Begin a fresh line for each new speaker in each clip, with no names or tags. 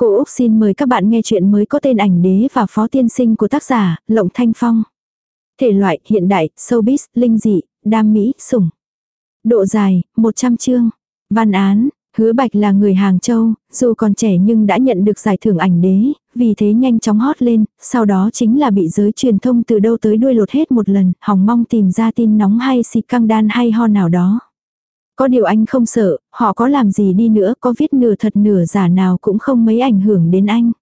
Cô Úc xin mời các bạn nghe chuyện mới có tên ảnh đế và phó tiên sinh của tác giả, Lộng Thanh Phong. Thể loại, hiện đại, showbiz, linh dị, đam mỹ, sủng. Độ dài, 100 chương. Văn án, hứa bạch là người Hàng Châu, dù còn trẻ nhưng đã nhận được giải thưởng ảnh đế, vì thế nhanh chóng hot lên, sau đó chính là bị giới truyền thông từ đâu tới đuôi lột hết một lần, hỏng mong tìm ra tin nóng hay xịt căng đan hay ho nào đó. Có điều anh không sợ, họ có làm gì đi nữa, có viết nửa thật nửa giả nào cũng không mấy ảnh hưởng đến anh.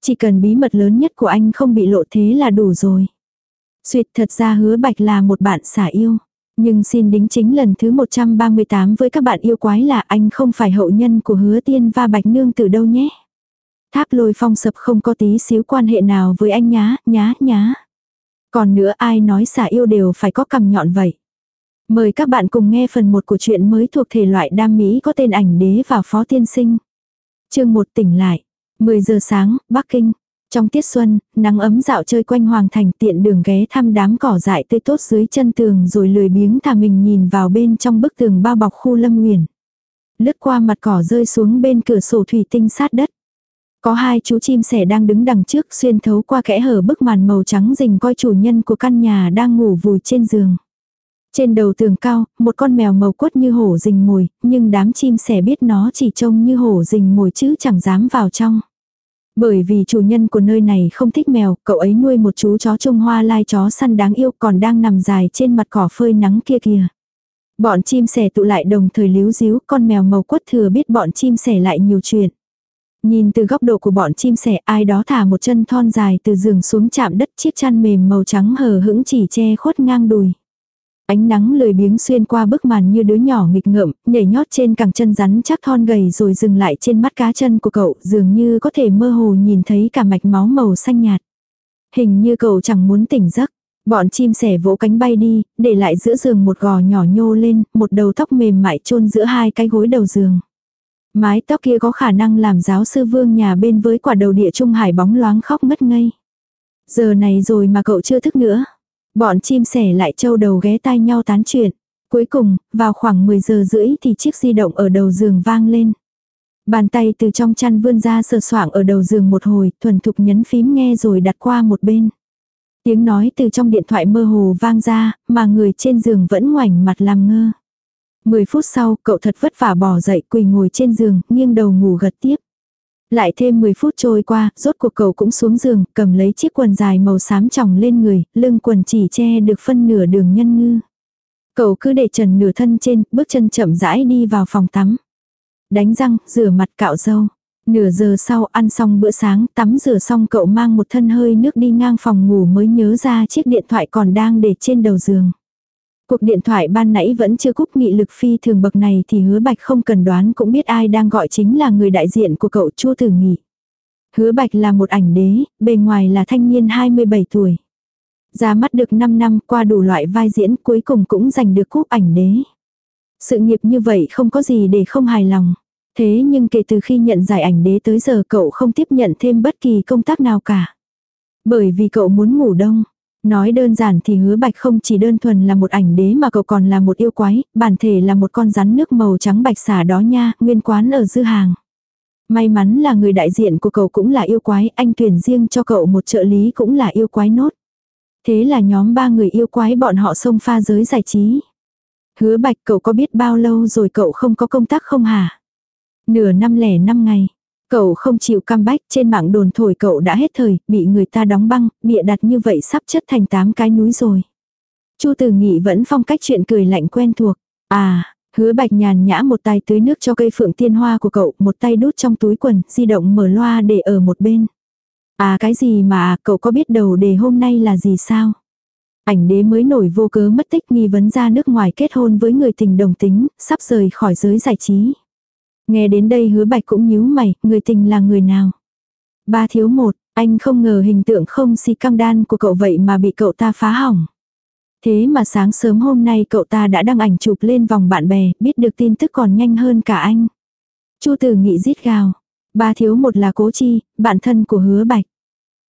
Chỉ cần bí mật lớn nhất của anh không bị lộ thế là đủ rồi. Xuyệt thật ra hứa bạch là một bạn xả yêu. Nhưng xin đính chính lần thứ 138 với các bạn yêu quái là anh không phải hậu nhân của hứa tiên và bạch nương từ đâu nhé. Tháp lôi phong sập không có tí xíu quan hệ nào với anh nhá, nhá, nhá. Còn nữa ai nói xả yêu đều phải có cầm nhọn vậy. Mời các bạn cùng nghe phần 1 của truyện mới thuộc thể loại đam mỹ có tên ảnh đế và phó tiên sinh. chương 1 tỉnh lại. 10 giờ sáng, Bắc Kinh. Trong tiết xuân, nắng ấm dạo chơi quanh hoàng thành tiện đường ghé thăm đám cỏ dại tươi tốt dưới chân tường rồi lười biếng thả mình nhìn vào bên trong bức tường bao bọc khu lâm nguyền. Lướt qua mặt cỏ rơi xuống bên cửa sổ thủy tinh sát đất. Có hai chú chim sẻ đang đứng đằng trước xuyên thấu qua kẽ hở bức màn màu trắng rình coi chủ nhân của căn nhà đang ngủ vùi trên giường. Trên đầu tường cao, một con mèo màu quất như hổ rình mồi, nhưng đám chim sẻ biết nó chỉ trông như hổ rình mồi chứ chẳng dám vào trong. Bởi vì chủ nhân của nơi này không thích mèo, cậu ấy nuôi một chú chó Trung Hoa lai chó săn đáng yêu còn đang nằm dài trên mặt cỏ phơi nắng kia kìa. Bọn chim sẻ tụ lại đồng thời líu díu, con mèo màu quất thừa biết bọn chim sẻ lại nhiều chuyện. Nhìn từ góc độ của bọn chim sẻ ai đó thả một chân thon dài từ giường xuống chạm đất chiếc chăn mềm màu trắng hờ hững chỉ che khuất ngang đùi. Ánh nắng lười biếng xuyên qua bức màn như đứa nhỏ nghịch ngợm, nhảy nhót trên cẳng chân rắn chắc thon gầy rồi dừng lại trên mắt cá chân của cậu, dường như có thể mơ hồ nhìn thấy cả mạch máu màu xanh nhạt. Hình như cậu chẳng muốn tỉnh giấc. Bọn chim sẻ vỗ cánh bay đi, để lại giữa giường một gò nhỏ nhô lên, một đầu tóc mềm mại chôn giữa hai cái gối đầu giường. Mái tóc kia có khả năng làm giáo sư vương nhà bên với quả đầu địa trung hải bóng loáng khóc ngất ngây. Giờ này rồi mà cậu chưa thức nữa. Bọn chim sẻ lại trâu đầu ghé tai nhau tán chuyện. Cuối cùng, vào khoảng 10 giờ rưỡi thì chiếc di động ở đầu giường vang lên. Bàn tay từ trong chăn vươn ra sờ soạng ở đầu giường một hồi, thuần thục nhấn phím nghe rồi đặt qua một bên. Tiếng nói từ trong điện thoại mơ hồ vang ra, mà người trên giường vẫn ngoảnh mặt làm ngơ. 10 phút sau, cậu thật vất vả bỏ dậy quỳ ngồi trên giường, nghiêng đầu ngủ gật tiếp. Lại thêm 10 phút trôi qua, rốt cuộc cậu cũng xuống giường, cầm lấy chiếc quần dài màu xám tròng lên người, lưng quần chỉ che được phân nửa đường nhân ngư. Cậu cứ để trần nửa thân trên, bước chân chậm rãi đi vào phòng tắm. Đánh răng, rửa mặt cạo râu. Nửa giờ sau ăn xong bữa sáng, tắm rửa xong cậu mang một thân hơi nước đi ngang phòng ngủ mới nhớ ra chiếc điện thoại còn đang để trên đầu giường. Cuộc điện thoại ban nãy vẫn chưa cúp nghị lực phi thường bậc này thì hứa bạch không cần đoán cũng biết ai đang gọi chính là người đại diện của cậu Chu Tử Nghị. Hứa bạch là một ảnh đế, bề ngoài là thanh niên 27 tuổi. Ra mắt được 5 năm qua đủ loại vai diễn cuối cùng cũng giành được cúp ảnh đế. Sự nghiệp như vậy không có gì để không hài lòng. Thế nhưng kể từ khi nhận giải ảnh đế tới giờ cậu không tiếp nhận thêm bất kỳ công tác nào cả. Bởi vì cậu muốn ngủ đông. Nói đơn giản thì hứa bạch không chỉ đơn thuần là một ảnh đế mà cậu còn là một yêu quái, bản thể là một con rắn nước màu trắng bạch xả đó nha, nguyên quán ở dư hàng. May mắn là người đại diện của cậu cũng là yêu quái, anh tuyển riêng cho cậu một trợ lý cũng là yêu quái nốt. Thế là nhóm ba người yêu quái bọn họ xông pha giới giải trí. Hứa bạch cậu có biết bao lâu rồi cậu không có công tác không hả? Nửa năm lẻ năm ngày. Cậu không chịu cam bách trên mạng đồn thổi cậu đã hết thời, bị người ta đóng băng, bịa đặt như vậy sắp chất thành tám cái núi rồi. Chu Tử Nghị vẫn phong cách chuyện cười lạnh quen thuộc. À, hứa bạch nhàn nhã một tay tưới nước cho cây phượng tiên hoa của cậu, một tay đút trong túi quần, di động mở loa để ở một bên. À cái gì mà, à, cậu có biết đầu đề hôm nay là gì sao? Ảnh đế mới nổi vô cớ mất tích nghi vấn ra nước ngoài kết hôn với người tình đồng tính, sắp rời khỏi giới giải trí. Nghe đến đây hứa bạch cũng nhíu mày, người tình là người nào? Ba thiếu một, anh không ngờ hình tượng không si căng đan của cậu vậy mà bị cậu ta phá hỏng. Thế mà sáng sớm hôm nay cậu ta đã đăng ảnh chụp lên vòng bạn bè, biết được tin tức còn nhanh hơn cả anh. Chu tử nghị rít gào. Ba thiếu một là cố chi, bạn thân của hứa bạch.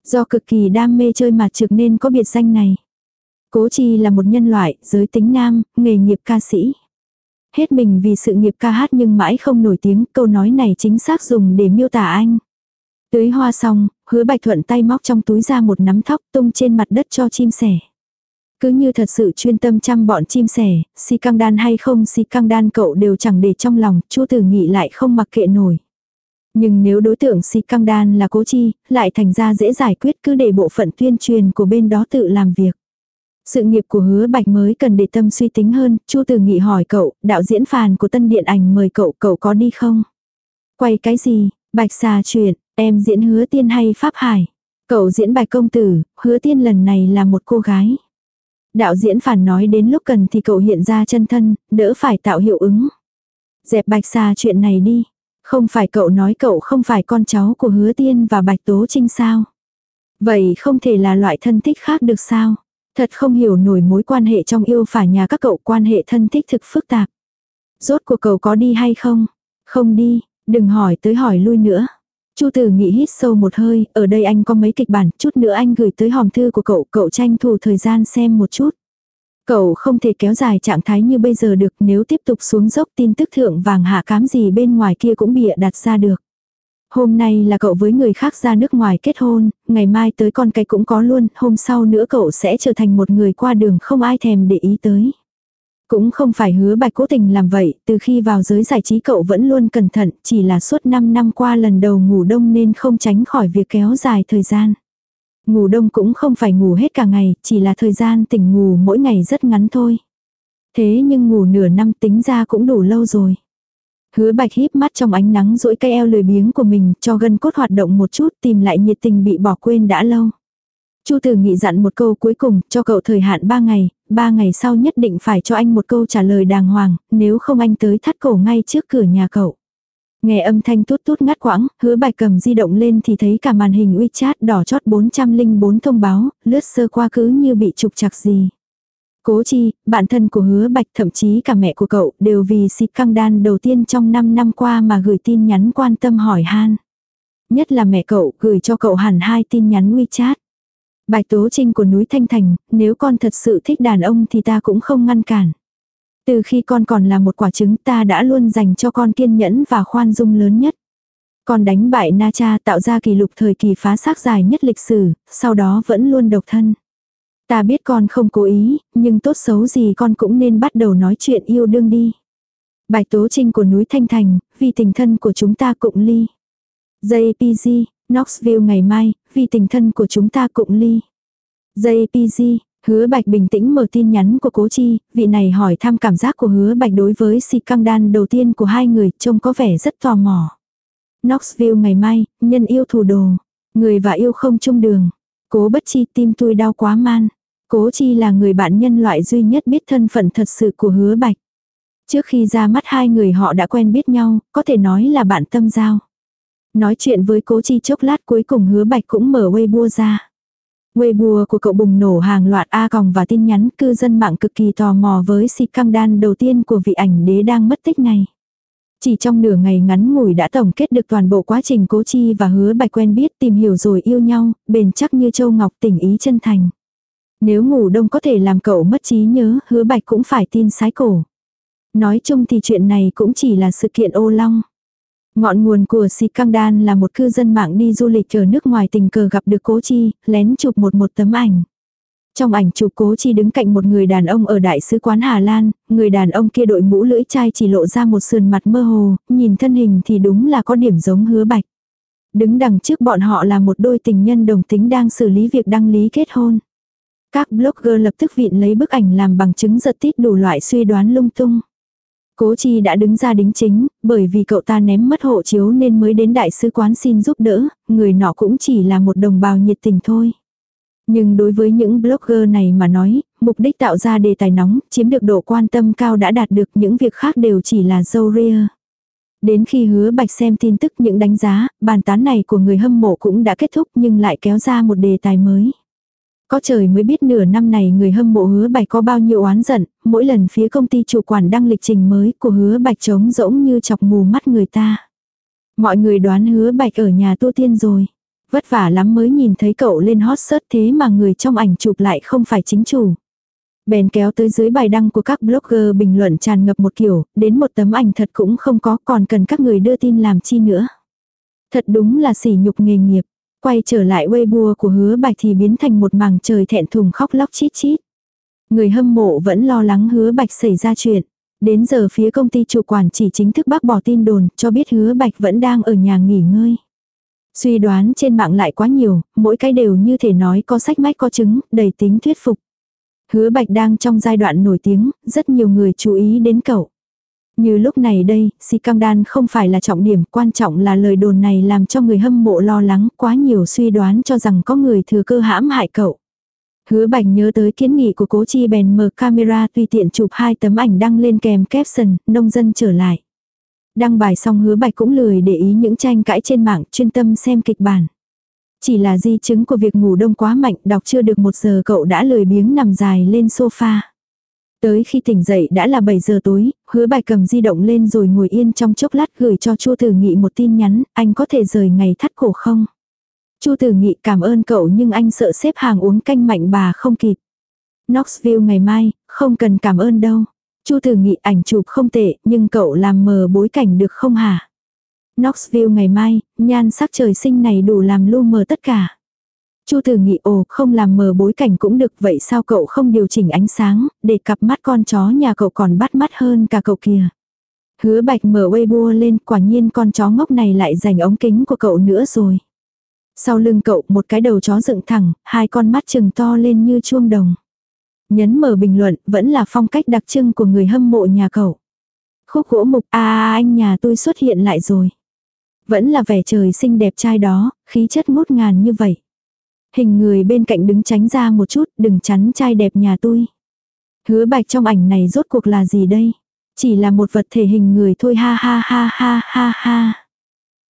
Do cực kỳ đam mê chơi mặt trực nên có biệt danh này. Cố chi là một nhân loại, giới tính nam, nghề nghiệp ca sĩ. Hết mình vì sự nghiệp ca hát nhưng mãi không nổi tiếng, câu nói này chính xác dùng để miêu tả anh. Tưới hoa xong, hứa bạch thuận tay móc trong túi ra một nắm thóc tung trên mặt đất cho chim sẻ. Cứ như thật sự chuyên tâm chăm bọn chim sẻ, si căng đan hay không si căng đan cậu đều chẳng để trong lòng, chua tử nghị lại không mặc kệ nổi. Nhưng nếu đối tượng si căng đan là cố chi, lại thành ra dễ giải quyết cứ để bộ phận tuyên truyền của bên đó tự làm việc. Sự nghiệp của hứa bạch mới cần để tâm suy tính hơn, chu Từ nghị hỏi cậu, đạo diễn phàn của tân điện ảnh mời cậu, cậu có đi không? Quay cái gì? Bạch xà chuyện, em diễn hứa tiên hay pháp hải? Cậu diễn bạch công tử, hứa tiên lần này là một cô gái. Đạo diễn phản nói đến lúc cần thì cậu hiện ra chân thân, đỡ phải tạo hiệu ứng. Dẹp bạch xà chuyện này đi. Không phải cậu nói cậu không phải con cháu của hứa tiên và bạch tố trinh sao. Vậy không thể là loại thân thích khác được sao. Thật không hiểu nổi mối quan hệ trong yêu phải nhà các cậu quan hệ thân thích thực phức tạp. Rốt của cậu có đi hay không? Không đi, đừng hỏi tới hỏi lui nữa. Chu Tử nghĩ hít sâu một hơi, ở đây anh có mấy kịch bản, chút nữa anh gửi tới hòm thư của cậu, cậu tranh thủ thời gian xem một chút. Cậu không thể kéo dài trạng thái như bây giờ được nếu tiếp tục xuống dốc tin tức thượng vàng hạ cám gì bên ngoài kia cũng bịa đặt ra được. Hôm nay là cậu với người khác ra nước ngoài kết hôn, ngày mai tới con cái cũng có luôn, hôm sau nữa cậu sẽ trở thành một người qua đường không ai thèm để ý tới. Cũng không phải hứa bạch cố tình làm vậy, từ khi vào giới giải trí cậu vẫn luôn cẩn thận, chỉ là suốt 5 năm qua lần đầu ngủ đông nên không tránh khỏi việc kéo dài thời gian. Ngủ đông cũng không phải ngủ hết cả ngày, chỉ là thời gian tỉnh ngủ mỗi ngày rất ngắn thôi. Thế nhưng ngủ nửa năm tính ra cũng đủ lâu rồi. Hứa bạch híp mắt trong ánh nắng rỗi cây eo lười biếng của mình cho gân cốt hoạt động một chút tìm lại nhiệt tình bị bỏ quên đã lâu. Chu Tử Nghị dặn một câu cuối cùng, cho cậu thời hạn 3 ngày, 3 ngày sau nhất định phải cho anh một câu trả lời đàng hoàng, nếu không anh tới thắt cổ ngay trước cửa nhà cậu. Nghe âm thanh tút tút ngắt quãng, hứa bạch cầm di động lên thì thấy cả màn hình WeChat đỏ chót 404 thông báo, lướt sơ qua cứ như bị trục chặt gì. Cố chi, bạn thân của hứa bạch thậm chí cả mẹ của cậu đều vì xịt căng đan đầu tiên trong 5 năm qua mà gửi tin nhắn quan tâm hỏi han. Nhất là mẹ cậu gửi cho cậu hẳn hai tin nhắn WeChat. Bạch Tố Trinh của núi Thanh Thành, nếu con thật sự thích đàn ông thì ta cũng không ngăn cản. Từ khi con còn là một quả trứng ta đã luôn dành cho con kiên nhẫn và khoan dung lớn nhất. Con đánh bại Na Cha tạo ra kỷ lục thời kỳ phá xác dài nhất lịch sử, sau đó vẫn luôn độc thân. Ta biết con không cố ý, nhưng tốt xấu gì con cũng nên bắt đầu nói chuyện yêu đương đi. bài Tố Trinh của núi Thanh Thành, vì tình thân của chúng ta cụng ly. JPG, Knoxville ngày mai, vì tình thân của chúng ta cụng ly. JPG, hứa bạch bình tĩnh mở tin nhắn của cố chi, vị này hỏi thăm cảm giác của hứa bạch đối với si căng đan đầu tiên của hai người, trông có vẻ rất tò mò. Knoxville ngày mai, nhân yêu thủ đồ. Người và yêu không chung đường. Cố bất chi tim tôi đau quá man. Cố chi là người bạn nhân loại duy nhất biết thân phận thật sự của hứa bạch. Trước khi ra mắt hai người họ đã quen biết nhau, có thể nói là bạn tâm giao. Nói chuyện với cố chi chốc lát cuối cùng hứa bạch cũng mở Weibo ra. Weibo của cậu bùng nổ hàng loạt A còng và tin nhắn cư dân mạng cực kỳ tò mò với si căng đan đầu tiên của vị ảnh đế đang mất tích này. Chỉ trong nửa ngày ngắn ngủi đã tổng kết được toàn bộ quá trình cố chi và hứa bạch quen biết tìm hiểu rồi yêu nhau, bền chắc như châu ngọc tình ý chân thành. Nếu ngủ đông có thể làm cậu mất trí nhớ, hứa bạch cũng phải tin sái cổ. Nói chung thì chuyện này cũng chỉ là sự kiện ô long. Ngọn nguồn của Si Căng Đan là một cư dân mạng đi du lịch ở nước ngoài tình cờ gặp được Cố Chi, lén chụp một một tấm ảnh. Trong ảnh chụp Cố Chi đứng cạnh một người đàn ông ở đại sứ quán Hà Lan, người đàn ông kia đội mũ lưỡi chai chỉ lộ ra một sườn mặt mơ hồ, nhìn thân hình thì đúng là có điểm giống hứa bạch. Đứng đằng trước bọn họ là một đôi tình nhân đồng tính đang xử lý việc đăng lý kết hôn. Các blogger lập tức viện lấy bức ảnh làm bằng chứng giật tít đủ loại suy đoán lung tung. Cố chi đã đứng ra đính chính, bởi vì cậu ta ném mất hộ chiếu nên mới đến đại sứ quán xin giúp đỡ, người nọ cũng chỉ là một đồng bào nhiệt tình thôi. Nhưng đối với những blogger này mà nói, mục đích tạo ra đề tài nóng, chiếm được độ quan tâm cao đã đạt được những việc khác đều chỉ là dâu ria. Đến khi hứa bạch xem tin tức những đánh giá, bàn tán này của người hâm mộ cũng đã kết thúc nhưng lại kéo ra một đề tài mới. Có trời mới biết nửa năm này người hâm mộ hứa bạch có bao nhiêu oán giận, mỗi lần phía công ty chủ quản đăng lịch trình mới của hứa bạch trống rỗng như chọc mù mắt người ta. Mọi người đoán hứa bạch ở nhà tu tiên rồi. Vất vả lắm mới nhìn thấy cậu lên hot search thế mà người trong ảnh chụp lại không phải chính chủ. Bèn kéo tới dưới bài đăng của các blogger bình luận tràn ngập một kiểu, đến một tấm ảnh thật cũng không có còn cần các người đưa tin làm chi nữa. Thật đúng là sỉ nhục nghề nghiệp. Quay trở lại Weibo của hứa bạch thì biến thành một mảng trời thẹn thùng khóc lóc chít chít. Người hâm mộ vẫn lo lắng hứa bạch xảy ra chuyện. Đến giờ phía công ty chủ quản chỉ chính thức bác bỏ tin đồn cho biết hứa bạch vẫn đang ở nhà nghỉ ngơi. Suy đoán trên mạng lại quá nhiều, mỗi cái đều như thể nói có sách mách có chứng, đầy tính thuyết phục. Hứa bạch đang trong giai đoạn nổi tiếng, rất nhiều người chú ý đến cậu. Như lúc này đây, si căng đan không phải là trọng điểm, quan trọng là lời đồn này làm cho người hâm mộ lo lắng, quá nhiều suy đoán cho rằng có người thừa cơ hãm hại cậu. Hứa bạch nhớ tới kiến nghị của cố chi bèn mở camera tùy tiện chụp hai tấm ảnh đăng lên kèm caption, nông dân trở lại. Đăng bài xong hứa bạch cũng lười để ý những tranh cãi trên mạng, chuyên tâm xem kịch bản. Chỉ là di chứng của việc ngủ đông quá mạnh, đọc chưa được một giờ cậu đã lười biếng nằm dài lên sofa. Tới khi tỉnh dậy đã là 7 giờ tối, hứa bài cầm di động lên rồi ngồi yên trong chốc lát gửi cho Chu Tử Nghị một tin nhắn, anh có thể rời ngày thắt cổ không? Chu Tử Nghị cảm ơn cậu nhưng anh sợ xếp hàng uống canh mạnh bà không kịp. Knoxville ngày mai, không cần cảm ơn đâu. Chu Tử Nghị ảnh chụp không tệ, nhưng cậu làm mờ bối cảnh được không hả? Knoxville ngày mai, nhan sắc trời sinh này đủ làm lu mờ tất cả. Chu Từ Nghị ồ, không làm mờ bối cảnh cũng được, vậy sao cậu không điều chỉnh ánh sáng, để cặp mắt con chó nhà cậu còn bắt mắt hơn cả cậu kìa. Hứa Bạch mở Weibo lên, quả nhiên con chó ngốc này lại giành ống kính của cậu nữa rồi. Sau lưng cậu một cái đầu chó dựng thẳng, hai con mắt trừng to lên như chuông đồng. Nhấn mở bình luận, vẫn là phong cách đặc trưng của người hâm mộ nhà cậu. Khúc gỗ mục, à anh nhà tôi xuất hiện lại rồi. Vẫn là vẻ trời xinh đẹp trai đó, khí chất ngút ngàn như vậy. Hình người bên cạnh đứng tránh ra một chút, đừng chắn trai đẹp nhà tôi. Hứa bạch trong ảnh này rốt cuộc là gì đây? Chỉ là một vật thể hình người thôi ha ha ha ha ha ha.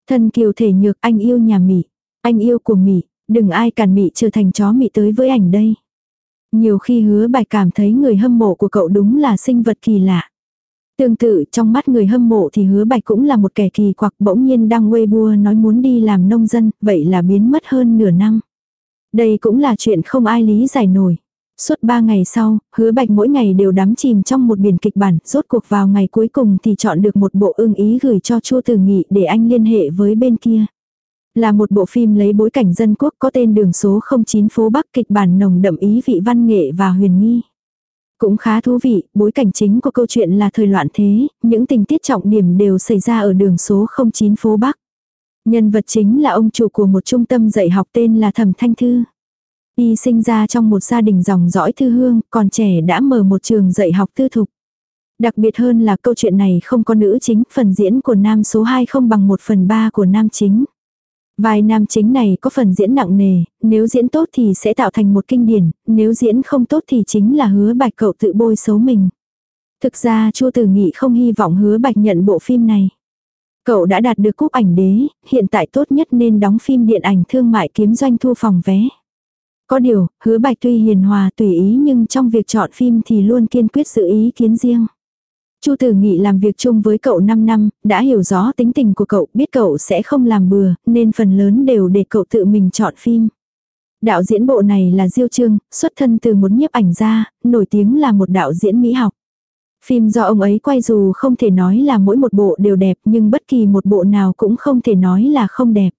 Thân kiều thể nhược anh yêu nhà Mỹ. Anh yêu của Mỹ, đừng ai cản Mỹ trở thành chó Mỹ tới với ảnh đây. Nhiều khi hứa bạch cảm thấy người hâm mộ của cậu đúng là sinh vật kỳ lạ. Tương tự trong mắt người hâm mộ thì hứa bạch cũng là một kẻ kỳ quặc bỗng nhiên đăng Weibo nói muốn đi làm nông dân, vậy là biến mất hơn nửa năm. Đây cũng là chuyện không ai lý giải nổi. Suốt ba ngày sau, hứa bạch mỗi ngày đều đắm chìm trong một biển kịch bản, rốt cuộc vào ngày cuối cùng thì chọn được một bộ ưng ý gửi cho Chu Từ Nghị để anh liên hệ với bên kia. Là một bộ phim lấy bối cảnh dân quốc có tên đường số 09 phố Bắc kịch bản nồng đậm ý vị văn nghệ và huyền nghi. Cũng khá thú vị, bối cảnh chính của câu chuyện là thời loạn thế, những tình tiết trọng điểm đều xảy ra ở đường số 09 phố Bắc. Nhân vật chính là ông chủ của một trung tâm dạy học tên là Thẩm Thanh Thư. Y sinh ra trong một gia đình dòng dõi thư hương, còn trẻ đã mở một trường dạy học tư thục. Đặc biệt hơn là câu chuyện này không có nữ chính, phần diễn của nam số 2 không bằng một phần 3 của nam chính. Vai nam chính này có phần diễn nặng nề, nếu diễn tốt thì sẽ tạo thành một kinh điển, nếu diễn không tốt thì chính là hứa bạch cậu tự bôi xấu mình. Thực ra Chu Tử Nghị không hy vọng hứa bạch nhận bộ phim này. Cậu đã đạt được cúp ảnh đế, hiện tại tốt nhất nên đóng phim điện ảnh thương mại kiếm doanh thu phòng vé. Có điều, hứa bạch tuy hiền hòa tùy ý nhưng trong việc chọn phim thì luôn kiên quyết giữ ý kiến riêng. Chu Tử Nghị làm việc chung với cậu 5 năm, đã hiểu rõ tính tình của cậu, biết cậu sẽ không làm bừa, nên phần lớn đều để cậu tự mình chọn phim. Đạo diễn bộ này là Diêu Trương, xuất thân từ một nhiếp ảnh gia, nổi tiếng là một đạo diễn mỹ học. Phim do ông ấy quay dù không thể nói là mỗi một bộ đều đẹp nhưng bất kỳ một bộ nào cũng không thể nói là không đẹp.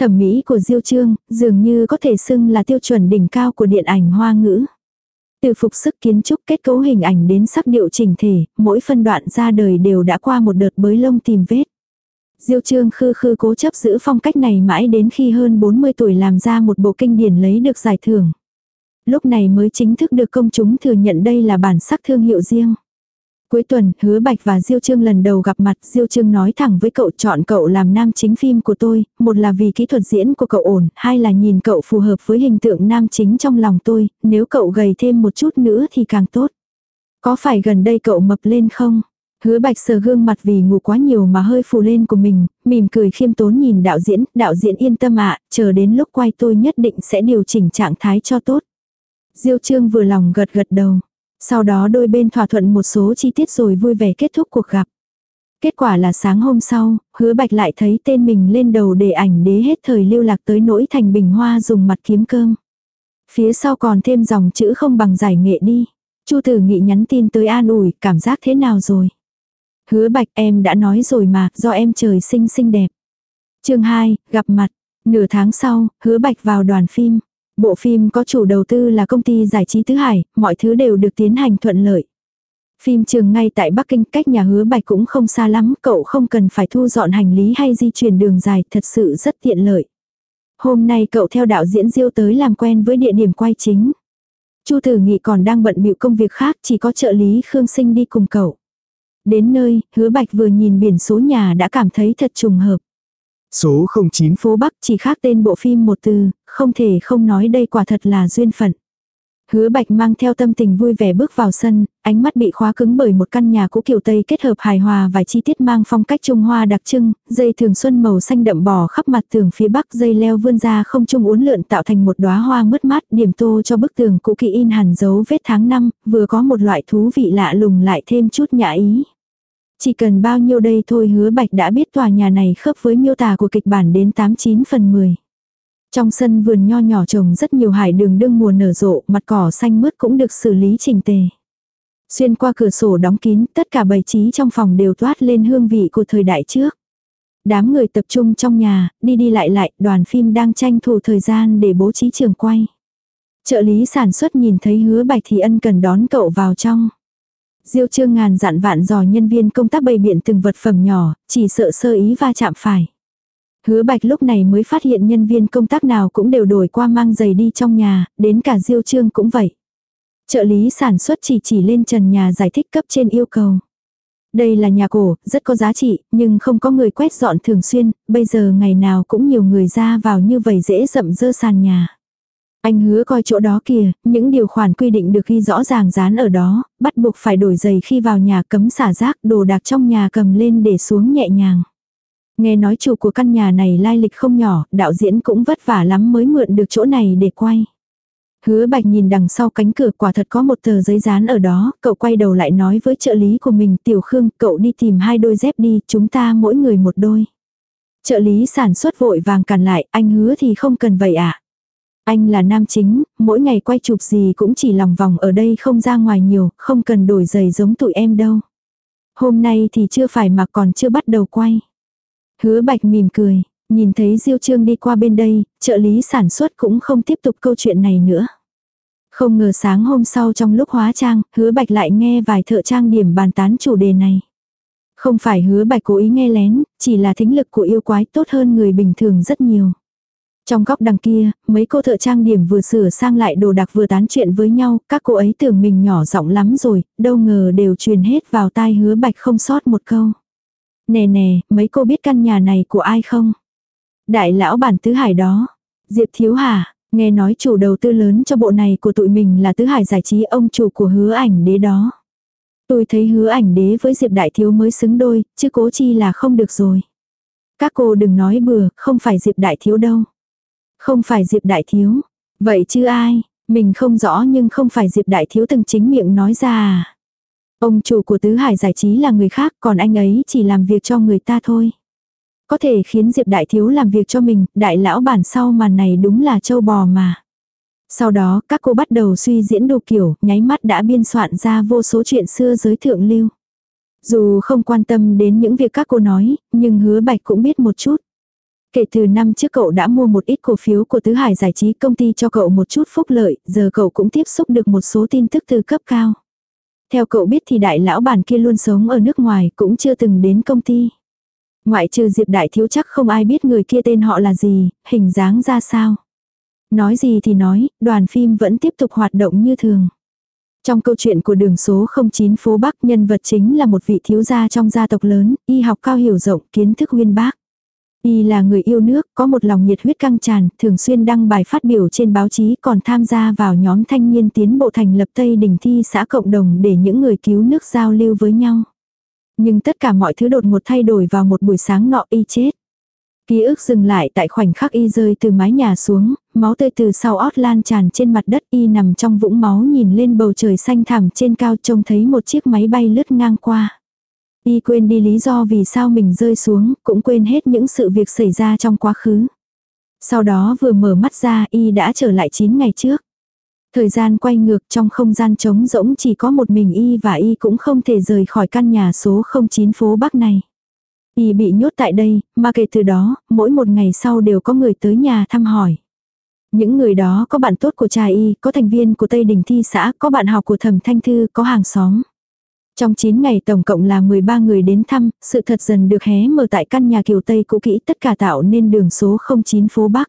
Thẩm mỹ của Diêu Trương dường như có thể xưng là tiêu chuẩn đỉnh cao của điện ảnh hoa ngữ. Từ phục sức kiến trúc kết cấu hình ảnh đến sắc điệu chỉnh thể, mỗi phân đoạn ra đời đều đã qua một đợt bới lông tìm vết. Diêu Trương khư khư cố chấp giữ phong cách này mãi đến khi hơn 40 tuổi làm ra một bộ kinh điển lấy được giải thưởng. Lúc này mới chính thức được công chúng thừa nhận đây là bản sắc thương hiệu riêng. Cuối tuần, Hứa Bạch và Diêu Trương lần đầu gặp mặt, Diêu Trương nói thẳng với cậu chọn cậu làm nam chính phim của tôi, một là vì kỹ thuật diễn của cậu ổn, hai là nhìn cậu phù hợp với hình tượng nam chính trong lòng tôi, nếu cậu gầy thêm một chút nữa thì càng tốt. Có phải gần đây cậu mập lên không? Hứa Bạch sờ gương mặt vì ngủ quá nhiều mà hơi phù lên của mình, mỉm cười khiêm tốn nhìn đạo diễn, đạo diễn yên tâm ạ, chờ đến lúc quay tôi nhất định sẽ điều chỉnh trạng thái cho tốt. Diêu Trương vừa lòng gật gật đầu. Sau đó đôi bên thỏa thuận một số chi tiết rồi vui vẻ kết thúc cuộc gặp. Kết quả là sáng hôm sau, hứa bạch lại thấy tên mình lên đầu để ảnh đế hết thời lưu lạc tới nỗi thành bình hoa dùng mặt kiếm cơm. Phía sau còn thêm dòng chữ không bằng giải nghệ đi. Chu tử nghị nhắn tin tới an ủi, cảm giác thế nào rồi? Hứa bạch em đã nói rồi mà, do em trời sinh xinh đẹp. chương 2, gặp mặt. Nửa tháng sau, hứa bạch vào đoàn phim. Bộ phim có chủ đầu tư là công ty giải trí Tứ Hải, mọi thứ đều được tiến hành thuận lợi. Phim trường ngay tại Bắc Kinh cách nhà hứa bạch cũng không xa lắm, cậu không cần phải thu dọn hành lý hay di chuyển đường dài, thật sự rất tiện lợi. Hôm nay cậu theo đạo diễn Diêu tới làm quen với địa điểm quay chính. Chu Tử Nghị còn đang bận bịu công việc khác, chỉ có trợ lý Khương Sinh đi cùng cậu. Đến nơi, hứa bạch vừa nhìn biển số nhà đã cảm thấy thật trùng hợp.
Số 09
Phố Bắc chỉ khác tên bộ phim một từ, không thể không nói đây quả thật là duyên phận. Hứa Bạch mang theo tâm tình vui vẻ bước vào sân, ánh mắt bị khóa cứng bởi một căn nhà cũ kiểu Tây kết hợp hài hòa vài chi tiết mang phong cách Trung Hoa đặc trưng, dây thường xuân màu xanh đậm bò khắp mặt tường phía bắc dây leo vươn ra không trung uốn lượn tạo thành một đóa hoa mướt mát điểm tô cho bức tường cũ kỹ in hẳn dấu vết tháng năm, vừa có một loại thú vị lạ lùng lại thêm chút nhã ý. Chỉ cần bao nhiêu đây thôi hứa bạch đã biết tòa nhà này khớp với miêu tả của kịch bản đến 89 phần 10. Trong sân vườn nho nhỏ trồng rất nhiều hải đường đương mùa nở rộ, mặt cỏ xanh mướt cũng được xử lý chỉnh tề. Xuyên qua cửa sổ đóng kín, tất cả bày trí trong phòng đều toát lên hương vị của thời đại trước. Đám người tập trung trong nhà, đi đi lại lại, đoàn phim đang tranh thủ thời gian để bố trí trường quay. Trợ lý sản xuất nhìn thấy hứa bạch thì ân cần đón cậu vào trong. Diêu trương ngàn dặn vạn dò nhân viên công tác bày biện từng vật phẩm nhỏ, chỉ sợ sơ ý va chạm phải. Hứa bạch lúc này mới phát hiện nhân viên công tác nào cũng đều đổi qua mang giày đi trong nhà, đến cả diêu trương cũng vậy. Trợ lý sản xuất chỉ chỉ lên trần nhà giải thích cấp trên yêu cầu. Đây là nhà cổ, rất có giá trị, nhưng không có người quét dọn thường xuyên, bây giờ ngày nào cũng nhiều người ra vào như vậy dễ rậm dơ sàn nhà. Anh hứa coi chỗ đó kìa, những điều khoản quy định được ghi rõ ràng dán ở đó, bắt buộc phải đổi giày khi vào nhà cấm xả rác, đồ đạc trong nhà cầm lên để xuống nhẹ nhàng. Nghe nói chủ của căn nhà này lai lịch không nhỏ, đạo diễn cũng vất vả lắm mới mượn được chỗ này để quay. Hứa bạch nhìn đằng sau cánh cửa quả thật có một tờ giấy dán ở đó, cậu quay đầu lại nói với trợ lý của mình Tiểu Khương, cậu đi tìm hai đôi dép đi, chúng ta mỗi người một đôi. Trợ lý sản xuất vội vàng cản lại, anh hứa thì không cần vậy ạ. À? Anh là nam chính, mỗi ngày quay chụp gì cũng chỉ lòng vòng ở đây không ra ngoài nhiều, không cần đổi giày giống tụi em đâu. Hôm nay thì chưa phải mà còn chưa bắt đầu quay. Hứa bạch mỉm cười, nhìn thấy Diêu Trương đi qua bên đây, trợ lý sản xuất cũng không tiếp tục câu chuyện này nữa. Không ngờ sáng hôm sau trong lúc hóa trang, hứa bạch lại nghe vài thợ trang điểm bàn tán chủ đề này. Không phải hứa bạch cố ý nghe lén, chỉ là thính lực của yêu quái tốt hơn người bình thường rất nhiều. Trong góc đằng kia, mấy cô thợ trang điểm vừa sửa sang lại đồ đạc vừa tán chuyện với nhau, các cô ấy tưởng mình nhỏ giọng lắm rồi, đâu ngờ đều truyền hết vào tai hứa bạch không sót một câu. Nè nè, mấy cô biết căn nhà này của ai không? Đại lão bản tứ hải đó. Diệp Thiếu Hà, nghe nói chủ đầu tư lớn cho bộ này của tụi mình là tứ hải giải trí ông chủ của hứa ảnh đế đó. Tôi thấy hứa ảnh đế với Diệp Đại Thiếu mới xứng đôi, chứ cố chi là không được rồi. Các cô đừng nói bừa, không phải Diệp Đại Thiếu đâu. Không phải Diệp Đại Thiếu. Vậy chứ ai? Mình không rõ nhưng không phải Diệp Đại Thiếu từng chính miệng nói ra à. Ông chủ của Tứ Hải giải trí là người khác còn anh ấy chỉ làm việc cho người ta thôi. Có thể khiến Diệp Đại Thiếu làm việc cho mình, đại lão bản sau màn này đúng là châu bò mà. Sau đó các cô bắt đầu suy diễn đồ kiểu, nháy mắt đã biên soạn ra vô số chuyện xưa giới thượng lưu. Dù không quan tâm đến những việc các cô nói, nhưng hứa bạch cũng biết một chút. Kể từ năm trước cậu đã mua một ít cổ phiếu của Tứ Hải Giải trí công ty cho cậu một chút phúc lợi, giờ cậu cũng tiếp xúc được một số tin tức từ cấp cao. Theo cậu biết thì đại lão bản kia luôn sống ở nước ngoài, cũng chưa từng đến công ty. Ngoại trừ Diệp Đại Thiếu chắc không ai biết người kia tên họ là gì, hình dáng ra sao. Nói gì thì nói, đoàn phim vẫn tiếp tục hoạt động như thường. Trong câu chuyện của đường số 09 phố Bắc nhân vật chính là một vị thiếu gia trong gia tộc lớn, y học cao hiểu rộng, kiến thức uyên bác. Y là người yêu nước, có một lòng nhiệt huyết căng tràn, thường xuyên đăng bài phát biểu trên báo chí còn tham gia vào nhóm thanh niên tiến bộ thành lập Tây Đình Thi xã cộng đồng để những người cứu nước giao lưu với nhau. Nhưng tất cả mọi thứ đột ngột thay đổi vào một buổi sáng nọ y chết. Ký ức dừng lại tại khoảnh khắc y rơi từ mái nhà xuống, máu tươi từ sau ót lan tràn trên mặt đất y nằm trong vũng máu nhìn lên bầu trời xanh thẳm trên cao trông thấy một chiếc máy bay lướt ngang qua. Y quên đi lý do vì sao mình rơi xuống, cũng quên hết những sự việc xảy ra trong quá khứ. Sau đó vừa mở mắt ra Y đã trở lại 9 ngày trước. Thời gian quay ngược trong không gian trống rỗng chỉ có một mình Y và Y cũng không thể rời khỏi căn nhà số 09 phố Bắc này. Y bị nhốt tại đây, mà kể từ đó, mỗi một ngày sau đều có người tới nhà thăm hỏi. Những người đó có bạn tốt của cha y, có thành viên của Tây Đình Thi xã, có bạn học của Thẩm Thanh Thư, có hàng xóm. Trong 9 ngày tổng cộng là 13 người đến thăm, sự thật dần được hé mở tại căn nhà kiều Tây cũ kỹ tất cả tạo nên đường số 09 phố Bắc.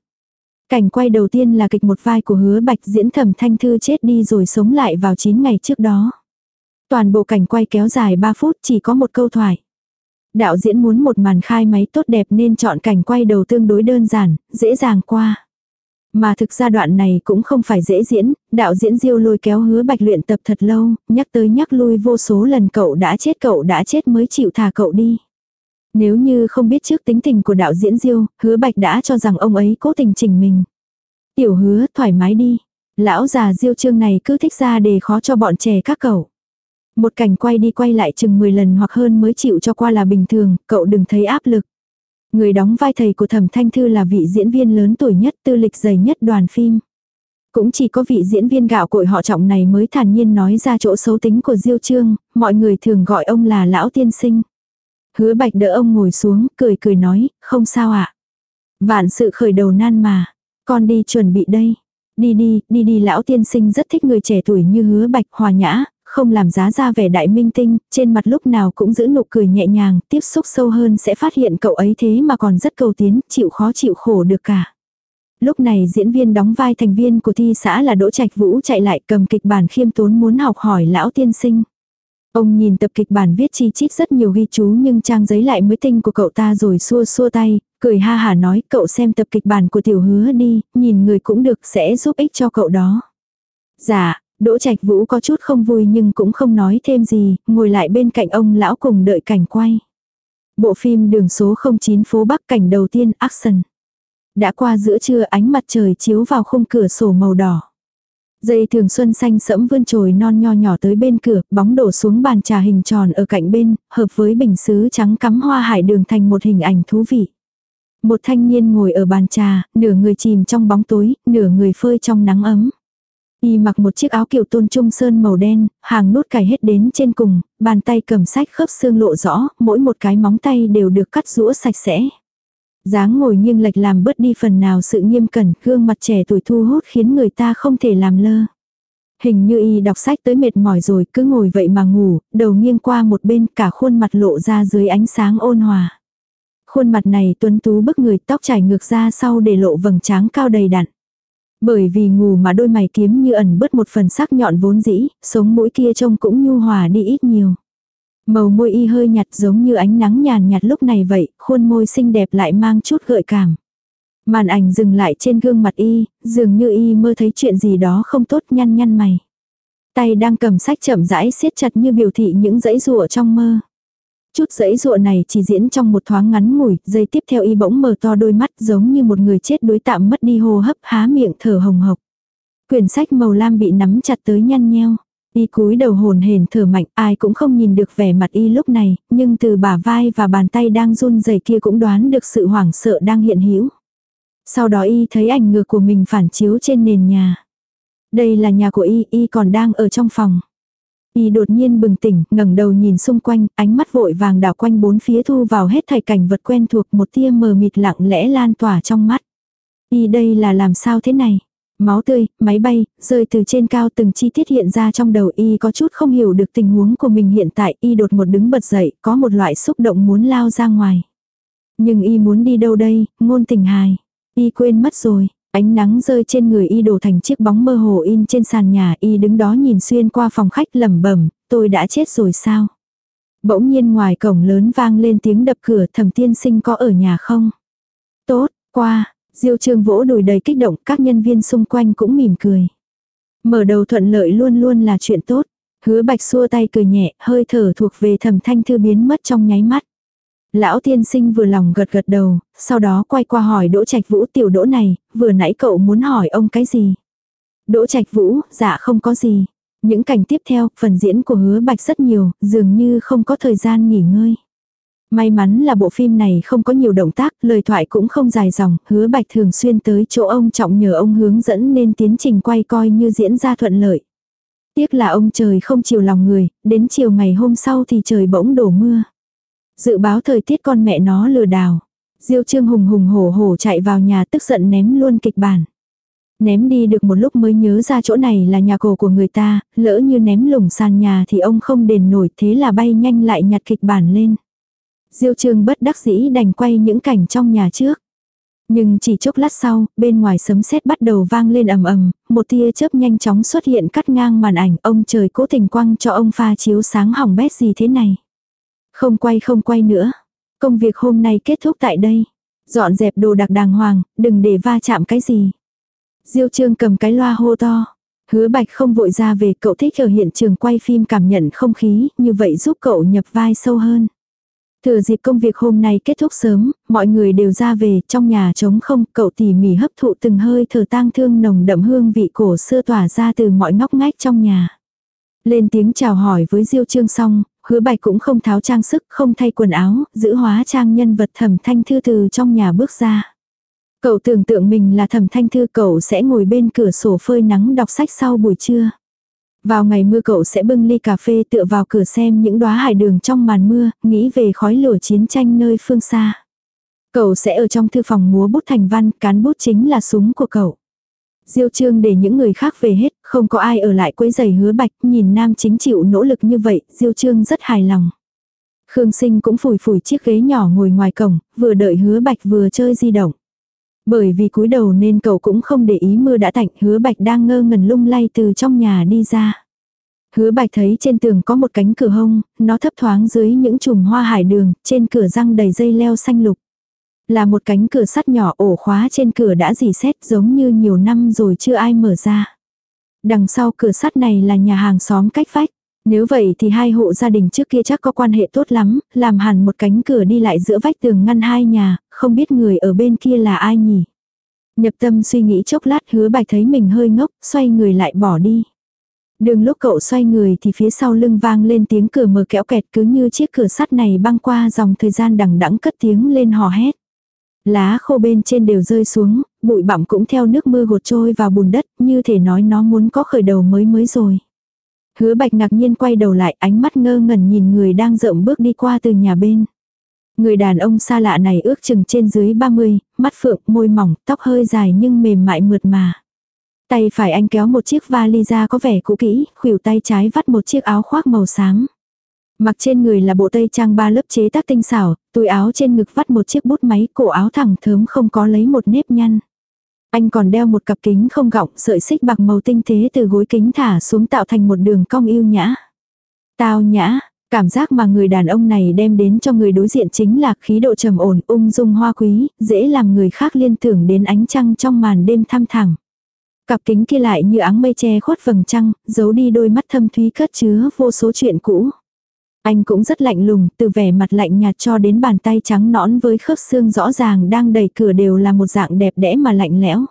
Cảnh quay đầu tiên là kịch một vai của hứa bạch diễn thẩm thanh thư chết đi rồi sống lại vào 9 ngày trước đó. Toàn bộ cảnh quay kéo dài 3 phút chỉ có một câu thoại. Đạo diễn muốn một màn khai máy tốt đẹp nên chọn cảnh quay đầu tương đối đơn giản, dễ dàng qua. Mà thực ra đoạn này cũng không phải dễ diễn, đạo diễn diêu lôi kéo hứa bạch luyện tập thật lâu, nhắc tới nhắc lui vô số lần cậu đã chết cậu đã chết mới chịu thả cậu đi. Nếu như không biết trước tính tình của đạo diễn diêu, hứa bạch đã cho rằng ông ấy cố tình chỉnh mình. Tiểu hứa thoải mái đi. Lão già diêu trương này cứ thích ra đề khó cho bọn trẻ các cậu. Một cảnh quay đi quay lại chừng 10 lần hoặc hơn mới chịu cho qua là bình thường, cậu đừng thấy áp lực. Người đóng vai thầy của Thẩm Thanh Thư là vị diễn viên lớn tuổi nhất tư lịch dày nhất đoàn phim. Cũng chỉ có vị diễn viên gạo cội họ trọng này mới thản nhiên nói ra chỗ xấu tính của Diêu Trương, mọi người thường gọi ông là lão tiên sinh. Hứa bạch đỡ ông ngồi xuống, cười cười nói, không sao ạ. À? Vạn sự khởi đầu nan mà, con đi chuẩn bị đây. Đi đi, đi đi lão tiên sinh rất thích người trẻ tuổi như hứa bạch hòa nhã, không làm giá ra vẻ đại minh tinh, trên mặt lúc nào cũng giữ nụ cười nhẹ nhàng, tiếp xúc sâu hơn sẽ phát hiện cậu ấy thế mà còn rất cầu tiến, chịu khó chịu khổ được cả. Lúc này diễn viên đóng vai thành viên của thi xã là Đỗ Trạch Vũ chạy lại cầm kịch bản khiêm tốn muốn học hỏi lão tiên sinh. Ông nhìn tập kịch bản viết chi chít rất nhiều ghi chú nhưng trang giấy lại mới tinh của cậu ta rồi xua xua tay, cười ha hà nói cậu xem tập kịch bản của tiểu hứa đi, nhìn người cũng được sẽ giúp ích cho cậu đó. Dạ, Đỗ Trạch Vũ có chút không vui nhưng cũng không nói thêm gì, ngồi lại bên cạnh ông lão cùng đợi cảnh quay. Bộ phim đường số 09 phố Bắc cảnh đầu tiên Action. Đã qua giữa trưa ánh mặt trời chiếu vào khung cửa sổ màu đỏ. Dây thường xuân xanh sẫm vươn trồi non nho nhỏ tới bên cửa, bóng đổ xuống bàn trà hình tròn ở cạnh bên, hợp với bình sứ trắng cắm hoa hải đường thành một hình ảnh thú vị. Một thanh niên ngồi ở bàn trà, nửa người chìm trong bóng tối, nửa người phơi trong nắng ấm. Y mặc một chiếc áo kiểu tôn trung sơn màu đen, hàng nút cài hết đến trên cùng, bàn tay cầm sách khớp xương lộ rõ, mỗi một cái móng tay đều được cắt rũa sạch sẽ. dáng ngồi nghiêng lệch làm bớt đi phần nào sự nghiêm cẩn, gương mặt trẻ tuổi thu hút khiến người ta không thể làm lơ. Hình như y đọc sách tới mệt mỏi rồi cứ ngồi vậy mà ngủ, đầu nghiêng qua một bên cả khuôn mặt lộ ra dưới ánh sáng ôn hòa. Khuôn mặt này tuấn tú bức người tóc trải ngược ra sau để lộ vầng tráng cao đầy đặn. Bởi vì ngủ mà đôi mày kiếm như ẩn bớt một phần sắc nhọn vốn dĩ, sống mũi kia trông cũng nhu hòa đi ít nhiều. Màu môi y hơi nhạt giống như ánh nắng nhàn nhạt lúc này vậy, khuôn môi xinh đẹp lại mang chút gợi cảm. Màn ảnh dừng lại trên gương mặt y, dường như y mơ thấy chuyện gì đó không tốt nhăn nhăn mày. Tay đang cầm sách chậm rãi siết chặt như biểu thị những dãy rùa trong mơ. Chút giấy dụa này chỉ diễn trong một thoáng ngắn ngủi, giây tiếp theo y bỗng mở to đôi mắt giống như một người chết đối tạm mất đi hô hấp há miệng thở hồng hộc. Quyển sách màu lam bị nắm chặt tới nhăn nheo. Y cúi đầu hồn hển thở mạnh, ai cũng không nhìn được vẻ mặt y lúc này, nhưng từ bả vai và bàn tay đang run rẩy kia cũng đoán được sự hoảng sợ đang hiện hữu. Sau đó y thấy ảnh ngược của mình phản chiếu trên nền nhà. Đây là nhà của y, y còn đang ở trong phòng. Y đột nhiên bừng tỉnh, ngẩng đầu nhìn xung quanh, ánh mắt vội vàng đảo quanh bốn phía thu vào hết thảy cảnh vật quen thuộc một tia mờ mịt lặng lẽ lan tỏa trong mắt. Y đây là làm sao thế này? Máu tươi, máy bay, rơi từ trên cao từng chi tiết hiện ra trong đầu y có chút không hiểu được tình huống của mình hiện tại y đột một đứng bật dậy, có một loại xúc động muốn lao ra ngoài. Nhưng y muốn đi đâu đây, ngôn tình hài. Y quên mất rồi, Ánh nắng rơi trên người y đổ thành chiếc bóng mơ hồ in trên sàn nhà y đứng đó nhìn xuyên qua phòng khách lẩm bẩm tôi đã chết rồi sao? Bỗng nhiên ngoài cổng lớn vang lên tiếng đập cửa thẩm tiên sinh có ở nhà không? Tốt, qua, diêu trương vỗ đùi đầy kích động các nhân viên xung quanh cũng mỉm cười. Mở đầu thuận lợi luôn luôn là chuyện tốt. Hứa bạch xua tay cười nhẹ, hơi thở thuộc về thẩm thanh thư biến mất trong nháy mắt. Lão tiên sinh vừa lòng gật gật đầu, sau đó quay qua hỏi Đỗ Trạch Vũ tiểu đỗ này, vừa nãy cậu muốn hỏi ông cái gì? Đỗ Trạch Vũ, dạ không có gì. Những cảnh tiếp theo, phần diễn của hứa bạch rất nhiều, dường như không có thời gian nghỉ ngơi. May mắn là bộ phim này không có nhiều động tác, lời thoại cũng không dài dòng, hứa bạch thường xuyên tới chỗ ông trọng nhờ ông hướng dẫn nên tiến trình quay coi như diễn ra thuận lợi. Tiếc là ông trời không chiều lòng người, đến chiều ngày hôm sau thì trời bỗng đổ mưa. Dự báo thời tiết con mẹ nó lừa đảo. Diêu Trương hùng hùng hổ hổ chạy vào nhà tức giận ném luôn kịch bản. Ném đi được một lúc mới nhớ ra chỗ này là nhà cổ của người ta, lỡ như ném lủng sàn nhà thì ông không đền nổi thế là bay nhanh lại nhặt kịch bản lên. Diêu Trương bất đắc dĩ đành quay những cảnh trong nhà trước. Nhưng chỉ chốc lát sau, bên ngoài sấm sét bắt đầu vang lên ầm ầm, một tia chớp nhanh chóng xuất hiện cắt ngang màn ảnh, ông trời cố tình quăng cho ông pha chiếu sáng hỏng bét gì thế này. Không quay không quay nữa. Công việc hôm nay kết thúc tại đây. Dọn dẹp đồ đặc đàng hoàng, đừng để va chạm cái gì. Diêu Trương cầm cái loa hô to. Hứa Bạch không vội ra về cậu thích ở hiện trường quay phim cảm nhận không khí, như vậy giúp cậu nhập vai sâu hơn. Thừa dịp công việc hôm nay kết thúc sớm, mọi người đều ra về, trong nhà trống không, cậu tỉ mỉ hấp thụ từng hơi thở tang thương nồng đậm hương vị cổ xưa tỏa ra từ mọi ngóc ngách trong nhà. Lên tiếng chào hỏi với Diêu Trương xong, hứa bạch cũng không tháo trang sức, không thay quần áo, giữ hóa trang nhân vật thẩm thanh thư từ trong nhà bước ra. Cậu tưởng tượng mình là thẩm thanh thư cậu sẽ ngồi bên cửa sổ phơi nắng đọc sách sau buổi trưa. Vào ngày mưa cậu sẽ bưng ly cà phê tựa vào cửa xem những đóa hải đường trong màn mưa, nghĩ về khói lửa chiến tranh nơi phương xa. Cậu sẽ ở trong thư phòng múa bút thành văn, cán bút chính là súng của cậu. Diêu trương để những người khác về hết, không có ai ở lại quấy giày hứa bạch, nhìn nam chính chịu nỗ lực như vậy, Diêu trương rất hài lòng. Khương sinh cũng phủi phủi chiếc ghế nhỏ ngồi ngoài cổng, vừa đợi hứa bạch vừa chơi di động. Bởi vì cúi đầu nên cậu cũng không để ý mưa đã tạnh, hứa bạch đang ngơ ngẩn lung lay từ trong nhà đi ra. Hứa bạch thấy trên tường có một cánh cửa hông, nó thấp thoáng dưới những chùm hoa hải đường, trên cửa răng đầy dây leo xanh lục. Là một cánh cửa sắt nhỏ ổ khóa trên cửa đã dì xét giống như nhiều năm rồi chưa ai mở ra. Đằng sau cửa sắt này là nhà hàng xóm cách vách. Nếu vậy thì hai hộ gia đình trước kia chắc có quan hệ tốt lắm, làm hẳn một cánh cửa đi lại giữa vách tường ngăn hai nhà, không biết người ở bên kia là ai nhỉ. Nhập tâm suy nghĩ chốc lát hứa bạch thấy mình hơi ngốc, xoay người lại bỏ đi. Đường lúc cậu xoay người thì phía sau lưng vang lên tiếng cửa mở kéo kẹt cứ như chiếc cửa sắt này băng qua dòng thời gian đằng đẵng cất tiếng lên hò hét. Lá khô bên trên đều rơi xuống, bụi bặm cũng theo nước mưa gột trôi vào bùn đất như thể nói nó muốn có khởi đầu mới mới rồi. Hứa bạch ngạc nhiên quay đầu lại ánh mắt ngơ ngẩn nhìn người đang rộng bước đi qua từ nhà bên. Người đàn ông xa lạ này ước chừng trên dưới 30, mắt phượng, môi mỏng, tóc hơi dài nhưng mềm mại mượt mà. Tay phải anh kéo một chiếc vali ra có vẻ cũ kỹ, khuỷu tay trái vắt một chiếc áo khoác màu xám. Mặc trên người là bộ tây trang ba lớp chế tác tinh xảo, túi áo trên ngực vắt một chiếc bút máy, cổ áo thẳng thớm không có lấy một nếp nhăn. Anh còn đeo một cặp kính không gọng, sợi xích bạc màu tinh tế từ gối kính thả xuống tạo thành một đường cong yêu nhã. Tao nhã, cảm giác mà người đàn ông này đem đến cho người đối diện chính là khí độ trầm ổn, ung dung hoa quý, dễ làm người khác liên tưởng đến ánh trăng trong màn đêm thăm thẳng. Cặp kính kia lại như áng mây che khuất vầng trăng, giấu đi đôi mắt thâm thúy cất chứa vô số chuyện cũ. Anh cũng rất lạnh lùng, từ vẻ mặt lạnh nhạt cho đến bàn tay trắng nõn với khớp xương rõ ràng đang đẩy cửa đều là một dạng đẹp đẽ mà lạnh lẽo.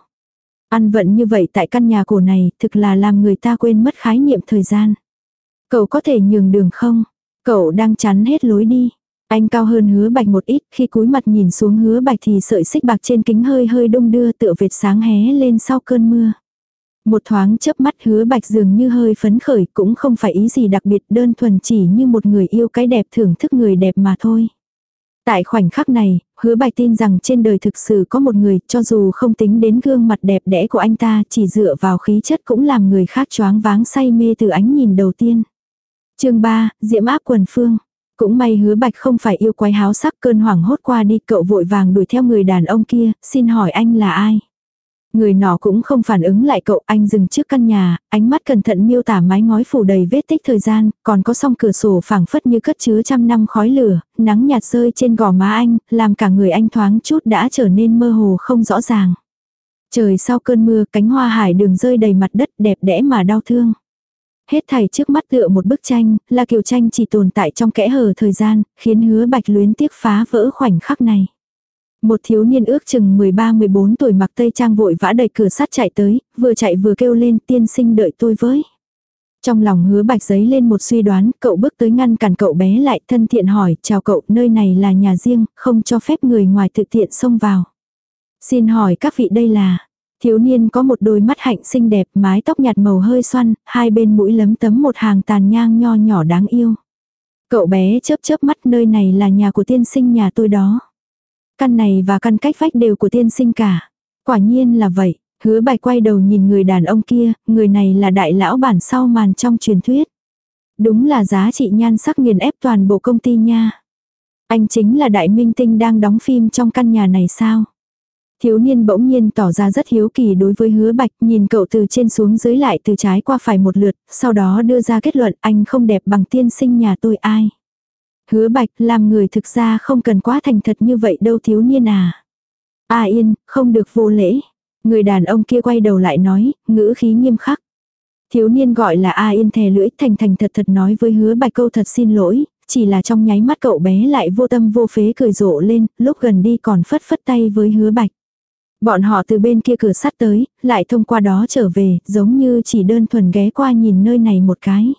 Ăn vận như vậy tại căn nhà cổ này, thực là làm người ta quên mất khái niệm thời gian. Cậu có thể nhường đường không? Cậu đang chắn hết lối đi. Anh cao hơn hứa bạch một ít, khi cúi mặt nhìn xuống hứa bạch thì sợi xích bạc trên kính hơi hơi đông đưa tựa vệt sáng hé lên sau cơn mưa. Một thoáng chớp mắt hứa bạch dường như hơi phấn khởi cũng không phải ý gì đặc biệt đơn thuần chỉ như một người yêu cái đẹp thưởng thức người đẹp mà thôi. Tại khoảnh khắc này, hứa bạch tin rằng trên đời thực sự có một người cho dù không tính đến gương mặt đẹp đẽ của anh ta chỉ dựa vào khí chất cũng làm người khác choáng váng say mê từ ánh nhìn đầu tiên. chương 3, Diễm áp quần phương. Cũng may hứa bạch không phải yêu quái háo sắc cơn hoảng hốt qua đi cậu vội vàng đuổi theo người đàn ông kia, xin hỏi anh là ai? Người nọ cũng không phản ứng lại cậu, anh dừng trước căn nhà, ánh mắt cẩn thận miêu tả mái ngói phủ đầy vết tích thời gian, còn có song cửa sổ phảng phất như cất chứa trăm năm khói lửa, nắng nhạt rơi trên gò má anh, làm cả người anh thoáng chút đã trở nên mơ hồ không rõ ràng. Trời sau cơn mưa, cánh hoa hải đường rơi đầy mặt đất đẹp đẽ mà đau thương. Hết thảy trước mắt tựa một bức tranh, là kiểu tranh chỉ tồn tại trong kẽ hở thời gian, khiến hứa bạch luyến tiếc phá vỡ khoảnh khắc này. Một thiếu niên ước chừng 13-14 tuổi mặc tây trang vội vã đẩy cửa sắt chạy tới, vừa chạy vừa kêu lên tiên sinh đợi tôi với. Trong lòng hứa bạch giấy lên một suy đoán, cậu bước tới ngăn cản cậu bé lại thân thiện hỏi, chào cậu, nơi này là nhà riêng, không cho phép người ngoài thực tiện xông vào. Xin hỏi các vị đây là, thiếu niên có một đôi mắt hạnh xinh đẹp, mái tóc nhạt màu hơi xoăn, hai bên mũi lấm tấm một hàng tàn nhang nho nhỏ đáng yêu. Cậu bé chớp chớp mắt nơi này là nhà của tiên sinh nhà tôi đó. Căn này và căn cách vách đều của tiên sinh cả. Quả nhiên là vậy, hứa bạch quay đầu nhìn người đàn ông kia, người này là đại lão bản sau màn trong truyền thuyết. Đúng là giá trị nhan sắc nghiền ép toàn bộ công ty nha. Anh chính là đại minh tinh đang đóng phim trong căn nhà này sao? Thiếu niên bỗng nhiên tỏ ra rất hiếu kỳ đối với hứa bạch, nhìn cậu từ trên xuống dưới lại từ trái qua phải một lượt, sau đó đưa ra kết luận anh không đẹp bằng tiên sinh nhà tôi ai. Hứa bạch làm người thực ra không cần quá thành thật như vậy đâu thiếu niên à. A yên, không được vô lễ. Người đàn ông kia quay đầu lại nói, ngữ khí nghiêm khắc. Thiếu niên gọi là A yên thè lưỡi thành thành thật thật nói với hứa bạch câu thật xin lỗi, chỉ là trong nháy mắt cậu bé lại vô tâm vô phế cười rộ lên, lúc gần đi còn phất phất tay với hứa bạch. Bọn họ từ bên kia cửa sắt tới, lại thông qua đó trở về, giống như chỉ đơn thuần ghé qua nhìn nơi này một cái.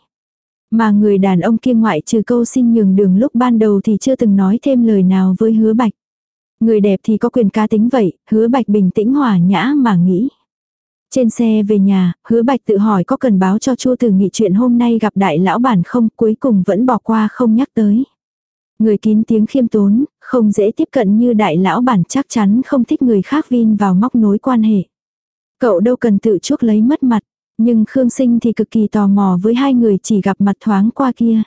Mà người đàn ông kia ngoại trừ câu xin nhường đường lúc ban đầu thì chưa từng nói thêm lời nào với hứa bạch. Người đẹp thì có quyền cá tính vậy, hứa bạch bình tĩnh hòa nhã mà nghĩ. Trên xe về nhà, hứa bạch tự hỏi có cần báo cho chua từ nghị chuyện hôm nay gặp đại lão bản không cuối cùng vẫn bỏ qua không nhắc tới. Người kín tiếng khiêm tốn, không dễ tiếp cận như đại lão bản chắc chắn không thích người khác vin vào móc nối quan hệ. Cậu đâu cần tự chuốc lấy mất mặt, nhưng Khương Sinh thì cực kỳ tò mò với hai người chỉ gặp mặt thoáng qua kia.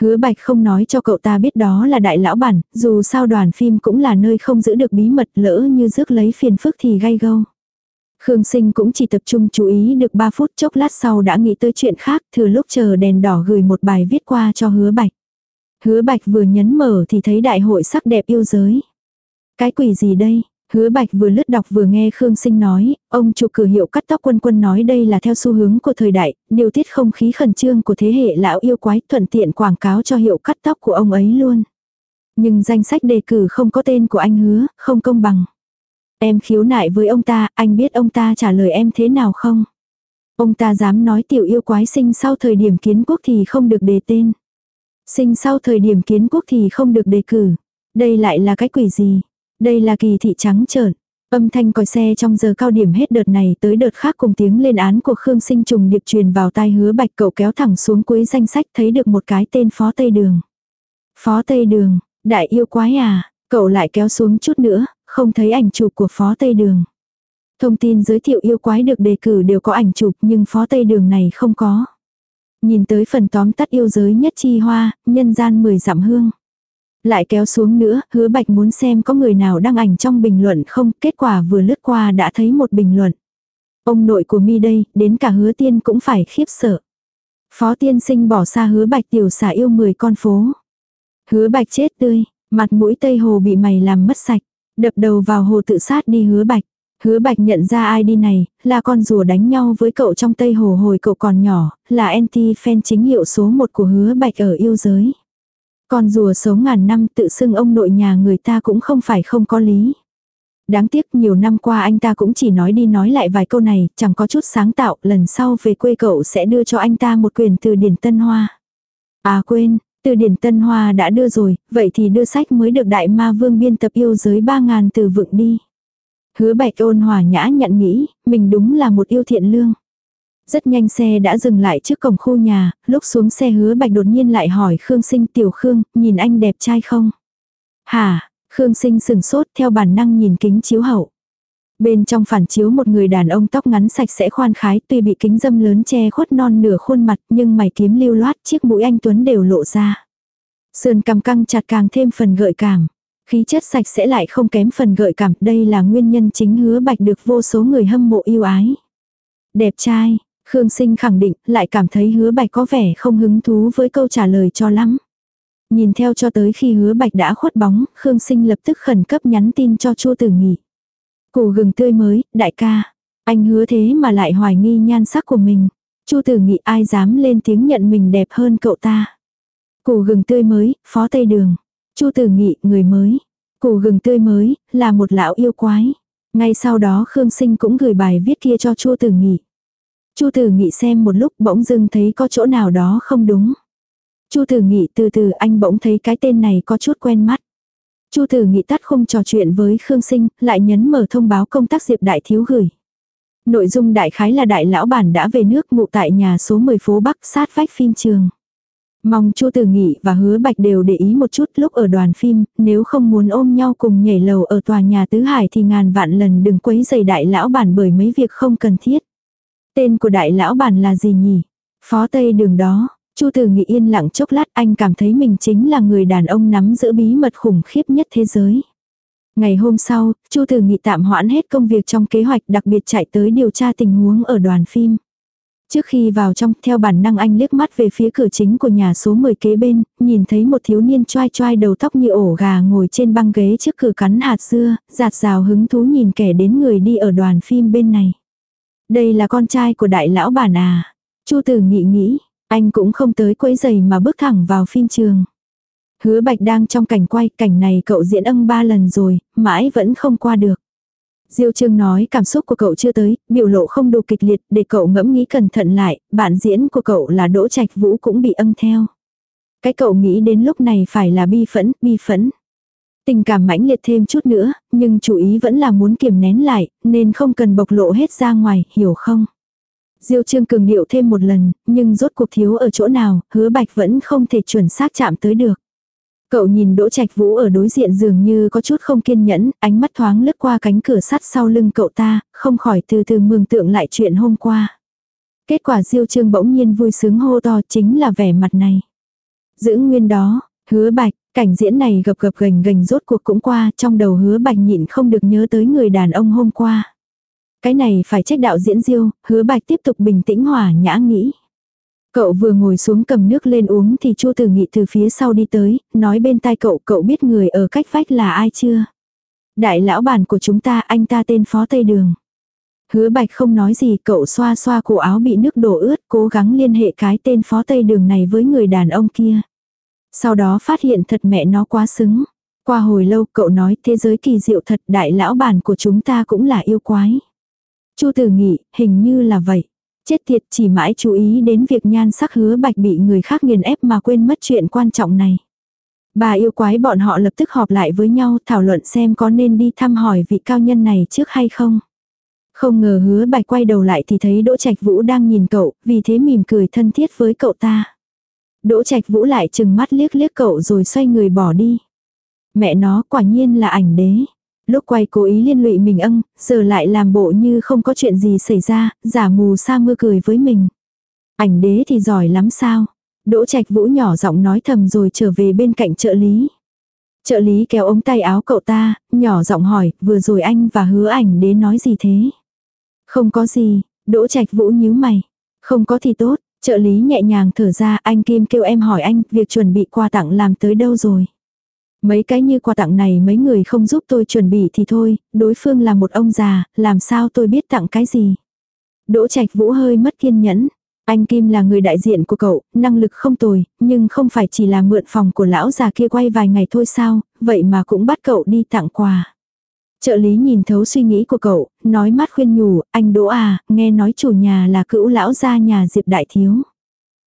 Hứa Bạch không nói cho cậu ta biết đó là đại lão bản, dù sao đoàn phim cũng là nơi không giữ được bí mật lỡ như rước lấy phiền phức thì gay gâu. Khương Sinh cũng chỉ tập trung chú ý được 3 phút chốc lát sau đã nghĩ tới chuyện khác, thừa lúc chờ đèn đỏ gửi một bài viết qua cho hứa Bạch. Hứa Bạch vừa nhấn mở thì thấy đại hội sắc đẹp yêu giới. Cái quỷ gì đây? Hứa Bạch vừa lướt đọc vừa nghe Khương Sinh nói, ông chủ cửa hiệu cắt tóc quân quân nói đây là theo xu hướng của thời đại, điều tiết không khí khẩn trương của thế hệ lão yêu quái thuận tiện quảng cáo cho hiệu cắt tóc của ông ấy luôn. Nhưng danh sách đề cử không có tên của anh hứa, không công bằng. Em khiếu nại với ông ta, anh biết ông ta trả lời em thế nào không? Ông ta dám nói tiểu yêu quái sinh sau thời điểm kiến quốc thì không được đề tên. Sinh sau thời điểm kiến quốc thì không được đề cử. Đây lại là cái quỷ gì? Đây là kỳ thị trắng trợn. Âm thanh còi xe trong giờ cao điểm hết đợt này tới đợt khác cùng tiếng lên án của Khương Sinh trùng điệp truyền vào tai hứa bạch cậu kéo thẳng xuống cuối danh sách thấy được một cái tên Phó Tây Đường. Phó Tây Đường, đại yêu quái à, cậu lại kéo xuống chút nữa, không thấy ảnh chụp của Phó Tây Đường. Thông tin giới thiệu yêu quái được đề cử đều có ảnh chụp nhưng Phó Tây Đường này không có. Nhìn tới phần tóm tắt yêu giới nhất chi hoa, nhân gian mười dặm hương. Lại kéo xuống nữa, hứa bạch muốn xem có người nào đăng ảnh trong bình luận không, kết quả vừa lướt qua đã thấy một bình luận. Ông nội của mi đây, đến cả hứa tiên cũng phải khiếp sợ. Phó tiên sinh bỏ xa hứa bạch tiểu xả yêu mười con phố. Hứa bạch chết tươi, mặt mũi tây hồ bị mày làm mất sạch, đập đầu vào hồ tự sát đi hứa bạch. Hứa bạch nhận ra ai đi này, là con rùa đánh nhau với cậu trong Tây Hồ hồi cậu còn nhỏ, là anti-fan chính hiệu số một của hứa bạch ở yêu giới. Con rùa sống ngàn năm tự xưng ông nội nhà người ta cũng không phải không có lý. Đáng tiếc nhiều năm qua anh ta cũng chỉ nói đi nói lại vài câu này, chẳng có chút sáng tạo, lần sau về quê cậu sẽ đưa cho anh ta một quyền từ điển Tân Hoa. À quên, từ điển Tân Hoa đã đưa rồi, vậy thì đưa sách mới được Đại Ma Vương biên tập yêu giới 3.000 từ vựng đi. Hứa bạch ôn hòa nhã nhận nghĩ, mình đúng là một yêu thiện lương. Rất nhanh xe đã dừng lại trước cổng khu nhà, lúc xuống xe hứa bạch đột nhiên lại hỏi Khương Sinh tiểu Khương, nhìn anh đẹp trai không? Hả, Khương Sinh sừng sốt theo bản năng nhìn kính chiếu hậu. Bên trong phản chiếu một người đàn ông tóc ngắn sạch sẽ khoan khái tuy bị kính dâm lớn che khuất non nửa khuôn mặt nhưng mày kiếm lưu loát chiếc mũi anh Tuấn đều lộ ra. Sườn cầm căng chặt càng thêm phần gợi cảm. Khí chất sạch sẽ lại không kém phần gợi cảm, đây là nguyên nhân chính hứa bạch được vô số người hâm mộ yêu ái. Đẹp trai, Khương Sinh khẳng định, lại cảm thấy hứa bạch có vẻ không hứng thú với câu trả lời cho lắm. Nhìn theo cho tới khi hứa bạch đã khuất bóng, Khương Sinh lập tức khẩn cấp nhắn tin cho Chu Tử Nghị. Củ gừng tươi mới, đại ca. Anh hứa thế mà lại hoài nghi nhan sắc của mình. Chu Tử Nghị ai dám lên tiếng nhận mình đẹp hơn cậu ta. Củ gừng tươi mới, phó tây đường. Chu Tử Nghị, người mới. Củ gừng tươi mới, là một lão yêu quái. Ngay sau đó Khương Sinh cũng gửi bài viết kia cho Chu Tử Nghị. Chu Tử Nghị xem một lúc bỗng dưng thấy có chỗ nào đó không đúng. Chu Tử Nghị từ từ anh bỗng thấy cái tên này có chút quen mắt. Chu Tử Nghị tắt không trò chuyện với Khương Sinh, lại nhấn mở thông báo công tác Diệp Đại Thiếu gửi. Nội dung đại khái là đại lão bản đã về nước ngụ tại nhà số 10 phố Bắc sát vách phim trường. Mong Chu Tử Nghị và Hứa Bạch đều để ý một chút lúc ở đoàn phim, nếu không muốn ôm nhau cùng nhảy lầu ở tòa nhà tứ hải thì ngàn vạn lần đừng quấy giày đại lão bản bởi mấy việc không cần thiết. Tên của đại lão bản là gì nhỉ? Phó Tây đường đó, Chu Tử Nghị yên lặng chốc lát anh cảm thấy mình chính là người đàn ông nắm giữ bí mật khủng khiếp nhất thế giới. Ngày hôm sau, Chu Tử Nghị tạm hoãn hết công việc trong kế hoạch đặc biệt chạy tới điều tra tình huống ở đoàn phim. Trước khi vào trong, theo bản năng anh liếc mắt về phía cửa chính của nhà số 10 kế bên, nhìn thấy một thiếu niên choai choai đầu tóc như ổ gà ngồi trên băng ghế trước cửa cắn hạt dưa, giạt rào hứng thú nhìn kẻ đến người đi ở đoàn phim bên này. Đây là con trai của đại lão bản à. Chu tử nghị nghĩ, anh cũng không tới quấy giày mà bước thẳng vào phim trường. Hứa bạch đang trong cảnh quay, cảnh này cậu diễn âm ba lần rồi, mãi vẫn không qua được. Diêu Trương nói cảm xúc của cậu chưa tới, biểu lộ không đủ kịch liệt để cậu ngẫm nghĩ cẩn thận lại, bạn diễn của cậu là Đỗ Trạch Vũ cũng bị âm theo. Cái cậu nghĩ đến lúc này phải là bi phẫn, bi phẫn. Tình cảm mãnh liệt thêm chút nữa, nhưng chủ ý vẫn là muốn kiềm nén lại, nên không cần bộc lộ hết ra ngoài, hiểu không? Diêu Trương cường điệu thêm một lần, nhưng rốt cuộc thiếu ở chỗ nào, hứa bạch vẫn không thể chuẩn xác chạm tới được. Cậu nhìn Đỗ Trạch Vũ ở đối diện dường như có chút không kiên nhẫn, ánh mắt thoáng lướt qua cánh cửa sắt sau lưng cậu ta, không khỏi từ từ mường tượng lại chuyện hôm qua. Kết quả Diêu Trương bỗng nhiên vui sướng hô to chính là vẻ mặt này. Giữ nguyên đó, hứa bạch, cảnh diễn này gập gập gành gành rốt cuộc cũng qua, trong đầu hứa bạch nhịn không được nhớ tới người đàn ông hôm qua. Cái này phải trách đạo diễn Diêu, hứa bạch tiếp tục bình tĩnh hỏa nhã nghĩ. Cậu vừa ngồi xuống cầm nước lên uống thì Chu Tử Nghị từ phía sau đi tới, nói bên tai cậu cậu biết người ở cách vách là ai chưa? Đại lão bản của chúng ta anh ta tên Phó Tây Đường. Hứa Bạch không nói gì cậu xoa xoa cổ áo bị nước đổ ướt cố gắng liên hệ cái tên Phó Tây Đường này với người đàn ông kia. Sau đó phát hiện thật mẹ nó quá xứng. Qua hồi lâu cậu nói thế giới kỳ diệu thật đại lão bản của chúng ta cũng là yêu quái. Chu Tử Nghị hình như là vậy. Chết tiệt chỉ mãi chú ý đến việc nhan sắc hứa bạch bị người khác nghiền ép mà quên mất chuyện quan trọng này. Bà yêu quái bọn họ lập tức họp lại với nhau thảo luận xem có nên đi thăm hỏi vị cao nhân này trước hay không. Không ngờ hứa bạch quay đầu lại thì thấy Đỗ Trạch Vũ đang nhìn cậu, vì thế mỉm cười thân thiết với cậu ta. Đỗ Trạch Vũ lại chừng mắt liếc liếc cậu rồi xoay người bỏ đi. Mẹ nó quả nhiên là ảnh đế. Lúc quay cố ý liên lụy mình âng, giờ lại làm bộ như không có chuyện gì xảy ra, giả mù sa mưa cười với mình. Ảnh đế thì giỏi lắm sao? Đỗ Trạch Vũ nhỏ giọng nói thầm rồi trở về bên cạnh trợ lý. Trợ lý kéo ống tay áo cậu ta, nhỏ giọng hỏi, vừa rồi anh và hứa ảnh đế nói gì thế? Không có gì, Đỗ Trạch Vũ nhíu mày. Không có thì tốt, trợ lý nhẹ nhàng thở ra, anh Kim kêu em hỏi anh, việc chuẩn bị quà tặng làm tới đâu rồi? Mấy cái như quà tặng này mấy người không giúp tôi chuẩn bị thì thôi, đối phương là một ông già, làm sao tôi biết tặng cái gì. Đỗ Trạch Vũ hơi mất kiên nhẫn. Anh Kim là người đại diện của cậu, năng lực không tồi, nhưng không phải chỉ là mượn phòng của lão già kia quay vài ngày thôi sao, vậy mà cũng bắt cậu đi tặng quà. Trợ lý nhìn thấu suy nghĩ của cậu, nói mắt khuyên nhủ, anh Đỗ à, nghe nói chủ nhà là cữu lão gia nhà Diệp Đại Thiếu.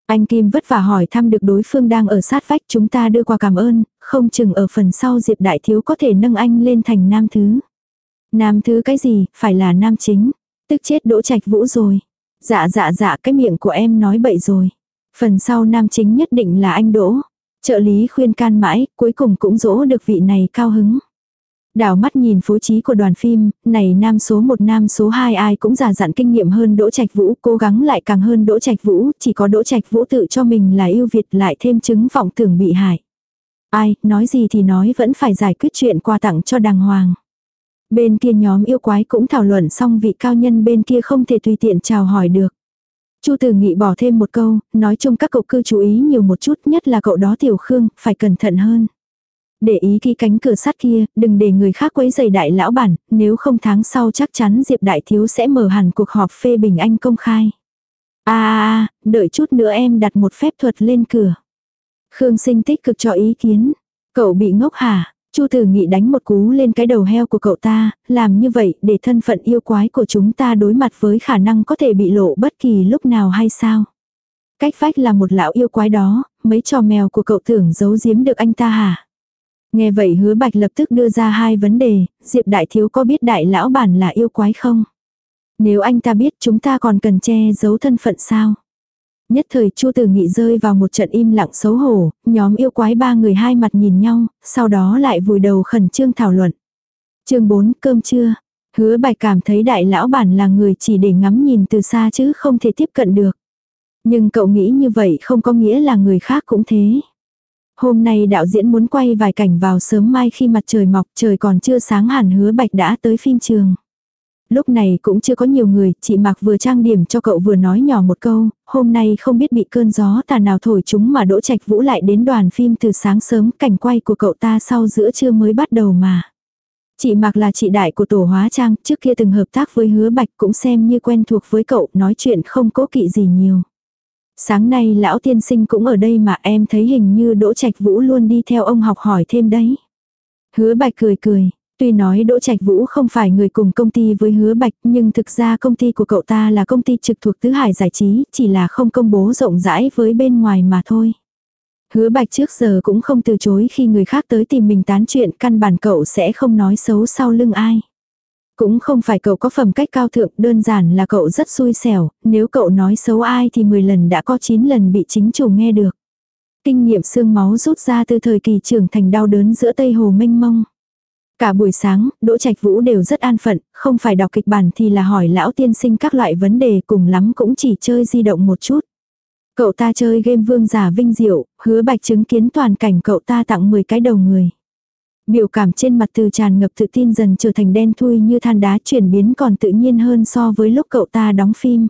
Anh Kim vất vả hỏi thăm được đối phương đang ở sát vách chúng ta đưa qua cảm ơn, không chừng ở phần sau Diệp Đại Thiếu có thể nâng anh lên thành nam thứ. Nam thứ cái gì, phải là nam chính. Tức chết đỗ trạch vũ rồi. Dạ dạ dạ cái miệng của em nói bậy rồi. Phần sau nam chính nhất định là anh đỗ. Trợ lý khuyên can mãi, cuối cùng cũng dỗ được vị này cao hứng. Đảo mắt nhìn phối trí của đoàn phim, này nam số 1 nam số 2 ai cũng già dặn kinh nghiệm hơn Đỗ Trạch Vũ, cố gắng lại càng hơn Đỗ Trạch Vũ, chỉ có Đỗ Trạch Vũ tự cho mình là yêu Việt lại thêm chứng vọng tưởng bị hại. Ai, nói gì thì nói vẫn phải giải quyết chuyện quà tặng cho đàng hoàng. Bên kia nhóm yêu quái cũng thảo luận xong vị cao nhân bên kia không thể tùy tiện chào hỏi được. Chu tử Nghị bỏ thêm một câu, nói chung các cậu cư chú ý nhiều một chút nhất là cậu đó Tiểu Khương, phải cẩn thận hơn. Để ý khi cánh cửa sắt kia, đừng để người khác quấy giày đại lão bản, nếu không tháng sau chắc chắn Diệp Đại Thiếu sẽ mở hẳn cuộc họp phê bình anh công khai. À, à, à, đợi chút nữa em đặt một phép thuật lên cửa. Khương sinh tích cực cho ý kiến. Cậu bị ngốc hả? Chu Tử Nghị đánh một cú lên cái đầu heo của cậu ta, làm như vậy để thân phận yêu quái của chúng ta đối mặt với khả năng có thể bị lộ bất kỳ lúc nào hay sao? Cách vách là một lão yêu quái đó, mấy trò mèo của cậu tưởng giấu giếm được anh ta hả? Nghe vậy hứa bạch lập tức đưa ra hai vấn đề, Diệp Đại Thiếu có biết đại lão bản là yêu quái không? Nếu anh ta biết chúng ta còn cần che giấu thân phận sao? Nhất thời Chu Tử Nghị rơi vào một trận im lặng xấu hổ, nhóm yêu quái ba người hai mặt nhìn nhau, sau đó lại vùi đầu khẩn trương thảo luận. chương 4 cơm trưa. Hứa bạch cảm thấy đại lão bản là người chỉ để ngắm nhìn từ xa chứ không thể tiếp cận được. Nhưng cậu nghĩ như vậy không có nghĩa là người khác cũng thế. Hôm nay đạo diễn muốn quay vài cảnh vào sớm mai khi mặt trời mọc trời còn chưa sáng hẳn hứa bạch đã tới phim trường. Lúc này cũng chưa có nhiều người, chị Mạc vừa trang điểm cho cậu vừa nói nhỏ một câu, hôm nay không biết bị cơn gió tà nào thổi chúng mà Đỗ Trạch Vũ lại đến đoàn phim từ sáng sớm, cảnh quay của cậu ta sau giữa trưa mới bắt đầu mà. Chị Mạc là chị đại của tổ hóa trang, trước kia từng hợp tác với hứa bạch cũng xem như quen thuộc với cậu, nói chuyện không cố kỵ gì nhiều. Sáng nay lão tiên sinh cũng ở đây mà em thấy hình như Đỗ Trạch Vũ luôn đi theo ông học hỏi thêm đấy. Hứa bạch cười cười, tuy nói Đỗ Trạch Vũ không phải người cùng công ty với hứa bạch nhưng thực ra công ty của cậu ta là công ty trực thuộc Tứ Hải Giải Trí, chỉ là không công bố rộng rãi với bên ngoài mà thôi. Hứa bạch trước giờ cũng không từ chối khi người khác tới tìm mình tán chuyện căn bản cậu sẽ không nói xấu sau lưng ai. Cũng không phải cậu có phẩm cách cao thượng, đơn giản là cậu rất xui xẻo, nếu cậu nói xấu ai thì 10 lần đã có 9 lần bị chính chủ nghe được. Kinh nghiệm xương máu rút ra từ thời kỳ trưởng thành đau đớn giữa Tây Hồ mênh mông. Cả buổi sáng, Đỗ Trạch Vũ đều rất an phận, không phải đọc kịch bản thì là hỏi lão tiên sinh các loại vấn đề cùng lắm cũng chỉ chơi di động một chút. Cậu ta chơi game vương giả vinh diệu, hứa bạch chứng kiến toàn cảnh cậu ta tặng 10 cái đầu người. Biểu cảm trên mặt từ tràn ngập tự tin dần trở thành đen thui như than đá chuyển biến còn tự nhiên hơn so với lúc cậu ta đóng phim.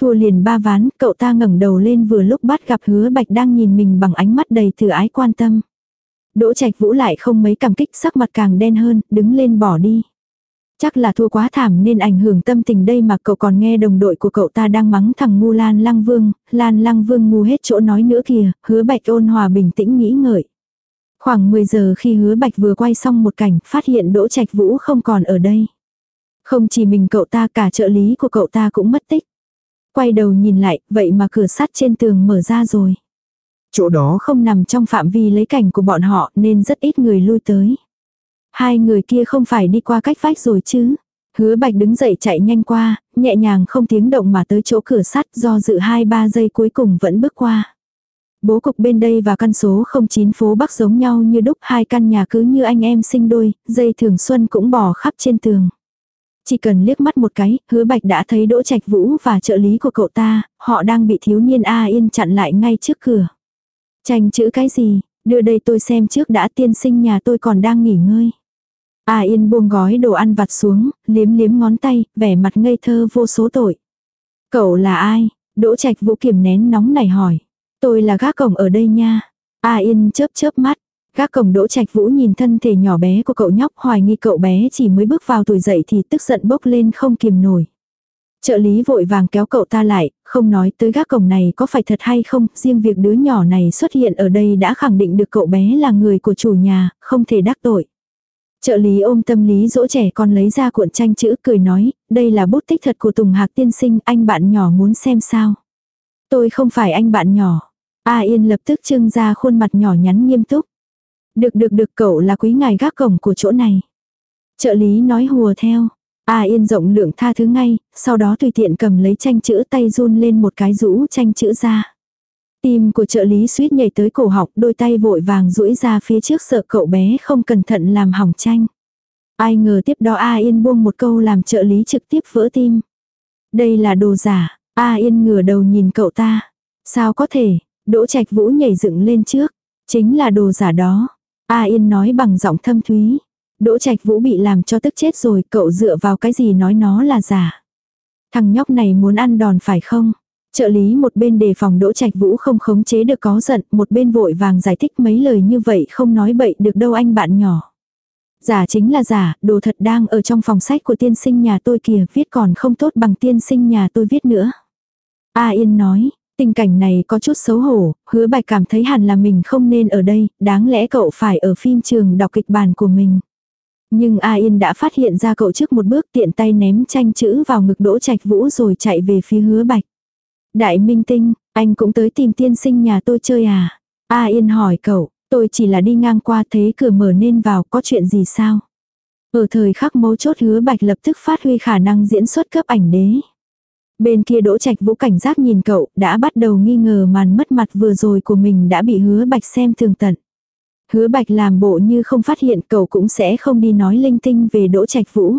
Thua liền ba ván, cậu ta ngẩng đầu lên vừa lúc bắt gặp hứa bạch đang nhìn mình bằng ánh mắt đầy từ ái quan tâm. Đỗ Trạch Vũ lại không mấy cảm kích sắc mặt càng đen hơn, đứng lên bỏ đi. Chắc là thua quá thảm nên ảnh hưởng tâm tình đây mà cậu còn nghe đồng đội của cậu ta đang mắng thằng ngu Lan Lăng Vương, Lan Lăng Vương ngu hết chỗ nói nữa kìa, hứa bạch ôn hòa bình tĩnh nghĩ ngợi. Khoảng 10 giờ khi hứa bạch vừa quay xong một cảnh, phát hiện Đỗ Trạch Vũ không còn ở đây. Không chỉ mình cậu ta cả trợ lý của cậu ta cũng mất tích. Quay đầu nhìn lại, vậy mà cửa sắt trên tường mở ra rồi.
Chỗ đó
Không nằm trong phạm vi lấy cảnh của bọn họ nên rất ít người lui tới. Hai người kia không phải đi qua cách vách rồi chứ. Hứa bạch đứng dậy chạy nhanh qua, nhẹ nhàng không tiếng động mà tới chỗ cửa sắt do dự hai ba giây cuối cùng vẫn bước qua. Bố cục bên đây và căn số 09 phố Bắc giống nhau như đúc hai căn nhà cứ như anh em sinh đôi, dây thường xuân cũng bò khắp trên tường. Chỉ cần liếc mắt một cái, hứa bạch đã thấy Đỗ Trạch Vũ và trợ lý của cậu ta, họ đang bị thiếu niên A Yên chặn lại ngay trước cửa. Tranh chữ cái gì, đưa đây tôi xem trước đã tiên sinh nhà tôi còn đang nghỉ ngơi. A Yên buông gói đồ ăn vặt xuống, liếm liếm ngón tay, vẻ mặt ngây thơ vô số tội. Cậu là ai? Đỗ Trạch Vũ kiềm nén nóng nảy hỏi. Tôi là gác cổng ở đây nha. A Yên chớp chớp mắt. Gác cổng Đỗ Trạch Vũ nhìn thân thể nhỏ bé của cậu nhóc hoài nghi cậu bé chỉ mới bước vào tuổi dậy thì tức giận bốc lên không kiềm nổi. Trợ lý vội vàng kéo cậu ta lại, không nói tới gác cổng này có phải thật hay không, riêng việc đứa nhỏ này xuất hiện ở đây đã khẳng định được cậu bé là người của chủ nhà, không thể đắc tội. Trợ lý ôm tâm lý dỗ trẻ con lấy ra cuộn tranh chữ cười nói, đây là bút tích thật của Tùng Hạc tiên sinh, anh bạn nhỏ muốn xem sao. Tôi không phải anh bạn nhỏ. A Yên lập tức trưng ra khuôn mặt nhỏ nhắn nghiêm túc. Được được được cậu là quý ngài gác cổng của chỗ này. Trợ lý nói hùa theo. A Yên rộng lượng tha thứ ngay, sau đó tùy tiện cầm lấy tranh chữ tay run lên một cái rũ tranh chữ ra. Tim của trợ lý suýt nhảy tới cổ học, đôi tay vội vàng duỗi ra phía trước sợ cậu bé không cẩn thận làm hỏng tranh. Ai ngờ tiếp đó A Yên buông một câu làm trợ lý trực tiếp vỡ tim. Đây là đồ giả, A Yên ngửa đầu nhìn cậu ta. Sao có thể, Đỗ Trạch Vũ nhảy dựng lên trước. Chính là đồ giả đó. A Yên nói bằng giọng thâm thúy. Đỗ Trạch Vũ bị làm cho tức chết rồi, cậu dựa vào cái gì nói nó là giả. Thằng nhóc này muốn ăn đòn phải không? Trợ lý một bên đề phòng Đỗ Trạch Vũ không khống chế được có giận, một bên vội vàng giải thích mấy lời như vậy không nói bậy được đâu anh bạn nhỏ. Giả chính là giả, đồ thật đang ở trong phòng sách của tiên sinh nhà tôi kìa, viết còn không tốt bằng tiên sinh nhà tôi viết nữa. A Yên nói, tình cảnh này có chút xấu hổ, hứa bạch cảm thấy hẳn là mình không nên ở đây, đáng lẽ cậu phải ở phim trường đọc kịch bản của mình. Nhưng A Yên đã phát hiện ra cậu trước một bước tiện tay ném tranh chữ vào ngực đỗ trạch vũ rồi chạy về phía hứa bạch. Đại minh tinh, anh cũng tới tìm tiên sinh nhà tôi chơi à? A Yên hỏi cậu, tôi chỉ là đi ngang qua thấy cửa mở nên vào có chuyện gì sao? Ở thời khắc mấu chốt hứa bạch lập tức phát huy khả năng diễn xuất cấp ảnh đế. Bên kia đỗ trạch vũ cảnh giác nhìn cậu, đã bắt đầu nghi ngờ màn mất mặt vừa rồi của mình đã bị hứa bạch xem thường tận. Hứa bạch làm bộ như không phát hiện cậu cũng sẽ không đi nói linh tinh về đỗ trạch vũ.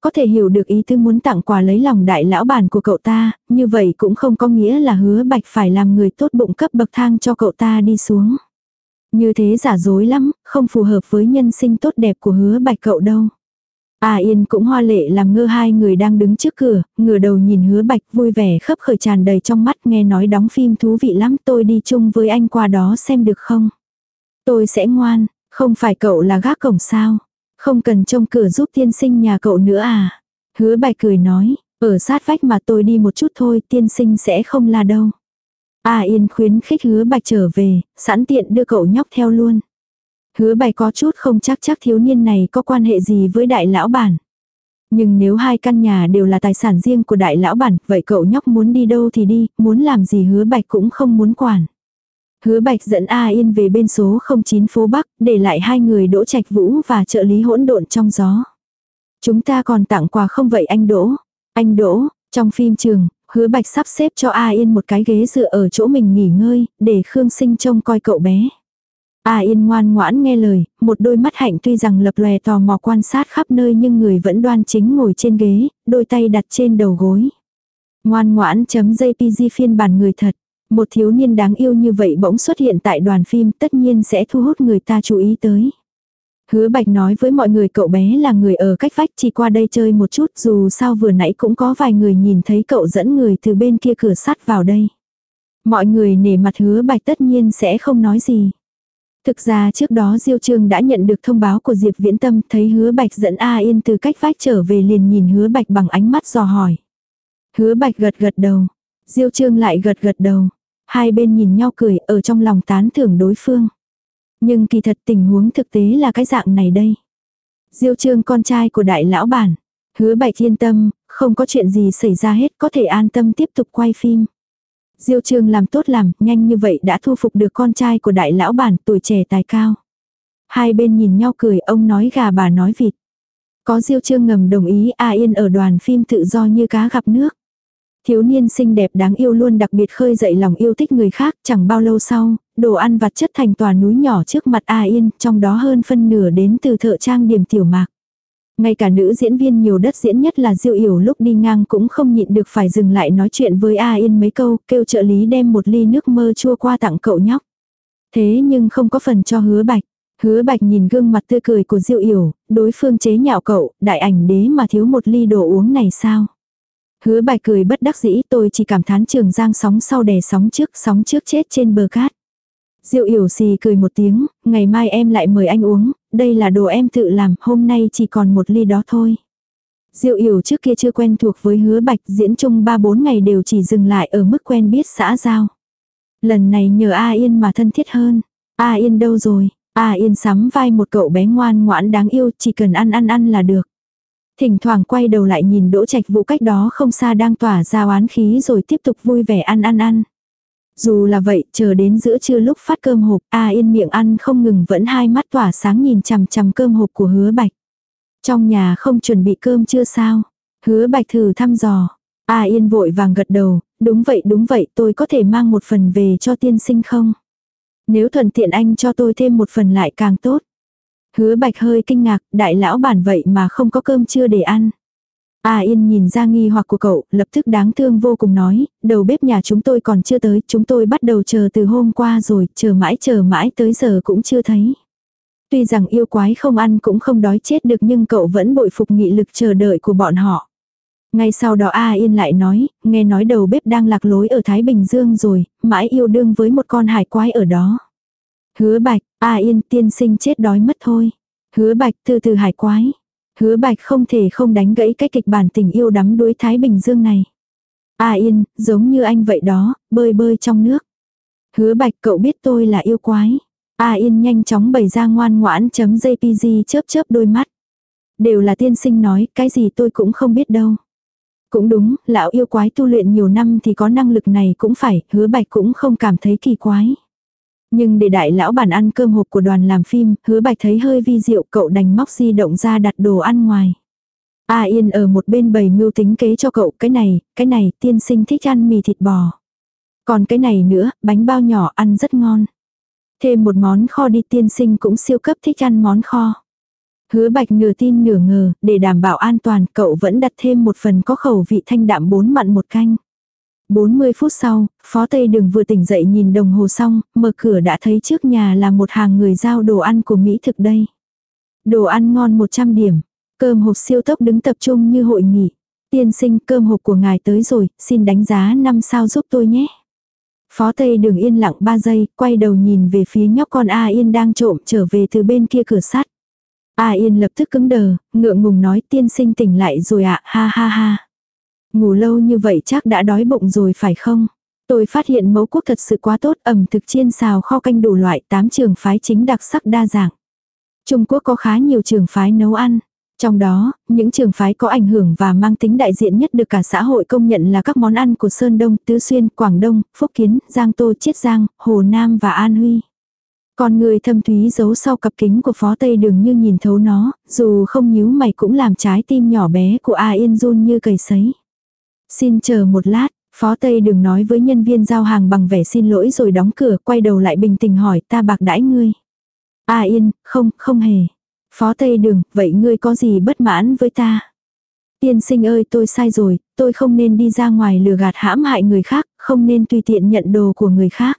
Có thể hiểu được ý tư muốn tặng quà lấy lòng đại lão bản của cậu ta, như vậy cũng không có nghĩa là hứa bạch phải làm người tốt bụng cấp bậc thang cho cậu ta đi xuống. Như thế giả dối lắm, không phù hợp với nhân sinh tốt đẹp của hứa bạch cậu đâu. À Yên cũng hoa lệ làm ngơ hai người đang đứng trước cửa, ngửa đầu nhìn hứa bạch vui vẻ khấp khởi tràn đầy trong mắt nghe nói đóng phim thú vị lắm tôi đi chung với anh qua đó xem được không. Tôi sẽ ngoan, không phải cậu là gác cổng sao. Không cần trông cửa giúp tiên sinh nhà cậu nữa à. Hứa bạch cười nói, ở sát vách mà tôi đi một chút thôi tiên sinh sẽ không là đâu. À Yên khuyến khích hứa bạch trở về, sẵn tiện đưa cậu nhóc theo luôn. Hứa bạch có chút không chắc chắc thiếu niên này có quan hệ gì với đại lão bản. Nhưng nếu hai căn nhà đều là tài sản riêng của đại lão bản, vậy cậu nhóc muốn đi đâu thì đi, muốn làm gì hứa bạch cũng không muốn quản. Hứa bạch dẫn A Yên về bên số 09 phố Bắc, để lại hai người đỗ trạch vũ và trợ lý hỗn độn trong gió. Chúng ta còn tặng quà không vậy anh Đỗ? Anh Đỗ, trong phim trường, hứa bạch sắp xếp cho A Yên một cái ghế dựa ở chỗ mình nghỉ ngơi, để Khương Sinh trông coi cậu bé. A Yên ngoan ngoãn nghe lời, một đôi mắt hạnh tuy rằng lập lòe tò mò quan sát khắp nơi nhưng người vẫn đoan chính ngồi trên ghế, đôi tay đặt trên đầu gối. Ngoan ngoãn chấm JPG phiên bản người thật. Một thiếu niên đáng yêu như vậy bỗng xuất hiện tại đoàn phim tất nhiên sẽ thu hút người ta chú ý tới. Hứa Bạch nói với mọi người cậu bé là người ở cách vách chỉ qua đây chơi một chút dù sao vừa nãy cũng có vài người nhìn thấy cậu dẫn người từ bên kia cửa sắt vào đây. Mọi người nể mặt hứa Bạch tất nhiên sẽ không nói gì. Thực ra trước đó Diêu Trương đã nhận được thông báo của Diệp Viễn Tâm thấy hứa Bạch dẫn A Yên từ cách vách trở về liền nhìn hứa Bạch bằng ánh mắt dò hỏi. Hứa Bạch gật gật đầu. Diêu Trương lại gật gật đầu. Hai bên nhìn nhau cười ở trong lòng tán thưởng đối phương. Nhưng kỳ thật tình huống thực tế là cái dạng này đây. Diêu Trương con trai của đại lão bản. Hứa Bạch yên tâm, không có chuyện gì xảy ra hết có thể an tâm tiếp tục quay phim. Diêu Trương làm tốt làm, nhanh như vậy đã thu phục được con trai của đại lão bản tuổi trẻ tài cao. Hai bên nhìn nhau cười ông nói gà bà nói vịt. Có Diêu Trương ngầm đồng ý A Yên ở đoàn phim tự do như cá gặp nước. Thiếu niên xinh đẹp đáng yêu luôn đặc biệt khơi dậy lòng yêu thích người khác, chẳng bao lâu sau, đồ ăn vặt chất thành tòa núi nhỏ trước mặt A Yên, trong đó hơn phân nửa đến từ thợ trang điểm tiểu mạc. Ngay cả nữ diễn viên nhiều đất diễn nhất là Diêu Yểu lúc đi ngang cũng không nhịn được phải dừng lại nói chuyện với A Yên mấy câu, kêu trợ lý đem một ly nước mơ chua qua tặng cậu nhóc. Thế nhưng không có phần cho hứa bạch. Hứa bạch nhìn gương mặt tươi cười của Diêu Yểu, đối phương chế nhạo cậu, đại ảnh đế mà thiếu một ly đồ uống này sao? Hứa bạch cười bất đắc dĩ tôi chỉ cảm thán trường giang sóng sau đè sóng trước, sóng trước chết trên bờ cát. Diệu yểu xì cười một tiếng, ngày mai em lại mời anh uống, đây là đồ em tự làm, hôm nay chỉ còn một ly đó thôi. Diệu yểu trước kia chưa quen thuộc với hứa bạch diễn chung 3-4 ngày đều chỉ dừng lại ở mức quen biết xã giao. Lần này nhờ A Yên mà thân thiết hơn. A Yên đâu rồi? A Yên sắm vai một cậu bé ngoan ngoãn đáng yêu chỉ cần ăn ăn ăn là được. Thỉnh thoảng quay đầu lại nhìn đỗ trạch vũ cách đó không xa đang tỏa ra oán khí rồi tiếp tục vui vẻ ăn ăn ăn. Dù là vậy, chờ đến giữa trưa lúc phát cơm hộp, A Yên miệng ăn không ngừng vẫn hai mắt tỏa sáng nhìn chằm chằm cơm hộp của hứa bạch. Trong nhà không chuẩn bị cơm chưa sao? Hứa bạch thử thăm dò. A Yên vội vàng gật đầu, đúng vậy đúng vậy tôi có thể mang một phần về cho tiên sinh không? Nếu thuận tiện anh cho tôi thêm một phần lại càng tốt. Hứa bạch hơi kinh ngạc, đại lão bản vậy mà không có cơm chưa để ăn. A Yên nhìn ra nghi hoặc của cậu, lập tức đáng thương vô cùng nói, đầu bếp nhà chúng tôi còn chưa tới, chúng tôi bắt đầu chờ từ hôm qua rồi, chờ mãi chờ mãi tới giờ cũng chưa thấy. Tuy rằng yêu quái không ăn cũng không đói chết được nhưng cậu vẫn bội phục nghị lực chờ đợi của bọn họ. Ngay sau đó A Yên lại nói, nghe nói đầu bếp đang lạc lối ở Thái Bình Dương rồi, mãi yêu đương với một con hải quái ở đó. Hứa bạch, A Yên tiên sinh chết đói mất thôi. Hứa bạch từ từ hải quái. Hứa bạch không thể không đánh gãy cái kịch bản tình yêu đắm đuối Thái Bình Dương này. A Yên, giống như anh vậy đó, bơi bơi trong nước. Hứa bạch cậu biết tôi là yêu quái. A Yên nhanh chóng bày ra ngoan ngoãn chấm JPG chớp chớp đôi mắt. Đều là tiên sinh nói, cái gì tôi cũng không biết đâu. Cũng đúng, lão yêu quái tu luyện nhiều năm thì có năng lực này cũng phải, hứa bạch cũng không cảm thấy kỳ quái. Nhưng để đại lão bản ăn cơm hộp của đoàn làm phim, hứa bạch thấy hơi vi diệu cậu đành móc di động ra đặt đồ ăn ngoài. A Yên ở một bên bầy mưu tính kế cho cậu, cái này, cái này, tiên sinh thích ăn mì thịt bò. Còn cái này nữa, bánh bao nhỏ ăn rất ngon. Thêm một món kho đi tiên sinh cũng siêu cấp thích ăn món kho. Hứa bạch nửa tin nửa ngờ, để đảm bảo an toàn cậu vẫn đặt thêm một phần có khẩu vị thanh đạm bốn mặn một canh. 40 phút sau, phó tây đường vừa tỉnh dậy nhìn đồng hồ xong, mở cửa đã thấy trước nhà là một hàng người giao đồ ăn của Mỹ thực đây. Đồ ăn ngon 100 điểm, cơm hộp siêu tốc đứng tập trung như hội nghị. Tiên sinh cơm hộp của ngài tới rồi, xin đánh giá 5 sao giúp tôi nhé. Phó Tây đường yên lặng 3 giây, quay đầu nhìn về phía nhóc con A Yên đang trộm trở về từ bên kia cửa sắt. A Yên lập tức cứng đờ, ngượng ngùng nói tiên sinh tỉnh lại rồi ạ, ha ha ha. Ngủ lâu như vậy chắc đã đói bụng rồi phải không? Tôi phát hiện mẫu quốc thật sự quá tốt, ẩm thực chiên xào kho canh đủ loại, tám trường phái chính đặc sắc đa dạng. Trung Quốc có khá nhiều trường phái nấu ăn. Trong đó, những trường phái có ảnh hưởng và mang tính đại diện nhất được cả xã hội công nhận là các món ăn của Sơn Đông, Tứ Xuyên, Quảng Đông, Phúc Kiến, Giang Tô, Chiết Giang, Hồ Nam và An Huy. Con người thâm thúy giấu sau cặp kính của phó tây đường như nhìn thấu nó, dù không nhíu mày cũng làm trái tim nhỏ bé của A Yên run như cầy sấy. Xin chờ một lát, phó tây đường nói với nhân viên giao hàng bằng vẻ xin lỗi rồi đóng cửa, quay đầu lại bình tĩnh hỏi ta bạc đãi ngươi. A Yên, không, không hề. Phó tây đường, vậy ngươi có gì bất mãn với ta? Tiên sinh ơi tôi sai rồi, tôi không nên đi ra ngoài lừa gạt hãm hại người khác, không nên tùy tiện nhận đồ của người khác.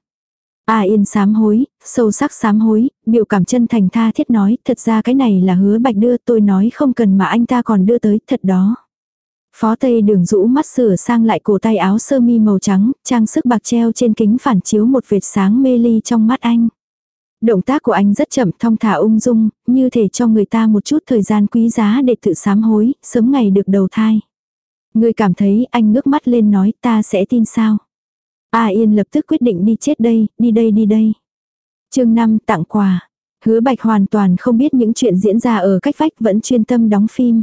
A yên sám hối, sâu sắc sám hối, biểu cảm chân thành tha thiết nói, thật ra cái này là hứa bạch đưa tôi nói không cần mà anh ta còn đưa tới, thật đó. Phó Tây đường rũ mắt sửa sang lại cổ tay áo sơ mi màu trắng, trang sức bạc treo trên kính phản chiếu một vệt sáng mê ly trong mắt anh. Động tác của anh rất chậm thong thả ung dung, như thể cho người ta một chút thời gian quý giá để tự sám hối, sớm ngày được đầu thai. Người cảm thấy anh ngước mắt lên nói ta sẽ tin sao. A Yên lập tức quyết định đi chết đây, đi đây đi đây. chương 5 tặng quà. Hứa Bạch hoàn toàn không biết những chuyện diễn ra ở cách vách vẫn chuyên tâm đóng phim.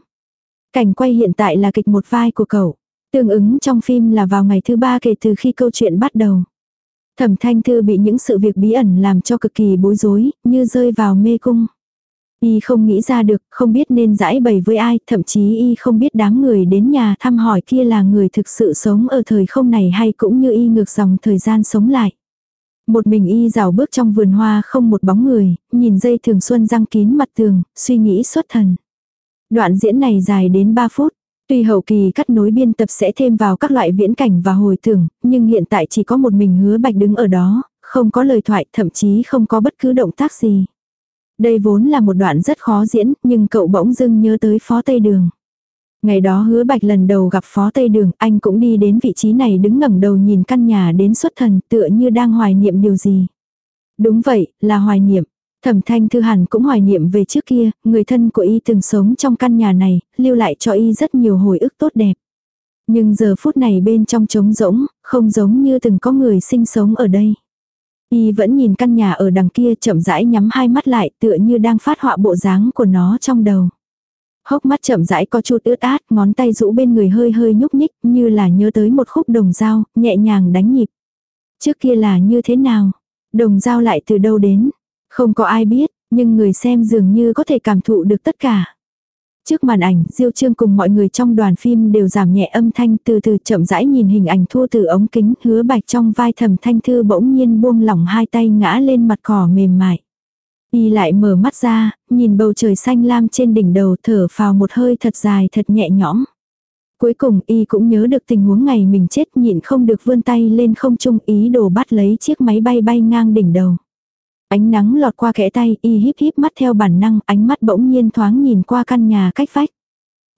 Cảnh quay hiện tại là kịch một vai của cậu. Tương ứng trong phim là vào ngày thứ ba kể từ khi câu chuyện bắt đầu. Thẩm Thanh Thư bị những sự việc bí ẩn làm cho cực kỳ bối rối, như rơi vào mê cung. Y không nghĩ ra được, không biết nên giải bày với ai, thậm chí Y không biết đám người đến nhà thăm hỏi kia là người thực sự sống ở thời không này hay cũng như Y ngược dòng thời gian sống lại. Một mình Y rào bước trong vườn hoa không một bóng người, nhìn dây thường xuân răng kín mặt tường, suy nghĩ xuất thần. Đoạn diễn này dài đến 3 phút. Tuy hậu kỳ cắt nối biên tập sẽ thêm vào các loại viễn cảnh và hồi tưởng, nhưng hiện tại chỉ có một mình hứa bạch đứng ở đó, không có lời thoại, thậm chí không có bất cứ động tác gì. Đây vốn là một đoạn rất khó diễn, nhưng cậu bỗng dưng nhớ tới Phó Tây Đường. Ngày đó hứa bạch lần đầu gặp Phó Tây Đường, anh cũng đi đến vị trí này đứng ngẩng đầu nhìn căn nhà đến xuất thần tựa như đang hoài niệm điều gì. Đúng vậy, là hoài niệm. Thẩm thanh thư hẳn cũng hoài niệm về trước kia, người thân của y từng sống trong căn nhà này, lưu lại cho y rất nhiều hồi ức tốt đẹp. Nhưng giờ phút này bên trong trống rỗng, không giống như từng có người sinh sống ở đây. Y vẫn nhìn căn nhà ở đằng kia chậm rãi nhắm hai mắt lại tựa như đang phát họa bộ dáng của nó trong đầu. Hốc mắt chậm rãi có chút ướt át, ngón tay rũ bên người hơi hơi nhúc nhích như là nhớ tới một khúc đồng dao, nhẹ nhàng đánh nhịp. Trước kia là như thế nào? Đồng dao lại từ đâu đến? Không có ai biết, nhưng người xem dường như có thể cảm thụ được tất cả. Trước màn ảnh, Diêu Trương cùng mọi người trong đoàn phim đều giảm nhẹ âm thanh từ từ chậm rãi nhìn hình ảnh thua từ ống kính hứa bạch trong vai thầm thanh thư bỗng nhiên buông lỏng hai tay ngã lên mặt cỏ mềm mại. Y lại mở mắt ra, nhìn bầu trời xanh lam trên đỉnh đầu thở phào một hơi thật dài thật nhẹ nhõm. Cuối cùng Y cũng nhớ được tình huống ngày mình chết nhịn không được vươn tay lên không trung ý đồ bắt lấy chiếc máy bay bay ngang đỉnh đầu. Ánh nắng lọt qua kẽ tay, y híp híp mắt theo bản năng, ánh mắt bỗng nhiên thoáng nhìn qua căn nhà cách vách.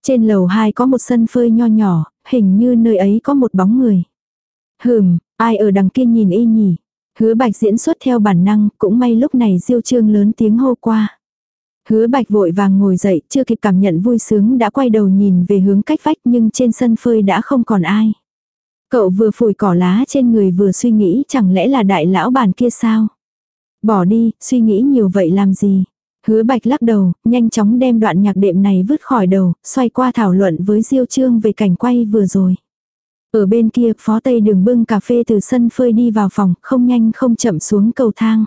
Trên lầu 2 có một sân phơi nho nhỏ, hình như nơi ấy có một bóng người. Hừm, ai ở đằng kia nhìn y nhỉ? Hứa bạch diễn xuất theo bản năng, cũng may lúc này diêu trương lớn tiếng hô qua. Hứa bạch vội vàng ngồi dậy, chưa kịp cảm nhận vui sướng đã quay đầu nhìn về hướng cách vách nhưng trên sân phơi đã không còn ai. Cậu vừa phủi cỏ lá trên người vừa suy nghĩ chẳng lẽ là đại lão bàn kia sao? Bỏ đi, suy nghĩ nhiều vậy làm gì? Hứa bạch lắc đầu, nhanh chóng đem đoạn nhạc đệm này vứt khỏi đầu, xoay qua thảo luận với Diêu Trương về cảnh quay vừa rồi. Ở bên kia, phó tây đường bưng cà phê từ sân phơi đi vào phòng, không nhanh không chậm xuống cầu thang.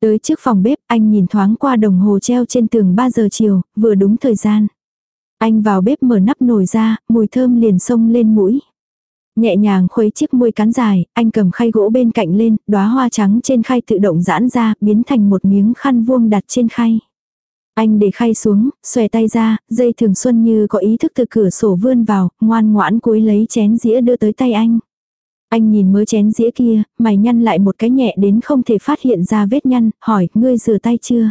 Tới trước phòng bếp, anh nhìn thoáng qua đồng hồ treo trên tường 3 giờ chiều, vừa đúng thời gian. Anh vào bếp mở nắp nồi ra, mùi thơm liền xông lên mũi. Nhẹ nhàng khuấy chiếc môi cắn dài, anh cầm khay gỗ bên cạnh lên, đóa hoa trắng trên khay tự động giãn ra, biến thành một miếng khăn vuông đặt trên khay. Anh để khay xuống, xòe tay ra, dây thường xuân như có ý thức từ cửa sổ vươn vào, ngoan ngoãn cúi lấy chén dĩa đưa tới tay anh. Anh nhìn mớ chén dĩa kia, mày nhăn lại một cái nhẹ đến không thể phát hiện ra vết nhăn, hỏi, ngươi rửa tay chưa?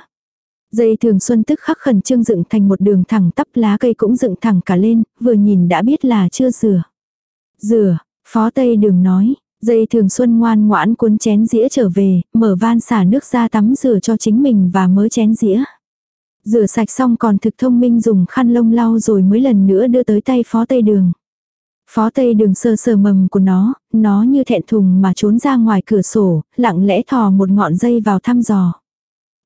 Dây thường xuân tức khắc khẩn trương dựng thành một đường thẳng tắp lá cây cũng dựng thẳng cả lên, vừa nhìn đã biết là chưa rửa. Rửa, phó tây đường nói, dây thường xuân ngoan ngoãn cuốn chén dĩa trở về, mở van xả nước ra tắm rửa cho chính mình và mớ chén dĩa. Rửa sạch xong còn thực thông minh dùng khăn lông lau rồi mới lần nữa đưa tới tay phó tây đường. Phó tây đường sơ sờ mầm của nó, nó như thẹn thùng mà trốn ra ngoài cửa sổ, lặng lẽ thò một ngọn dây vào thăm dò.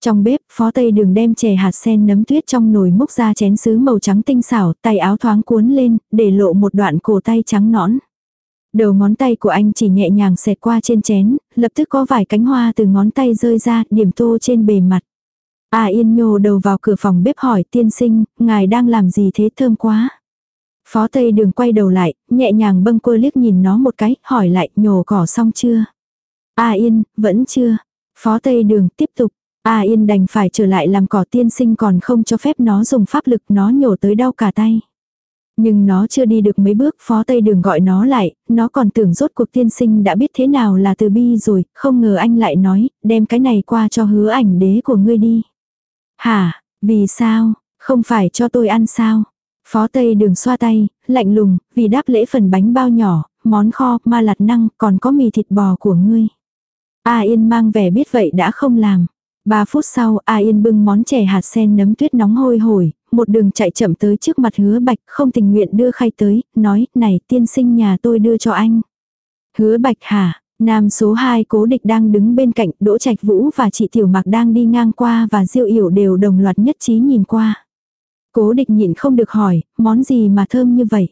Trong bếp, phó tây đường đem chè hạt sen nấm tuyết trong nồi múc ra chén sứ màu trắng tinh xảo, tay áo thoáng cuốn lên, để lộ một đoạn cổ tay trắng nõn. Đầu ngón tay của anh chỉ nhẹ nhàng xẹt qua trên chén, lập tức có vài cánh hoa từ ngón tay rơi ra, điểm tô trên bề mặt. A Yên nhô đầu vào cửa phòng bếp hỏi tiên sinh, ngài đang làm gì thế thơm quá. Phó Tây Đường quay đầu lại, nhẹ nhàng bâng quơ liếc nhìn nó một cái, hỏi lại nhổ cỏ xong chưa. A Yên, vẫn chưa. Phó Tây Đường tiếp tục. A Yên đành phải trở lại làm cỏ tiên sinh còn không cho phép nó dùng pháp lực nó nhổ tới đau cả tay. Nhưng nó chưa đi được mấy bước phó tây đường gọi nó lại, nó còn tưởng rốt cuộc tiên sinh đã biết thế nào là từ bi rồi, không ngờ anh lại nói, đem cái này qua cho hứa ảnh đế của ngươi đi. Hả, vì sao, không phải cho tôi ăn sao? Phó Tây đường xoa tay, lạnh lùng, vì đáp lễ phần bánh bao nhỏ, món kho, ma lạt năng, còn có mì thịt bò của ngươi. A Yên mang vẻ biết vậy đã không làm. Ba phút sau, A Yên bưng món chè hạt sen nấm tuyết nóng hôi hổi, một đường chạy chậm tới trước mặt hứa bạch, không tình nguyện đưa khay tới, nói, này tiên sinh nhà tôi đưa cho anh. Hứa bạch hả, Nam số 2 cố địch đang đứng bên cạnh, Đỗ Trạch Vũ và chị Tiểu Mạc đang đi ngang qua và Diêu Yểu đều đồng loạt nhất trí nhìn qua. Cố địch nhịn không được hỏi, món gì mà thơm như vậy?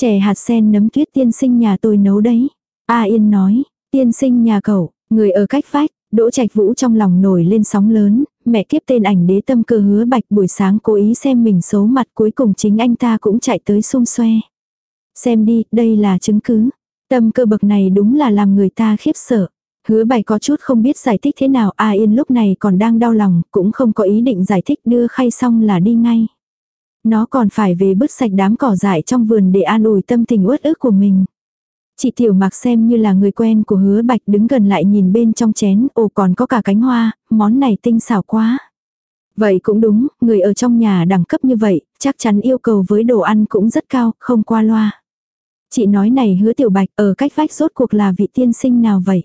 Chè hạt sen nấm tuyết tiên sinh nhà tôi nấu đấy. A Yên nói, tiên sinh nhà cậu, người ở cách vách, Đỗ Trạch Vũ trong lòng nổi lên sóng lớn, mẹ kiếp tên ảnh đế tâm cơ hứa bạch buổi sáng cố ý xem mình xấu mặt cuối cùng chính anh ta cũng chạy tới xung xoe. Xem đi, đây là chứng cứ. Tâm cơ bậc này đúng là làm người ta khiếp sợ. Hứa bạch có chút không biết giải thích thế nào, A Yên lúc này còn đang đau lòng, cũng không có ý định giải thích đưa khay xong là đi ngay. Nó còn phải về bứt sạch đám cỏ dại trong vườn để an ủi tâm tình uất ức của mình. Chị Tiểu Mạc xem như là người quen của hứa bạch đứng gần lại nhìn bên trong chén, ồ còn có cả cánh hoa, món này tinh xảo quá. Vậy cũng đúng, người ở trong nhà đẳng cấp như vậy, chắc chắn yêu cầu với đồ ăn cũng rất cao, không qua loa. Chị nói này hứa Tiểu Bạch ở cách vách rốt cuộc là vị tiên sinh nào vậy?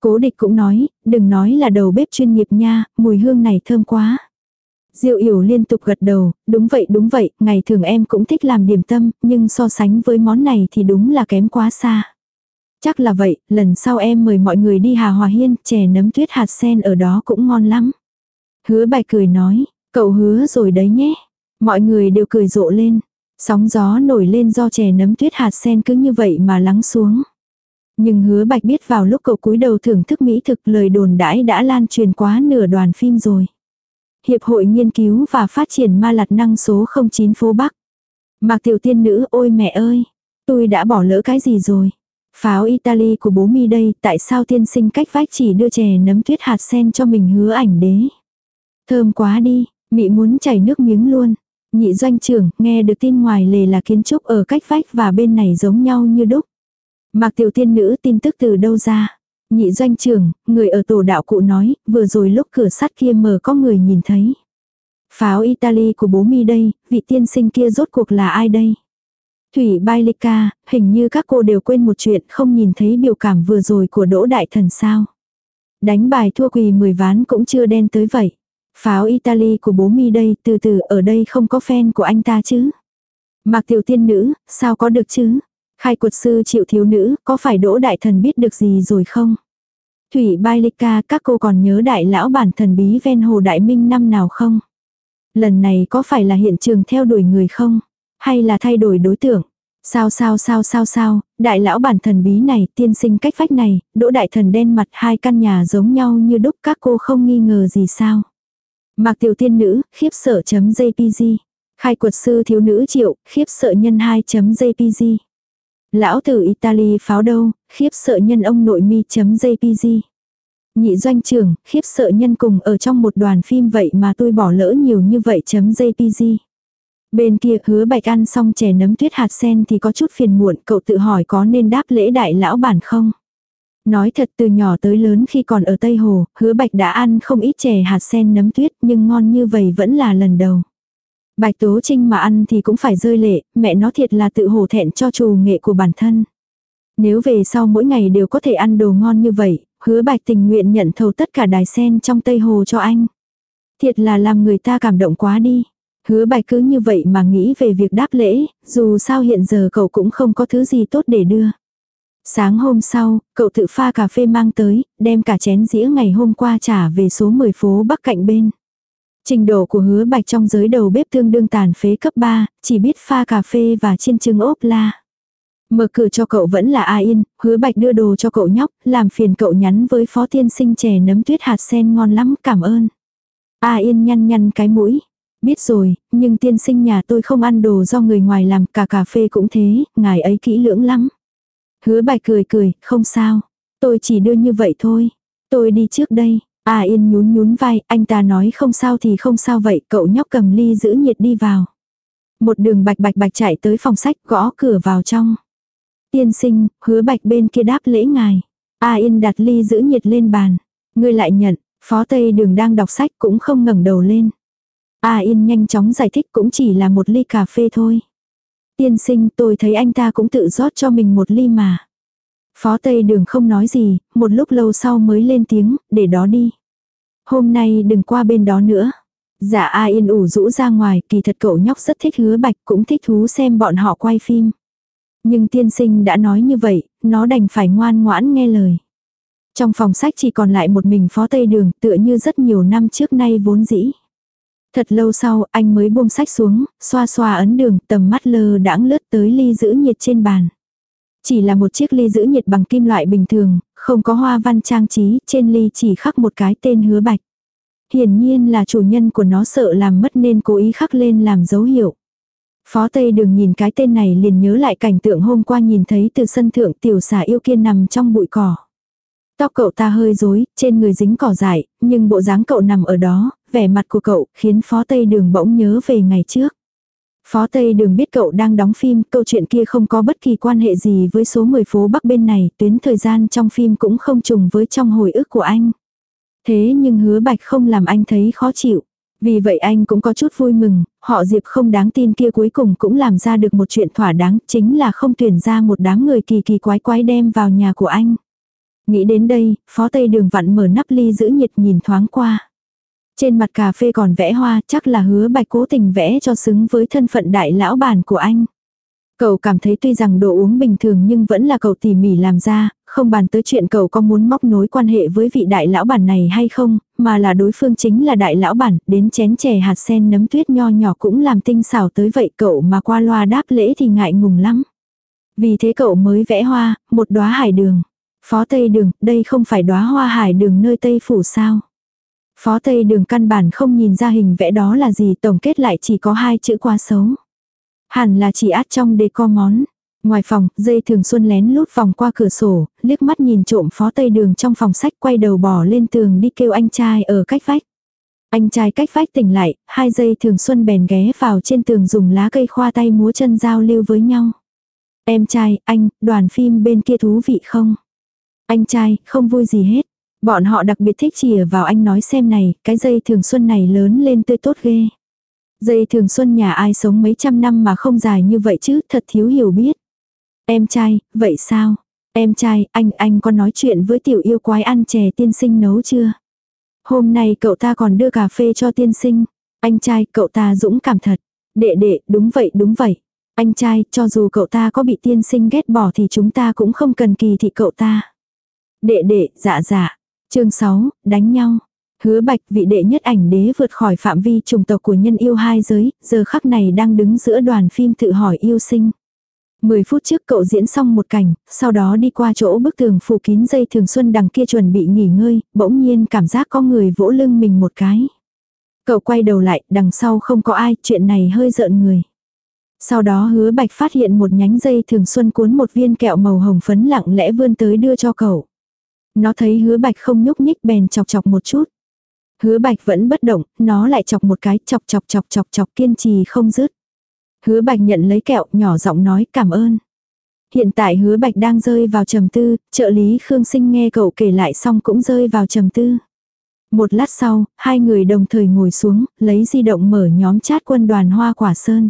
Cố địch cũng nói, đừng nói là đầu bếp chuyên nghiệp nha, mùi hương này thơm quá. Diệu Yểu liên tục gật đầu, đúng vậy đúng vậy, ngày thường em cũng thích làm điểm tâm, nhưng so sánh với món này thì đúng là kém quá xa. Chắc là vậy, lần sau em mời mọi người đi Hà Hòa Hiên, chè nấm tuyết hạt sen ở đó cũng ngon lắm. Hứa bài cười nói, cậu hứa rồi đấy nhé. Mọi người đều cười rộ lên. Sóng gió nổi lên do chè nấm tuyết hạt sen cứ như vậy mà lắng xuống. Nhưng hứa bạch biết vào lúc cậu cúi đầu thưởng thức mỹ thực lời đồn đãi đã lan truyền quá nửa đoàn phim rồi. Hiệp hội nghiên cứu và phát triển ma lạt năng số 09 phố Bắc. Mạc tiểu tiên nữ ôi mẹ ơi, tôi đã bỏ lỡ cái gì rồi. Pháo Italy của bố mi đây, tại sao tiên sinh cách vách chỉ đưa chè nấm tuyết hạt sen cho mình hứa ảnh đế. Thơm quá đi, mị muốn chảy nước miếng luôn. Nhị doanh trưởng, nghe được tin ngoài lề là kiến trúc ở cách vách và bên này giống nhau như đúc. Mạc tiểu tiên nữ tin tức từ đâu ra? Nhị doanh trưởng, người ở tổ đạo cụ nói, vừa rồi lúc cửa sắt kia mở có người nhìn thấy. Pháo Italy của bố mi đây, vị tiên sinh kia rốt cuộc là ai đây? Thủy Bailica, hình như các cô đều quên một chuyện không nhìn thấy biểu cảm vừa rồi của Đỗ Đại Thần sao. Đánh bài thua quỳ 10 ván cũng chưa đen tới vậy. Pháo Italy của bố mi đây, từ từ ở đây không có fan của anh ta chứ. Mạc tiểu tiên nữ, sao có được chứ? Khai quật sư triệu thiếu nữ, có phải đỗ đại thần biết được gì rồi không? Thủy Bailica, các cô còn nhớ đại lão bản thần bí ven hồ đại minh năm nào không? Lần này có phải là hiện trường theo đuổi người không? Hay là thay đổi đối tượng? Sao sao sao sao sao, đại lão bản thần bí này, tiên sinh cách phách này, đỗ đại thần đen mặt hai căn nhà giống nhau như đúc các cô không nghi ngờ gì sao? Mạc tiểu tiên nữ, khiếp sợ chấm jpg. Khai quật sư thiếu nữ triệu, khiếp sợ nhân 2.jpg. Lão tử Italy pháo đâu, khiếp sợ nhân ông nội mi.jpg. Nhị doanh trưởng, khiếp sợ nhân cùng ở trong một đoàn phim vậy mà tôi bỏ lỡ nhiều như vậy chấm .jpg. Bên kia hứa bạch ăn xong chè nấm tuyết hạt sen thì có chút phiền muộn, cậu tự hỏi có nên đáp lễ đại lão bản không? Nói thật từ nhỏ tới lớn khi còn ở Tây Hồ, hứa bạch đã ăn không ít chè hạt sen nấm tuyết nhưng ngon như vậy vẫn là lần đầu. Bạch Tố Trinh mà ăn thì cũng phải rơi lệ, mẹ nó thiệt là tự hổ thẹn cho trù nghệ của bản thân. Nếu về sau mỗi ngày đều có thể ăn đồ ngon như vậy, hứa bạch tình nguyện nhận thầu tất cả đài sen trong Tây Hồ cho anh. Thiệt là làm người ta cảm động quá đi. Hứa bạch cứ như vậy mà nghĩ về việc đáp lễ, dù sao hiện giờ cậu cũng không có thứ gì tốt để đưa. Sáng hôm sau, cậu tự pha cà phê mang tới, đem cả chén dĩa ngày hôm qua trả về số 10 phố Bắc cạnh bên. Trình độ của hứa bạch trong giới đầu bếp tương đương tàn phế cấp 3, chỉ biết pha cà phê và chiên trứng ốp la. Mở cửa cho cậu vẫn là A Yên, hứa bạch đưa đồ cho cậu nhóc, làm phiền cậu nhắn với phó tiên sinh chè nấm tuyết hạt sen ngon lắm, cảm ơn. A Yên nhăn nhăn cái mũi. Biết rồi, nhưng tiên sinh nhà tôi không ăn đồ do người ngoài làm, cả cà phê cũng thế, ngài ấy kỹ lưỡng lắm. Hứa bạch cười cười, không sao. Tôi chỉ đưa như vậy thôi. Tôi đi trước đây. A Yên nhún nhún vai, anh ta nói không sao thì không sao vậy, cậu nhóc cầm ly giữ nhiệt đi vào. Một đường bạch bạch bạch chạy tới phòng sách gõ cửa vào trong. Tiên sinh, hứa bạch bên kia đáp lễ ngài. A Yên đặt ly giữ nhiệt lên bàn. Ngươi lại nhận, phó tây đường đang đọc sách cũng không ngẩng đầu lên. A Yên nhanh chóng giải thích cũng chỉ là một ly cà phê thôi. Tiên sinh tôi thấy anh ta cũng tự rót cho mình một ly mà. Phó Tây Đường không nói gì, một lúc lâu sau mới lên tiếng, để đó đi. Hôm nay đừng qua bên đó nữa. Dạ A Yên ủ rũ ra ngoài, kỳ thật cậu nhóc rất thích hứa bạch cũng thích thú xem bọn họ quay phim. Nhưng tiên sinh đã nói như vậy, nó đành phải ngoan ngoãn nghe lời. Trong phòng sách chỉ còn lại một mình phó Tây Đường tựa như rất nhiều năm trước nay vốn dĩ. Thật lâu sau anh mới buông sách xuống, xoa xoa ấn đường tầm mắt lơ đãng lướt tới ly giữ nhiệt trên bàn. Chỉ là một chiếc ly giữ nhiệt bằng kim loại bình thường, không có hoa văn trang trí, trên ly chỉ khắc một cái tên hứa bạch. Hiển nhiên là chủ nhân của nó sợ làm mất nên cố ý khắc lên làm dấu hiệu. Phó Tây đừng nhìn cái tên này liền nhớ lại cảnh tượng hôm qua nhìn thấy từ sân thượng tiểu xà yêu kiên nằm trong bụi cỏ. Tóc cậu ta hơi rối, trên người dính cỏ dại, nhưng bộ dáng cậu nằm ở đó, vẻ mặt của cậu khiến Phó Tây Đường bỗng nhớ về ngày trước. Phó Tây Đường biết cậu đang đóng phim, câu chuyện kia không có bất kỳ quan hệ gì với số 10 phố Bắc bên này, tuyến thời gian trong phim cũng không trùng với trong hồi ức của anh. Thế nhưng hứa bạch không làm anh thấy khó chịu. Vì vậy anh cũng có chút vui mừng, họ Diệp không đáng tin kia cuối cùng cũng làm ra được một chuyện thỏa đáng, chính là không tuyển ra một đám người kỳ kỳ quái quái đem vào nhà của anh. Nghĩ đến đây, phó tây đường vặn mở nắp ly giữ nhiệt nhìn thoáng qua. Trên mặt cà phê còn vẽ hoa chắc là hứa bạch cố tình vẽ cho xứng với thân phận đại lão bản của anh. Cậu cảm thấy tuy rằng đồ uống bình thường nhưng vẫn là cậu tỉ mỉ làm ra, không bàn tới chuyện cậu có muốn móc nối quan hệ với vị đại lão bản này hay không, mà là đối phương chính là đại lão bản, đến chén chè hạt sen nấm tuyết nho nhỏ cũng làm tinh xảo tới vậy cậu mà qua loa đáp lễ thì ngại ngùng lắm. Vì thế cậu mới vẽ hoa, một đóa hải đường. Phó Tây Đường, đây không phải đóa hoa hải đường nơi Tây Phủ sao? Phó Tây Đường căn bản không nhìn ra hình vẽ đó là gì tổng kết lại chỉ có hai chữ quá xấu. Hẳn là chỉ át trong decor món. Ngoài phòng, dây thường xuân lén lút vòng qua cửa sổ, liếc mắt nhìn trộm phó tây đường trong phòng sách quay đầu bỏ lên tường đi kêu anh trai ở cách vách. Anh trai cách vách tỉnh lại, hai dây thường xuân bèn ghé vào trên tường dùng lá cây khoa tay múa chân giao lưu với nhau. Em trai, anh, đoàn phim bên kia thú vị không? Anh trai, không vui gì hết. Bọn họ đặc biệt thích chìa vào anh nói xem này, cái dây thường xuân này lớn lên tươi tốt ghê. Dây thường xuân nhà ai sống mấy trăm năm mà không dài như vậy chứ, thật thiếu hiểu biết. Em trai, vậy sao? Em trai, anh, anh có nói chuyện với tiểu yêu quái ăn chè tiên sinh nấu chưa? Hôm nay cậu ta còn đưa cà phê cho tiên sinh. Anh trai, cậu ta dũng cảm thật. Đệ đệ, đúng vậy, đúng vậy. Anh trai, cho dù cậu ta có bị tiên sinh ghét bỏ thì chúng ta cũng không cần kỳ thị cậu ta. Đệ đệ, dạ dạ chương 6, đánh nhau. Hứa bạch vị đệ nhất ảnh đế vượt khỏi phạm vi trùng tộc của nhân yêu hai giới, giờ khắc này đang đứng giữa đoàn phim tự hỏi yêu sinh. Mười phút trước cậu diễn xong một cảnh, sau đó đi qua chỗ bức tường phủ kín dây thường xuân đằng kia chuẩn bị nghỉ ngơi, bỗng nhiên cảm giác có người vỗ lưng mình một cái. Cậu quay đầu lại, đằng sau không có ai, chuyện này hơi giận người. Sau đó hứa bạch phát hiện một nhánh dây thường xuân cuốn một viên kẹo màu hồng phấn lặng lẽ vươn tới đưa cho cậu. Nó thấy hứa bạch không nhúc nhích bèn chọc chọc một chút. Hứa bạch vẫn bất động, nó lại chọc một cái chọc chọc chọc chọc chọc kiên trì không dứt. Hứa bạch nhận lấy kẹo nhỏ giọng nói cảm ơn. Hiện tại hứa bạch đang rơi vào trầm tư, trợ lý Khương Sinh nghe cậu kể lại xong cũng rơi vào trầm tư. Một lát sau, hai người đồng thời ngồi xuống, lấy di động mở nhóm chat quân đoàn hoa quả sơn.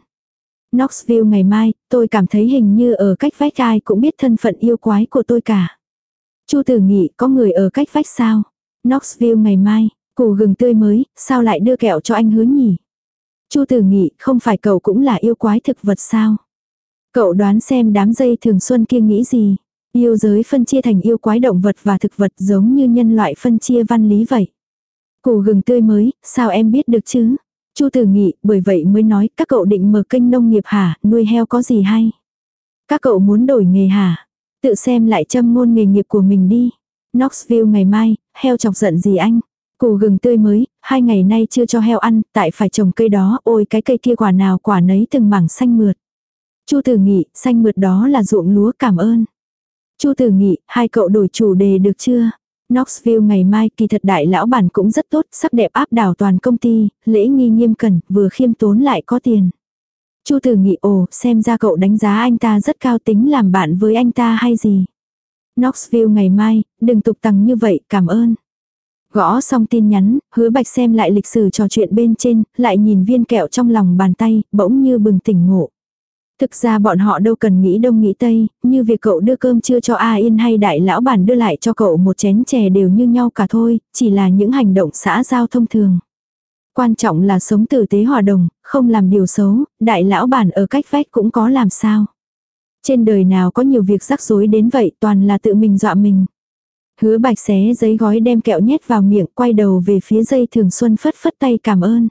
Knoxville ngày mai, tôi cảm thấy hình như ở cách vách ai cũng biết thân phận yêu quái của tôi cả. Chu tử nghị có người ở cách vách sao? Knoxville ngày mai, củ gừng tươi mới, sao lại đưa kẹo cho anh hứa nhỉ? Chu tử nghị, không phải cậu cũng là yêu quái thực vật sao? Cậu đoán xem đám dây thường xuân kia nghĩ gì? Yêu giới phân chia thành yêu quái động vật và thực vật giống như nhân loại phân chia văn lý vậy. Củ gừng tươi mới, sao em biết được chứ? Chu Tử Nghị, bởi vậy mới nói các cậu định mở kênh nông nghiệp hả, nuôi heo có gì hay? Các cậu muốn đổi nghề hả? Tự xem lại châm ngôn nghề nghiệp của mình đi. Knoxville ngày mai, heo chọc giận gì anh? Củ gừng tươi mới, hai ngày nay chưa cho heo ăn, tại phải trồng cây đó, ôi cái cây kia quả nào quả nấy từng mảng xanh mượt. Chu Tử Nghị, xanh mượt đó là ruộng lúa cảm ơn. Chu Tử Nghị, hai cậu đổi chủ đề được chưa? Knoxville ngày mai kỳ thật đại lão bản cũng rất tốt, sắc đẹp áp đảo toàn công ty, lễ nghi nghiêm cẩn, vừa khiêm tốn lại có tiền. Chu Tử Nghị ồ, xem ra cậu đánh giá anh ta rất cao tính làm bạn với anh ta hay gì. Knoxville ngày mai, đừng tục tằng như vậy, cảm ơn. Gõ xong tin nhắn, hứa bạch xem lại lịch sử trò chuyện bên trên, lại nhìn viên kẹo trong lòng bàn tay, bỗng như bừng tỉnh ngộ. Thực ra bọn họ đâu cần nghĩ đông nghĩ tây, như việc cậu đưa cơm trưa cho A Yên hay đại lão bản đưa lại cho cậu một chén chè đều như nhau cả thôi, chỉ là những hành động xã giao thông thường. Quan trọng là sống tử tế hòa đồng, không làm điều xấu, đại lão bản ở cách vách cũng có làm sao. Trên đời nào có nhiều việc rắc rối đến vậy toàn là tự mình dọa mình. Hứa bạch xé giấy gói đem kẹo nhét vào miệng quay đầu về phía dây thường xuân phất phất tay cảm ơn.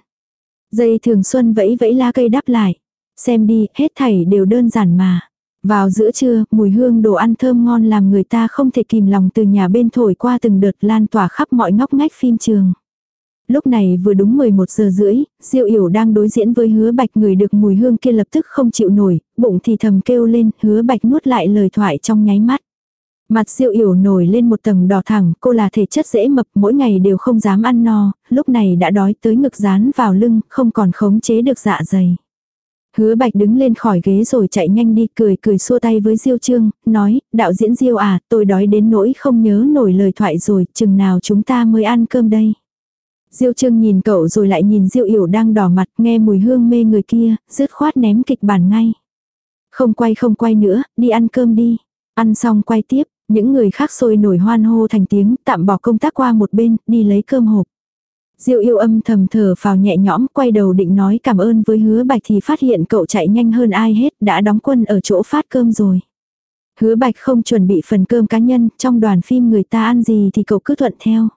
Dây thường xuân vẫy vẫy lá cây đáp lại. Xem đi, hết thảy đều đơn giản mà. Vào giữa trưa, mùi hương đồ ăn thơm ngon làm người ta không thể kìm lòng từ nhà bên thổi qua từng đợt lan tỏa khắp mọi ngóc ngách phim trường. Lúc này vừa đúng 11 giờ rưỡi, diêu Yểu đang đối diễn với hứa bạch người được mùi hương kia lập tức không chịu nổi, bụng thì thầm kêu lên, hứa bạch nuốt lại lời thoại trong nháy mắt. Mặt diêu Yểu nổi lên một tầng đỏ thẳng, cô là thể chất dễ mập, mỗi ngày đều không dám ăn no, lúc này đã đói tới ngực dán vào lưng, không còn khống chế được dạ dày. Hứa bạch đứng lên khỏi ghế rồi chạy nhanh đi cười cười xua tay với Diêu Trương, nói, đạo diễn Diêu à, tôi đói đến nỗi không nhớ nổi lời thoại rồi, chừng nào chúng ta mới ăn cơm đây. Diêu Trương nhìn cậu rồi lại nhìn Diêu Yểu đang đỏ mặt nghe mùi hương mê người kia, rứt khoát ném kịch bản ngay. Không quay không quay nữa, đi ăn cơm đi. Ăn xong quay tiếp, những người khác sôi nổi hoan hô thành tiếng, tạm bỏ công tác qua một bên, đi lấy cơm hộp. Diệu yêu âm thầm thở vào nhẹ nhõm, quay đầu định nói cảm ơn với hứa bạch thì phát hiện cậu chạy nhanh hơn ai hết, đã đóng quân ở chỗ phát cơm rồi. Hứa bạch không chuẩn bị phần cơm cá nhân, trong đoàn phim người ta ăn gì thì cậu cứ thuận theo.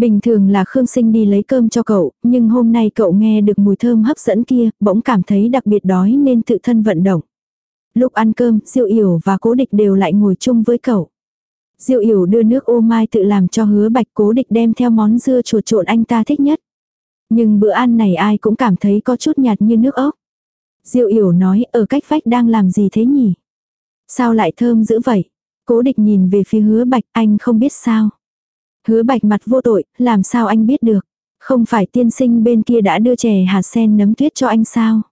Bình thường là Khương Sinh đi lấy cơm cho cậu, nhưng hôm nay cậu nghe được mùi thơm hấp dẫn kia, bỗng cảm thấy đặc biệt đói nên tự thân vận động. Lúc ăn cơm, Diệu Yểu và Cố Địch đều lại ngồi chung với cậu. Diệu Yểu đưa nước ô mai tự làm cho hứa bạch cố địch đem theo món dưa chuột trộn anh ta thích nhất. Nhưng bữa ăn này ai cũng cảm thấy có chút nhạt như nước ốc. Diệu Yểu nói ở cách vách đang làm gì thế nhỉ? Sao lại thơm dữ vậy? Cố địch nhìn về phía hứa bạch anh không biết sao. Hứa bạch mặt vô tội, làm sao anh biết được? Không phải tiên sinh bên kia đã đưa chè hạt sen nấm tuyết cho anh sao?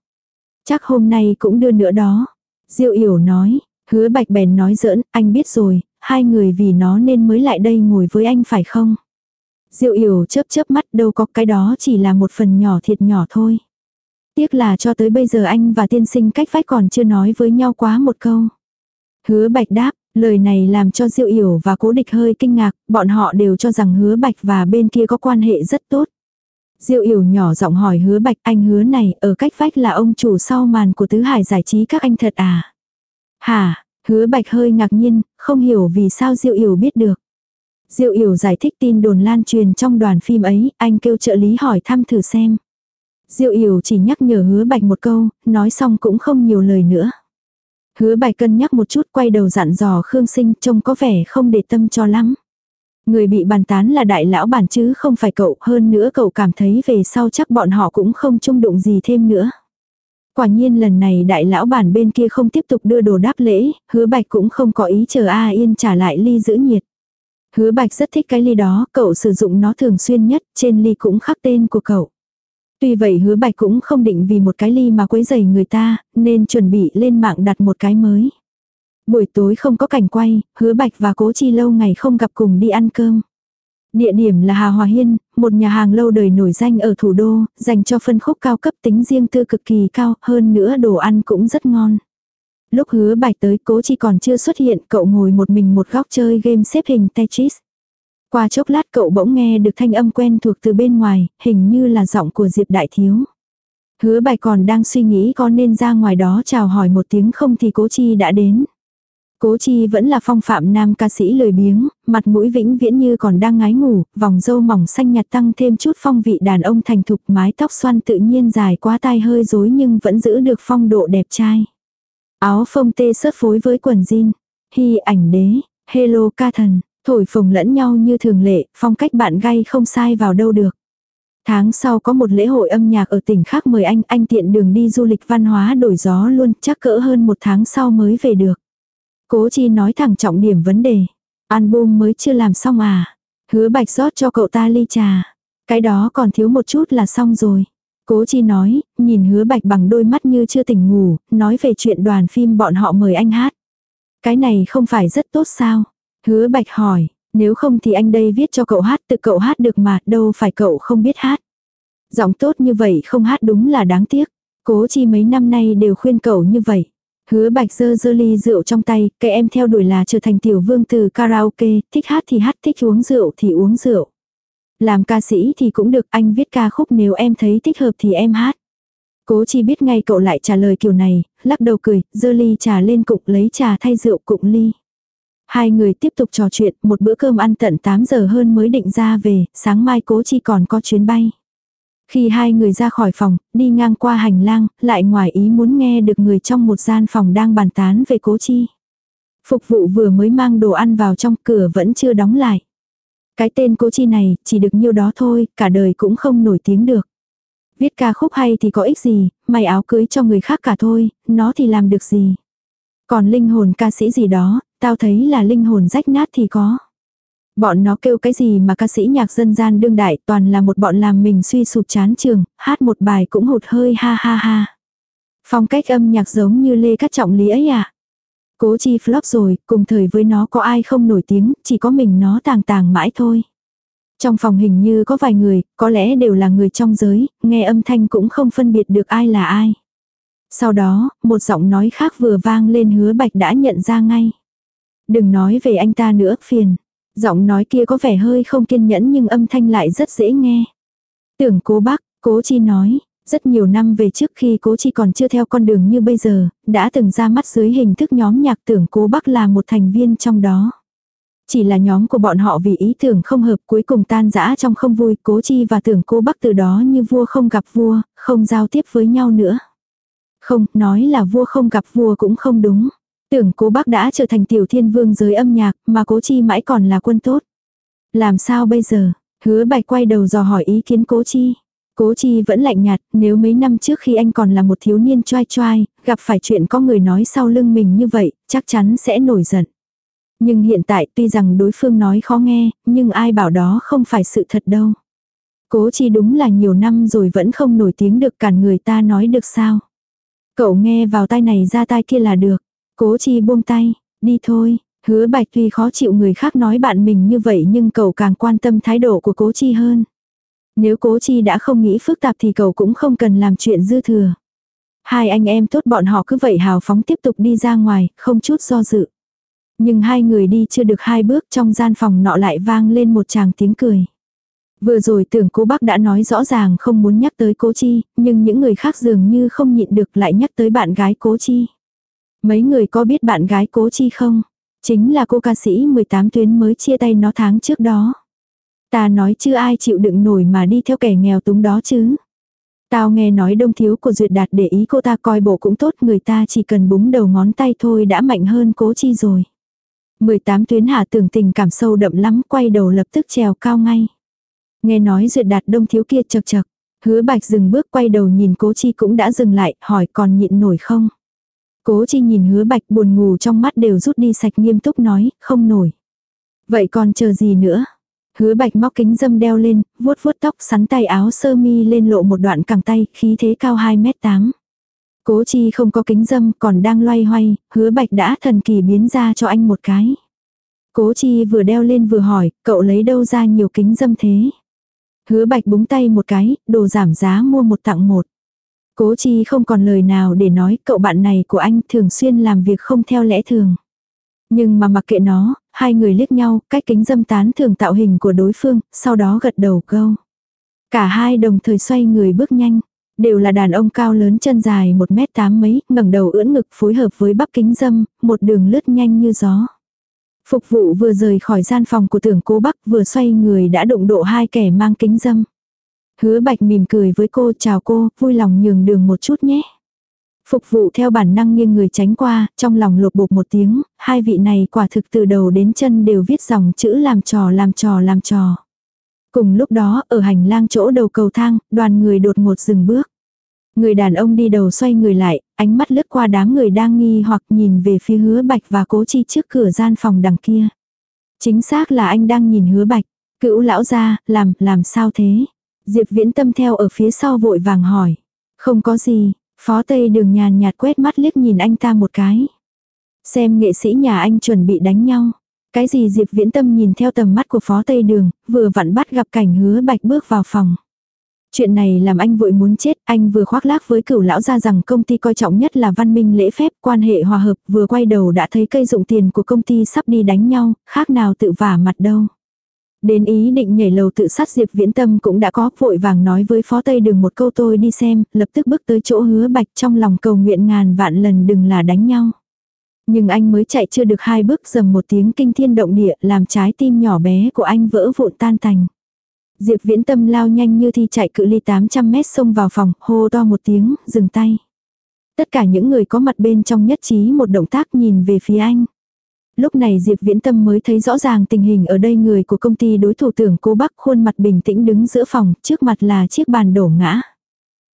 Chắc hôm nay cũng đưa nữa đó. Diệu Yểu nói, hứa bạch bèn nói giỡn, anh biết rồi, hai người vì nó nên mới lại đây ngồi với anh phải không? Diệu yểu chớp chớp mắt đâu có cái đó chỉ là một phần nhỏ thiệt nhỏ thôi. Tiếc là cho tới bây giờ anh và tiên sinh cách vách còn chưa nói với nhau quá một câu. Hứa bạch đáp, lời này làm cho Diệu Yểu và Cố Địch hơi kinh ngạc, bọn họ đều cho rằng Hứa Bạch và bên kia có quan hệ rất tốt. Diệu Yểu nhỏ giọng hỏi Hứa Bạch, anh Hứa này, ở cách vách là ông chủ sau màn của Tứ Hải giải trí các anh thật à? Hả, Hứa bạch hơi ngạc nhiên, không hiểu vì sao Diệu Yểu biết được. Diệu Yểu giải thích tin đồn lan truyền trong đoàn phim ấy, anh kêu trợ lý hỏi thăm thử xem. Diệu Yểu chỉ nhắc nhở hứa bạch một câu, nói xong cũng không nhiều lời nữa. Hứa bạch cân nhắc một chút quay đầu dặn dò Khương Sinh trông có vẻ không để tâm cho lắm. Người bị bàn tán là đại lão bản chứ không phải cậu, hơn nữa cậu cảm thấy về sau chắc bọn họ cũng không chung đụng gì thêm nữa. Quả nhiên lần này đại lão bản bên kia không tiếp tục đưa đồ đáp lễ, hứa bạch cũng không có ý chờ A Yên trả lại ly giữ nhiệt. Hứa bạch rất thích cái ly đó, cậu sử dụng nó thường xuyên nhất, trên ly cũng khắc tên của cậu. Tuy vậy hứa bạch cũng không định vì một cái ly mà quấy rầy người ta, nên chuẩn bị lên mạng đặt một cái mới. Buổi tối không có cảnh quay, hứa bạch và cố chi lâu ngày không gặp cùng đi ăn cơm. Địa điểm là Hà Hòa Hiên, một nhà hàng lâu đời nổi danh ở thủ đô, dành cho phân khúc cao cấp tính riêng tư cực kỳ cao, hơn nữa đồ ăn cũng rất ngon. Lúc hứa bạch tới cố chi còn chưa xuất hiện, cậu ngồi một mình một góc chơi game xếp hình Tetris. Qua chốc lát cậu bỗng nghe được thanh âm quen thuộc từ bên ngoài, hình như là giọng của Diệp Đại Thiếu. Hứa bạch còn đang suy nghĩ có nên ra ngoài đó chào hỏi một tiếng không thì cố chi đã đến. Cố chi vẫn là phong phạm nam ca sĩ lười biếng, mặt mũi vĩnh viễn như còn đang ngái ngủ, vòng râu mỏng xanh nhạt tăng thêm chút phong vị đàn ông thành thục mái tóc xoăn tự nhiên dài quá tai hơi rối nhưng vẫn giữ được phong độ đẹp trai. Áo phông tê sớt phối với quần jean. Hy ảnh đế, hello ca thần, thổi phồng lẫn nhau như thường lệ, phong cách bạn gay không sai vào đâu được. Tháng sau có một lễ hội âm nhạc ở tỉnh khác mời anh, anh tiện đường đi du lịch văn hóa đổi gió luôn, chắc cỡ hơn một tháng sau mới về được. Cố chi nói thẳng trọng điểm vấn đề. Album mới chưa làm xong à. Hứa bạch rót cho cậu ta ly trà. Cái đó còn thiếu một chút là xong rồi. Cố chi nói, nhìn hứa bạch bằng đôi mắt như chưa tỉnh ngủ, nói về chuyện đoàn phim bọn họ mời anh hát. Cái này không phải rất tốt sao? Hứa bạch hỏi, nếu không thì anh đây viết cho cậu hát tự cậu hát được mà, đâu phải cậu không biết hát. Giọng tốt như vậy không hát đúng là đáng tiếc. Cố chi mấy năm nay đều khuyên cậu như vậy. Hứa bạch dơ dơ ly rượu trong tay, cái em theo đuổi là trở thành tiểu vương từ karaoke, thích hát thì hát, thích uống rượu thì uống rượu. Làm ca sĩ thì cũng được, anh viết ca khúc nếu em thấy thích hợp thì em hát. Cố chi biết ngay cậu lại trả lời kiểu này, lắc đầu cười, dơ ly trà lên cục lấy trà thay rượu cụng ly. Hai người tiếp tục trò chuyện, một bữa cơm ăn tận 8 giờ hơn mới định ra về, sáng mai cố chi còn có chuyến bay. Khi hai người ra khỏi phòng, đi ngang qua hành lang, lại ngoài ý muốn nghe được người trong một gian phòng đang bàn tán về cố chi. Phục vụ vừa mới mang đồ ăn vào trong cửa vẫn chưa đóng lại. Cái tên cố chi này chỉ được nhiêu đó thôi, cả đời cũng không nổi tiếng được. Viết ca khúc hay thì có ích gì, may áo cưới cho người khác cả thôi, nó thì làm được gì. Còn linh hồn ca sĩ gì đó, tao thấy là linh hồn rách nát thì có. Bọn nó kêu cái gì mà ca sĩ nhạc dân gian đương đại toàn là một bọn làm mình suy sụp chán trường, hát một bài cũng hụt hơi ha ha ha. Phong cách âm nhạc giống như Lê Cát Trọng Lý ấy à. Cố chi flop rồi, cùng thời với nó có ai không nổi tiếng, chỉ có mình nó tàng tàng mãi thôi. Trong phòng hình như có vài người, có lẽ đều là người trong giới, nghe âm thanh cũng không phân biệt được ai là ai. Sau đó, một giọng nói khác vừa vang lên hứa bạch đã nhận ra ngay. Đừng nói về anh ta nữa, phiền. Giọng nói kia có vẻ hơi không kiên nhẫn nhưng âm thanh lại rất dễ nghe. Tưởng cố bác, cố chi nói, rất nhiều năm về trước khi cố chi còn chưa theo con đường như bây giờ, đã từng ra mắt dưới hình thức nhóm nhạc tưởng cố bác là một thành viên trong đó. Chỉ là nhóm của bọn họ vì ý tưởng không hợp cuối cùng tan rã trong không vui, cố chi và tưởng cố bác từ đó như vua không gặp vua, không giao tiếp với nhau nữa. Không, nói là vua không gặp vua cũng không đúng. Tưởng cố bác đã trở thành tiểu thiên vương giới âm nhạc, mà cố chi mãi còn là quân tốt. Làm sao bây giờ? Hứa bạch quay đầu dò hỏi ý kiến cố chi. Cố chi vẫn lạnh nhạt, nếu mấy năm trước khi anh còn là một thiếu niên choai choai, gặp phải chuyện có người nói sau lưng mình như vậy, chắc chắn sẽ nổi giận. Nhưng hiện tại tuy rằng đối phương nói khó nghe, nhưng ai bảo đó không phải sự thật đâu. Cố chi đúng là nhiều năm rồi vẫn không nổi tiếng được cản người ta nói được sao. Cậu nghe vào tai này ra tai kia là được. Cố chi buông tay, đi thôi. Hứa bạch tuy khó chịu người khác nói bạn mình như vậy nhưng cậu càng quan tâm thái độ của cố chi hơn. Nếu cố chi đã không nghĩ phức tạp thì cậu cũng không cần làm chuyện dư thừa. Hai anh em tốt bọn họ cứ vậy hào phóng tiếp tục đi ra ngoài, không chút do dự. Nhưng hai người đi chưa được hai bước trong gian phòng nọ lại vang lên một chàng tiếng cười. Vừa rồi tưởng cô bác đã nói rõ ràng không muốn nhắc tới cố chi, nhưng những người khác dường như không nhịn được lại nhắc tới bạn gái cố chi. Mấy người có biết bạn gái cố chi không? Chính là cô ca sĩ 18 tuyến mới chia tay nó tháng trước đó. Ta nói chưa ai chịu đựng nổi mà đi theo kẻ nghèo túng đó chứ. Tao nghe nói đông thiếu của Duyệt Đạt để ý cô ta coi bộ cũng tốt người ta chỉ cần búng đầu ngón tay thôi đã mạnh hơn cố chi rồi. 18 tuyến hạ tưởng tình cảm sâu đậm lắm, quay đầu lập tức trèo cao ngay. Nghe nói duyệt đạt đông thiếu kia chật chật. Hứa bạch dừng bước quay đầu nhìn cố chi cũng đã dừng lại, hỏi còn nhịn nổi không? Cố chi nhìn hứa bạch buồn ngủ trong mắt đều rút đi sạch nghiêm túc nói, không nổi. Vậy còn chờ gì nữa? Hứa bạch móc kính dâm đeo lên, vuốt vuốt tóc sắn tay áo sơ mi lên lộ một đoạn cẳng tay, khí thế cao 2 mét 8. Cố chi không có kính dâm còn đang loay hoay, hứa bạch đã thần kỳ biến ra cho anh một cái. Cố chi vừa đeo lên vừa hỏi, cậu lấy đâu ra nhiều kính dâm thế? Hứa bạch búng tay một cái, đồ giảm giá mua một tặng một. Cố chi không còn lời nào để nói cậu bạn này của anh thường xuyên làm việc không theo lẽ thường. Nhưng mà mặc kệ nó, hai người liếc nhau, cách kính dâm tán thường tạo hình của đối phương, sau đó gật đầu câu. Cả hai đồng thời xoay người bước nhanh. Đều là đàn ông cao lớn chân dài một mét tám mấy, ngẩng đầu ưỡn ngực phối hợp với bắp kính dâm, một đường lướt nhanh như gió. Phục vụ vừa rời khỏi gian phòng của tưởng cố bắc vừa xoay người đã đụng độ hai kẻ mang kính dâm. Hứa bạch mỉm cười với cô chào cô, vui lòng nhường đường một chút nhé. Phục vụ theo bản năng nghiêng người tránh qua, trong lòng lột bột một tiếng, hai vị này quả thực từ đầu đến chân đều viết dòng chữ làm trò làm trò làm trò. Cùng lúc đó, ở hành lang chỗ đầu cầu thang, đoàn người đột ngột dừng bước. Người đàn ông đi đầu xoay người lại, ánh mắt lướt qua đám người đang nghi hoặc nhìn về phía hứa bạch và cố chi trước cửa gian phòng đằng kia. Chính xác là anh đang nhìn hứa bạch. Cữu lão ra, làm, làm sao thế? Diệp viễn tâm theo ở phía sau vội vàng hỏi. Không có gì, phó tây đường nhàn nhạt quét mắt liếc nhìn anh ta một cái. Xem nghệ sĩ nhà anh chuẩn bị đánh nhau. Cái gì Diệp Viễn Tâm nhìn theo tầm mắt của phó Tây Đường, vừa vặn bắt gặp cảnh hứa bạch bước vào phòng. Chuyện này làm anh vội muốn chết, anh vừa khoác lác với cửu lão ra rằng công ty coi trọng nhất là văn minh lễ phép, quan hệ hòa hợp, vừa quay đầu đã thấy cây dụng tiền của công ty sắp đi đánh nhau, khác nào tự vả mặt đâu. Đến ý định nhảy lầu tự sát Diệp Viễn Tâm cũng đã có vội vàng nói với phó Tây Đường một câu tôi đi xem, lập tức bước tới chỗ hứa bạch trong lòng cầu nguyện ngàn vạn lần đừng là đánh nhau. Nhưng anh mới chạy chưa được hai bước dầm một tiếng kinh thiên động địa làm trái tim nhỏ bé của anh vỡ vụn tan thành Diệp viễn tâm lao nhanh như thi chạy cự ly 800 mét xông vào phòng, hô to một tiếng, dừng tay. Tất cả những người có mặt bên trong nhất trí một động tác nhìn về phía anh. Lúc này Diệp Viễn Tâm mới thấy rõ ràng tình hình ở đây người của công ty đối thủ tưởng cô Bắc khuôn mặt bình tĩnh đứng giữa phòng, trước mặt là chiếc bàn đổ ngã.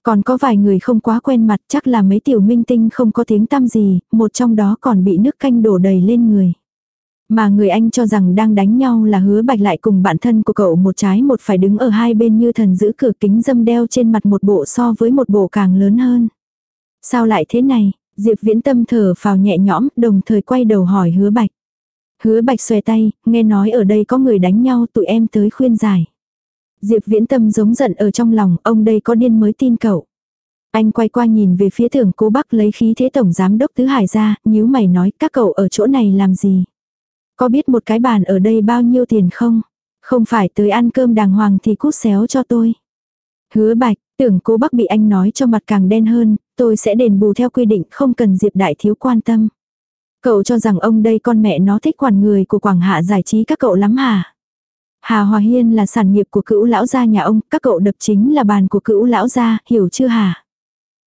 Còn có vài người không quá quen mặt chắc là mấy tiểu minh tinh không có tiếng tăm gì, một trong đó còn bị nước canh đổ đầy lên người. Mà người anh cho rằng đang đánh nhau là hứa bạch lại cùng bạn thân của cậu một trái một phải đứng ở hai bên như thần giữ cửa kính dâm đeo trên mặt một bộ so với một bộ càng lớn hơn. Sao lại thế này? Diệp viễn tâm thở phào nhẹ nhõm đồng thời quay đầu hỏi hứa bạch. Hứa bạch xòe tay, nghe nói ở đây có người đánh nhau tụi em tới khuyên giải. Diệp viễn tâm giống giận ở trong lòng, ông đây có điên mới tin cậu. Anh quay qua nhìn về phía tưởng cố bắc lấy khí thế tổng giám đốc tứ hải ra, nhíu mày nói các cậu ở chỗ này làm gì. Có biết một cái bàn ở đây bao nhiêu tiền không? Không phải tới ăn cơm đàng hoàng thì cút xéo cho tôi. Hứa bạch, tưởng cố bắc bị anh nói cho mặt càng đen hơn, tôi sẽ đền bù theo quy định không cần Diệp đại thiếu quan tâm. Cậu cho rằng ông đây con mẹ nó thích quản người của Quảng Hạ giải trí các cậu lắm hả? Hà Hòa Hiên là sản nghiệp của cữu lão gia nhà ông, các cậu đập chính là bàn của cữu lão gia, hiểu chưa hả?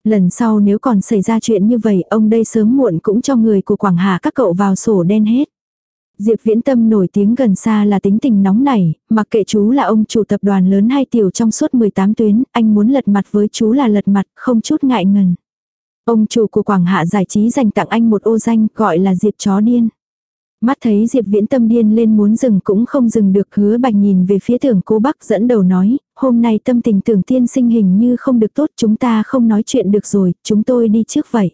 Lần sau nếu còn xảy ra chuyện như vậy, ông đây sớm muộn cũng cho người của Quảng Hà các cậu vào sổ đen hết. Diệp Viễn Tâm nổi tiếng gần xa là tính tình nóng nảy, mặc kệ chú là ông chủ tập đoàn lớn hay tiểu trong suốt 18 tuyến, anh muốn lật mặt với chú là lật mặt, không chút ngại ngần. Ông chủ của Quảng Hạ giải trí dành tặng anh một ô danh gọi là Diệp Chó Điên. Mắt thấy Diệp Viễn tâm điên lên muốn dừng cũng không dừng được hứa bạch nhìn về phía tưởng cô Bắc dẫn đầu nói, hôm nay tâm tình tưởng tiên sinh hình như không được tốt chúng ta không nói chuyện được rồi, chúng tôi đi trước vậy.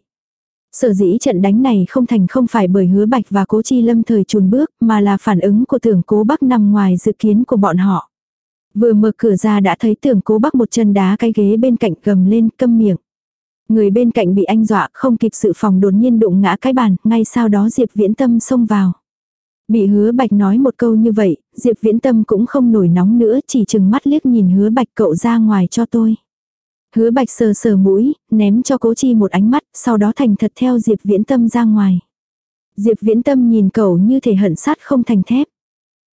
Sở dĩ trận đánh này không thành không phải bởi hứa bạch và cố chi lâm thời chùn bước mà là phản ứng của tưởng cố Bắc nằm ngoài dự kiến của bọn họ. Vừa mở cửa ra đã thấy tưởng cố Bắc một chân đá cái ghế bên cạnh gầm lên câm miệng. Người bên cạnh bị anh dọa không kịp sự phòng đột nhiên đụng ngã cái bàn, ngay sau đó Diệp Viễn Tâm xông vào. Bị hứa bạch nói một câu như vậy, Diệp Viễn Tâm cũng không nổi nóng nữa chỉ chừng mắt liếc nhìn hứa bạch cậu ra ngoài cho tôi. Hứa bạch sờ sờ mũi, ném cho cố chi một ánh mắt, sau đó thành thật theo Diệp Viễn Tâm ra ngoài. Diệp Viễn Tâm nhìn cậu như thể hận sát không thành thép.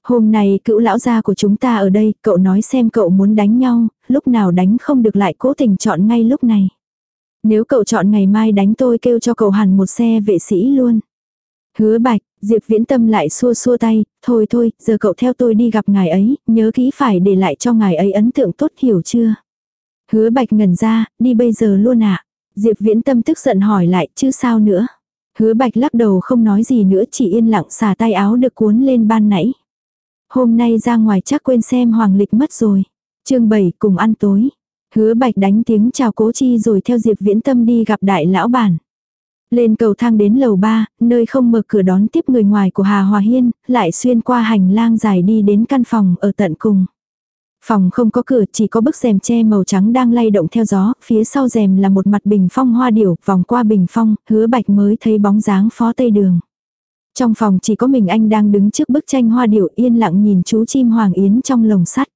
Hôm nay cữu lão gia của chúng ta ở đây, cậu nói xem cậu muốn đánh nhau, lúc nào đánh không được lại cố tình chọn ngay lúc này. Nếu cậu chọn ngày mai đánh tôi kêu cho cậu hẳn một xe vệ sĩ luôn. Hứa bạch, Diệp Viễn Tâm lại xua xua tay, thôi thôi, giờ cậu theo tôi đi gặp ngài ấy, nhớ kỹ phải để lại cho ngài ấy ấn tượng tốt hiểu chưa? Hứa bạch ngẩn ra, đi bây giờ luôn ạ. Diệp Viễn Tâm tức giận hỏi lại, chứ sao nữa? Hứa bạch lắc đầu không nói gì nữa chỉ yên lặng xả tay áo được cuốn lên ban nãy. Hôm nay ra ngoài chắc quên xem hoàng lịch mất rồi. chương 7 cùng ăn tối. Hứa bạch đánh tiếng chào cố chi rồi theo Diệp Viễn Tâm đi gặp đại lão bản. Lên cầu thang đến lầu 3, nơi không mở cửa đón tiếp người ngoài của Hà Hòa Hiên, lại xuyên qua hành lang dài đi đến căn phòng ở tận cùng. Phòng không có cửa chỉ có bức rèm che màu trắng đang lay động theo gió, phía sau rèm là một mặt bình phong hoa điểu, vòng qua bình phong, hứa bạch mới thấy bóng dáng phó tây đường. Trong phòng chỉ có mình anh đang đứng trước bức tranh hoa điểu yên lặng nhìn chú chim hoàng yến trong lồng sắt.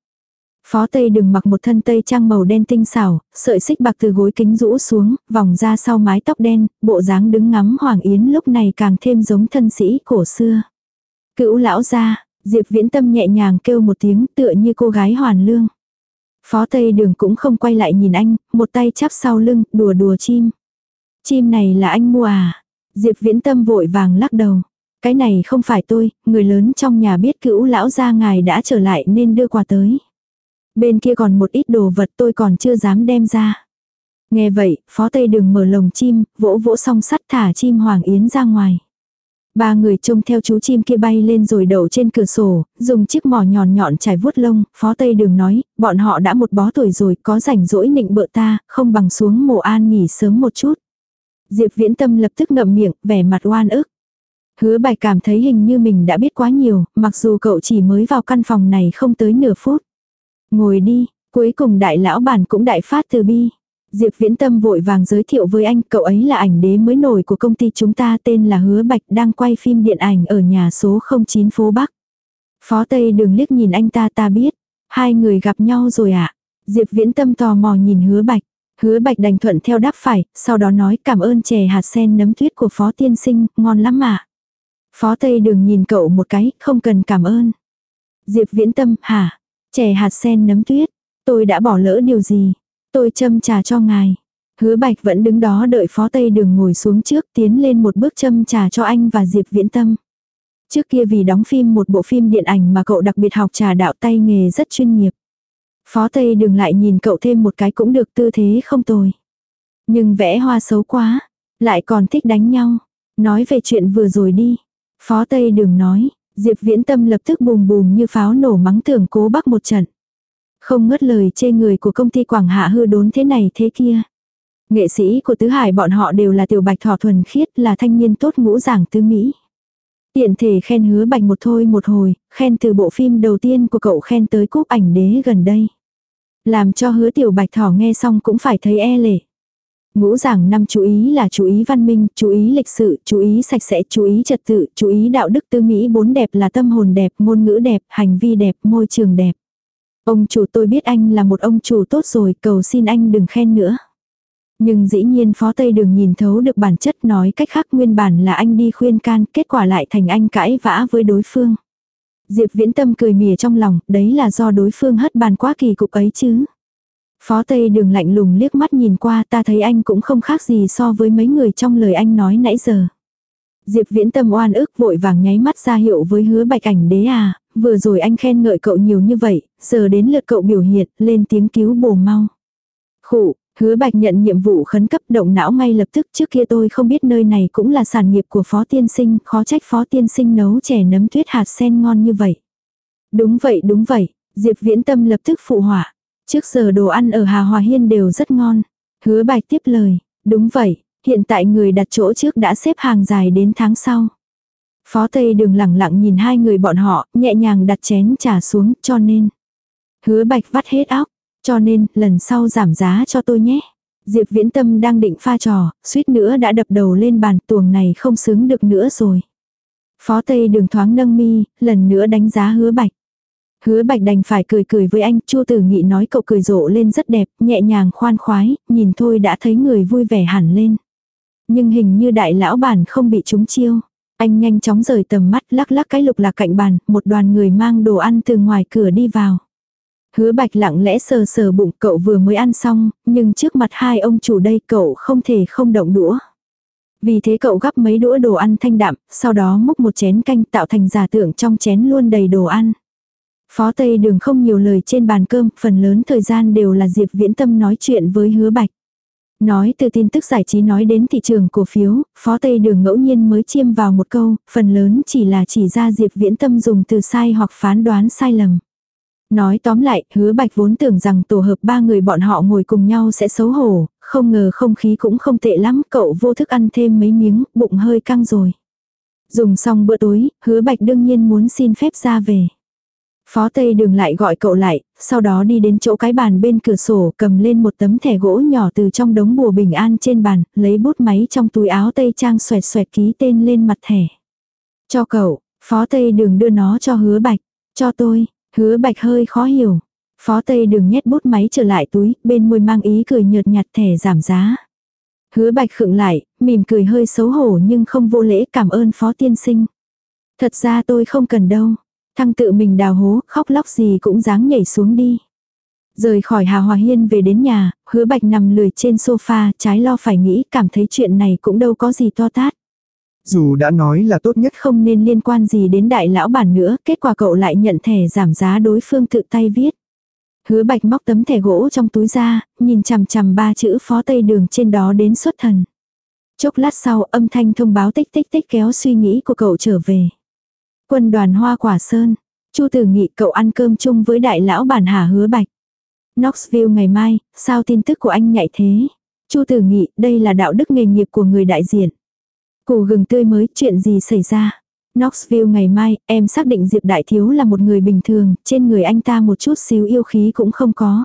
Phó Tây đừng mặc một thân tây trang màu đen tinh xảo, sợi xích bạc từ gối kính rũ xuống, vòng ra sau mái tóc đen, bộ dáng đứng ngắm Hoàng Yến lúc này càng thêm giống thân sĩ cổ xưa. Cữu lão gia Diệp Viễn Tâm nhẹ nhàng kêu một tiếng tựa như cô gái hoàn lương. Phó Tây đường cũng không quay lại nhìn anh, một tay chắp sau lưng, đùa đùa chim. Chim này là anh mua à? Diệp Viễn Tâm vội vàng lắc đầu. Cái này không phải tôi, người lớn trong nhà biết cữu lão gia ngài đã trở lại nên đưa quà tới. Bên kia còn một ít đồ vật tôi còn chưa dám đem ra. Nghe vậy, phó tây đường mở lồng chim, vỗ vỗ song sắt thả chim hoàng yến ra ngoài. Ba người trông theo chú chim kia bay lên rồi đậu trên cửa sổ, dùng chiếc mỏ nhọn nhọn trải vuốt lông, phó tây đường nói, bọn họ đã một bó tuổi rồi, có rảnh rỗi nịnh bợ ta, không bằng xuống mộ an nghỉ sớm một chút. Diệp viễn tâm lập tức ngậm miệng, vẻ mặt oan ức. Hứa bài cảm thấy hình như mình đã biết quá nhiều, mặc dù cậu chỉ mới vào căn phòng này không tới nửa phút. Ngồi đi, cuối cùng đại lão bản cũng đại phát từ bi. Diệp Viễn Tâm vội vàng giới thiệu với anh, cậu ấy là ảnh đế mới nổi của công ty chúng ta tên là Hứa Bạch đang quay phim điện ảnh ở nhà số 09 phố Bắc. Phó Tây đường liếc nhìn anh ta ta biết, hai người gặp nhau rồi ạ. À? Diệp Viễn Tâm tò mò nhìn Hứa Bạch. Hứa Bạch đành thuận theo đáp phải, sau đó nói cảm ơn chè hạt sen nấm tuyết của Phó Tiên Sinh, ngon lắm ạ. Phó Tây đường nhìn cậu một cái, không cần cảm ơn. Diệp Viễn Tâm, hả? Chè hạt sen nấm tuyết. Tôi đã bỏ lỡ điều gì? Tôi châm trà cho ngài. Hứa Bạch vẫn đứng đó đợi phó Tây Đường ngồi xuống trước tiến lên một bước châm trà cho anh và Diệp Viễn Tâm. Trước kia vì đóng phim một bộ phim điện ảnh mà cậu đặc biệt học trà đạo tay nghề rất chuyên nghiệp. Phó Tây Đường lại nhìn cậu thêm một cái cũng được tư thế không tồi. Nhưng vẽ hoa xấu quá, lại còn thích đánh nhau. Nói về chuyện vừa rồi đi. Phó Tây Đường nói, Diệp Viễn Tâm lập tức bùm bùm như pháo nổ mắng tưởng cố bắc một trận. Không ngớt lời chê người của công ty Quảng Hạ hư đốn thế này thế kia. Nghệ sĩ của Tứ Hải bọn họ đều là tiểu bạch thỏ thuần khiết là thanh niên tốt ngũ giảng tứ Mỹ. Tiện thể khen hứa bạch một thôi một hồi, khen từ bộ phim đầu tiên của cậu khen tới cúp ảnh đế gần đây. Làm cho hứa tiểu bạch thỏ nghe xong cũng phải thấy e lệ. Ngũ giảng năm chú ý là chú ý văn minh, chú ý lịch sự, chú ý sạch sẽ, chú ý trật tự, chú ý đạo đức tư mỹ bốn đẹp là tâm hồn đẹp, ngôn ngữ đẹp, hành vi đẹp, môi trường đẹp. Ông chủ tôi biết anh là một ông chủ tốt rồi, cầu xin anh đừng khen nữa. Nhưng dĩ nhiên phó Tây Đường nhìn thấu được bản chất nói cách khác nguyên bản là anh đi khuyên can, kết quả lại thành anh cãi vã với đối phương. Diệp Viễn Tâm cười mỉa trong lòng, đấy là do đối phương hất bàn quá kỳ cục ấy chứ. Phó Tây Đường lạnh lùng liếc mắt nhìn qua ta thấy anh cũng không khác gì so với mấy người trong lời anh nói nãy giờ. Diệp Viễn Tâm oan ức vội vàng nháy mắt ra hiệu với hứa bạch ảnh đế à, vừa rồi anh khen ngợi cậu nhiều như vậy, giờ đến lượt cậu biểu hiện, lên tiếng cứu bồ mau. Khụ, hứa bạch nhận nhiệm vụ khẩn cấp động não ngay lập tức trước kia tôi không biết nơi này cũng là sản nghiệp của phó tiên sinh, khó trách phó tiên sinh nấu chè nấm tuyết hạt sen ngon như vậy. Đúng vậy đúng vậy, Diệp Viễn Tâm lập tức phụ họa. Trước giờ đồ ăn ở Hà Hòa Hiên đều rất ngon. Hứa bạch tiếp lời, đúng vậy, hiện tại người đặt chỗ trước đã xếp hàng dài đến tháng sau. Phó Tây đường lẳng lặng nhìn hai người bọn họ, nhẹ nhàng đặt chén trà xuống, cho nên. Hứa bạch vắt hết óc, cho nên, lần sau giảm giá cho tôi nhé. Diệp Viễn Tâm đang định pha trò, suýt nữa đã đập đầu lên bàn tuồng này không xứng được nữa rồi. Phó Tây đường thoáng nâng mi, lần nữa đánh giá hứa bạch. Hứa bạch đành phải cười cười với anh, Chu tử nghị nói cậu cười rộ lên rất đẹp, nhẹ nhàng khoan khoái, nhìn thôi đã thấy người vui vẻ hẳn lên. Nhưng hình như đại lão bản không bị trúng chiêu. Anh nhanh chóng rời tầm mắt lắc lắc cái lục lạc cạnh bàn, một đoàn người mang đồ ăn từ ngoài cửa đi vào. Hứa bạch lặng lẽ sờ sờ bụng cậu vừa mới ăn xong, nhưng trước mặt hai ông chủ đây cậu không thể không động đũa. Vì thế cậu gắp mấy đũa đồ ăn thanh đạm, sau đó múc một chén canh tạo thành giả tượng trong chén luôn đầy đồ ăn. Phó Tây Đường không nhiều lời trên bàn cơm, phần lớn thời gian đều là Diệp Viễn Tâm nói chuyện với hứa bạch. Nói từ tin tức giải trí nói đến thị trường cổ phiếu, Phó Tây Đường ngẫu nhiên mới chiêm vào một câu, phần lớn chỉ là chỉ ra Diệp Viễn Tâm dùng từ sai hoặc phán đoán sai lầm. Nói tóm lại, hứa bạch vốn tưởng rằng tổ hợp ba người bọn họ ngồi cùng nhau sẽ xấu hổ, không ngờ không khí cũng không tệ lắm, cậu vô thức ăn thêm mấy miếng, bụng hơi căng rồi. Dùng xong bữa tối, hứa bạch đương nhiên muốn xin phép ra về. Phó Tây Đường lại gọi cậu lại, sau đó đi đến chỗ cái bàn bên cửa sổ cầm lên một tấm thẻ gỗ nhỏ từ trong đống bùa bình an trên bàn, lấy bút máy trong túi áo Tây Trang xoẹt xoẹt ký tên lên mặt thẻ. Cho cậu, Phó Tây Đường đưa nó cho hứa bạch, cho tôi, hứa bạch hơi khó hiểu. Phó Tây Đường nhét bút máy trở lại túi, bên môi mang ý cười nhợt nhạt thẻ giảm giá. Hứa bạch khựng lại, mỉm cười hơi xấu hổ nhưng không vô lễ cảm ơn Phó Tiên Sinh. Thật ra tôi không cần đâu. Thăng tự mình đào hố, khóc lóc gì cũng dáng nhảy xuống đi. Rời khỏi Hà Hòa Hiên về đến nhà, hứa bạch nằm lười trên sofa, trái lo phải nghĩ, cảm thấy chuyện này cũng đâu có gì to tát.
Dù đã nói là tốt nhất
Không nên liên quan gì đến đại lão bản nữa, kết quả cậu lại nhận thẻ giảm giá đối phương tự tay viết. Hứa bạch móc tấm thẻ gỗ trong túi ra, nhìn chằm chằm ba chữ phó tây đường trên đó đến xuất thần. Chốc lát sau âm thanh thông báo tích tích tích kéo suy nghĩ của cậu trở về. Quân đoàn hoa quả sơn. Chu tử nghị cậu ăn cơm chung với đại lão bản hà hứa bạch. Knoxville ngày mai, sao tin tức của anh nhạy thế? Chu tử nghị, đây là đạo đức nghề nghiệp của người đại diện. Củ gừng tươi mới, chuyện gì xảy ra? Knoxville ngày mai, em xác định Diệp Đại Thiếu là một người bình thường, trên người anh ta một chút xíu yêu khí cũng không có.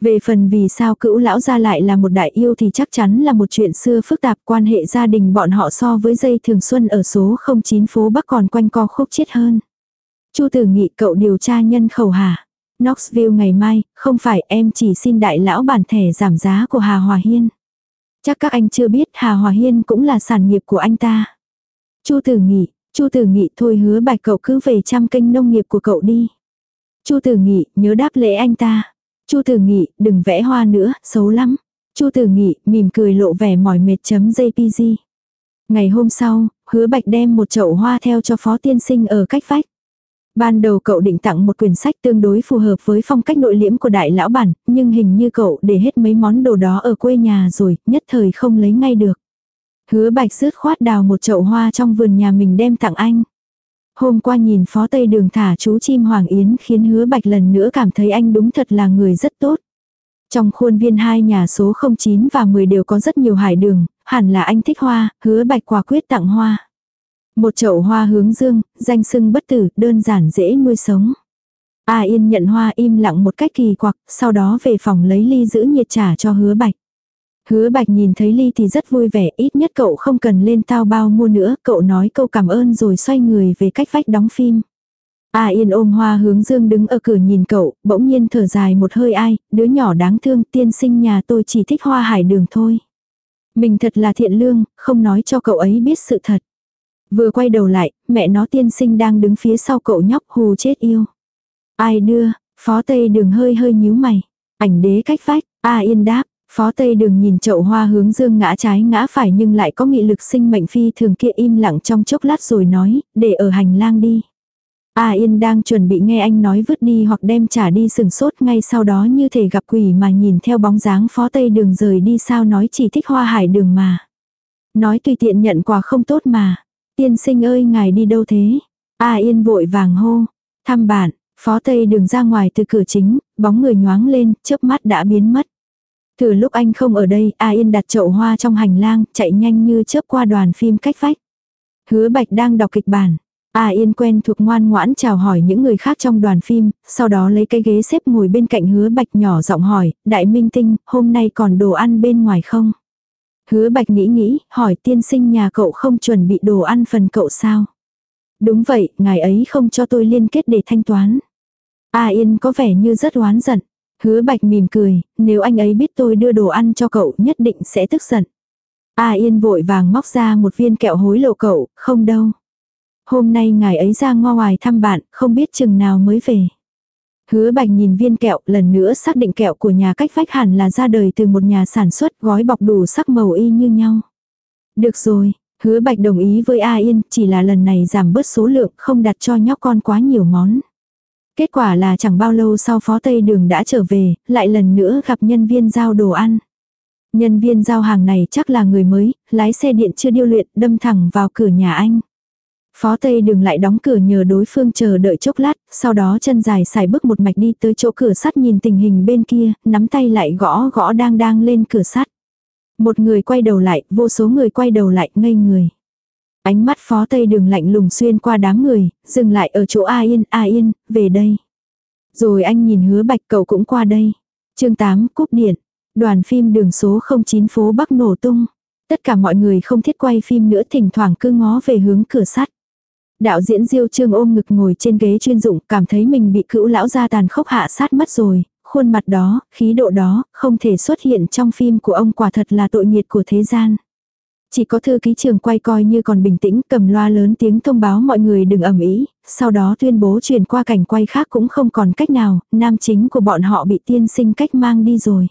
Về phần vì sao cữu lão gia lại là một đại yêu thì chắc chắn là một chuyện xưa phức tạp quan hệ gia đình bọn họ so với dây thường xuân ở số 09 phố Bắc còn quanh co khúc chết hơn. Chu tử nghị cậu điều tra nhân khẩu hả? Knoxville ngày mai, không phải em chỉ xin đại lão bản thẻ giảm giá của Hà Hòa Hiên. Chắc các anh chưa biết Hà Hòa Hiên cũng là sản nghiệp của anh ta. Chu tử nghị, Chu tử nghị thôi hứa bạch cậu cứ về chăm kênh nông nghiệp của cậu đi. Chu tử nghị, nhớ đáp lễ anh ta. Chu Tử Nghị, đừng vẽ hoa nữa, xấu lắm. Chu Tử Nghị, mỉm cười lộ vẻ mỏi mệt chấm JPG. Ngày hôm sau, hứa bạch đem một chậu hoa theo cho phó tiên sinh ở cách vách. Ban đầu cậu định tặng một quyển sách tương đối phù hợp với phong cách nội liễm của đại lão bản, nhưng hình như cậu để hết mấy món đồ đó ở quê nhà rồi, nhất thời không lấy ngay được. Hứa bạch rứt khoát đào một chậu hoa trong vườn nhà mình đem tặng anh. Hôm qua nhìn phó tây đường thả chú chim Hoàng Yến khiến hứa bạch lần nữa cảm thấy anh đúng thật là người rất tốt. Trong khuôn viên hai nhà số 09 và 10 đều có rất nhiều hải đường, hẳn là anh thích hoa, hứa bạch quả quyết tặng hoa. Một chậu hoa hướng dương, danh sưng bất tử, đơn giản dễ nuôi sống. A Yên nhận hoa im lặng một cách kỳ quặc, sau đó về phòng lấy ly giữ nhiệt trả cho hứa bạch. Hứa bạch nhìn thấy ly thì rất vui vẻ, ít nhất cậu không cần lên tao bao mua nữa, cậu nói câu cảm ơn rồi xoay người về cách vách đóng phim. A yên ôm hoa hướng dương đứng ở cửa nhìn cậu, bỗng nhiên thở dài một hơi ai, đứa nhỏ đáng thương tiên sinh nhà tôi chỉ thích hoa hải đường thôi. Mình thật là thiện lương, không nói cho cậu ấy biết sự thật. Vừa quay đầu lại, mẹ nó tiên sinh đang đứng phía sau cậu nhóc hù chết yêu. Ai đưa, phó tây đường hơi hơi nhíu mày. Ảnh đế cách vách, A yên đáp, Phó Tây Đường nhìn chậu hoa hướng dương ngã trái ngã phải nhưng lại có nghị lực sinh mệnh phi thường kia im lặng trong chốc lát rồi nói, để ở hành lang đi. A Yên đang chuẩn bị nghe anh nói vứt đi hoặc đem trả đi sừng sốt ngay sau đó như thể gặp quỷ mà nhìn theo bóng dáng phó Tây Đường rời đi sao nói chỉ thích hoa hải đường mà. Nói tùy tiện nhận quà không tốt mà. Tiên sinh ơi ngài đi đâu thế? A Yên vội vàng hô. Thăm bạn, phó Tây Đường ra ngoài từ cửa chính, bóng người nhoáng lên, chớp mắt đã biến mất. Thử lúc anh không ở đây, A Yên đặt chậu hoa trong hành lang, chạy nhanh như chớp qua đoàn phim cách vách. Hứa Bạch đang đọc kịch bản. A Yên quen thuộc ngoan ngoãn chào hỏi những người khác trong đoàn phim, sau đó lấy cái ghế xếp ngồi bên cạnh hứa Bạch nhỏ giọng hỏi, đại minh tinh, hôm nay còn đồ ăn bên ngoài không? Hứa Bạch nghĩ nghĩ, hỏi tiên sinh nhà cậu không chuẩn bị đồ ăn phần cậu sao? Đúng vậy, ngài ấy không cho tôi liên kết để thanh toán. A Yên có vẻ như rất oán giận. Hứa bạch mỉm cười, nếu anh ấy biết tôi đưa đồ ăn cho cậu nhất định sẽ tức giận. A Yên vội vàng móc ra một viên kẹo hối lộ cậu, không đâu. Hôm nay ngài ấy ra ngoa ngoài thăm bạn, không biết chừng nào mới về. Hứa bạch nhìn viên kẹo lần nữa xác định kẹo của nhà cách vách hẳn là ra đời từ một nhà sản xuất gói bọc đủ sắc màu y như nhau. Được rồi, hứa bạch đồng ý với A Yên, chỉ là lần này giảm bớt số lượng, không đặt cho nhóc con quá nhiều món. Kết quả là chẳng bao lâu sau phó tây đường đã trở về, lại lần nữa gặp nhân viên giao đồ ăn. Nhân viên giao hàng này chắc là người mới, lái xe điện chưa điêu luyện, đâm thẳng vào cửa nhà anh. Phó Tây đường lại đóng cửa nhờ đối phương chờ đợi chốc lát, sau đó chân dài xài bước một mạch đi tới chỗ cửa sắt nhìn tình hình bên kia, nắm tay lại gõ gõ đang đang lên cửa sắt. Một người quay đầu lại, vô số người quay đầu lại, ngây người. Ánh mắt phó tây đường lạnh lùng xuyên qua đám người, dừng lại ở chỗ A Yên, A Yên, về đây. Rồi anh nhìn hứa bạch cậu cũng qua đây. chương 8, cúp điện. Đoàn phim đường số 09 phố Bắc nổ tung. Tất cả mọi người không thiết quay phim nữa thỉnh thoảng cứ ngó về hướng cửa sắt. Đạo diễn Diêu Trương ôm ngực ngồi trên ghế chuyên dụng, cảm thấy mình bị cữu lão gia tàn khốc hạ sát mất rồi, khuôn mặt đó, khí độ đó, không thể xuất hiện trong phim của ông quả thật là tội nghiệt của thế gian. Chỉ có thư ký trường quay coi như còn bình tĩnh cầm loa lớn tiếng thông báo mọi người đừng ầm ĩ, sau đó tuyên bố chuyển qua cảnh quay khác cũng không còn cách nào, nam chính của bọn họ bị tiên sinh cách mang đi rồi.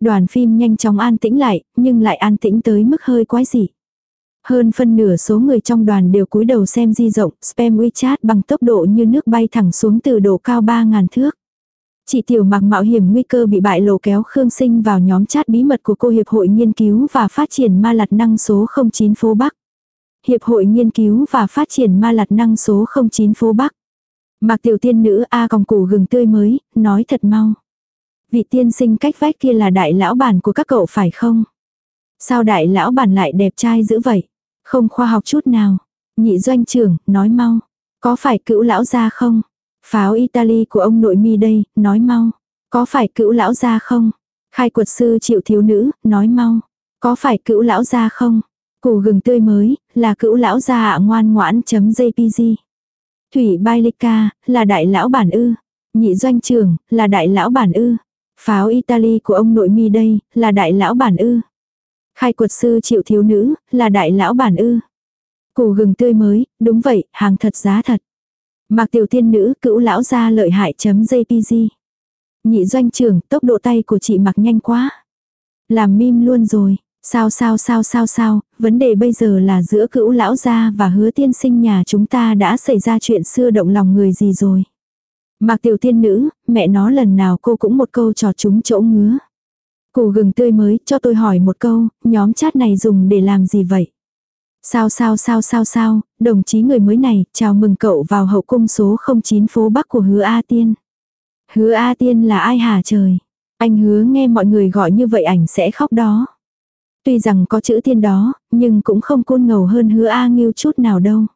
Đoàn phim nhanh chóng an tĩnh lại, nhưng lại an tĩnh tới mức hơi quái dị. Hơn phân nửa số người trong đoàn đều cúi đầu xem di rộng, spam WeChat bằng tốc độ như nước bay thẳng xuống từ độ cao 3.000 thước. Chị Tiểu Mặc mạo hiểm nguy cơ bị bại lộ kéo Khương Sinh vào nhóm chat bí mật của cô Hiệp hội Nghiên cứu và Phát triển Ma Lạt Năng số 09 phố Bắc. Hiệp hội Nghiên cứu và Phát triển Ma Lạt Năng số 09 phố Bắc. Mạc tiểu tiên nữ A còng củ gừng tươi mới, nói thật mau. Vị tiên sinh cách vách kia là đại lão bản của các cậu phải không? Sao đại lão bản lại đẹp trai dữ vậy? Không khoa học chút nào. Nhị doanh trưởng, nói mau. Có phải cữu lão gia không? Pháo Italy của ông nội mi đây, nói mau. Có phải cữu lão gia không? Khai quật sư triệu thiếu nữ, nói mau. Có phải cữu lão gia không? Củ gừng tươi mới, là cữu lão gia ạ ngoan ngoãn chấm jpg. Thủy Bailica, là đại lão bản ư. Nhị doanh trưởng, là đại lão bản ư. Pháo Italy của ông nội mi đây, là đại lão bản ư. Khai quật sư triệu thiếu nữ, là đại lão bản ư. Củ gừng tươi mới, đúng vậy, hàng thật giá thật. Mạc tiểu tiên nữ, cữu lão gia lợi hại chấm jpg. Nhị doanh trưởng, tốc độ tay của chị mặc nhanh quá. Làm mim luôn rồi. Sao sao sao sao sao, vấn đề bây giờ là giữa cữu lão gia và hứa tiên sinh nhà chúng ta đã xảy ra chuyện xưa động lòng người gì rồi. Mạc tiểu tiên nữ, mẹ nó lần nào cô cũng một câu trò chúng chỗ ngứa. Củ gừng tươi mới, cho tôi hỏi một câu, nhóm chat này dùng để làm gì vậy? Sao sao sao sao sao, đồng chí người mới này, chào mừng cậu vào hậu cung số 09 phố Bắc của hứa A Tiên. Hứa A Tiên là ai hả trời? Anh hứa nghe mọi người gọi như vậy ảnh sẽ khóc đó. Tuy rằng có chữ tiên đó, nhưng cũng không côn ngầu hơn hứa A nghiêu chút nào đâu.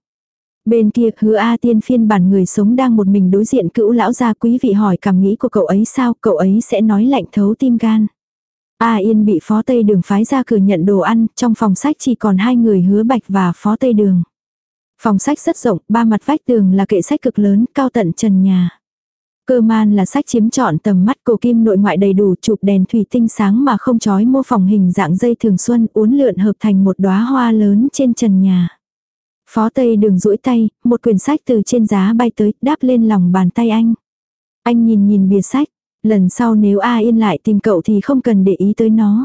Bên kia hứa A tiên phiên bản người sống đang một mình đối diện cữu lão gia quý vị hỏi cảm nghĩ của cậu ấy sao, cậu ấy sẽ nói lạnh thấu tim gan. A Yên bị Phó Tây Đường phái ra cửa nhận đồ ăn, trong phòng sách chỉ còn hai người hứa bạch và Phó Tây Đường. Phòng sách rất rộng, ba mặt vách tường là kệ sách cực lớn, cao tận trần nhà. Cơ man là sách chiếm trọn tầm mắt cổ kim nội ngoại đầy đủ chụp đèn thủy tinh sáng mà không chói mô phỏng hình dạng dây thường xuân uốn lượn hợp thành một đóa hoa lớn trên trần nhà. Phó Tây đường duỗi tay, một quyển sách từ trên giá bay tới, đáp lên lòng bàn tay anh. Anh nhìn nhìn bìa sách, lần sau nếu A Yên lại tìm cậu thì không cần để ý tới nó.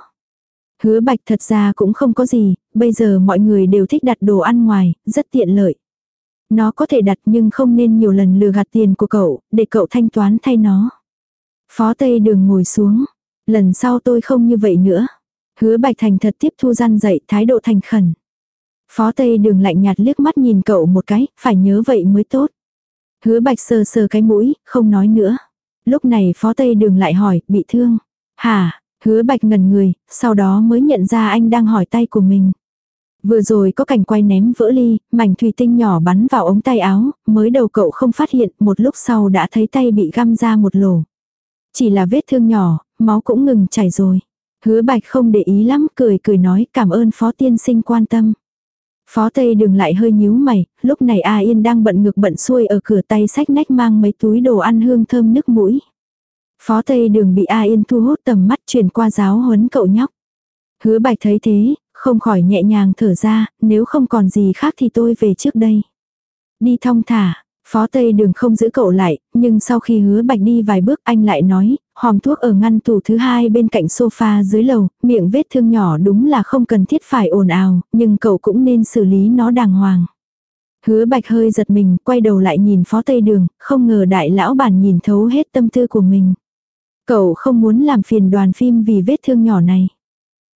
Hứa bạch thật ra cũng không có gì, bây giờ mọi người đều thích đặt đồ ăn ngoài, rất tiện lợi. Nó có thể đặt nhưng không nên nhiều lần lừa gạt tiền của cậu, để cậu thanh toán thay nó. Phó Tây đường ngồi xuống. Lần sau tôi không như vậy nữa. Hứa bạch thành thật tiếp thu gian dạy thái độ thành khẩn. Phó Tây đường lạnh nhạt liếc mắt nhìn cậu một cái, phải nhớ vậy mới tốt. Hứa bạch sờ sờ cái mũi, không nói nữa. Lúc này phó Tây đường lại hỏi, bị thương. Hả, hứa bạch ngần người, sau đó mới nhận ra anh đang hỏi tay của mình. Vừa rồi có cảnh quay ném vỡ ly, mảnh thủy tinh nhỏ bắn vào ống tay áo, mới đầu cậu không phát hiện, một lúc sau đã thấy tay bị găm ra một lỗ. Chỉ là vết thương nhỏ, máu cũng ngừng chảy rồi. Hứa bạch không để ý lắm, cười cười nói cảm ơn phó tiên sinh quan tâm. Phó Tây Đường lại hơi nhíu mày, lúc này A Yên đang bận ngực bận xuôi ở cửa tay sách nách mang mấy túi đồ ăn hương thơm nước mũi. Phó Tây Đường bị A Yên thu hút tầm mắt truyền qua giáo huấn cậu nhóc. Hứa bạch thấy thế, không khỏi nhẹ nhàng thở ra, nếu không còn gì khác thì tôi về trước đây. Đi thong thả, Phó Tây Đường không giữ cậu lại, nhưng sau khi hứa bạch đi vài bước anh lại nói, hòm thuốc ở ngăn tủ thứ hai bên cạnh sofa dưới lầu, miệng vết thương nhỏ đúng là không cần thiết phải ồn ào, nhưng cậu cũng nên xử lý nó đàng hoàng. Hứa bạch hơi giật mình, quay đầu lại nhìn phó Tây Đường, không ngờ đại lão bản nhìn thấu hết tâm tư của mình. Cậu không muốn làm phiền đoàn phim vì vết thương nhỏ này.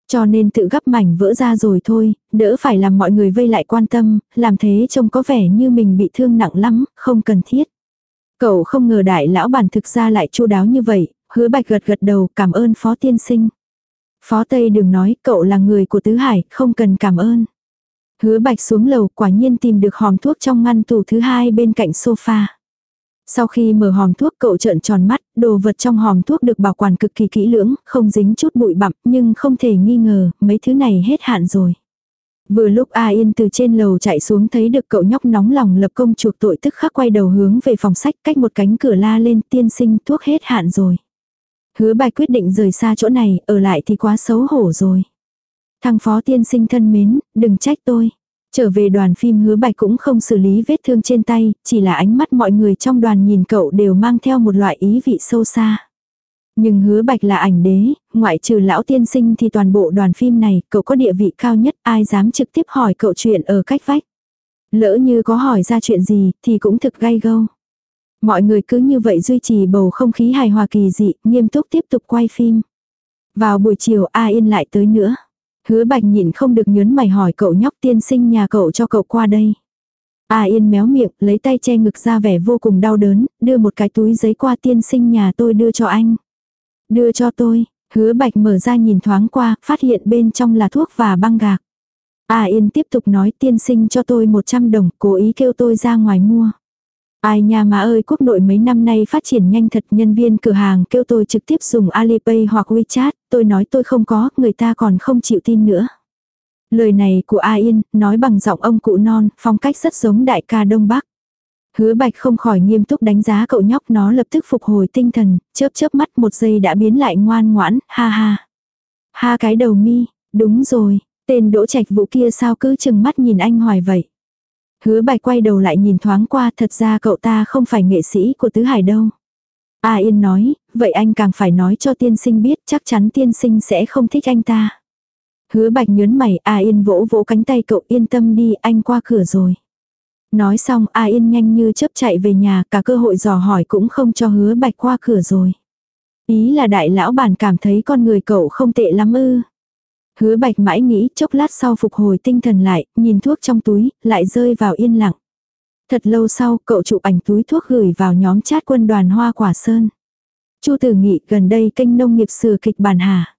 Cho nên tự gấp mảnh vỡ ra rồi thôi, đỡ phải làm mọi người vây lại quan tâm, làm thế trông có vẻ như mình bị thương nặng lắm, không cần thiết. Cậu không ngờ đại lão bản thực ra lại chu đáo như vậy, hứa bạch gật gật đầu cảm ơn phó tiên sinh. Phó Tây đừng nói cậu là người của Tứ Hải, không cần cảm ơn. Hứa bạch xuống lầu quả nhiên tìm được hòm thuốc trong ngăn tủ thứ hai bên cạnh sofa. Sau khi mở hòm thuốc cậu trợn tròn mắt, đồ vật trong hòm thuốc được bảo quản cực kỳ kỹ lưỡng, không dính chút bụi bặm, nhưng không thể nghi ngờ, mấy thứ này hết hạn rồi. Vừa lúc A Yên từ trên lầu chạy xuống thấy được cậu nhóc nóng lòng lập công chuộc tội tức khắc quay đầu hướng về phòng sách cách một cánh cửa la lên tiên sinh thuốc hết hạn rồi. Hứa bài quyết định rời xa chỗ này, ở lại thì quá xấu hổ rồi. Thằng phó tiên sinh thân mến, đừng trách tôi. Trở về đoàn phim hứa bạch cũng không xử lý vết thương trên tay, chỉ là ánh mắt mọi người trong đoàn nhìn cậu đều mang theo một loại ý vị sâu xa. Nhưng hứa bạch là ảnh đế, ngoại trừ lão tiên sinh thì toàn bộ đoàn phim này cậu có địa vị cao nhất ai dám trực tiếp hỏi cậu chuyện ở cách vách. Lỡ như có hỏi ra chuyện gì thì cũng thực gay gâu. Mọi người cứ như vậy duy trì bầu không khí hài hòa kỳ dị, nghiêm túc tiếp tục quay phim. Vào buổi chiều A Yên lại tới nữa. Hứa bạch nhịn không được nhớn mày hỏi cậu nhóc tiên sinh nhà cậu cho cậu qua đây. A yên méo miệng, lấy tay che ngực ra vẻ vô cùng đau đớn, đưa một cái túi giấy qua tiên sinh nhà tôi đưa cho anh. Đưa cho tôi, hứa bạch mở ra nhìn thoáng qua, phát hiện bên trong là thuốc và băng gạc. A yên tiếp tục nói tiên sinh cho tôi 100 đồng, cố ý kêu tôi ra ngoài mua. Ai nha má ơi quốc nội mấy năm nay phát triển nhanh thật nhân viên cửa hàng kêu tôi trực tiếp dùng Alipay hoặc WeChat, tôi nói tôi không có, người ta còn không chịu tin nữa. Lời này của A Yên, nói bằng giọng ông cụ non, phong cách rất giống đại ca Đông Bắc. Hứa bạch không khỏi nghiêm túc đánh giá cậu nhóc nó lập tức phục hồi tinh thần, chớp chớp mắt một giây đã biến lại ngoan ngoãn, ha ha. Ha cái đầu mi, đúng rồi, tên đỗ trạch vũ kia sao cứ chừng mắt nhìn anh hoài vậy. Hứa bạch quay đầu lại nhìn thoáng qua thật ra cậu ta không phải nghệ sĩ của Tứ Hải đâu. A Yên nói, vậy anh càng phải nói cho tiên sinh biết chắc chắn tiên sinh sẽ không thích anh ta. Hứa bạch nhớn mày A Yên vỗ vỗ cánh tay cậu yên tâm đi anh qua cửa rồi. Nói xong A Yên nhanh như chớp chạy về nhà cả cơ hội dò hỏi cũng không cho hứa bạch qua cửa rồi. Ý là đại lão bản cảm thấy con người cậu không tệ lắm ư. Hứa bạch mãi nghĩ chốc lát sau phục hồi tinh thần lại, nhìn thuốc trong túi, lại rơi vào yên lặng. Thật lâu sau, cậu chụp ảnh túi thuốc gửi vào nhóm chat quân đoàn Hoa Quả Sơn. Chu Tử Nghị gần đây kênh nông nghiệp sửa kịch bản hả?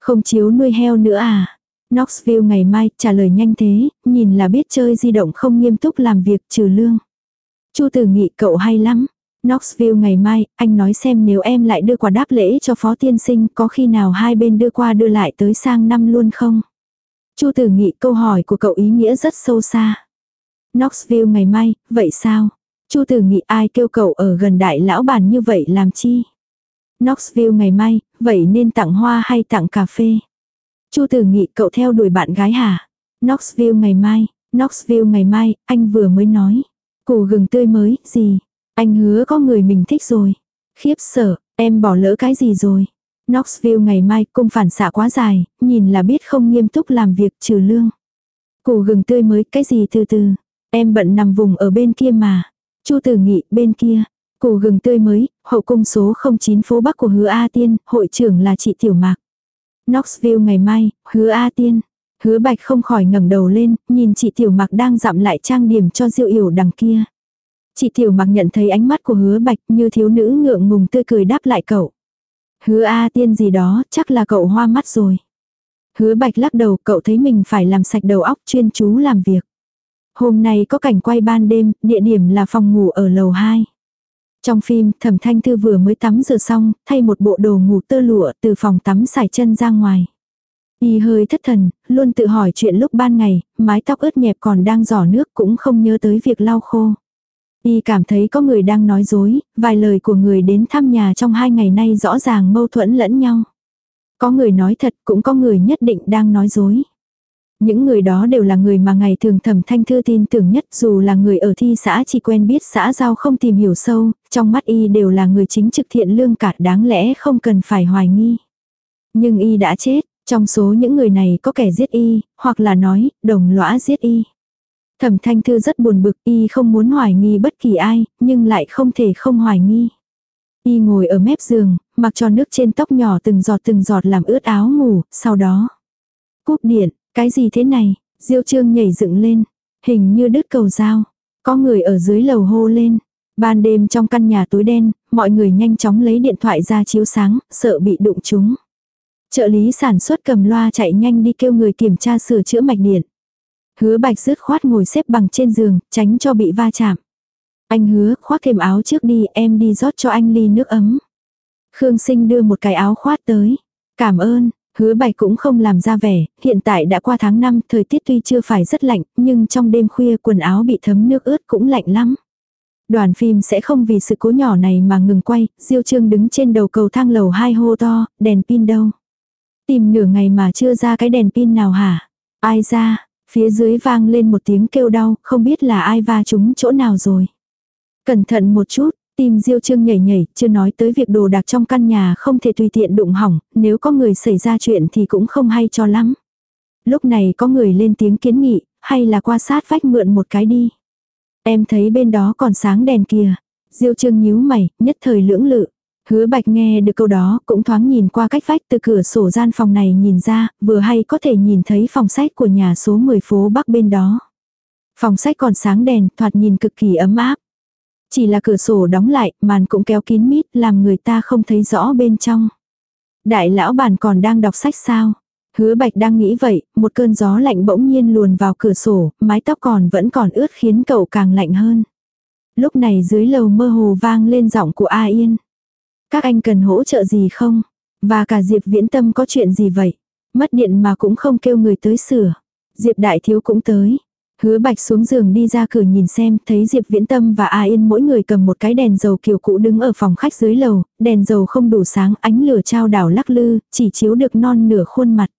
Không chiếu nuôi heo nữa à? Knoxville ngày mai trả lời nhanh thế, nhìn là biết chơi di động không nghiêm túc làm việc trừ lương. Chu Tử Nghị cậu hay lắm. Knoxville ngày mai, anh nói xem nếu em lại đưa quà đáp lễ cho phó tiên sinh có khi nào hai bên đưa qua đưa lại tới sang năm luôn không? Chu tử nghị câu hỏi của cậu ý nghĩa rất sâu xa. Knoxville ngày mai, vậy sao? Chu tử nghị ai kêu cậu ở gần đại lão bản như vậy làm chi? Knoxville ngày mai, vậy nên tặng hoa hay tặng cà phê? Chu tử nghị cậu theo đuổi bạn gái hả? Knoxville ngày mai, Knoxville ngày mai, anh vừa mới nói. Củ gừng tươi mới, gì? Anh hứa có người mình thích rồi. Khiếp sợ, em bỏ lỡ cái gì rồi. Knoxville ngày mai cung phản xạ quá dài, nhìn là biết không nghiêm túc làm việc trừ lương. Củ gừng tươi mới, cái gì từ từ. Em bận nằm vùng ở bên kia mà. Chu tử nghị, bên kia. Củ gừng tươi mới, hậu cung số 09 phố Bắc của hứa A Tiên, hội trưởng là chị Tiểu Mạc. Knoxville ngày mai, hứa A Tiên. Hứa Bạch không khỏi ngẩng đầu lên, nhìn chị Tiểu Mạc đang dặm lại trang điểm cho Diệu Yểu đằng kia. Chị Tiểu Mặc nhận thấy ánh mắt của hứa bạch như thiếu nữ ngượng ngùng tươi cười đáp lại cậu. Hứa A tiên gì đó, chắc là cậu hoa mắt rồi. Hứa bạch lắc đầu, cậu thấy mình phải làm sạch đầu óc chuyên chú làm việc. Hôm nay có cảnh quay ban đêm, địa điểm là phòng ngủ ở lầu 2. Trong phim, thẩm thanh thư vừa mới tắm rửa xong, thay một bộ đồ ngủ tơ lụa từ phòng tắm xài chân ra ngoài. Y hơi thất thần, luôn tự hỏi chuyện lúc ban ngày, mái tóc ướt nhẹp còn đang giỏ nước cũng không nhớ tới việc lau khô. Y cảm thấy có người đang nói dối, vài lời của người đến thăm nhà trong hai ngày nay rõ ràng mâu thuẫn lẫn nhau. Có người nói thật cũng có người nhất định đang nói dối. Những người đó đều là người mà ngày thường thẩm thanh thư tin tưởng nhất dù là người ở thi xã chỉ quen biết xã giao không tìm hiểu sâu, trong mắt y đều là người chính trực thiện lương cả đáng lẽ không cần phải hoài nghi. Nhưng y đã chết, trong số những người này có kẻ giết y, hoặc là nói, đồng lõa giết y. Thẩm thanh thư rất buồn bực y không muốn hoài nghi bất kỳ ai, nhưng lại không thể không hoài nghi. Y ngồi ở mép giường, mặc cho nước trên tóc nhỏ từng giọt từng giọt làm ướt áo ngủ, sau đó. Cúp điện, cái gì thế này? Diêu trương nhảy dựng lên. Hình như đứt cầu dao. Có người ở dưới lầu hô lên. Ban đêm trong căn nhà tối đen, mọi người nhanh chóng lấy điện thoại ra chiếu sáng, sợ bị đụng chúng. Trợ lý sản xuất cầm loa chạy nhanh đi kêu người kiểm tra sửa chữa mạch điện. Hứa bạch rứt khoát ngồi xếp bằng trên giường, tránh cho bị va chạm. Anh hứa, khoác thêm áo trước đi, em đi rót cho anh ly nước ấm. Khương sinh đưa một cái áo khoát tới. Cảm ơn, hứa bạch cũng không làm ra vẻ, hiện tại đã qua tháng 5, thời tiết tuy chưa phải rất lạnh, nhưng trong đêm khuya quần áo bị thấm nước ướt cũng lạnh lắm. Đoàn phim sẽ không vì sự cố nhỏ này mà ngừng quay, Diêu Trương đứng trên đầu cầu thang lầu hai hô to, đèn pin đâu. Tìm nửa ngày mà chưa ra cái đèn pin nào hả? Ai ra? Phía dưới vang lên một tiếng kêu đau, không biết là ai va chúng chỗ nào rồi. Cẩn thận một chút, tim diêu trương nhảy nhảy, chưa nói tới việc đồ đạc trong căn nhà không thể tùy tiện đụng hỏng, nếu có người xảy ra chuyện thì cũng không hay cho lắm. Lúc này có người lên tiếng kiến nghị, hay là qua sát vách mượn một cái đi. Em thấy bên đó còn sáng đèn kìa. Diêu trương nhíu mày, nhất thời lưỡng lự. Hứa bạch nghe được câu đó, cũng thoáng nhìn qua cách vách từ cửa sổ gian phòng này nhìn ra, vừa hay có thể nhìn thấy phòng sách của nhà số 10 phố Bắc bên đó. Phòng sách còn sáng đèn, thoạt nhìn cực kỳ ấm áp. Chỉ là cửa sổ đóng lại, màn cũng kéo kín mít, làm người ta không thấy rõ bên trong. Đại lão bản còn đang đọc sách sao? Hứa bạch đang nghĩ vậy, một cơn gió lạnh bỗng nhiên luồn vào cửa sổ, mái tóc còn vẫn còn ướt khiến cậu càng lạnh hơn. Lúc này dưới lầu mơ hồ vang lên giọng của A Yên. Các anh cần hỗ trợ gì không? Và cả Diệp Viễn Tâm có chuyện gì vậy? Mất điện mà cũng không kêu người tới sửa. Diệp Đại Thiếu cũng tới. Hứa Bạch xuống giường đi ra cửa nhìn xem, thấy Diệp Viễn Tâm và A Yên mỗi người cầm một cái đèn dầu kiểu cũ đứng ở phòng khách dưới lầu, đèn dầu không đủ sáng, ánh lửa trao đảo lắc lư, chỉ chiếu được non nửa khuôn mặt.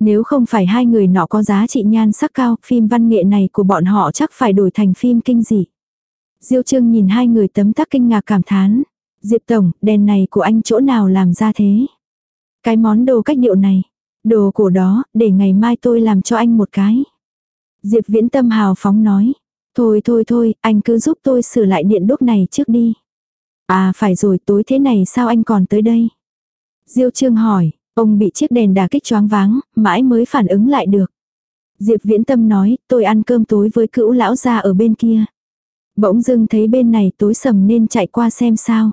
Nếu không phải hai người nọ có giá trị nhan sắc cao, phim văn nghệ này của bọn họ chắc phải đổi thành phim kinh dị. Diêu Trương nhìn hai người tấm tắc kinh ngạc cảm thán. Diệp Tổng, đèn này của anh chỗ nào làm ra thế? Cái món đồ cách điệu này. Đồ cổ đó, để ngày mai tôi làm cho anh một cái. Diệp Viễn Tâm hào phóng nói. Thôi thôi thôi, anh cứ giúp tôi sửa lại điện đốt này trước đi. À phải rồi, tối thế này sao anh còn tới đây? Diêu Trương hỏi, ông bị chiếc đèn đà kích choáng váng, mãi mới phản ứng lại được. Diệp Viễn Tâm nói, tôi ăn cơm tối với cữu lão gia ở bên kia. Bỗng dưng thấy bên này tối sầm nên chạy qua xem sao.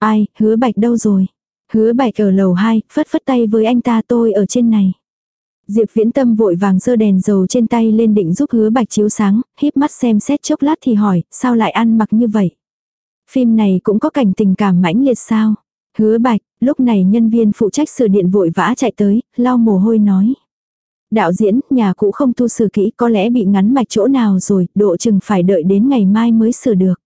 Ai, hứa bạch đâu rồi? Hứa bạch ở lầu 2, phất phất tay với anh ta tôi ở trên này. Diệp viễn tâm vội vàng sơ đèn dầu trên tay lên định giúp hứa bạch chiếu sáng, híp mắt xem xét chốc lát thì hỏi, sao lại ăn mặc như vậy? Phim này cũng có cảnh tình cảm mãnh liệt sao? Hứa bạch, lúc này nhân viên phụ trách sửa điện vội vã chạy tới, lau mồ hôi nói. Đạo diễn, nhà cũ không tu sửa kỹ có lẽ bị ngắn mạch chỗ nào rồi, độ chừng phải đợi đến ngày mai mới sửa được.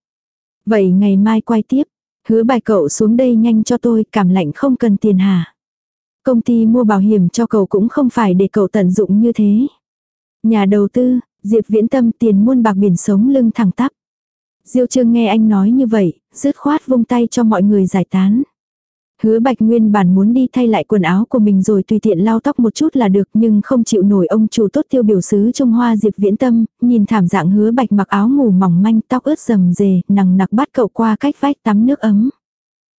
Vậy ngày mai quay tiếp, Hứa bài cậu xuống đây nhanh cho tôi, cảm lạnh không cần tiền hả? Công ty mua bảo hiểm cho cậu cũng không phải để cậu tận dụng như thế. Nhà đầu tư, Diệp Viễn Tâm tiền muôn bạc biển sống lưng thẳng tắp. Diêu Trương nghe anh nói như vậy, dứt khoát vung tay cho mọi người giải tán. Hứa Bạch Nguyên bản muốn đi thay lại quần áo của mình rồi tùy tiện lau tóc một chút là được nhưng không chịu nổi ông chủ tốt tiêu biểu sứ Trung Hoa Diệp Viễn Tâm, nhìn thảm dạng hứa Bạch mặc áo ngủ mỏng manh tóc ướt rầm rề, nằng nặc bắt cậu qua cách vách tắm nước ấm.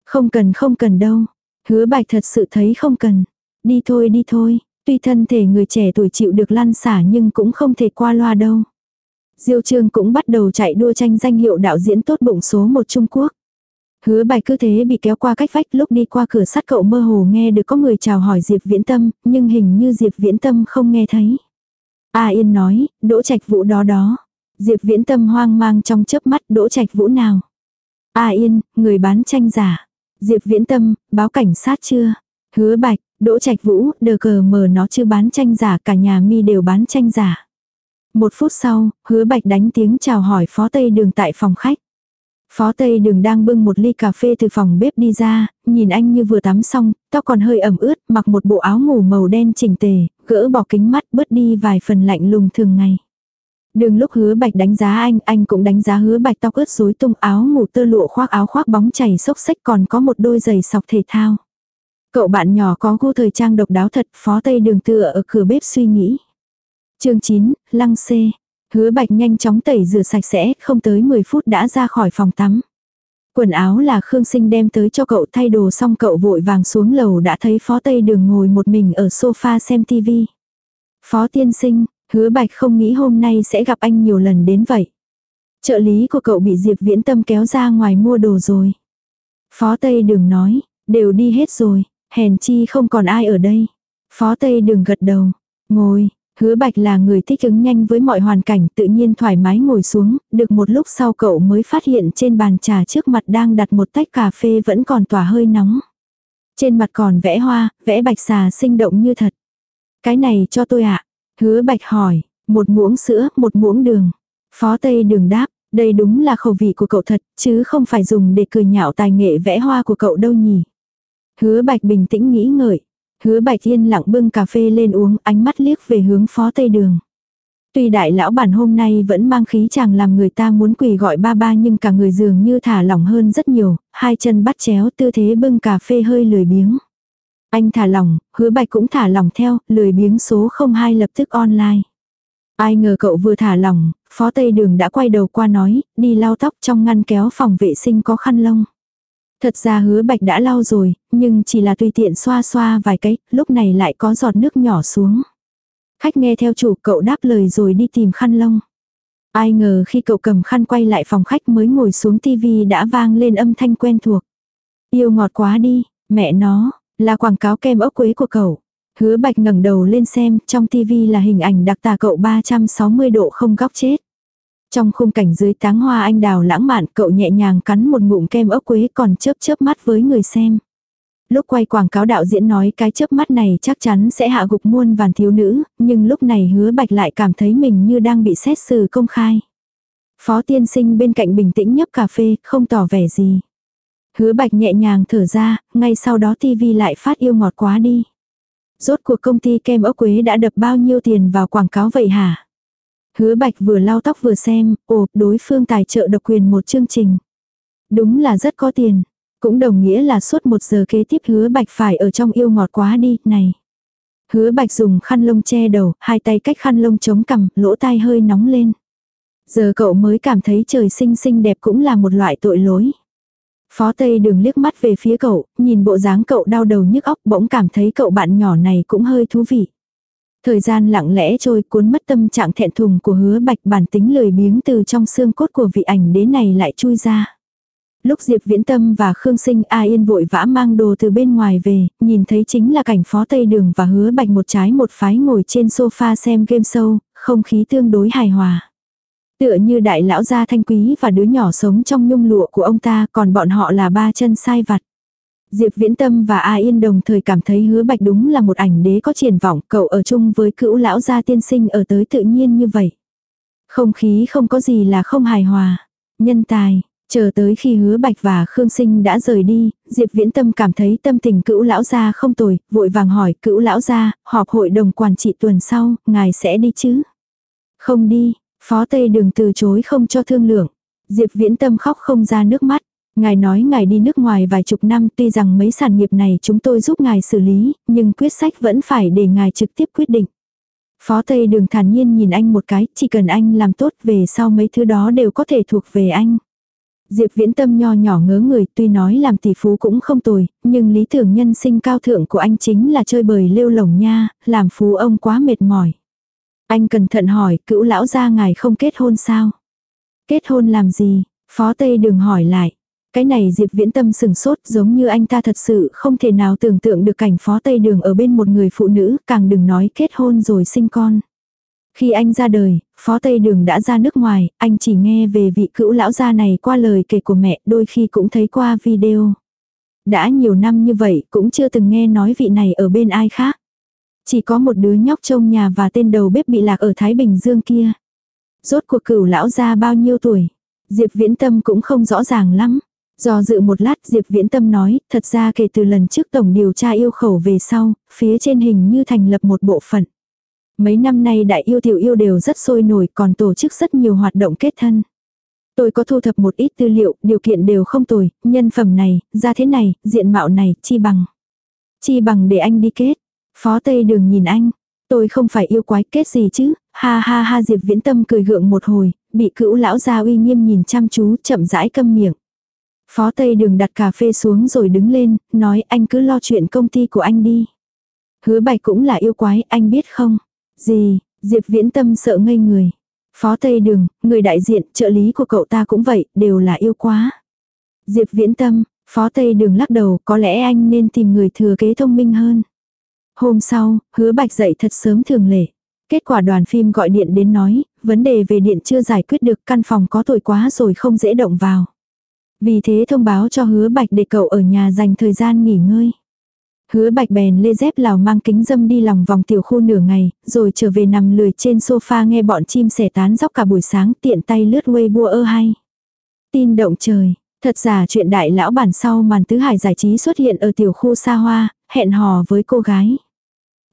Không cần không cần đâu. Hứa Bạch thật sự thấy không cần. Đi thôi đi thôi, tuy thân thể người trẻ tuổi chịu được lăn xả nhưng cũng không thể qua loa đâu. Diêu Trương cũng bắt đầu chạy đua tranh danh hiệu đạo diễn tốt bụng số một Trung Quốc. Hứa bài cứ thế bị kéo qua cách vách lúc đi qua cửa sắt cậu mơ hồ nghe được có người chào hỏi Diệp Viễn Tâm, nhưng hình như Diệp Viễn Tâm không nghe thấy. A Yên nói, đỗ trạch vũ đó đó. Diệp Viễn Tâm hoang mang trong chớp mắt đỗ trạch vũ nào. A Yên, người bán tranh giả. Diệp Viễn Tâm, báo cảnh sát chưa? Hứa bạch, đỗ trạch vũ, đờ cờ mờ nó chưa bán tranh giả cả nhà mi đều bán tranh giả. Một phút sau, hứa bạch đánh tiếng chào hỏi phó tây đường tại phòng khách. Phó Tây Đường đang bưng một ly cà phê từ phòng bếp đi ra, nhìn anh như vừa tắm xong, tóc còn hơi ẩm ướt, mặc một bộ áo ngủ màu đen chỉnh tề, gỡ bỏ kính mắt bớt đi vài phần lạnh lùng thường ngày. Đường lúc hứa bạch đánh giá anh, anh cũng đánh giá hứa bạch tóc ướt rối tung áo ngủ tơ lụa khoác áo khoác bóng chảy xốc xách còn có một đôi giày sọc thể thao. Cậu bạn nhỏ có gu thời trang độc đáo thật, phó tây đường tựa ở cửa bếp suy nghĩ. chương 9, lăng xê. Hứa bạch nhanh chóng tẩy rửa sạch sẽ, không tới 10 phút đã ra khỏi phòng tắm. Quần áo là Khương Sinh đem tới cho cậu thay đồ xong cậu vội vàng xuống lầu đã thấy phó tây đường ngồi một mình ở sofa xem tivi. Phó tiên sinh, hứa bạch không nghĩ hôm nay sẽ gặp anh nhiều lần đến vậy. Trợ lý của cậu bị Diệp Viễn Tâm kéo ra ngoài mua đồ rồi. Phó Tây đường nói, đều đi hết rồi, hèn chi không còn ai ở đây. Phó Tây đường gật đầu, ngồi, hứa bạch là người thích ứng nhanh với mọi hoàn cảnh tự nhiên thoải mái ngồi xuống, được một lúc sau cậu mới phát hiện trên bàn trà trước mặt đang đặt một tách cà phê vẫn còn tỏa hơi nóng. Trên mặt còn vẽ hoa, vẽ bạch xà sinh động như thật. Cái này cho tôi ạ. Hứa bạch hỏi, một muỗng sữa, một muỗng đường. Phó Tây đường đáp, đây đúng là khẩu vị của cậu thật, chứ không phải dùng để cười nhạo tài nghệ vẽ hoa của cậu đâu nhỉ. Hứa bạch bình tĩnh nghĩ ngợi. Hứa bạch yên lặng bưng cà phê lên uống ánh mắt liếc về hướng phó tây đường. Tuy đại lão bản hôm nay vẫn mang khí chàng làm người ta muốn quỳ gọi ba ba nhưng cả người dường như thả lỏng hơn rất nhiều, hai chân bắt chéo tư thế bưng cà phê hơi lười biếng. Anh thả lỏng, hứa bạch cũng thả lỏng theo, lười biếng số 02 lập tức online. Ai ngờ cậu vừa thả lỏng, phó tây đường đã quay đầu qua nói, đi lau tóc trong ngăn kéo phòng vệ sinh có khăn lông. Thật ra hứa bạch đã lau rồi, nhưng chỉ là tùy tiện xoa xoa vài cái, lúc này lại có giọt nước nhỏ xuống. Khách nghe theo chủ cậu đáp lời rồi đi tìm khăn lông. Ai ngờ khi cậu cầm khăn quay lại phòng khách mới ngồi xuống tivi đã vang lên âm thanh quen thuộc. Yêu ngọt quá đi, mẹ nó, là quảng cáo kem ốc quế của cậu. Hứa bạch ngẩng đầu lên xem, trong tivi là hình ảnh đặc tả cậu 360 độ không góc chết. Trong khung cảnh dưới táng hoa anh đào lãng mạn cậu nhẹ nhàng cắn một ngụm kem ốc quế còn chớp chớp mắt với người xem. Lúc quay quảng cáo đạo diễn nói cái chớp mắt này chắc chắn sẽ hạ gục muôn vàn thiếu nữ, nhưng lúc này hứa bạch lại cảm thấy mình như đang bị xét xử công khai. Phó tiên sinh bên cạnh bình tĩnh nhấp cà phê, không tỏ vẻ gì. Hứa bạch nhẹ nhàng thở ra, ngay sau đó tivi lại phát yêu ngọt quá đi. Rốt cuộc công ty kem ốc quế đã đập bao nhiêu tiền vào quảng cáo vậy hả? Hứa bạch vừa lau tóc vừa xem, ồ, đối phương tài trợ độc quyền một chương trình. Đúng là rất có tiền. Cũng đồng nghĩa là suốt một giờ kế tiếp hứa bạch phải ở trong yêu ngọt quá đi, này. Hứa bạch dùng khăn lông che đầu, hai tay cách khăn lông chống cằm, lỗ tai hơi nóng lên. Giờ cậu mới cảm thấy trời xinh xinh đẹp cũng là một loại tội lỗi. Phó Tây đường liếc mắt về phía cậu, nhìn bộ dáng cậu đau đầu nhức óc bỗng cảm thấy cậu bạn nhỏ này cũng hơi thú vị. Thời gian lặng lẽ trôi cuốn mất tâm trạng thẹn thùng của hứa bạch bản tính lười biếng từ trong xương cốt của vị ảnh đế này lại chui ra. Lúc Diệp Viễn Tâm và Khương Sinh A Yên vội vã mang đồ từ bên ngoài về, nhìn thấy chính là cảnh phó Tây Đường và hứa bạch một trái một phái ngồi trên sofa xem game show, không khí tương đối hài hòa. Tựa như đại lão gia thanh quý và đứa nhỏ sống trong nhung lụa của ông ta còn bọn họ là ba chân sai vặt. Diệp Viễn Tâm và A Yên đồng thời cảm thấy hứa bạch đúng là một ảnh đế có triển vọng, cậu ở chung với cữu lão gia tiên sinh ở tới tự nhiên như vậy. Không khí không có gì là không hài hòa. Nhân tài, chờ tới khi hứa bạch và Khương Sinh đã rời đi, Diệp Viễn Tâm cảm thấy tâm tình cữu lão gia không tồi, vội vàng hỏi cữu lão gia, họp hội đồng quản trị tuần sau, ngài sẽ đi chứ? Không đi, phó tây đường từ chối không cho thương lượng. Diệp Viễn Tâm khóc không ra nước mắt. Ngài nói ngài đi nước ngoài vài chục năm tuy rằng mấy sản nghiệp này chúng tôi giúp ngài xử lý, nhưng quyết sách vẫn phải để ngài trực tiếp quyết định. Phó Tây Đường thản nhiên nhìn anh một cái, chỉ cần anh làm tốt về sau mấy thứ đó đều có thể thuộc về anh. Diệp viễn tâm nho nhỏ ngớ người tuy nói làm tỷ phú cũng không tồi, nhưng lý tưởng nhân sinh cao thượng của anh chính là chơi bời lêu lồng nha, làm phú ông quá mệt mỏi. Anh cẩn thận hỏi, cữu lão gia ngài không kết hôn sao? Kết hôn làm gì? Phó Tây Đường hỏi lại. Cái này Diệp Viễn Tâm sừng sốt giống như anh ta thật sự không thể nào tưởng tượng được cảnh phó Tây Đường ở bên một người phụ nữ, càng đừng nói kết hôn rồi sinh con. Khi anh ra đời, phó Tây Đường đã ra nước ngoài, anh chỉ nghe về vị cữu lão gia này qua lời kể của mẹ, đôi khi cũng thấy qua video. Đã nhiều năm như vậy cũng chưa từng nghe nói vị này ở bên ai khác. Chỉ có một đứa nhóc trông nhà và tên đầu bếp bị lạc ở Thái Bình Dương kia. Rốt cuộc cửu lão gia bao nhiêu tuổi? Diệp Viễn Tâm cũng không rõ ràng lắm. Do dự một lát Diệp Viễn Tâm nói, thật ra kể từ lần trước tổng điều tra yêu khẩu về sau, phía trên hình như thành lập một bộ phận. Mấy năm nay đại yêu tiểu yêu đều rất sôi nổi còn tổ chức rất nhiều hoạt động kết thân. Tôi có thu thập một ít tư liệu, điều kiện đều không tồi, nhân phẩm này, ra thế này, diện mạo này, chi bằng. Chi bằng để anh đi kết. Phó Tây Đường nhìn anh. Tôi không phải yêu quái kết gì chứ, ha ha ha Diệp Viễn Tâm cười gượng một hồi, bị cữu lão gia uy nghiêm nhìn chăm chú chậm rãi câm miệng. Phó Tây Đường đặt cà phê xuống rồi đứng lên, nói anh cứ lo chuyện công ty của anh đi. Hứa bạch cũng là yêu quái, anh biết không? Gì, Diệp Viễn Tâm sợ ngây người. Phó Tây Đường, người đại diện, trợ lý của cậu ta cũng vậy, đều là yêu quá. Diệp Viễn Tâm, Phó Tây Đường lắc đầu, có lẽ anh nên tìm người thừa kế thông minh hơn. Hôm sau, hứa bạch dậy thật sớm thường lệ. Kết quả đoàn phim gọi điện đến nói, vấn đề về điện chưa giải quyết được căn phòng có tuổi quá rồi không dễ động vào. Vì thế thông báo cho hứa bạch để cậu ở nhà dành thời gian nghỉ ngơi. Hứa bạch bèn lê dép lào mang kính dâm đi lòng vòng tiểu khu nửa ngày, rồi trở về nằm lười trên sofa nghe bọn chim sẻ tán dóc cả buổi sáng tiện tay lướt Weibo ơ hay. Tin động trời, thật giả chuyện đại lão bản sau màn tứ hải giải trí xuất hiện ở tiểu khu xa hoa, hẹn hò với cô gái.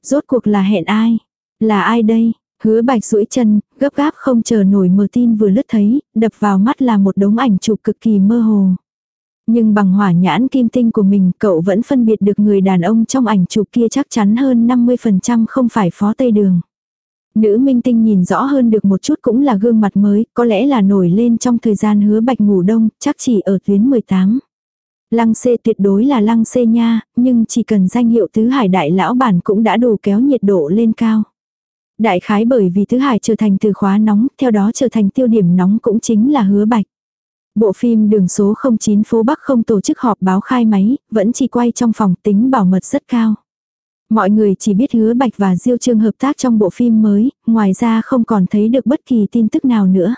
Rốt cuộc là hẹn ai? Là ai đây? Hứa bạch duỗi chân, gấp gáp không chờ nổi mở tin vừa lướt thấy, đập vào mắt là một đống ảnh chụp cực kỳ mơ hồ. Nhưng bằng hỏa nhãn kim tinh của mình cậu vẫn phân biệt được người đàn ông trong ảnh chụp kia chắc chắn hơn 50% không phải phó tây đường. Nữ minh tinh nhìn rõ hơn được một chút cũng là gương mặt mới, có lẽ là nổi lên trong thời gian hứa bạch ngủ đông, chắc chỉ ở tuyến 18. Lăng xê tuyệt đối là lăng xê nha, nhưng chỉ cần danh hiệu tứ hải đại lão bản cũng đã đủ kéo nhiệt độ lên cao. Đại khái bởi vì thứ hải trở thành từ khóa nóng, theo đó trở thành tiêu điểm nóng cũng chính là hứa bạch. Bộ phim đường số 09 phố Bắc không tổ chức họp báo khai máy, vẫn chỉ quay trong phòng tính bảo mật rất cao. Mọi người chỉ biết hứa Bạch và Diêu Trương hợp tác trong bộ phim mới, ngoài ra không còn thấy được bất kỳ tin tức nào nữa.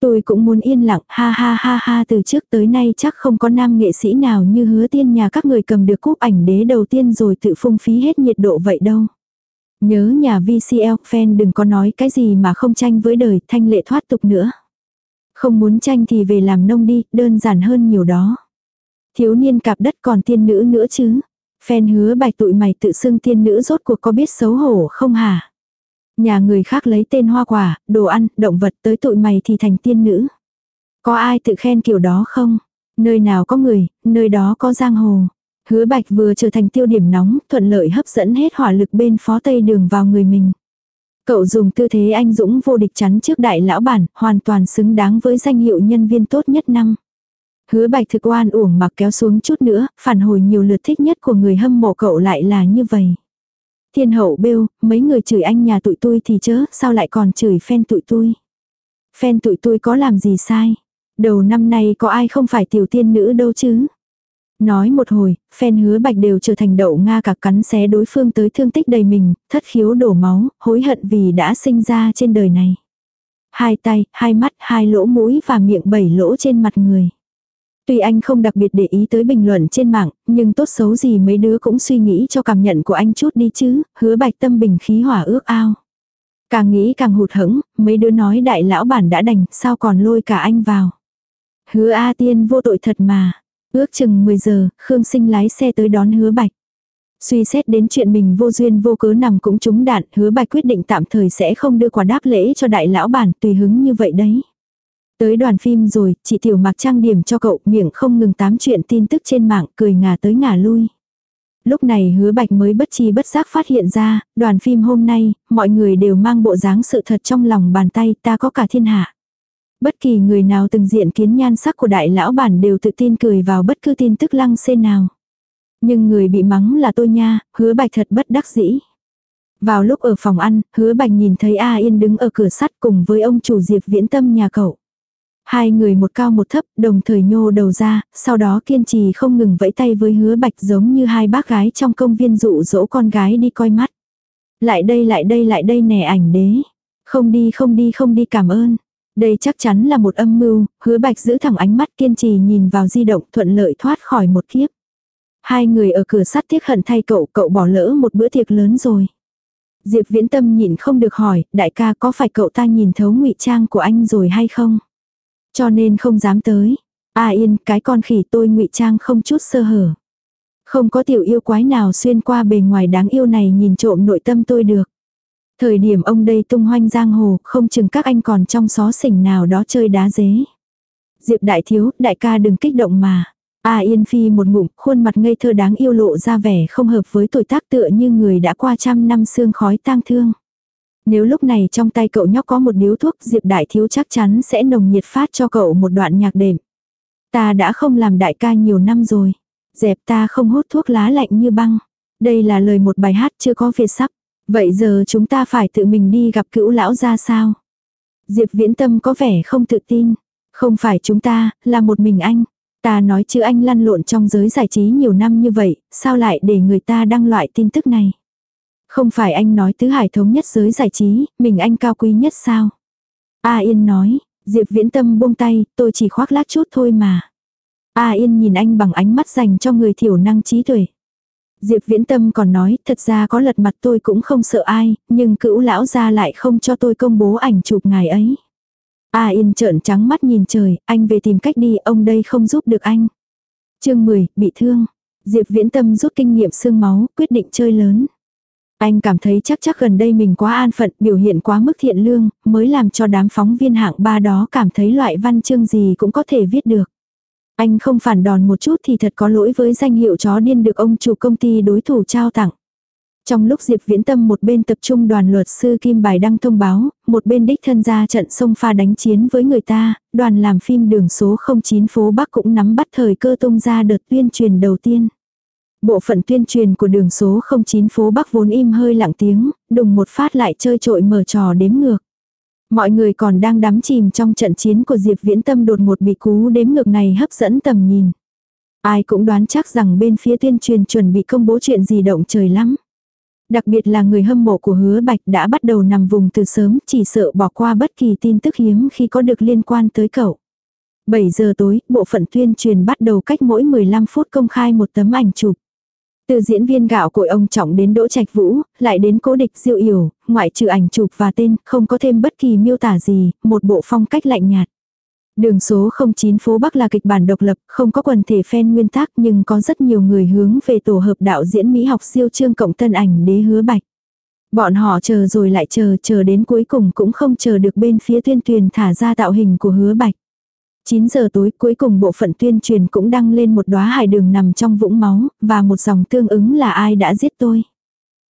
Tôi cũng muốn yên lặng, ha ha ha ha từ trước tới nay chắc không có nam nghệ sĩ nào như hứa tiên nhà các người cầm được cúp ảnh đế đầu tiên rồi tự phung phí hết nhiệt độ vậy đâu. Nhớ nhà VCL fan đừng có nói cái gì mà không tranh với đời thanh lệ thoát tục nữa. Không muốn tranh thì về làm nông đi, đơn giản hơn nhiều đó. Thiếu niên cạp đất còn tiên nữ nữa chứ. Phen hứa bạch tụi mày tự xưng tiên nữ rốt cuộc có biết xấu hổ không hả? Nhà người khác lấy tên hoa quả, đồ ăn, động vật tới tụi mày thì thành tiên nữ. Có ai tự khen kiểu đó không? Nơi nào có người, nơi đó có giang hồ. Hứa bạch vừa trở thành tiêu điểm nóng, thuận lợi hấp dẫn hết hỏa lực bên phó tây đường vào người mình. Cậu dùng tư thế anh dũng vô địch chắn trước đại lão bản, hoàn toàn xứng đáng với danh hiệu nhân viên tốt nhất năm. Hứa bạch thực oan uổng mặc kéo xuống chút nữa, phản hồi nhiều lượt thích nhất của người hâm mộ cậu lại là như vậy. Thiên hậu bêu, mấy người chửi anh nhà tụi tôi thì chớ, sao lại còn chửi fan tụi tôi. Fan tụi tôi có làm gì sai. Đầu năm nay có ai không phải tiểu tiên nữ đâu chứ. Nói một hồi, phen hứa bạch đều trở thành đậu Nga cả cắn xé đối phương tới thương tích đầy mình, thất khiếu đổ máu, hối hận vì đã sinh ra trên đời này. Hai tay, hai mắt, hai lỗ mũi và miệng bảy lỗ trên mặt người. Tuy anh không đặc biệt để ý tới bình luận trên mạng, nhưng tốt xấu gì mấy đứa cũng suy nghĩ cho cảm nhận của anh chút đi chứ, hứa bạch tâm bình khí hỏa ước ao. Càng nghĩ càng hụt hẫng, mấy đứa nói đại lão bản đã đành, sao còn lôi cả anh vào. Hứa A Tiên vô tội thật mà. Ước chừng 10 giờ, Khương Sinh lái xe tới đón hứa bạch. Suy xét đến chuyện mình vô duyên vô cớ nằm cũng trúng đạn, hứa bạch quyết định tạm thời sẽ không đưa quà đáp lễ cho đại lão bản tùy hứng như vậy đấy. Tới đoàn phim rồi, chị Tiểu mặc trang điểm cho cậu miệng không ngừng tám chuyện tin tức trên mạng cười ngả tới ngả lui. Lúc này hứa bạch mới bất chi bất giác phát hiện ra, đoàn phim hôm nay, mọi người đều mang bộ dáng sự thật trong lòng bàn tay ta có cả thiên hạ. Bất kỳ người nào từng diện kiến nhan sắc của đại lão bản đều tự tin cười vào bất cứ tin tức lăng xê nào. Nhưng người bị mắng là tôi nha, hứa bạch thật bất đắc dĩ. Vào lúc ở phòng ăn, hứa bạch nhìn thấy A Yên đứng ở cửa sắt cùng với ông chủ Diệp Viễn Tâm nhà cậu. Hai người một cao một thấp, đồng thời nhô đầu ra, sau đó kiên trì không ngừng vẫy tay với hứa bạch giống như hai bác gái trong công viên dụ dỗ con gái đi coi mắt. Lại đây lại đây lại đây nè ảnh đế. Không đi không đi không đi cảm ơn. Đây chắc chắn là một âm mưu, hứa bạch giữ thẳng ánh mắt kiên trì nhìn vào di động thuận lợi thoát khỏi một kiếp. Hai người ở cửa sắt tiếc hận thay cậu, cậu bỏ lỡ một bữa tiệc lớn rồi. Diệp viễn tâm nhìn không được hỏi, đại ca có phải cậu ta nhìn thấu ngụy trang của anh rồi hay không? Cho nên không dám tới. A yên, cái con khỉ tôi ngụy trang không chút sơ hở. Không có tiểu yêu quái nào xuyên qua bề ngoài đáng yêu này nhìn trộm nội tâm tôi được. Thời điểm ông đây tung hoanh giang hồ, không chừng các anh còn trong xó xỉnh nào đó chơi đá dế. Diệp đại thiếu, đại ca đừng kích động mà. A Yên Phi một ngụm, khuôn mặt ngây thơ đáng yêu lộ ra vẻ không hợp với tuổi tác tựa như người đã qua trăm năm xương khói tang thương. Nếu lúc này trong tay cậu nhóc có một điếu thuốc Diệp Đại Thiếu chắc chắn sẽ nồng nhiệt phát cho cậu một đoạn nhạc đệm. Ta đã không làm đại ca nhiều năm rồi. Dẹp ta không hút thuốc lá lạnh như băng. Đây là lời một bài hát chưa có việt sắp. Vậy giờ chúng ta phải tự mình đi gặp cữu lão ra sao? Diệp Viễn Tâm có vẻ không tự tin. Không phải chúng ta, là một mình anh. Ta nói chứ anh lăn lộn trong giới giải trí nhiều năm như vậy, sao lại để người ta đăng loại tin tức này? Không phải anh nói tứ hải thống nhất giới giải trí, mình anh cao quý nhất sao? A Yên nói, Diệp Viễn Tâm buông tay, tôi chỉ khoác lác chút thôi mà. A Yên nhìn anh bằng ánh mắt dành cho người thiểu năng trí tuệ. Diệp Viễn Tâm còn nói, thật ra có lật mặt tôi cũng không sợ ai, nhưng cữu lão gia lại không cho tôi công bố ảnh chụp ngài ấy. A Yên trợn trắng mắt nhìn trời, anh về tìm cách đi, ông đây không giúp được anh. chương 10, bị thương. Diệp Viễn Tâm rút kinh nghiệm xương máu, quyết định chơi lớn. Anh cảm thấy chắc chắc gần đây mình quá an phận, biểu hiện quá mức thiện lương, mới làm cho đám phóng viên hạng ba đó cảm thấy loại văn chương gì cũng có thể viết được. Anh không phản đòn một chút thì thật có lỗi với danh hiệu chó điên được ông chủ công ty đối thủ trao tặng. Trong lúc Diệp Viễn Tâm một bên tập trung đoàn luật sư Kim Bài đăng thông báo, một bên đích thân ra trận sông pha đánh chiến với người ta, đoàn làm phim đường số 09 phố Bắc cũng nắm bắt thời cơ tung ra đợt tuyên truyền đầu tiên. Bộ phận tuyên truyền của đường số 09 phố Bắc vốn im hơi lặng tiếng, đùng một phát lại chơi trội mở trò đếm ngược. Mọi người còn đang đắm chìm trong trận chiến của Diệp Viễn Tâm đột một bị cú đếm ngược này hấp dẫn tầm nhìn. Ai cũng đoán chắc rằng bên phía tuyên truyền chuẩn bị công bố chuyện gì động trời lắm. Đặc biệt là người hâm mộ của hứa bạch đã bắt đầu nằm vùng từ sớm chỉ sợ bỏ qua bất kỳ tin tức hiếm khi có được liên quan tới cậu. 7 giờ tối, bộ phận tuyên truyền bắt đầu cách mỗi 15 phút công khai một tấm ảnh chụp. Từ diễn viên gạo cội ông trọng đến Đỗ Trạch Vũ, lại đến cố địch diệu yểu, ngoại trừ ảnh chụp và tên, không có thêm bất kỳ miêu tả gì, một bộ phong cách lạnh nhạt. Đường số 09 phố Bắc là kịch bản độc lập, không có quần thể fan nguyên tác nhưng có rất nhiều người hướng về tổ hợp đạo diễn Mỹ học siêu trương cộng tân ảnh đế hứa bạch. Bọn họ chờ rồi lại chờ, chờ đến cuối cùng cũng không chờ được bên phía tuyên truyền thả ra tạo hình của hứa bạch. 9 giờ tối cuối cùng bộ phận tuyên truyền cũng đăng lên một đóa hải đường nằm trong vũng máu, và một dòng tương ứng là ai đã giết tôi.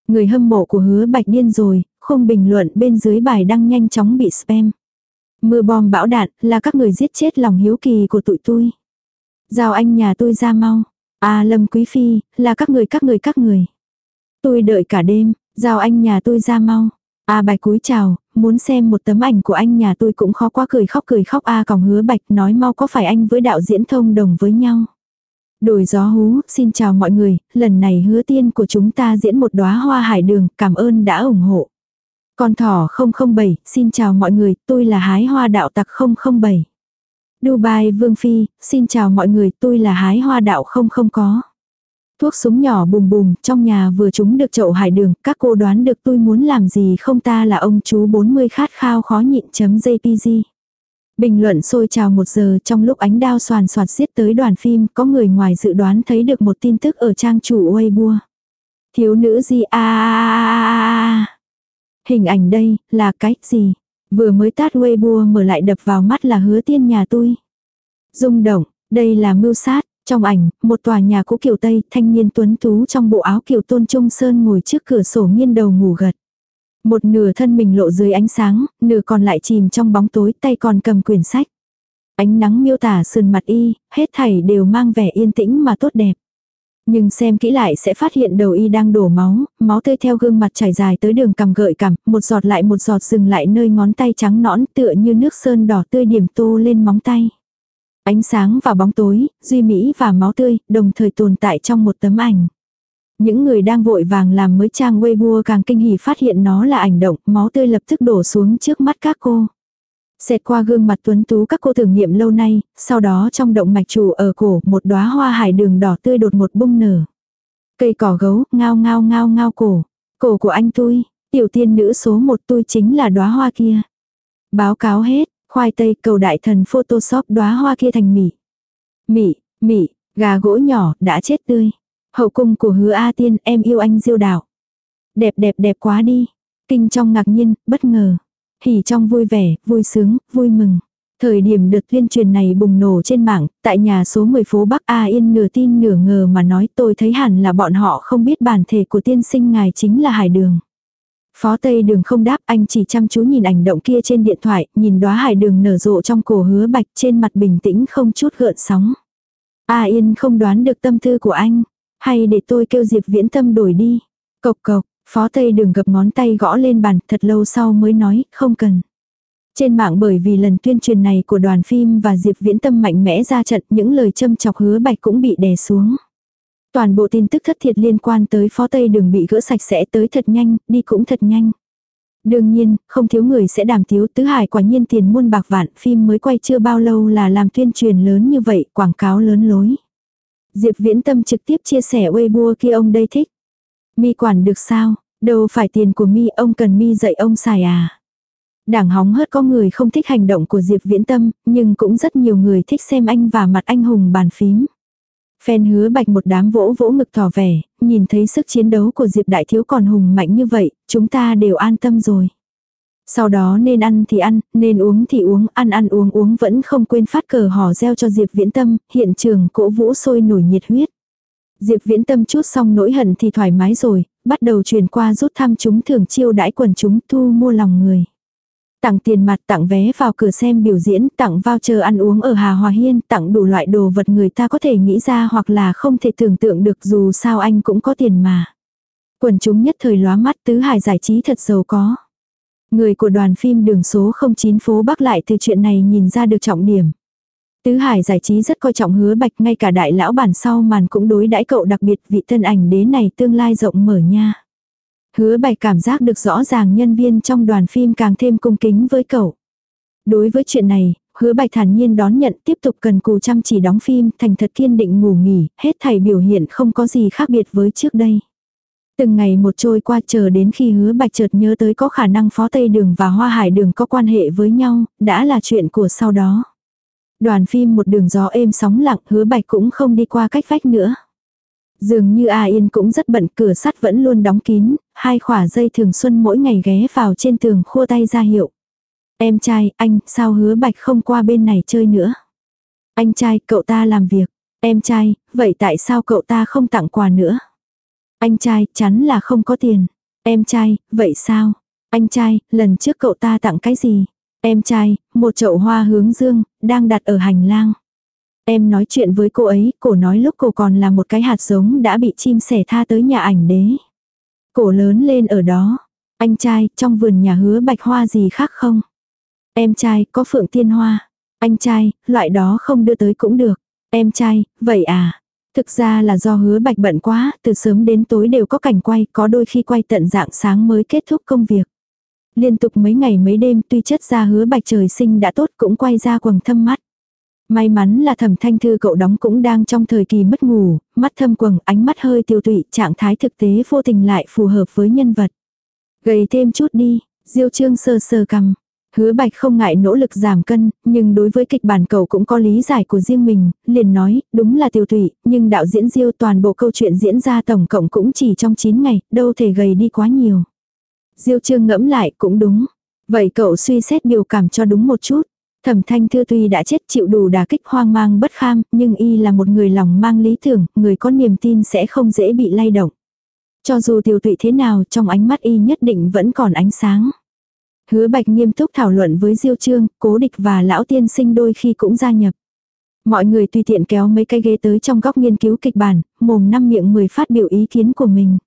Người hâm mộ của hứa bạch điên rồi, không bình luận bên dưới bài đăng nhanh chóng bị spam. Mưa bom bão đạn là các người giết chết lòng hiếu kỳ của tụi tôi. Giao anh nhà tôi ra mau. À Lâm Quý Phi, là các người các người các người. Tôi đợi cả đêm, giao anh nhà tôi ra mau. À bạch cúi chào, muốn xem một tấm ảnh của anh nhà tôi cũng khó quá cười khóc cười khóc a à, còng hứa bạch nói mau có phải anh với đạo diễn thông đồng với nhau. Đổi gió hú, xin chào mọi người, lần này hứa tiên của chúng ta diễn một đóa hoa hải đường, cảm ơn đã ủng hộ. Con thỏ 007, xin chào mọi người, tôi là hái hoa đạo tặc 007. Dubai Vương Phi, xin chào mọi người, tôi là hái hoa đạo không không có. Thuốc súng nhỏ bùm bùm, trong nhà vừa trúng được chậu hải đường, các cô đoán được tôi muốn làm gì không ta là ông chú 40 khát khao khó nhịn chấm JPG. Bình luận sôi trào một giờ trong lúc ánh đao soàn soạt giết tới đoàn phim, có người ngoài dự đoán thấy được một tin tức ở trang chủ Weibo. Thiếu nữ gì a Hình ảnh đây, là cái gì? Vừa mới tát Weibo mở lại đập vào mắt là hứa tiên nhà tôi. rung động, đây là mưu sát, trong ảnh, một tòa nhà cũ kiểu Tây, thanh niên tuấn tú trong bộ áo kiểu tôn trung sơn ngồi trước cửa sổ nghiêng đầu ngủ gật. Một nửa thân mình lộ dưới ánh sáng, nửa còn lại chìm trong bóng tối, tay còn cầm quyển sách. Ánh nắng miêu tả sườn mặt y, hết thảy đều mang vẻ yên tĩnh mà tốt đẹp. Nhưng xem kỹ lại sẽ phát hiện đầu y đang đổ máu, máu tươi theo gương mặt chảy dài tới đường cằm gợi cằm một giọt lại một giọt dừng lại nơi ngón tay trắng nõn tựa như nước sơn đỏ tươi điểm tô lên móng tay. Ánh sáng và bóng tối, duy mỹ và máu tươi, đồng thời tồn tại trong một tấm ảnh. Những người đang vội vàng làm mới trang Weibo càng kinh hỉ phát hiện nó là ảnh động, máu tươi lập tức đổ xuống trước mắt các cô. Xẹt qua gương mặt tuấn tú các cô thử nghiệm lâu nay, sau đó trong động mạch chủ ở cổ một đóa hoa hải đường đỏ tươi đột một bung nở. Cây cỏ gấu, ngao ngao ngao ngao cổ. Cổ của anh tôi, tiểu tiên nữ số một tôi chính là đóa hoa kia. Báo cáo hết, Khoai tây cầu đại thần photoshop đóa hoa kia thành mị. Mị, mị, gà gỗ nhỏ đã chết tươi. Hậu cung của hứa A Tiên em yêu anh diêu đảo Đẹp đẹp đẹp quá đi. Kinh trong ngạc nhiên, bất ngờ. Hỉ trong vui vẻ, vui sướng, vui mừng. Thời điểm đợt tuyên truyền này bùng nổ trên mạng, tại nhà số 10 phố Bắc A Yên nửa tin nửa ngờ mà nói tôi thấy hẳn là bọn họ không biết bản thể của tiên sinh ngài chính là hải đường. Phó Tây Đường không đáp anh chỉ chăm chú nhìn ảnh động kia trên điện thoại, nhìn đóa hải đường nở rộ trong cổ hứa bạch trên mặt bình tĩnh không chút gợn sóng. A Yên không đoán được tâm tư của anh, hay để tôi kêu Diệp Viễn Tâm đổi đi. Cộc cộc, Phó Tây Đường gập ngón tay gõ lên bàn thật lâu sau mới nói, không cần. Trên mạng bởi vì lần tuyên truyền này của đoàn phim và Diệp Viễn Tâm mạnh mẽ ra trận những lời châm chọc hứa bạch cũng bị đè xuống. Toàn bộ tin tức thất thiệt liên quan tới phó Tây đường bị gỡ sạch sẽ tới thật nhanh, đi cũng thật nhanh. Đương nhiên, không thiếu người sẽ đàm tiếu tứ hải quả nhiên tiền muôn bạc vạn, phim mới quay chưa bao lâu là làm tuyên truyền lớn như vậy, quảng cáo lớn lối. Diệp Viễn Tâm trực tiếp chia sẻ Weibo kia ông đây thích. Mi quản được sao, đâu phải tiền của Mi ông cần Mi dạy ông xài à. Đảng hóng hớt có người không thích hành động của Diệp Viễn Tâm, nhưng cũng rất nhiều người thích xem anh và mặt anh hùng bàn phím. Phen hứa bạch một đám vỗ vỗ ngực tỏ vẻ, nhìn thấy sức chiến đấu của Diệp Đại Thiếu còn hùng mạnh như vậy, chúng ta đều an tâm rồi. Sau đó nên ăn thì ăn, nên uống thì uống, ăn ăn uống uống vẫn không quên phát cờ hò reo cho Diệp Viễn Tâm, hiện trường cỗ vũ sôi nổi nhiệt huyết. Diệp Viễn Tâm chút xong nỗi hận thì thoải mái rồi, bắt đầu truyền qua rút thăm chúng thường chiêu đãi quần chúng thu mua lòng người. Tặng tiền mặt tặng vé vào cửa xem biểu diễn, tặng voucher ăn uống ở Hà Hòa Hiên, tặng đủ loại đồ vật người ta có thể nghĩ ra hoặc là không thể tưởng tượng được dù sao anh cũng có tiền mà. Quần chúng nhất thời lóa mắt tứ hải giải trí thật giàu có. Người của đoàn phim đường số 09 phố Bắc lại từ chuyện này nhìn ra được trọng điểm. Tứ Hải giải trí rất coi trọng hứa bạch ngay cả đại lão bản sau màn cũng đối đãi cậu đặc biệt vị thân ảnh đế này tương lai rộng mở nha. Hứa bạch cảm giác được rõ ràng nhân viên trong đoàn phim càng thêm cung kính với cậu. Đối với chuyện này, hứa bạch thản nhiên đón nhận tiếp tục cần cù chăm chỉ đóng phim thành thật kiên định ngủ nghỉ, hết thảy biểu hiện không có gì khác biệt với trước đây. Từng ngày một trôi qua chờ đến khi hứa bạch chợt nhớ tới có khả năng phó Tây Đường và Hoa Hải Đường có quan hệ với nhau, đã là chuyện của sau đó. Đoàn phim một đường gió êm sóng lặng hứa bạch cũng không đi qua cách vách nữa. Dường như A Yên cũng rất bận cửa sắt vẫn luôn đóng kín, hai khỏa dây thường xuân mỗi ngày ghé vào trên tường khua tay ra hiệu. Em trai, anh, sao hứa bạch không qua bên này chơi nữa? Anh trai, cậu ta làm việc. Em trai, vậy tại sao cậu ta không tặng quà nữa? Anh trai, chắn là không có tiền. Em trai, vậy sao? Anh trai, lần trước cậu ta tặng cái gì? Em trai, một chậu hoa hướng dương, đang đặt ở hành lang. Em nói chuyện với cô ấy, cổ nói lúc cổ còn là một cái hạt giống đã bị chim sẻ tha tới nhà ảnh đế. Cổ lớn lên ở đó. Anh trai, trong vườn nhà hứa bạch hoa gì khác không? Em trai, có phượng tiên hoa. Anh trai, loại đó không đưa tới cũng được. Em trai, vậy à? Thực ra là do hứa bạch bận quá, từ sớm đến tối đều có cảnh quay, có đôi khi quay tận dạng sáng mới kết thúc công việc. Liên tục mấy ngày mấy đêm tuy chất ra hứa bạch trời sinh đã tốt cũng quay ra quầng thâm mắt. May mắn là thẩm thanh thư cậu đóng cũng đang trong thời kỳ mất ngủ, mắt thâm quầng, ánh mắt hơi tiêu tụy, trạng thái thực tế vô tình lại phù hợp với nhân vật. Gầy thêm chút đi, diêu trương sơ sơ cầm. Hứa bạch không ngại nỗ lực giảm cân, nhưng đối với kịch bản cậu cũng có lý giải của riêng mình, liền nói, đúng là tiêu tụy, nhưng đạo diễn diêu toàn bộ câu chuyện diễn ra tổng cộng cũng chỉ trong 9 ngày, đâu thể gầy đi quá nhiều. Diêu trương ngẫm lại cũng đúng. Vậy cậu suy xét biểu cảm cho đúng một chút. Thẩm thanh thư tuy đã chết chịu đủ đả kích hoang mang bất kham, nhưng y là một người lòng mang lý tưởng, người có niềm tin sẽ không dễ bị lay động. Cho dù tiêu tụy thế nào, trong ánh mắt y nhất định vẫn còn ánh sáng. Hứa bạch nghiêm túc thảo luận với Diêu Trương, cố địch và lão tiên sinh đôi khi cũng gia nhập. Mọi người tùy tiện kéo mấy cái ghế tới trong góc nghiên cứu kịch bản, mồm năm miệng mười phát biểu ý kiến của mình.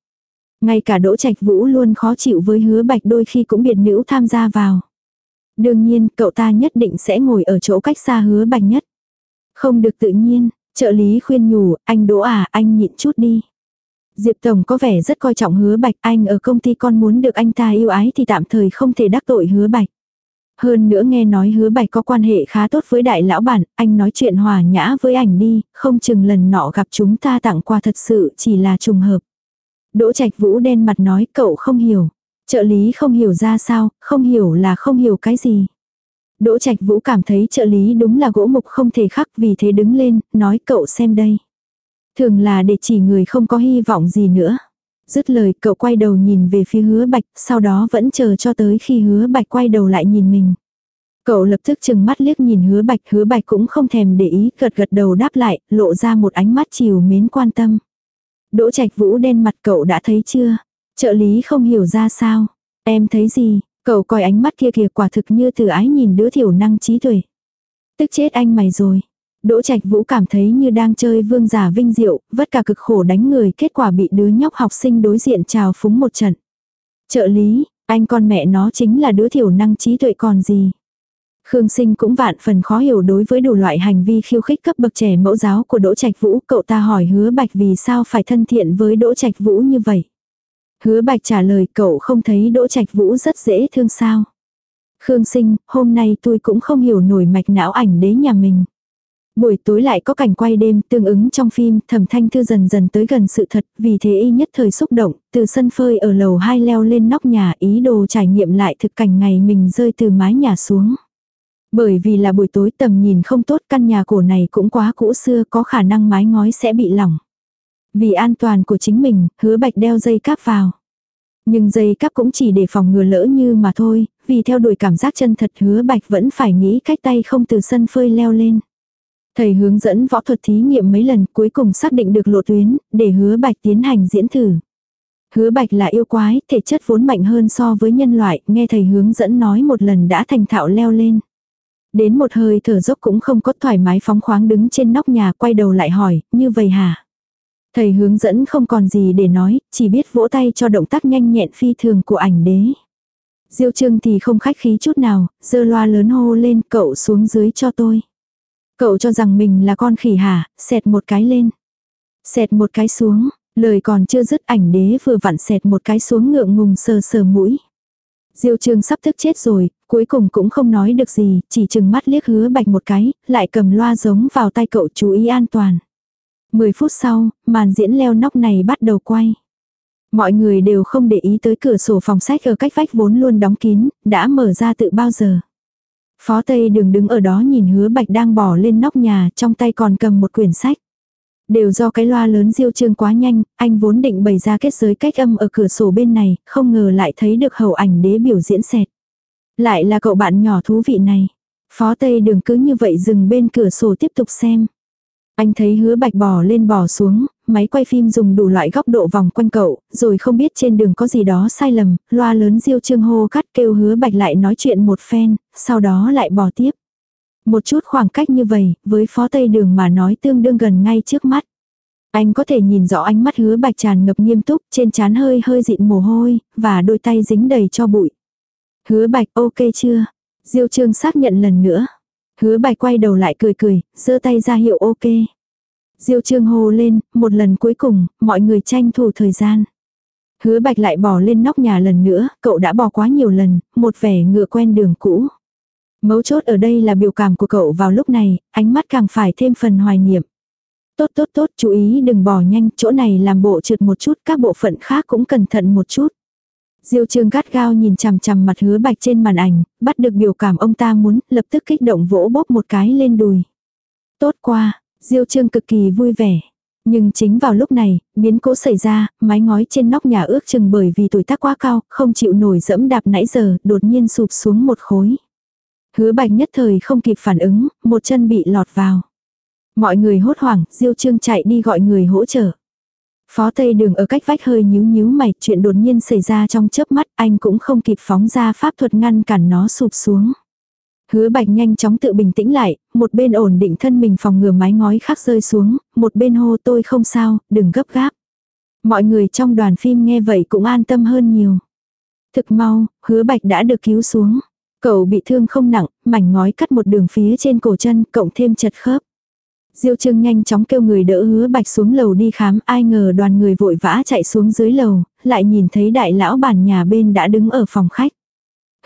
Ngay cả Đỗ Trạch Vũ luôn khó chịu với hứa bạch đôi khi cũng biệt nữ tham gia vào. Đương nhiên, cậu ta nhất định sẽ ngồi ở chỗ cách xa hứa bạch nhất. Không được tự nhiên, trợ lý khuyên nhủ, anh Đỗ à, anh nhịn chút đi. Diệp Tổng có vẻ rất coi trọng hứa bạch, anh ở công ty con muốn được anh ta yêu ái thì tạm thời không thể đắc tội hứa bạch. Hơn nữa nghe nói hứa bạch có quan hệ khá tốt với đại lão bản, anh nói chuyện hòa nhã với ảnh đi, không chừng lần nọ gặp chúng ta tặng quà thật sự chỉ là trùng hợp. Đỗ Trạch Vũ đen mặt nói cậu không hiểu. Trợ lý không hiểu ra sao, không hiểu là không hiểu cái gì. Đỗ Trạch Vũ cảm thấy trợ lý đúng là gỗ mục không thể khắc vì thế đứng lên, nói cậu xem đây. Thường là để chỉ người không có hy vọng gì nữa. Dứt lời cậu quay đầu nhìn về phía hứa bạch, sau đó vẫn chờ cho tới khi hứa bạch quay đầu lại nhìn mình. Cậu lập tức chừng mắt liếc nhìn hứa bạch, hứa bạch cũng không thèm để ý, gật gật đầu đáp lại, lộ ra một ánh mắt chiều mến quan tâm. Đỗ Trạch Vũ đen mặt cậu đã thấy chưa? Trợ lý không hiểu ra sao. Em thấy gì? Cậu coi ánh mắt kia kìa quả thực như từ ái nhìn đứa thiểu năng trí tuệ. Tức chết anh mày rồi. Đỗ Trạch Vũ cảm thấy như đang chơi vương giả vinh diệu, vất cả cực khổ đánh người, kết quả bị đứa nhóc học sinh đối diện trào phúng một trận. Trợ lý, anh con mẹ nó chính là đứa thiểu năng trí tuệ còn gì. Khương Sinh cũng vạn phần khó hiểu đối với đủ loại hành vi khiêu khích cấp bậc trẻ mẫu giáo của Đỗ Trạch Vũ, cậu ta hỏi Hứa Bạch vì sao phải thân thiện với Đỗ Trạch Vũ như vậy. Hứa Bạch trả lời cậu không thấy Đỗ Trạch Vũ rất dễ thương sao. Khương Sinh, hôm nay tôi cũng không hiểu nổi mạch não ảnh đế nhà mình. Buổi tối lại có cảnh quay đêm tương ứng trong phim, thẩm thanh thư dần dần tới gần sự thật, vì thế y nhất thời xúc động, từ sân phơi ở lầu hai leo lên nóc nhà ý đồ trải nghiệm lại thực cảnh ngày mình rơi từ mái nhà xuống. Bởi vì là buổi tối tầm nhìn không tốt căn nhà cổ này cũng quá cũ xưa có khả năng mái ngói sẽ bị lỏng. Vì an toàn của chính mình, hứa bạch đeo dây cáp vào. Nhưng dây cáp cũng chỉ để phòng ngừa lỡ như mà thôi, vì theo đuổi cảm giác chân thật hứa bạch vẫn phải nghĩ cách tay không từ sân phơi leo lên. Thầy hướng dẫn võ thuật thí nghiệm mấy lần cuối cùng xác định được lộ tuyến, để hứa bạch tiến hành diễn thử. Hứa bạch là yêu quái, thể chất vốn mạnh hơn so với nhân loại, nghe thầy hướng dẫn nói một lần đã thành thạo leo lên. Đến một hơi thở dốc cũng không có thoải mái phóng khoáng đứng trên nóc nhà quay đầu lại hỏi, như vậy hả? Thầy hướng dẫn không còn gì để nói, chỉ biết vỗ tay cho động tác nhanh nhẹn phi thường của ảnh đế. Diêu trương thì không khách khí chút nào, dơ loa lớn hô lên cậu xuống dưới cho tôi. Cậu cho rằng mình là con khỉ hả, xẹt một cái lên. Xẹt một cái xuống, lời còn chưa dứt ảnh đế vừa vặn xẹt một cái xuống ngượng ngùng sờ sờ mũi. Diêu trương sắp thức chết rồi, cuối cùng cũng không nói được gì, chỉ chừng mắt liếc hứa bạch một cái, lại cầm loa giống vào tay cậu chú ý an toàn. Mười phút sau, màn diễn leo nóc này bắt đầu quay. Mọi người đều không để ý tới cửa sổ phòng sách ở cách vách vốn luôn đóng kín, đã mở ra tự bao giờ. Phó Tây đường đứng ở đó nhìn hứa bạch đang bỏ lên nóc nhà, trong tay còn cầm một quyển sách. Đều do cái loa lớn diêu trương quá nhanh, anh vốn định bày ra kết giới cách âm ở cửa sổ bên này, không ngờ lại thấy được hậu ảnh đế biểu diễn xẹt. Lại là cậu bạn nhỏ thú vị này. Phó Tây đường cứ như vậy dừng bên cửa sổ tiếp tục xem. Anh thấy hứa bạch bò lên bò xuống, máy quay phim dùng đủ loại góc độ vòng quanh cậu, rồi không biết trên đường có gì đó sai lầm, loa lớn diêu trương hô cắt kêu hứa bạch lại nói chuyện một phen, sau đó lại bò tiếp. Một chút khoảng cách như vậy, với phó tây đường mà nói tương đương gần ngay trước mắt. Anh có thể nhìn rõ ánh mắt hứa bạch tràn ngập nghiêm túc, trên trán hơi hơi dịn mồ hôi, và đôi tay dính đầy cho bụi. Hứa bạch ok chưa? Diêu trương xác nhận lần nữa. Hứa bạch quay đầu lại cười cười, giơ tay ra hiệu ok. Diêu trương hô lên, một lần cuối cùng, mọi người tranh thủ thời gian. Hứa bạch lại bỏ lên nóc nhà lần nữa, cậu đã bỏ quá nhiều lần, một vẻ ngựa quen đường cũ. Mấu chốt ở đây là biểu cảm của cậu vào lúc này, ánh mắt càng phải thêm phần hoài niệm. Tốt tốt tốt, chú ý đừng bỏ nhanh, chỗ này làm bộ trượt một chút, các bộ phận khác cũng cẩn thận một chút. Diêu trương gắt gao nhìn chằm chằm mặt hứa bạch trên màn ảnh, bắt được biểu cảm ông ta muốn, lập tức kích động vỗ bóp một cái lên đùi. Tốt qua, Diêu trương cực kỳ vui vẻ. Nhưng chính vào lúc này, biến cố xảy ra, mái ngói trên nóc nhà ước chừng bởi vì tuổi tác quá cao, không chịu nổi dẫm đạp nãy giờ, đột nhiên sụp xuống một khối. Hứa bạch nhất thời không kịp phản ứng, một chân bị lọt vào. Mọi người hốt hoảng, Diêu Trương chạy đi gọi người hỗ trợ. Phó Tây Đường ở cách vách hơi nhíu nhíu mày, chuyện đột nhiên xảy ra trong chớp mắt, anh cũng không kịp phóng ra pháp thuật ngăn cản nó sụp xuống. Hứa Bạch nhanh chóng tự bình tĩnh lại, một bên ổn định thân mình phòng ngừa mái ngói khác rơi xuống, một bên hô tôi không sao, đừng gấp gáp. Mọi người trong đoàn phim nghe vậy cũng an tâm hơn nhiều. Thực mau, hứa Bạch đã được cứu xuống. Cậu bị thương không nặng, mảnh ngói cắt một đường phía trên cổ chân, cộng thêm chật khớp. Diêu Trương nhanh chóng kêu người đỡ hứa bạch xuống lầu đi khám, ai ngờ đoàn người vội vã chạy xuống dưới lầu, lại nhìn thấy đại lão bản nhà bên đã đứng ở phòng khách.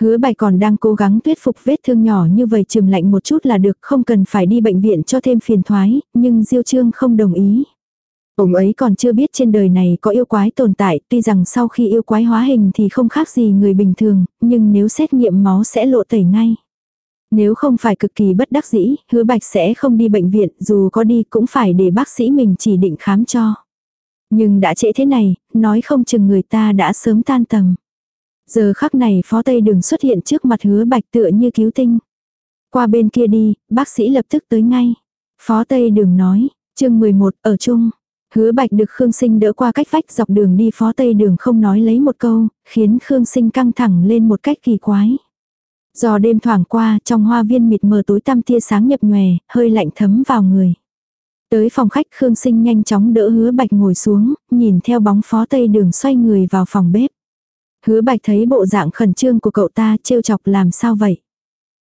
Hứa bạch còn đang cố gắng thuyết phục vết thương nhỏ như vậy trừng lạnh một chút là được không cần phải đi bệnh viện cho thêm phiền thoái, nhưng Diêu Trương không đồng ý. Ông ấy còn chưa biết trên đời này có yêu quái tồn tại, tuy rằng sau khi yêu quái hóa hình thì không khác gì người bình thường, nhưng nếu xét nghiệm máu sẽ lộ tẩy ngay. Nếu không phải cực kỳ bất đắc dĩ, hứa bạch sẽ không đi bệnh viện, dù có đi cũng phải để bác sĩ mình chỉ định khám cho. Nhưng đã trễ thế này, nói không chừng người ta đã sớm tan tầm. Giờ khắc này phó tây đường xuất hiện trước mặt hứa bạch tựa như cứu tinh. Qua bên kia đi, bác sĩ lập tức tới ngay. Phó tây đường nói, chương 11 ở chung. Hứa bạch được Khương Sinh đỡ qua cách vách dọc đường đi phó tây đường không nói lấy một câu, khiến Khương Sinh căng thẳng lên một cách kỳ quái. Do đêm thoảng qua, trong hoa viên mịt mờ tối tăm tia sáng nhập nhòe, hơi lạnh thấm vào người. Tới phòng khách Khương Sinh nhanh chóng đỡ hứa bạch ngồi xuống, nhìn theo bóng phó tây đường xoay người vào phòng bếp. Hứa bạch thấy bộ dạng khẩn trương của cậu ta trêu chọc làm sao vậy.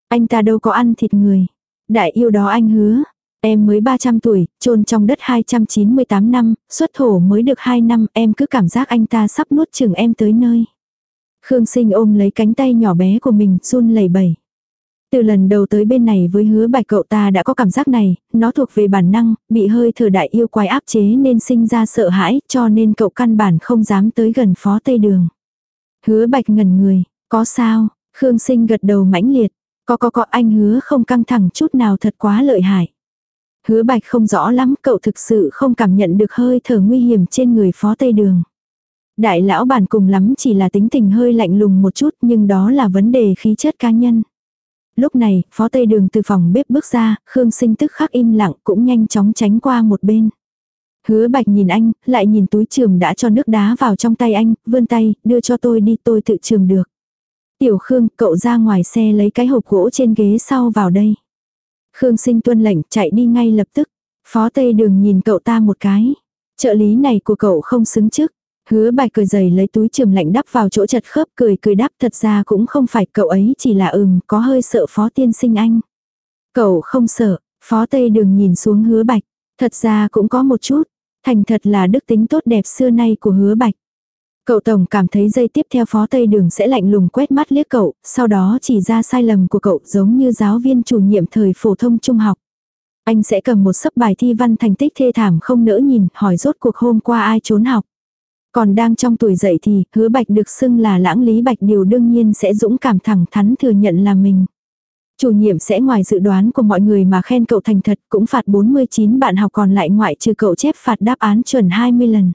Anh ta đâu có ăn thịt người. Đại yêu đó anh hứa. Em mới 300 tuổi, chôn trong đất 298 năm, xuất thổ mới được 2 năm, em cứ cảm giác anh ta sắp nuốt chừng em tới nơi. Khương sinh ôm lấy cánh tay nhỏ bé của mình, run lẩy bẩy. Từ lần đầu tới bên này với hứa bạch cậu ta đã có cảm giác này, nó thuộc về bản năng, bị hơi thở đại yêu quái áp chế nên sinh ra sợ hãi, cho nên cậu căn bản không dám tới gần phó tây đường. Hứa bạch ngẩn người, có sao, Khương sinh gật đầu mãnh liệt, có có có anh hứa không căng thẳng chút nào thật quá lợi hại. Hứa bạch không rõ lắm cậu thực sự không cảm nhận được hơi thở nguy hiểm trên người phó tây đường. Đại lão bản cùng lắm chỉ là tính tình hơi lạnh lùng một chút nhưng đó là vấn đề khí chất cá nhân. Lúc này, phó tây đường từ phòng bếp bước ra, Khương sinh tức khắc im lặng cũng nhanh chóng tránh qua một bên. Hứa bạch nhìn anh, lại nhìn túi trường đã cho nước đá vào trong tay anh, vươn tay, đưa cho tôi đi tôi tự trường được. Tiểu Khương, cậu ra ngoài xe lấy cái hộp gỗ trên ghế sau vào đây. Khương sinh tuân lệnh chạy đi ngay lập tức. Phó Tây Đường nhìn cậu ta một cái. Trợ lý này của cậu không xứng trước. Hứa bài cười giày lấy túi trường lạnh đắp vào chỗ chật khớp cười cười đáp thật ra cũng không phải cậu ấy chỉ là ừm có hơi sợ phó tiên sinh anh. Cậu không sợ, phó tây đường nhìn xuống hứa bạch. Thật ra cũng có một chút, thành thật là đức tính tốt đẹp xưa nay của hứa bạch. Cậu Tổng cảm thấy dây tiếp theo phó tây đường sẽ lạnh lùng quét mắt liếc cậu, sau đó chỉ ra sai lầm của cậu giống như giáo viên chủ nhiệm thời phổ thông trung học. Anh sẽ cầm một sấp bài thi văn thành tích thê thảm không nỡ nhìn, hỏi rốt cuộc hôm qua ai trốn học. Còn đang trong tuổi dậy thì, hứa bạch được xưng là lãng lý bạch điều đương nhiên sẽ dũng cảm thẳng thắn thừa nhận là mình. Chủ nhiệm sẽ ngoài dự đoán của mọi người mà khen cậu thành thật cũng phạt 49 bạn học còn lại ngoại trừ cậu chép phạt đáp án chuẩn 20 lần.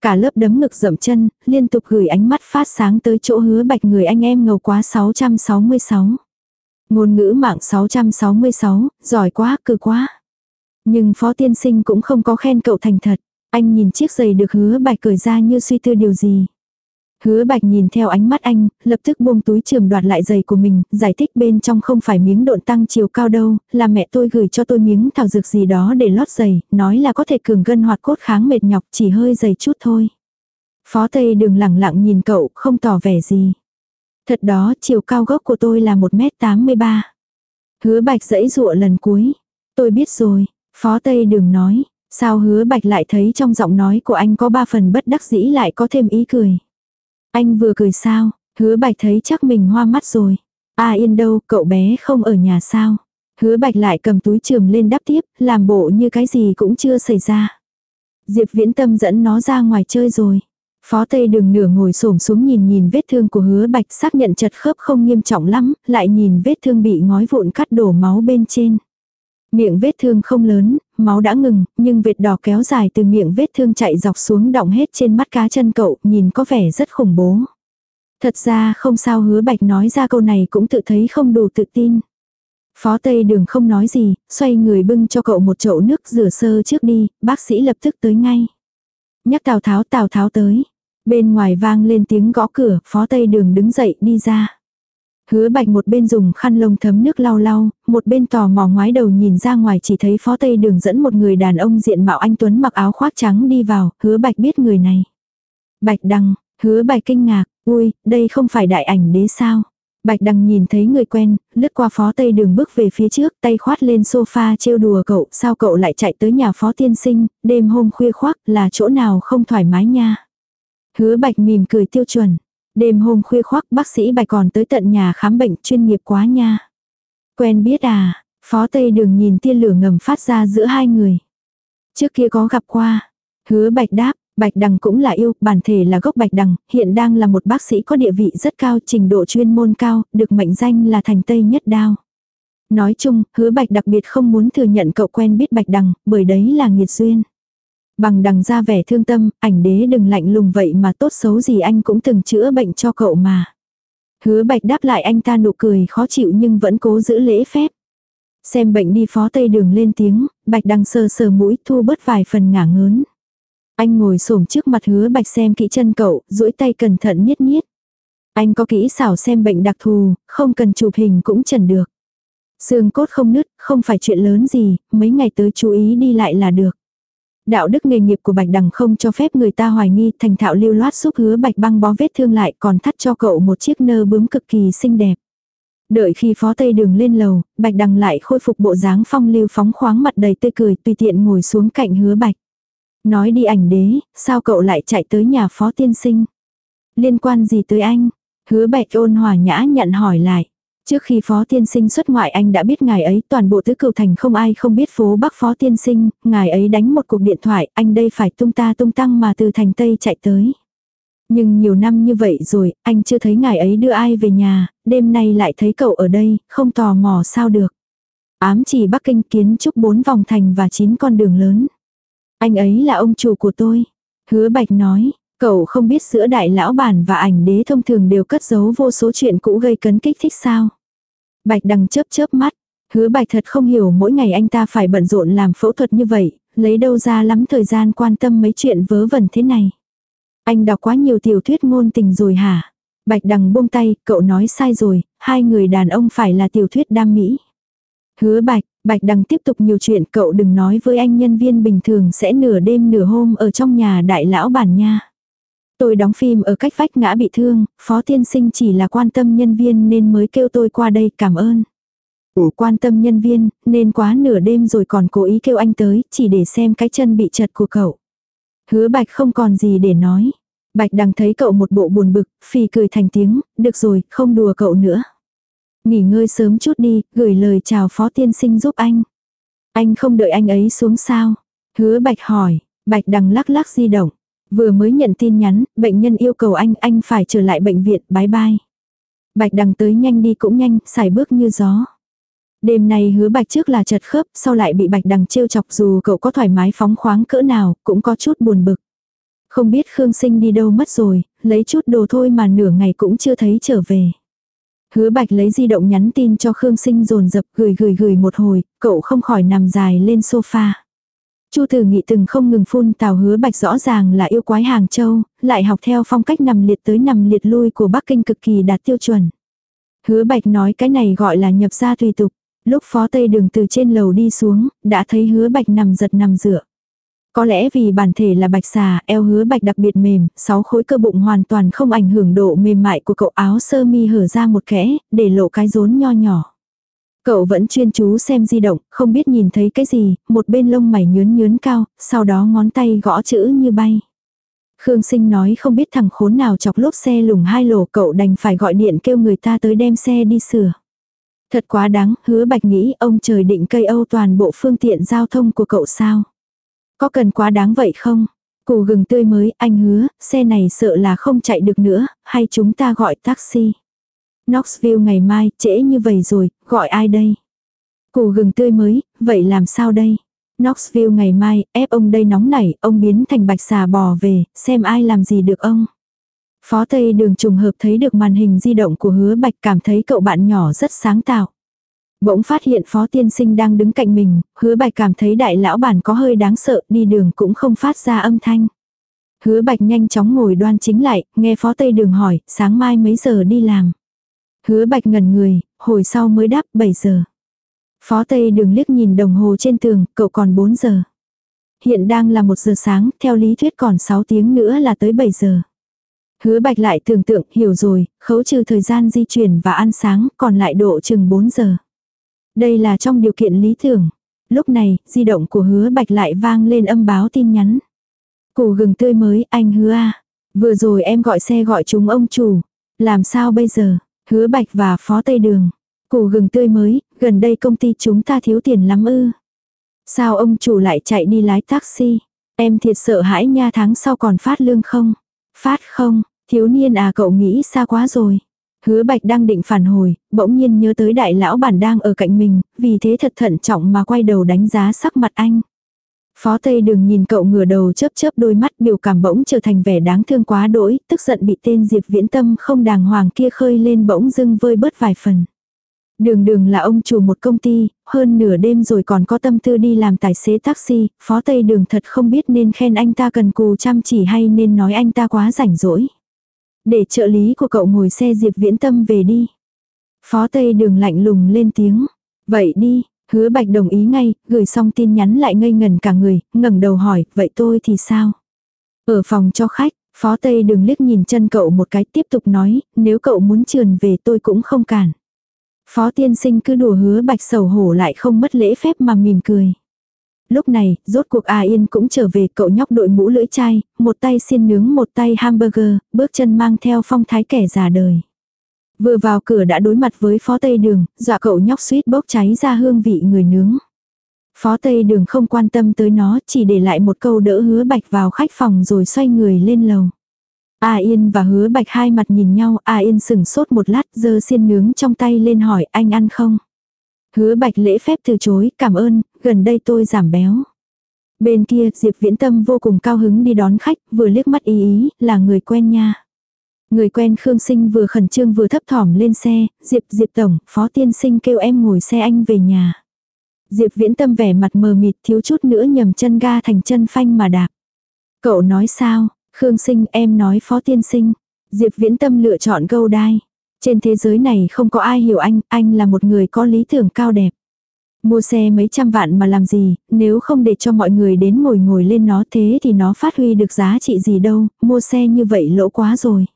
Cả lớp đấm ngực dậm chân, liên tục gửi ánh mắt phát sáng tới chỗ hứa bạch người anh em ngầu quá 666. Ngôn ngữ mạng 666, giỏi quá, cư quá. Nhưng phó tiên sinh cũng không có khen cậu thành thật. Anh nhìn chiếc giày được hứa bạch cởi ra như suy tư điều gì. Hứa bạch nhìn theo ánh mắt anh, lập tức buông túi trường đoạt lại giày của mình, giải thích bên trong không phải miếng độn tăng chiều cao đâu, là mẹ tôi gửi cho tôi miếng thảo dược gì đó để lót giày, nói là có thể cường gân hoạt cốt kháng mệt nhọc chỉ hơi dày chút thôi. Phó Tây đừng lẳng lặng nhìn cậu, không tỏ vẻ gì. Thật đó, chiều cao gốc của tôi là 1m83. Hứa bạch dẫy dụa lần cuối. Tôi biết rồi, Phó Tây đừng nói, Sao hứa bạch lại thấy trong giọng nói của anh có ba phần bất đắc dĩ lại có thêm ý cười. Anh vừa cười sao, hứa bạch thấy chắc mình hoa mắt rồi. À yên đâu, cậu bé không ở nhà sao. Hứa bạch lại cầm túi trường lên đắp tiếp, làm bộ như cái gì cũng chưa xảy ra. Diệp viễn tâm dẫn nó ra ngoài chơi rồi. Phó Tây đường nửa ngồi xổm xuống nhìn nhìn vết thương của hứa bạch xác nhận chật khớp không nghiêm trọng lắm, lại nhìn vết thương bị ngói vụn cắt đổ máu bên trên. Miệng vết thương không lớn, máu đã ngừng, nhưng vệt đỏ kéo dài từ miệng vết thương chạy dọc xuống đọng hết trên mắt cá chân cậu, nhìn có vẻ rất khủng bố. Thật ra không sao hứa bạch nói ra câu này cũng tự thấy không đủ tự tin. Phó Tây Đường không nói gì, xoay người bưng cho cậu một chậu nước rửa sơ trước đi, bác sĩ lập tức tới ngay. Nhắc Tào Tháo Tào Tháo tới. Bên ngoài vang lên tiếng gõ cửa, Phó Tây Đường đứng dậy đi ra. Hứa bạch một bên dùng khăn lông thấm nước lau lau, một bên tò mò ngoái đầu nhìn ra ngoài chỉ thấy phó tây đường dẫn một người đàn ông diện mạo anh Tuấn mặc áo khoác trắng đi vào, hứa bạch biết người này. Bạch đăng, hứa bạch kinh ngạc, ui, đây không phải đại ảnh đế sao. Bạch đăng nhìn thấy người quen, lướt qua phó tây đường bước về phía trước, tay khoát lên sofa trêu đùa cậu, sao cậu lại chạy tới nhà phó tiên sinh, đêm hôm khuya khoác là chỗ nào không thoải mái nha. Hứa bạch mỉm cười tiêu chuẩn. Đêm hôm khuya khoác bác sĩ bài còn tới tận nhà khám bệnh chuyên nghiệp quá nha. Quen biết à, phó tây đường nhìn tia lửa ngầm phát ra giữa hai người. Trước kia có gặp qua. Hứa bạch đáp, Bạch Đằng cũng là yêu, bản thể là gốc Bạch Đằng, hiện đang là một bác sĩ có địa vị rất cao, trình độ chuyên môn cao, được mệnh danh là thành Tây Nhất Đao. Nói chung, hứa bạch đặc biệt không muốn thừa nhận cậu quen biết bạch đằng, bởi đấy là nghiệt duyên. Bằng đằng ra vẻ thương tâm, ảnh đế đừng lạnh lùng vậy mà tốt xấu gì anh cũng từng chữa bệnh cho cậu mà. Hứa bạch đáp lại anh ta nụ cười khó chịu nhưng vẫn cố giữ lễ phép. Xem bệnh đi phó tây đường lên tiếng, bạch đằng sờ sờ mũi thu bớt vài phần ngả ngớn. Anh ngồi xổm trước mặt hứa bạch xem kỹ chân cậu, duỗi tay cẩn thận niết niết. Anh có kỹ xảo xem bệnh đặc thù, không cần chụp hình cũng chẩn được. Xương cốt không nứt, không phải chuyện lớn gì, mấy ngày tới chú ý đi lại là được. Đạo đức nghề nghiệp của Bạch Đằng không cho phép người ta hoài nghi thành thạo lưu loát giúp hứa Bạch băng bó vết thương lại còn thắt cho cậu một chiếc nơ bướm cực kỳ xinh đẹp. Đợi khi phó tây đường lên lầu, Bạch Đằng lại khôi phục bộ dáng phong lưu phóng khoáng mặt đầy tươi cười tùy tiện ngồi xuống cạnh hứa Bạch. Nói đi ảnh đế, sao cậu lại chạy tới nhà phó tiên sinh? Liên quan gì tới anh? Hứa Bạch ôn hòa nhã nhận hỏi lại. Trước khi phó tiên sinh xuất ngoại anh đã biết ngài ấy toàn bộ tứ cửu thành không ai không biết phố bắc phó tiên sinh, ngài ấy đánh một cuộc điện thoại, anh đây phải tung ta tung tăng mà từ thành Tây chạy tới. Nhưng nhiều năm như vậy rồi, anh chưa thấy ngài ấy đưa ai về nhà, đêm nay lại thấy cậu ở đây, không tò mò sao được. Ám chỉ Bắc Kinh kiến trúc bốn vòng thành và chín con đường lớn. Anh ấy là ông chủ của tôi. Hứa Bạch nói, cậu không biết giữa đại lão bản và ảnh đế thông thường đều cất giấu vô số chuyện cũ gây cấn kích thích sao. Bạch đằng chớp chớp mắt. Hứa bạch thật không hiểu mỗi ngày anh ta phải bận rộn làm phẫu thuật như vậy, lấy đâu ra lắm thời gian quan tâm mấy chuyện vớ vẩn thế này. Anh đọc quá nhiều tiểu thuyết ngôn tình rồi hả? Bạch đằng buông tay, cậu nói sai rồi, hai người đàn ông phải là tiểu thuyết đam mỹ. Hứa bạch, bạch đằng tiếp tục nhiều chuyện cậu đừng nói với anh nhân viên bình thường sẽ nửa đêm nửa hôm ở trong nhà đại lão bản nha. Tôi đóng phim ở cách vách ngã bị thương, phó tiên sinh chỉ là quan tâm nhân viên nên mới kêu tôi qua đây cảm ơn. Ủa quan tâm nhân viên, nên quá nửa đêm rồi còn cố ý kêu anh tới, chỉ để xem cái chân bị chật của cậu. Hứa bạch không còn gì để nói. Bạch đằng thấy cậu một bộ buồn bực, phi cười thành tiếng, được rồi, không đùa cậu nữa. Nghỉ ngơi sớm chút đi, gửi lời chào phó tiên sinh giúp anh. Anh không đợi anh ấy xuống sao? Hứa bạch hỏi, bạch đằng lắc lắc di động. Vừa mới nhận tin nhắn, bệnh nhân yêu cầu anh, anh phải trở lại bệnh viện, bye bye. Bạch đằng tới nhanh đi cũng nhanh, xài bước như gió. Đêm nay hứa bạch trước là chật khớp, sau lại bị bạch đằng trêu chọc dù cậu có thoải mái phóng khoáng cỡ nào, cũng có chút buồn bực. Không biết Khương Sinh đi đâu mất rồi, lấy chút đồ thôi mà nửa ngày cũng chưa thấy trở về. Hứa bạch lấy di động nhắn tin cho Khương Sinh dồn dập gửi gửi gửi một hồi, cậu không khỏi nằm dài lên sofa. Chu Tử Nghị từng không ngừng phun tào hứa bạch rõ ràng là yêu quái Hàng Châu, lại học theo phong cách nằm liệt tới nằm liệt lui của Bắc Kinh cực kỳ đạt tiêu chuẩn. Hứa bạch nói cái này gọi là nhập gia tùy tục. Lúc phó tây đường từ trên lầu đi xuống, đã thấy hứa bạch nằm giật nằm dựa. Có lẽ vì bản thể là bạch xà, eo hứa bạch đặc biệt mềm, sáu khối cơ bụng hoàn toàn không ảnh hưởng độ mềm mại của cậu áo sơ mi hở ra một kẽ, để lộ cái rốn nho nhỏ. Cậu vẫn chuyên chú xem di động, không biết nhìn thấy cái gì, một bên lông mày nhướn nhướn cao, sau đó ngón tay gõ chữ như bay. Khương sinh nói không biết thằng khốn nào chọc lốp xe lủng hai lỗ cậu đành phải gọi điện kêu người ta tới đem xe đi sửa. Thật quá đáng, hứa bạch nghĩ ông trời định cây âu toàn bộ phương tiện giao thông của cậu sao. Có cần quá đáng vậy không? Củ gừng tươi mới, anh hứa, xe này sợ là không chạy được nữa, hay chúng ta gọi taxi. Knoxville ngày mai, trễ như vậy rồi, gọi ai đây? Củ gừng tươi mới, vậy làm sao đây? Knoxville ngày mai, ép ông đây nóng nảy, ông biến thành bạch xà bò về, xem ai làm gì được ông. Phó Tây đường trùng hợp thấy được màn hình di động của hứa bạch cảm thấy cậu bạn nhỏ rất sáng tạo. Bỗng phát hiện phó tiên sinh đang đứng cạnh mình, hứa bạch cảm thấy đại lão bản có hơi đáng sợ, đi đường cũng không phát ra âm thanh. Hứa bạch nhanh chóng ngồi đoan chính lại, nghe phó tây đường hỏi, sáng mai mấy giờ đi làm. Hứa bạch ngẩn người, hồi sau mới đáp 7 giờ. Phó Tây đường liếc nhìn đồng hồ trên tường, cậu còn 4 giờ. Hiện đang là 1 giờ sáng, theo lý thuyết còn 6 tiếng nữa là tới 7 giờ. Hứa bạch lại tưởng tượng, hiểu rồi, khấu trừ thời gian di chuyển và ăn sáng, còn lại độ chừng 4 giờ. Đây là trong điều kiện lý tưởng. Lúc này, di động của hứa bạch lại vang lên âm báo tin nhắn. Củ gừng tươi mới, anh hứa à. Vừa rồi em gọi xe gọi chúng ông chủ. Làm sao bây giờ? Hứa bạch và phó tây đường. Củ gừng tươi mới, gần đây công ty chúng ta thiếu tiền lắm ư. Sao ông chủ lại chạy đi lái taxi? Em thiệt sợ hãi nha tháng sau còn phát lương không? Phát không, thiếu niên à cậu nghĩ xa quá rồi. Hứa bạch đang định phản hồi, bỗng nhiên nhớ tới đại lão bản đang ở cạnh mình, vì thế thật thận trọng mà quay đầu đánh giá sắc mặt anh. Phó Tây Đường nhìn cậu ngửa đầu chớp chớp đôi mắt biểu cảm bỗng trở thành vẻ đáng thương quá đỗi, tức giận bị tên Diệp Viễn Tâm không đàng hoàng kia khơi lên bỗng dưng vơi bớt vài phần. Đường đường là ông chủ một công ty, hơn nửa đêm rồi còn có tâm tư đi làm tài xế taxi, Phó Tây Đường thật không biết nên khen anh ta cần cù chăm chỉ hay nên nói anh ta quá rảnh rỗi. Để trợ lý của cậu ngồi xe Diệp Viễn Tâm về đi. Phó Tây Đường lạnh lùng lên tiếng. Vậy đi, hứa bạch đồng ý ngay, gửi xong tin nhắn lại ngây ngần cả người, ngẩng đầu hỏi, vậy tôi thì sao? Ở phòng cho khách, Phó Tây Đường liếc nhìn chân cậu một cái tiếp tục nói, nếu cậu muốn trườn về tôi cũng không cản. Phó tiên sinh cứ đùa hứa bạch sầu hổ lại không mất lễ phép mà mỉm cười. Lúc này, rốt cuộc A Yên cũng trở về cậu nhóc đội mũ lưỡi chai, một tay xiên nướng một tay hamburger, bước chân mang theo phong thái kẻ già đời. Vừa vào cửa đã đối mặt với phó tây đường, dọa cậu nhóc suýt bốc cháy ra hương vị người nướng. Phó tây đường không quan tâm tới nó, chỉ để lại một câu đỡ hứa bạch vào khách phòng rồi xoay người lên lầu. A Yên và hứa bạch hai mặt nhìn nhau, A Yên sừng sốt một lát giơ xiên nướng trong tay lên hỏi anh ăn không. Hứa bạch lễ phép từ chối, cảm ơn, gần đây tôi giảm béo. Bên kia, Diệp Viễn Tâm vô cùng cao hứng đi đón khách, vừa liếc mắt ý ý, là người quen nha. Người quen Khương Sinh vừa khẩn trương vừa thấp thỏm lên xe, Diệp Diệp Tổng, Phó Tiên Sinh kêu em ngồi xe anh về nhà. Diệp Viễn Tâm vẻ mặt mờ mịt thiếu chút nữa nhầm chân ga thành chân phanh mà đạp. Cậu nói sao, Khương Sinh em nói Phó Tiên Sinh. Diệp Viễn Tâm lựa chọn câu đai. Trên thế giới này không có ai hiểu anh, anh là một người có lý tưởng cao đẹp. Mua xe mấy trăm vạn mà làm gì, nếu không để cho mọi người đến ngồi ngồi lên nó thế thì nó phát huy được giá trị gì đâu, mua xe như vậy lỗ quá rồi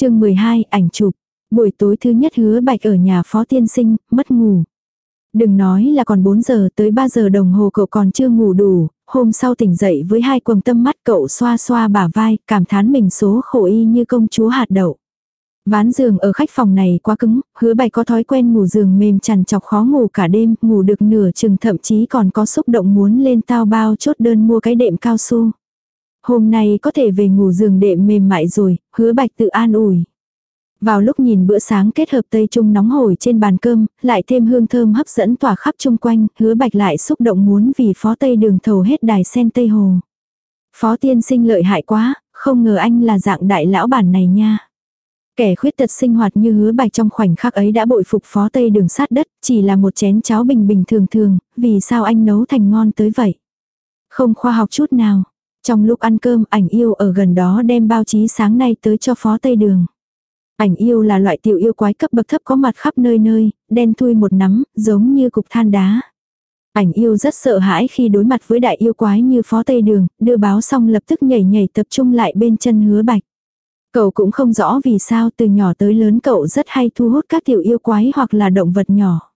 chương 12, ảnh chụp. Buổi tối thứ nhất hứa bạch ở nhà phó tiên sinh, mất ngủ. Đừng nói là còn 4 giờ tới 3 giờ đồng hồ cậu còn chưa ngủ đủ, hôm sau tỉnh dậy với hai quầng tâm mắt cậu xoa xoa bả vai, cảm thán mình số khổ y như công chúa hạt đậu. Ván giường ở khách phòng này quá cứng, hứa bạch có thói quen ngủ giường mềm chằn chọc khó ngủ cả đêm, ngủ được nửa chừng thậm chí còn có xúc động muốn lên tao bao chốt đơn mua cái đệm cao su. Hôm nay có thể về ngủ giường đệm mềm mại rồi, hứa bạch tự an ủi. Vào lúc nhìn bữa sáng kết hợp tây trung nóng hổi trên bàn cơm, lại thêm hương thơm hấp dẫn tỏa khắp chung quanh, hứa bạch lại xúc động muốn vì phó tây đường thầu hết đài sen tây hồ. Phó tiên sinh lợi hại quá, không ngờ anh là dạng đại lão bản này nha. Kẻ khuyết tật sinh hoạt như hứa bạch trong khoảnh khắc ấy đã bội phục phó tây đường sát đất, chỉ là một chén cháo bình bình thường thường, vì sao anh nấu thành ngon tới vậy? Không khoa học chút nào. Trong lúc ăn cơm ảnh yêu ở gần đó đem báo chí sáng nay tới cho phó tây đường. Ảnh yêu là loại tiểu yêu quái cấp bậc thấp có mặt khắp nơi nơi, đen thui một nắm, giống như cục than đá. Ảnh yêu rất sợ hãi khi đối mặt với đại yêu quái như phó tây đường, đưa báo xong lập tức nhảy nhảy tập trung lại bên chân hứa bạch. Cậu cũng không rõ vì sao từ nhỏ tới lớn cậu rất hay thu hút các tiểu yêu quái hoặc là động vật nhỏ.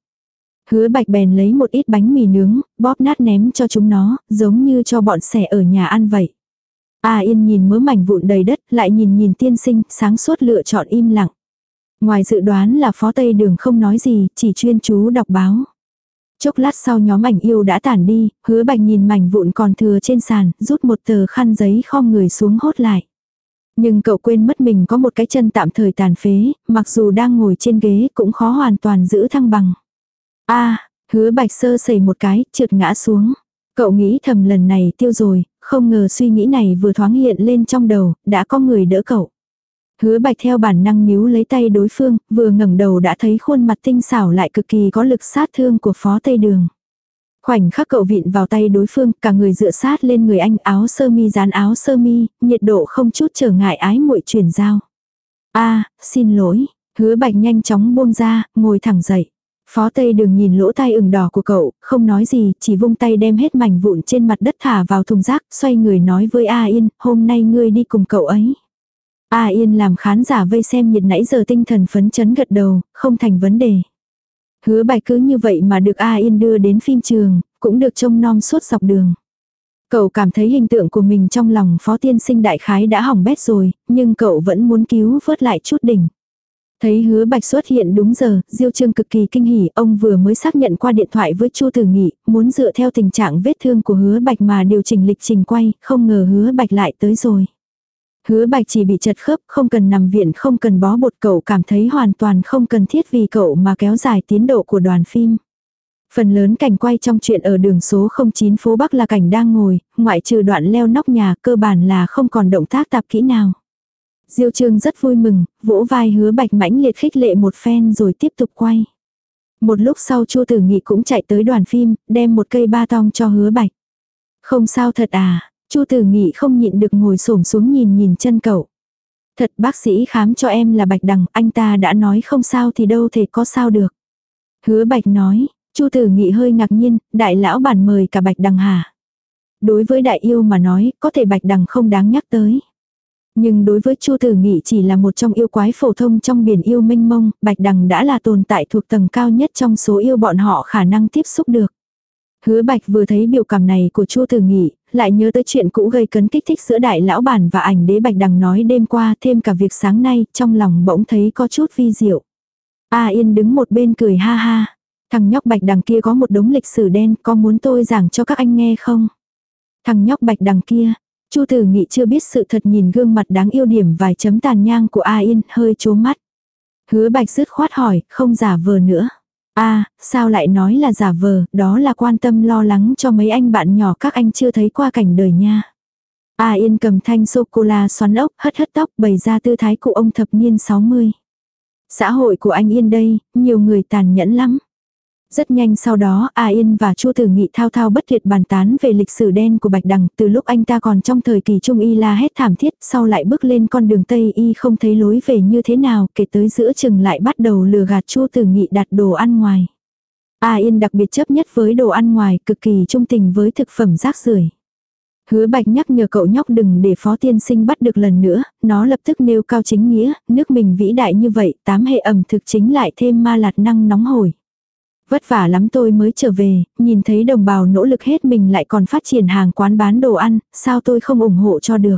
Hứa bạch bèn lấy một ít bánh mì nướng, bóp nát ném cho chúng nó, giống như cho bọn sẻ ở nhà ăn vậy. A yên nhìn mớ mảnh vụn đầy đất, lại nhìn nhìn tiên sinh, sáng suốt lựa chọn im lặng. Ngoài dự đoán là phó tây đường không nói gì, chỉ chuyên chú đọc báo. Chốc lát sau nhóm ảnh yêu đã tản đi, hứa bạch nhìn mảnh vụn còn thừa trên sàn, rút một tờ khăn giấy khom người xuống hốt lại. Nhưng cậu quên mất mình có một cái chân tạm thời tàn phế, mặc dù đang ngồi trên ghế cũng khó hoàn toàn giữ thăng bằng a hứa bạch sơ sẩy một cái, trượt ngã xuống. Cậu nghĩ thầm lần này tiêu rồi, không ngờ suy nghĩ này vừa thoáng hiện lên trong đầu, đã có người đỡ cậu. Hứa bạch theo bản năng níu lấy tay đối phương, vừa ngẩng đầu đã thấy khuôn mặt tinh xảo lại cực kỳ có lực sát thương của phó tây đường. Khoảnh khắc cậu vịn vào tay đối phương, cả người dựa sát lên người anh áo sơ mi dán áo sơ mi, nhiệt độ không chút trở ngại ái muội chuyển giao. a xin lỗi, hứa bạch nhanh chóng buông ra, ngồi thẳng dậy. Phó Tây đường nhìn lỗ tai ửng đỏ của cậu, không nói gì, chỉ vung tay đem hết mảnh vụn trên mặt đất thả vào thùng rác, xoay người nói với A Yên, hôm nay ngươi đi cùng cậu ấy. A Yên làm khán giả vây xem nhiệt nãy giờ tinh thần phấn chấn gật đầu, không thành vấn đề. Hứa bài cứ như vậy mà được A Yên đưa đến phim trường, cũng được trông nom suốt dọc đường. Cậu cảm thấy hình tượng của mình trong lòng phó tiên sinh đại khái đã hỏng bét rồi, nhưng cậu vẫn muốn cứu vớt lại chút đỉnh. Thấy hứa bạch xuất hiện đúng giờ, Diêu Trương cực kỳ kinh hỉ, ông vừa mới xác nhận qua điện thoại với Chu Tử Nghị, muốn dựa theo tình trạng vết thương của hứa bạch mà điều chỉnh lịch trình quay, không ngờ hứa bạch lại tới rồi. Hứa bạch chỉ bị chật khớp, không cần nằm viện, không cần bó bột cậu cảm thấy hoàn toàn không cần thiết vì cậu mà kéo dài tiến độ của đoàn phim. Phần lớn cảnh quay trong chuyện ở đường số 09 phố Bắc là cảnh đang ngồi, ngoại trừ đoạn leo nóc nhà cơ bản là không còn động tác tạp kỹ nào. Diêu Trương rất vui mừng, vỗ vai hứa bạch mãnh liệt khích lệ một phen rồi tiếp tục quay. Một lúc sau Chu Tử Nghị cũng chạy tới đoàn phim, đem một cây ba tong cho hứa bạch. Không sao thật à, Chu Tử Nghị không nhịn được ngồi xổm xuống nhìn nhìn chân cậu. Thật bác sĩ khám cho em là bạch đằng, anh ta đã nói không sao thì đâu thể có sao được. Hứa bạch nói, Chu Tử Nghị hơi ngạc nhiên, đại lão bản mời cả bạch đằng hả? Đối với đại yêu mà nói, có thể bạch đằng không đáng nhắc tới. Nhưng đối với Chu Tử Nghị chỉ là một trong yêu quái phổ thông trong biển yêu mênh mông, Bạch Đằng đã là tồn tại thuộc tầng cao nhất trong số yêu bọn họ khả năng tiếp xúc được. Hứa Bạch vừa thấy biểu cảm này của Chu Tử Nghị, lại nhớ tới chuyện cũ gây cấn kích thích giữa đại lão bản và ảnh đế Bạch Đằng nói đêm qua thêm cả việc sáng nay, trong lòng bỗng thấy có chút vi diệu. A Yên đứng một bên cười ha ha. Thằng nhóc Bạch Đằng kia có một đống lịch sử đen, có muốn tôi giảng cho các anh nghe không? Thằng nhóc Bạch Đằng kia, Chu Tử Nghị chưa biết sự thật nhìn gương mặt đáng yêu điểm vài chấm tàn nhang của A Yên, hơi chố mắt. Hứa Bạch dứt khoát hỏi, không giả vờ nữa. a sao lại nói là giả vờ, đó là quan tâm lo lắng cho mấy anh bạn nhỏ các anh chưa thấy qua cảnh đời nha. A Yên cầm thanh sô-cô-la xoắn ốc, hất hất tóc, bày ra tư thái cụ ông thập niên 60. Xã hội của anh Yên đây, nhiều người tàn nhẫn lắm. Rất nhanh sau đó, A Yên và Chu Tử Nghị thao thao bất tuyệt bàn tán về lịch sử đen của Bạch Đằng, từ lúc anh ta còn trong thời kỳ Trung Y la hét thảm thiết, sau lại bước lên con đường Tây Y không thấy lối về như thế nào, kể tới giữa chừng lại bắt đầu lừa gạt Chu Tử Nghị đặt đồ ăn ngoài. A Yên đặc biệt chấp nhất với đồ ăn ngoài, cực kỳ trung tình với thực phẩm rác rưởi. Hứa bạch nhắc nhở cậu nhóc đừng để phó tiên sinh bắt được lần nữa, nó lập tức nêu cao chính nghĩa, nước mình vĩ đại như vậy, tám hệ ẩm thực chính lại thêm ma lạt năng nóng hổi. Vất vả lắm tôi mới trở về, nhìn thấy đồng bào nỗ lực hết mình lại còn phát triển hàng quán bán đồ ăn, sao tôi không ủng hộ cho được.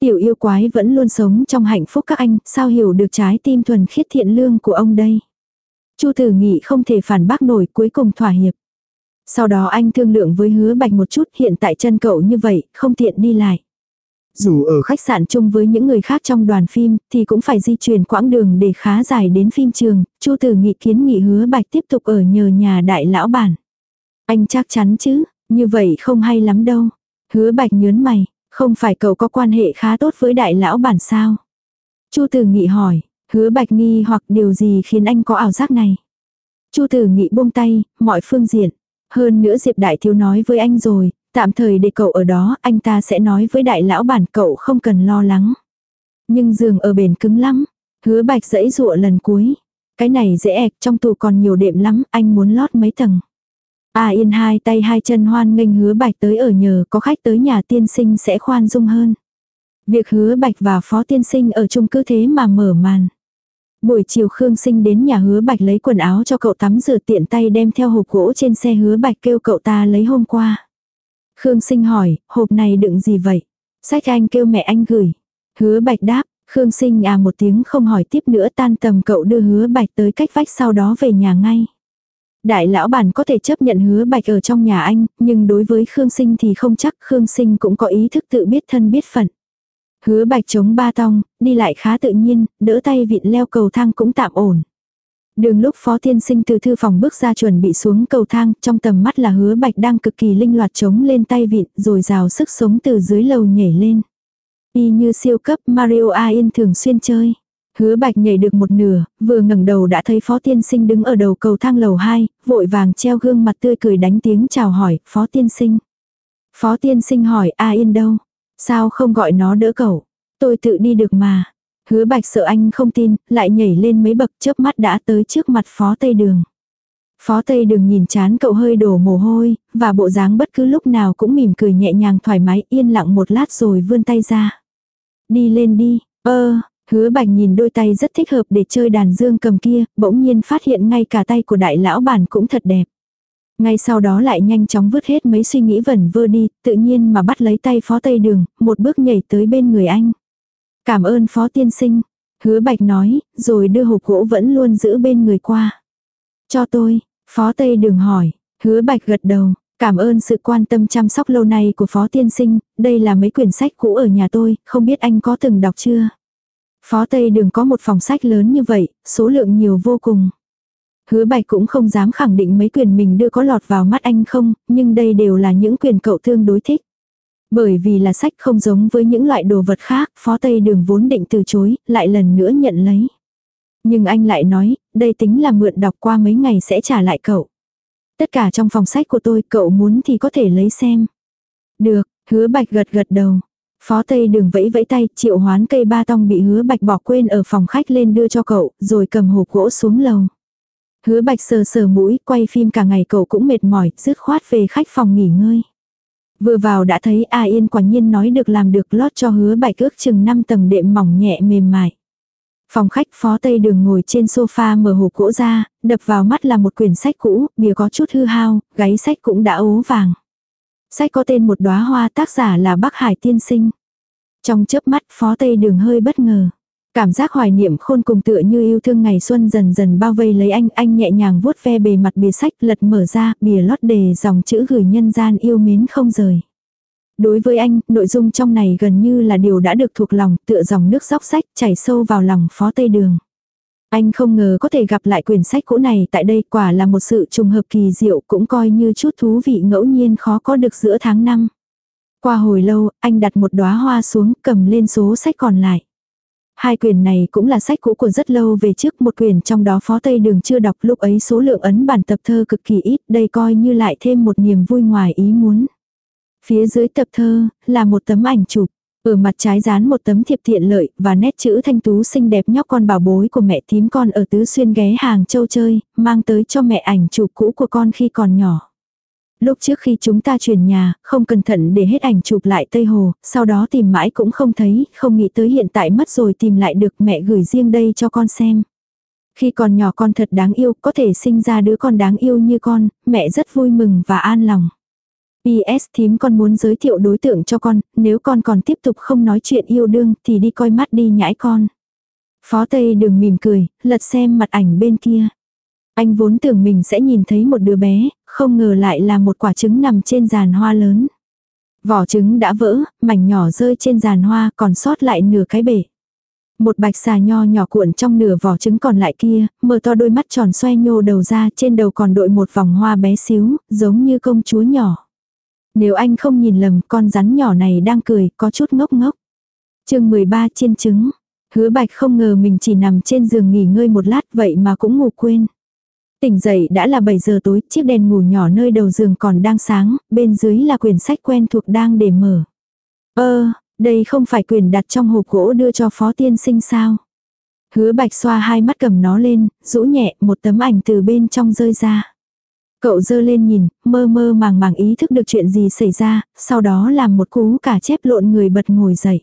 Tiểu yêu quái vẫn luôn sống trong hạnh phúc các anh, sao hiểu được trái tim thuần khiết thiện lương của ông đây. Chu Tử Nghị không thể phản bác nổi cuối cùng thỏa hiệp. Sau đó anh thương lượng với hứa bạch một chút hiện tại chân cậu như vậy, không tiện đi lại. Dù ở khách sạn chung với những người khác trong đoàn phim, thì cũng phải di chuyển quãng đường để khá dài đến phim trường, Chu Tử Nghị kiến nghị hứa bạch tiếp tục ở nhờ nhà đại lão bản. Anh chắc chắn chứ, như vậy không hay lắm đâu. Hứa bạch nhớn mày, không phải cậu có quan hệ khá tốt với đại lão bản sao? Chu Tử Nghị hỏi, hứa bạch nghi hoặc điều gì khiến anh có ảo giác này? Chu Tử Nghị buông tay, mọi phương diện. Hơn nữa Diệp Đại Thiếu nói với anh rồi, Tạm thời để cậu ở đó, anh ta sẽ nói với đại lão bản cậu không cần lo lắng. Nhưng giường ở bền cứng lắm. Hứa bạch dẫy dụa lần cuối. Cái này dễ ẹc trong tù còn nhiều đệm lắm, anh muốn lót mấy tầng. À yên hai tay hai chân hoan nghênh hứa bạch tới ở nhờ có khách tới nhà tiên sinh sẽ khoan dung hơn. Việc hứa bạch và phó tiên sinh ở chung cứ thế mà mở màn. Buổi chiều Khương Sinh đến nhà hứa bạch lấy quần áo cho cậu tắm rửa tiện tay đem theo hộp gỗ trên xe hứa bạch kêu cậu ta lấy hôm qua. Khương sinh hỏi, hộp này đựng gì vậy? Sách anh kêu mẹ anh gửi. Hứa bạch đáp, Khương sinh à một tiếng không hỏi tiếp nữa tan tầm cậu đưa hứa bạch tới cách vách sau đó về nhà ngay. Đại lão bản có thể chấp nhận hứa bạch ở trong nhà anh, nhưng đối với Khương sinh thì không chắc Khương sinh cũng có ý thức tự biết thân biết phận. Hứa bạch chống ba tong, đi lại khá tự nhiên, đỡ tay vịn leo cầu thang cũng tạm ổn. Đường lúc phó tiên sinh từ thư phòng bước ra chuẩn bị xuống cầu thang, trong tầm mắt là hứa bạch đang cực kỳ linh loạt chống lên tay vịn, rồi rào sức sống từ dưới lầu nhảy lên. Y như siêu cấp Mario A Yên thường xuyên chơi. Hứa bạch nhảy được một nửa, vừa ngẩng đầu đã thấy phó tiên sinh đứng ở đầu cầu thang lầu 2, vội vàng treo gương mặt tươi cười đánh tiếng chào hỏi, phó tiên sinh. Phó tiên sinh hỏi A Yên đâu? Sao không gọi nó đỡ cậu? Tôi tự đi được mà. Hứa bạch sợ anh không tin, lại nhảy lên mấy bậc chớp mắt đã tới trước mặt phó tây đường. Phó tây đường nhìn chán cậu hơi đổ mồ hôi, và bộ dáng bất cứ lúc nào cũng mỉm cười nhẹ nhàng thoải mái yên lặng một lát rồi vươn tay ra. Đi lên đi, ơ, hứa bạch nhìn đôi tay rất thích hợp để chơi đàn dương cầm kia, bỗng nhiên phát hiện ngay cả tay của đại lão bản cũng thật đẹp. Ngay sau đó lại nhanh chóng vứt hết mấy suy nghĩ vẩn vơ đi, tự nhiên mà bắt lấy tay phó tây đường, một bước nhảy tới bên người anh. Cảm ơn phó tiên sinh. Hứa bạch nói, rồi đưa hộp gỗ vẫn luôn giữ bên người qua. Cho tôi, phó tây đường hỏi. Hứa bạch gật đầu, Cảm ơn sự quan tâm chăm sóc lâu nay của Phó Tiên Sinh, đây là mấy quyển sách cũ ở nhà tôi, không biết anh có từng đọc chưa? Phó Tây Đường có một phòng sách lớn như vậy, số lượng nhiều vô cùng. Hứa Bạch cũng không dám khẳng định mấy quyền mình đưa có lọt vào mắt anh không, nhưng đây đều là những quyền cậu tương đối thích. Bởi vì là sách không giống với những loại đồ vật khác, Phó Tây Đường vốn định từ chối, lại lần nữa nhận lấy. Nhưng anh lại nói, đây tính là mượn đọc qua mấy ngày sẽ trả lại cậu. Tất cả trong phòng sách của tôi, cậu muốn thì có thể lấy xem. Được, hứa bạch gật gật đầu. Phó Tây đường vẫy vẫy tay, triệu hoán cây ba tong bị hứa bạch bỏ quên ở phòng khách lên đưa cho cậu, rồi cầm hộp gỗ xuống lầu. Hứa bạch sờ sờ mũi, quay phim cả ngày cậu cũng mệt mỏi, dứt khoát về khách phòng nghỉ ngơi. Vừa vào đã thấy A Yên quả nhiên nói được làm được lót cho hứa bạch ước chừng 5 tầng đệm mỏng nhẹ mềm mại. Phòng khách phó tây đường ngồi trên sofa mở hộp gỗ ra, đập vào mắt là một quyển sách cũ, bìa có chút hư hao, gáy sách cũng đã ố vàng. Sách có tên một đóa hoa tác giả là Bắc Hải Tiên Sinh. Trong chớp mắt phó tây đường hơi bất ngờ. Cảm giác hoài niệm khôn cùng tựa như yêu thương ngày xuân dần dần bao vây lấy anh, anh nhẹ nhàng vuốt ve bề mặt bìa sách lật mở ra, bìa lót đề dòng chữ gửi nhân gian yêu mến không rời. Đối với anh, nội dung trong này gần như là điều đã được thuộc lòng, tựa dòng nước dốc sách chảy sâu vào lòng phó tây đường. Anh không ngờ có thể gặp lại quyển sách cũ này tại đây quả là một sự trùng hợp kỳ diệu cũng coi như chút thú vị ngẫu nhiên khó có được giữa tháng năm. Qua hồi lâu, anh đặt một đóa hoa xuống cầm lên số sách còn lại. Hai quyển này cũng là sách cũ của rất lâu về trước một quyển trong đó phó Tây Đường chưa đọc lúc ấy số lượng ấn bản tập thơ cực kỳ ít đây coi như lại thêm một niềm vui ngoài ý muốn. Phía dưới tập thơ, là một tấm ảnh chụp. Ở mặt trái dán một tấm thiệp tiện lợi và nét chữ thanh tú xinh đẹp nhóc con bảo bối của mẹ tím con ở tứ xuyên ghé hàng châu chơi, mang tới cho mẹ ảnh chụp cũ của con khi còn nhỏ. Lúc trước khi chúng ta chuyển nhà, không cẩn thận để hết ảnh chụp lại Tây Hồ, sau đó tìm mãi cũng không thấy, không nghĩ tới hiện tại mất rồi tìm lại được mẹ gửi riêng đây cho con xem. Khi còn nhỏ con thật đáng yêu, có thể sinh ra đứa con đáng yêu như con, mẹ rất vui mừng và an lòng. PS thím con muốn giới thiệu đối tượng cho con, nếu con còn tiếp tục không nói chuyện yêu đương thì đi coi mắt đi nhãi con. Phó Tây đừng mỉm cười, lật xem mặt ảnh bên kia. Anh vốn tưởng mình sẽ nhìn thấy một đứa bé, không ngờ lại là một quả trứng nằm trên giàn hoa lớn. Vỏ trứng đã vỡ, mảnh nhỏ rơi trên giàn hoa còn sót lại nửa cái bể. Một bạch xà nho nhỏ cuộn trong nửa vỏ trứng còn lại kia, mở to đôi mắt tròn xoay nhô đầu ra trên đầu còn đội một vòng hoa bé xíu, giống như công chúa nhỏ. Nếu anh không nhìn lầm, con rắn nhỏ này đang cười, có chút ngốc ngốc. chương 13 chiên trứng. Hứa bạch không ngờ mình chỉ nằm trên giường nghỉ ngơi một lát vậy mà cũng ngủ quên. Tỉnh dậy đã là 7 giờ tối, chiếc đèn ngủ nhỏ nơi đầu giường còn đang sáng, bên dưới là quyển sách quen thuộc đang để mở. Ơ, đây không phải quyển đặt trong hộp gỗ đưa cho phó tiên sinh sao. Hứa bạch xoa hai mắt cầm nó lên, rũ nhẹ một tấm ảnh từ bên trong rơi ra. Cậu dơ lên nhìn, mơ mơ màng màng ý thức được chuyện gì xảy ra, sau đó làm một cú cả chép lộn người bật ngồi dậy.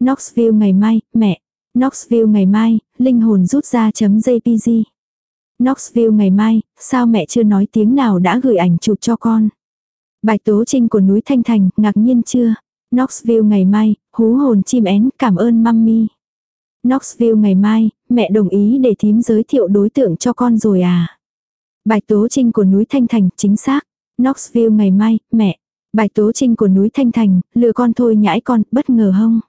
Knoxville ngày mai, mẹ. Knoxville ngày mai, linh hồn rút ra chấm JPG. Knoxville ngày mai, sao mẹ chưa nói tiếng nào đã gửi ảnh chụp cho con. Bạch Tố Trinh của núi Thanh Thành, ngạc nhiên chưa? Knoxville ngày mai, hú hồn chim én, cảm ơn mami. Knoxville ngày mai, mẹ đồng ý để thím giới thiệu đối tượng cho con rồi à? Bạch Tố Trinh của núi Thanh Thành, chính xác. Knoxville ngày mai, mẹ. Bạch Tố Trinh của núi Thanh Thành, lừa con thôi nhãi con, bất ngờ hông.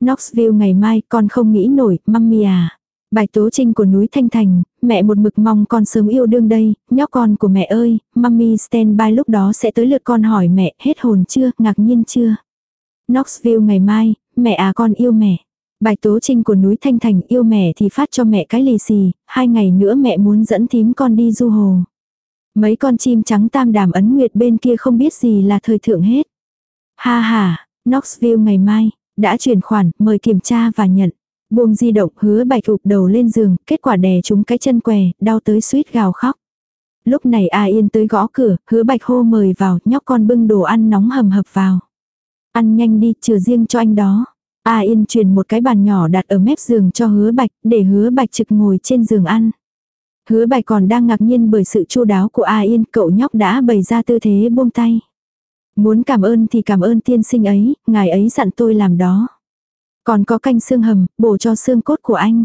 Knoxville ngày mai, con không nghĩ nổi, mami à. Bài Tố Trinh của núi Thanh Thành, mẹ một mực mong con sớm yêu đương đây, nhóc con của mẹ ơi, mami standby lúc đó sẽ tới lượt con hỏi mẹ, hết hồn chưa, ngạc nhiên chưa. Knoxville ngày mai, mẹ à con yêu mẹ. bài Tố Trinh của núi Thanh Thành yêu mẹ thì phát cho mẹ cái lì xì, hai ngày nữa mẹ muốn dẫn thím con đi du hồ. Mấy con chim trắng tam đàm ấn nguyệt bên kia không biết gì là thời thượng hết. Ha ha, Knoxville ngày mai, đã chuyển khoản, mời kiểm tra và nhận. Buông di động hứa bạch ụp đầu lên giường, kết quả đè trúng cái chân què, đau tới suýt gào khóc. Lúc này A Yên tới gõ cửa, hứa bạch hô mời vào, nhóc con bưng đồ ăn nóng hầm hập vào. Ăn nhanh đi, trừ riêng cho anh đó. A Yên truyền một cái bàn nhỏ đặt ở mép giường cho hứa bạch, để hứa bạch trực ngồi trên giường ăn. Hứa bạch còn đang ngạc nhiên bởi sự chu đáo của A Yên, cậu nhóc đã bày ra tư thế buông tay. Muốn cảm ơn thì cảm ơn tiên sinh ấy, ngài ấy dặn tôi làm đó. Còn có canh xương hầm, bổ cho xương cốt của anh.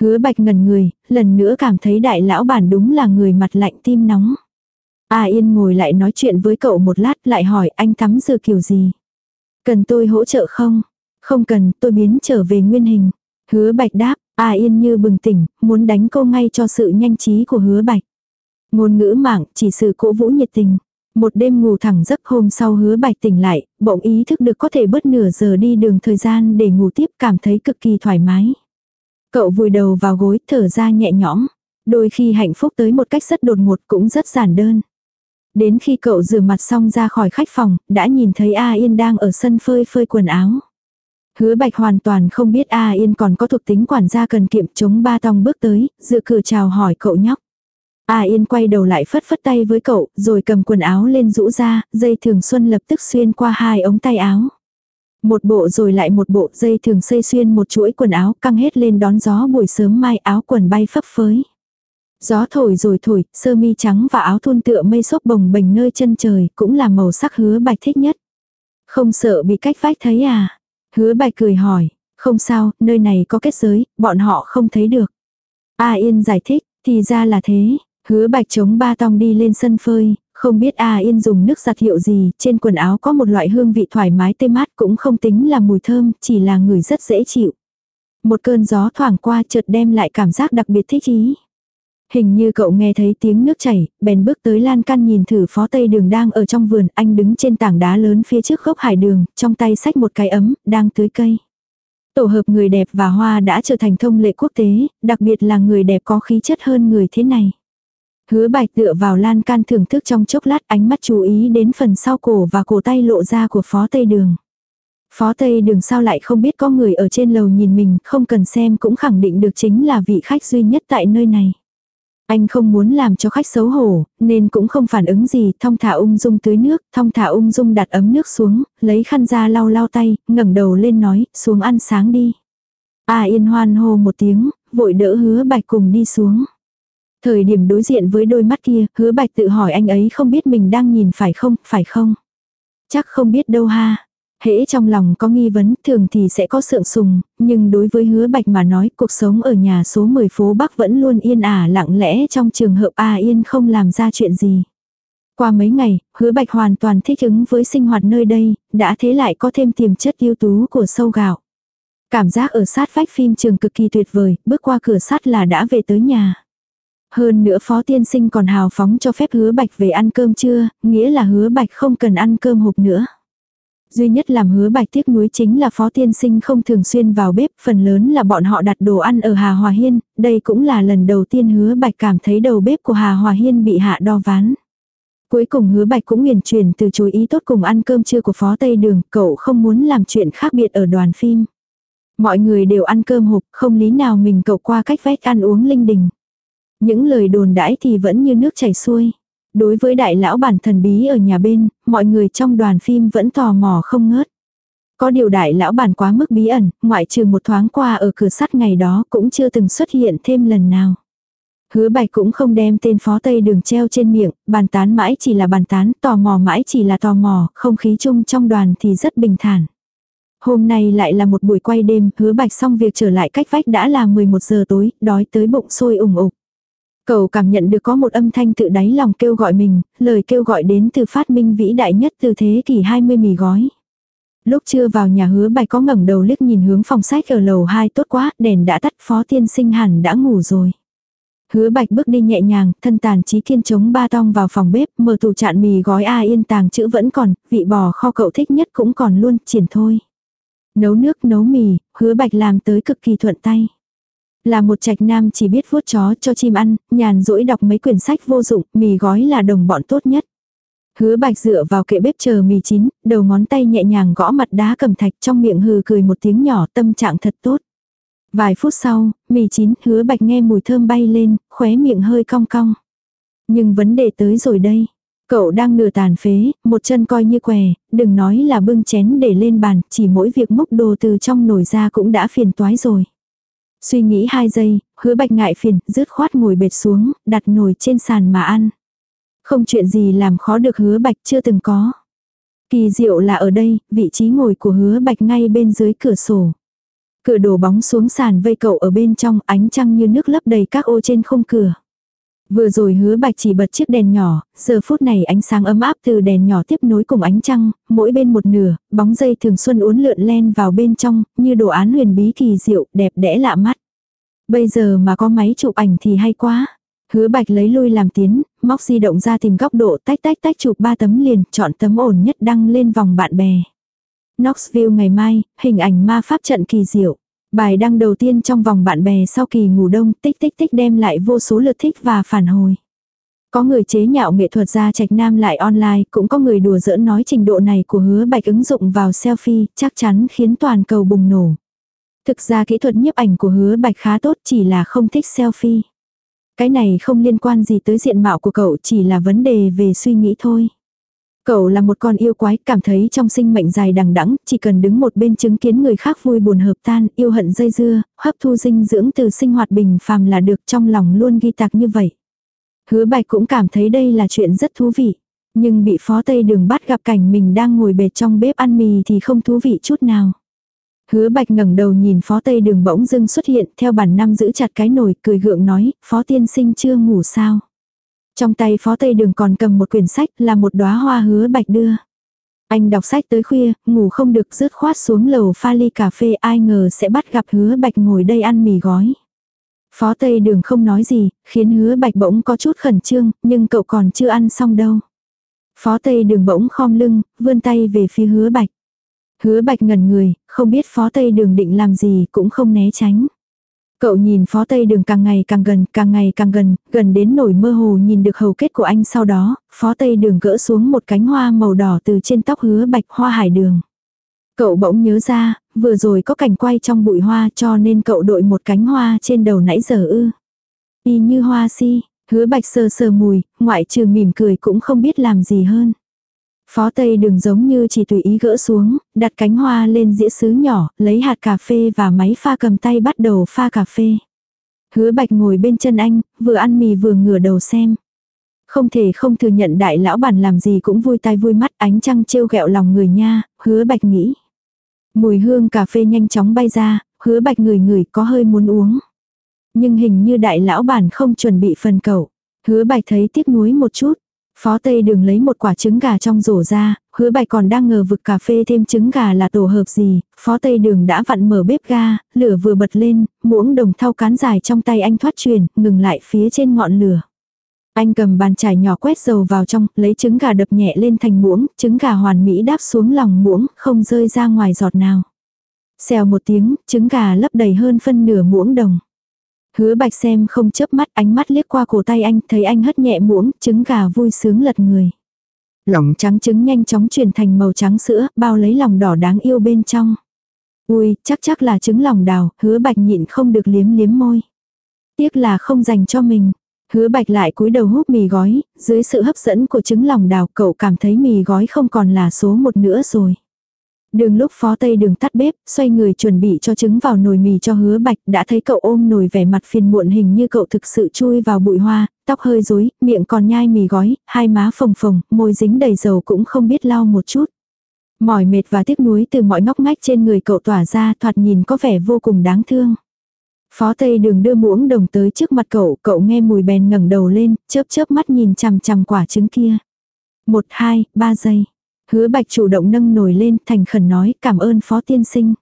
Hứa bạch ngần người, lần nữa cảm thấy đại lão bản đúng là người mặt lạnh tim nóng. A Yên ngồi lại nói chuyện với cậu một lát lại hỏi anh tắm dừa kiểu gì. Cần tôi hỗ trợ không? Không cần, tôi biến trở về nguyên hình. Hứa bạch đáp, A Yên như bừng tỉnh, muốn đánh câu ngay cho sự nhanh trí của hứa bạch. Ngôn ngữ mạng, chỉ sự cổ vũ nhiệt tình. Một đêm ngủ thẳng giấc hôm sau hứa bạch tỉnh lại, bỗng ý thức được có thể bớt nửa giờ đi đường thời gian để ngủ tiếp cảm thấy cực kỳ thoải mái. Cậu vùi đầu vào gối thở ra nhẹ nhõm. Đôi khi hạnh phúc tới một cách rất đột ngột cũng rất giản đơn. Đến khi cậu rửa mặt xong ra khỏi khách phòng, đã nhìn thấy A Yên đang ở sân phơi phơi quần áo. Hứa bạch hoàn toàn không biết A Yên còn có thuộc tính quản gia cần kiệm chống ba tòng bước tới, dự cửa chào hỏi cậu nhóc. A Yên quay đầu lại phất phất tay với cậu, rồi cầm quần áo lên rũ ra, dây thường xuân lập tức xuyên qua hai ống tay áo. Một bộ rồi lại một bộ dây thường xây xuyên một chuỗi quần áo căng hết lên đón gió buổi sớm mai áo quần bay phấp phới. Gió thổi rồi thổi, sơ mi trắng và áo thun tựa mây xốp bồng bềnh nơi chân trời cũng là màu sắc hứa bạch thích nhất. Không sợ bị cách vách thấy à? Hứa bạch cười hỏi, không sao, nơi này có kết giới, bọn họ không thấy được. A Yên giải thích, thì ra là thế, hứa bạch chống ba tong đi lên sân phơi, không biết A Yên dùng nước giặt hiệu gì, trên quần áo có một loại hương vị thoải mái tê mát cũng không tính là mùi thơm, chỉ là người rất dễ chịu. Một cơn gió thoảng qua chợt đem lại cảm giác đặc biệt thích ý. Hình như cậu nghe thấy tiếng nước chảy, bèn bước tới lan can nhìn thử phó tây đường đang ở trong vườn, anh đứng trên tảng đá lớn phía trước gốc hải đường, trong tay xách một cái ấm, đang tưới cây. Tổ hợp người đẹp và hoa đã trở thành thông lệ quốc tế, đặc biệt là người đẹp có khí chất hơn người thế này. Hứa bạch tựa vào lan can thưởng thức trong chốc lát ánh mắt chú ý đến phần sau cổ và cổ tay lộ ra của phó tây đường. Phó tây đường sao lại không biết có người ở trên lầu nhìn mình, không cần xem cũng khẳng định được chính là vị khách duy nhất tại nơi này. Anh không muốn làm cho khách xấu hổ, nên cũng không phản ứng gì, thong thả ung dung tưới nước, thong thả ung dung đặt ấm nước xuống, lấy khăn ra lau lau tay, ngẩng đầu lên nói, xuống ăn sáng đi. A yên hoan hô một tiếng, vội đỡ hứa bạch cùng đi xuống. Thời điểm đối diện với đôi mắt kia, hứa bạch tự hỏi anh ấy không biết mình đang nhìn phải không, phải không? Chắc không biết đâu ha. Hễ trong lòng có nghi vấn thường thì sẽ có sượng sùng, nhưng đối với hứa bạch mà nói cuộc sống ở nhà số 10 phố Bắc vẫn luôn yên ả lặng lẽ trong trường hợp A yên không làm ra chuyện gì. Qua mấy ngày, hứa bạch hoàn toàn thích ứng với sinh hoạt nơi đây, đã thế lại có thêm tiềm chất ưu tú của sâu gạo. Cảm giác ở sát vách phim trường cực kỳ tuyệt vời, bước qua cửa sắt là đã về tới nhà. Hơn nữa phó tiên sinh còn hào phóng cho phép hứa bạch về ăn cơm trưa, nghĩa là hứa bạch không cần ăn cơm hộp nữa. Duy nhất làm hứa bạch tiếc nuối chính là phó tiên sinh không thường xuyên vào bếp, phần lớn là bọn họ đặt đồ ăn ở Hà Hòa Hiên, đây cũng là lần đầu tiên hứa bạch cảm thấy đầu bếp của Hà Hòa Hiên bị hạ đo ván. Cuối cùng hứa bạch cũng nguyền truyền từ chối ý tốt cùng ăn cơm trưa của phó Tây Đường, cậu không muốn làm chuyện khác biệt ở đoàn phim. Mọi người đều ăn cơm hộp, không lý nào mình cậu qua cách vét ăn uống linh đình. Những lời đồn đãi thì vẫn như nước chảy xuôi. Đối với đại lão bản thần bí ở nhà bên, mọi người trong đoàn phim vẫn tò mò không ngớt. Có điều đại lão bản quá mức bí ẩn, ngoại trừ một thoáng qua ở cửa sắt ngày đó cũng chưa từng xuất hiện thêm lần nào. Hứa bạch cũng không đem tên phó tây đường treo trên miệng, bàn tán mãi chỉ là bàn tán, tò mò mãi chỉ là tò mò, không khí chung trong đoàn thì rất bình thản. Hôm nay lại là một buổi quay đêm, hứa bạch xong việc trở lại cách vách đã là 11 giờ tối, đói tới bụng sôi ủng ục. Cậu cảm nhận được có một âm thanh tự đáy lòng kêu gọi mình, lời kêu gọi đến từ phát minh vĩ đại nhất từ thế kỷ 20 mì gói. Lúc chưa vào nhà hứa bạch có ngẩng đầu liếc nhìn hướng phòng sách ở lầu 2 tốt quá, đèn đã tắt phó tiên sinh hẳn đã ngủ rồi. Hứa bạch bước đi nhẹ nhàng, thân tàn trí kiên chống ba tong vào phòng bếp, mở tủ chạn mì gói A yên tàng chữ vẫn còn, vị bò kho cậu thích nhất cũng còn luôn, triển thôi. Nấu nước nấu mì, hứa bạch làm tới cực kỳ thuận tay. Là một trạch nam chỉ biết vuốt chó cho chim ăn, nhàn rỗi đọc mấy quyển sách vô dụng, mì gói là đồng bọn tốt nhất. Hứa bạch dựa vào kệ bếp chờ mì chín, đầu ngón tay nhẹ nhàng gõ mặt đá cầm thạch trong miệng hừ cười một tiếng nhỏ tâm trạng thật tốt. Vài phút sau, mì chín hứa bạch nghe mùi thơm bay lên, khóe miệng hơi cong cong. Nhưng vấn đề tới rồi đây. Cậu đang nửa tàn phế, một chân coi như què, đừng nói là bưng chén để lên bàn, chỉ mỗi việc múc đồ từ trong nồi ra cũng đã phiền toái rồi. Suy nghĩ hai giây, hứa bạch ngại phiền, rứt khoát ngồi bệt xuống, đặt nồi trên sàn mà ăn. Không chuyện gì làm khó được hứa bạch chưa từng có. Kỳ diệu là ở đây, vị trí ngồi của hứa bạch ngay bên dưới cửa sổ. Cửa đổ bóng xuống sàn vây cậu ở bên trong ánh trăng như nước lấp đầy các ô trên khung cửa. Vừa rồi hứa bạch chỉ bật chiếc đèn nhỏ, giờ phút này ánh sáng ấm áp từ đèn nhỏ tiếp nối cùng ánh trăng, mỗi bên một nửa, bóng dây thường xuân uốn lượn len vào bên trong, như đồ án huyền bí kỳ diệu, đẹp đẽ lạ mắt. Bây giờ mà có máy chụp ảnh thì hay quá. Hứa bạch lấy lui làm tiến, móc di động ra tìm góc độ tách tách tách chụp ba tấm liền, chọn tấm ổn nhất đăng lên vòng bạn bè. Knoxville ngày mai, hình ảnh ma pháp trận kỳ diệu. Bài đăng đầu tiên trong vòng bạn bè sau kỳ ngủ đông tích tích tích đem lại vô số lượt thích và phản hồi. Có người chế nhạo nghệ thuật ra trạch nam lại online, cũng có người đùa giỡn nói trình độ này của hứa bạch ứng dụng vào selfie, chắc chắn khiến toàn cầu bùng nổ. Thực ra kỹ thuật nhiếp ảnh của hứa bạch khá tốt chỉ là không thích selfie. Cái này không liên quan gì tới diện mạo của cậu chỉ là vấn đề về suy nghĩ thôi. Cậu là một con yêu quái, cảm thấy trong sinh mệnh dài đằng đẵng, chỉ cần đứng một bên chứng kiến người khác vui buồn hợp tan, yêu hận dây dưa, hấp thu dinh dưỡng từ sinh hoạt bình phàm là được trong lòng luôn ghi tạc như vậy. Hứa bạch cũng cảm thấy đây là chuyện rất thú vị. Nhưng bị phó tây đường bắt gặp cảnh mình đang ngồi bệt trong bếp ăn mì thì không thú vị chút nào. Hứa bạch ngẩng đầu nhìn phó tây đường bỗng dưng xuất hiện theo bản năng giữ chặt cái nồi cười gượng nói, phó tiên sinh chưa ngủ sao. Trong tay phó tây đường còn cầm một quyển sách là một đóa hoa hứa bạch đưa. Anh đọc sách tới khuya, ngủ không được rứt khoát xuống lầu pha ly cà phê ai ngờ sẽ bắt gặp hứa bạch ngồi đây ăn mì gói. Phó tây đường không nói gì, khiến hứa bạch bỗng có chút khẩn trương, nhưng cậu còn chưa ăn xong đâu. Phó tây đường bỗng khom lưng, vươn tay về phía hứa bạch. Hứa bạch ngẩn người, không biết phó tây đường định làm gì cũng không né tránh. Cậu nhìn phó tây đường càng ngày càng gần, càng ngày càng gần, gần đến nổi mơ hồ nhìn được hầu kết của anh sau đó, phó tây đường gỡ xuống một cánh hoa màu đỏ từ trên tóc hứa bạch hoa hải đường. Cậu bỗng nhớ ra, vừa rồi có cảnh quay trong bụi hoa cho nên cậu đội một cánh hoa trên đầu nãy giờ ư. Y như hoa si, hứa bạch sơ sơ mùi, ngoại trừ mỉm cười cũng không biết làm gì hơn. Phó Tây đường giống như chỉ tùy ý gỡ xuống, đặt cánh hoa lên dĩa sứ nhỏ, lấy hạt cà phê và máy pha cầm tay bắt đầu pha cà phê. Hứa bạch ngồi bên chân anh, vừa ăn mì vừa ngửa đầu xem. Không thể không thừa nhận đại lão bản làm gì cũng vui tai vui mắt ánh trăng trêu ghẹo lòng người nha, hứa bạch nghĩ. Mùi hương cà phê nhanh chóng bay ra, hứa bạch người người có hơi muốn uống. Nhưng hình như đại lão bản không chuẩn bị phần cậu. Hứa bạch thấy tiếc nuối một chút. Phó Tây Đường lấy một quả trứng gà trong rổ ra, hứa bạch còn đang ngờ vực cà phê thêm trứng gà là tổ hợp gì, Phó Tây Đường đã vặn mở bếp ga, lửa vừa bật lên, muỗng đồng thau cán dài trong tay anh thoát truyền, ngừng lại phía trên ngọn lửa. Anh cầm bàn chải nhỏ quét dầu vào trong, lấy trứng gà đập nhẹ lên thành muỗng, trứng gà hoàn mỹ đáp xuống lòng muỗng, không rơi ra ngoài giọt nào. Xèo một tiếng, trứng gà lấp đầy hơn phân nửa muỗng đồng. Hứa bạch xem không chớp mắt ánh mắt liếc qua cổ tay anh thấy anh hất nhẹ muỗng trứng gà vui sướng lật người. Lòng trắng trứng nhanh chóng chuyển thành màu trắng sữa bao lấy lòng đỏ đáng yêu bên trong. Ui chắc chắc là trứng lòng đào hứa bạch nhịn không được liếm liếm môi. Tiếc là không dành cho mình. Hứa bạch lại cúi đầu hút mì gói, dưới sự hấp dẫn của trứng lòng đào cậu cảm thấy mì gói không còn là số một nữa rồi. Đường lúc phó tây đường tắt bếp, xoay người chuẩn bị cho trứng vào nồi mì cho hứa bạch, đã thấy cậu ôm nồi vẻ mặt phiền muộn hình như cậu thực sự chui vào bụi hoa, tóc hơi rối, miệng còn nhai mì gói, hai má phồng phồng, môi dính đầy dầu cũng không biết lau một chút. Mỏi mệt và tiếc nuối từ mọi ngóc ngách trên người cậu tỏa ra thoạt nhìn có vẻ vô cùng đáng thương. Phó Tây Đường đưa muỗng đồng tới trước mặt cậu, cậu nghe mùi bèn ngẩng đầu lên, chớp chớp mắt nhìn chằm chằm quả trứng kia. Một, hai, ba giây. Hứa bạch chủ động nâng nổi lên thành khẩn nói cảm ơn phó tiên sinh.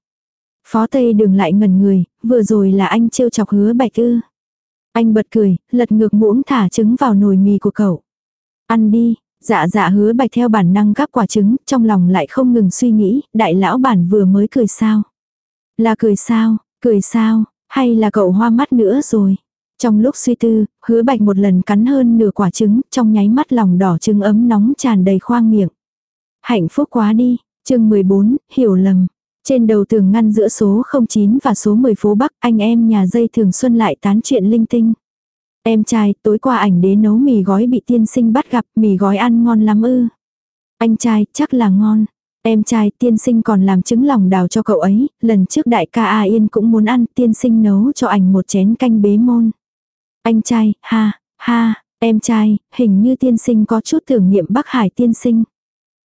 Phó Tây đường lại ngần người, vừa rồi là anh trêu chọc hứa bạch ư. Anh bật cười, lật ngược muỗng thả trứng vào nồi mì của cậu. Ăn đi, dạ dạ hứa bạch theo bản năng gắp quả trứng, trong lòng lại không ngừng suy nghĩ, đại lão bản vừa mới cười sao. Là cười sao, cười sao, hay là cậu hoa mắt nữa rồi. Trong lúc suy tư, hứa bạch một lần cắn hơn nửa quả trứng, trong nháy mắt lòng đỏ trứng ấm nóng tràn đầy khoang miệng. Hạnh phúc quá đi, chương 14, hiểu lầm. Trên đầu tường ngăn giữa số 09 và số 10 phố Bắc, anh em nhà dây thường xuân lại tán chuyện linh tinh. Em trai, tối qua ảnh đế nấu mì gói bị tiên sinh bắt gặp, mì gói ăn ngon lắm ư. Anh trai, chắc là ngon. Em trai, tiên sinh còn làm trứng lòng đào cho cậu ấy, lần trước đại ca A Yên cũng muốn ăn, tiên sinh nấu cho ảnh một chén canh bế môn. Anh trai, ha, ha, em trai, hình như tiên sinh có chút tưởng niệm Bắc Hải tiên sinh.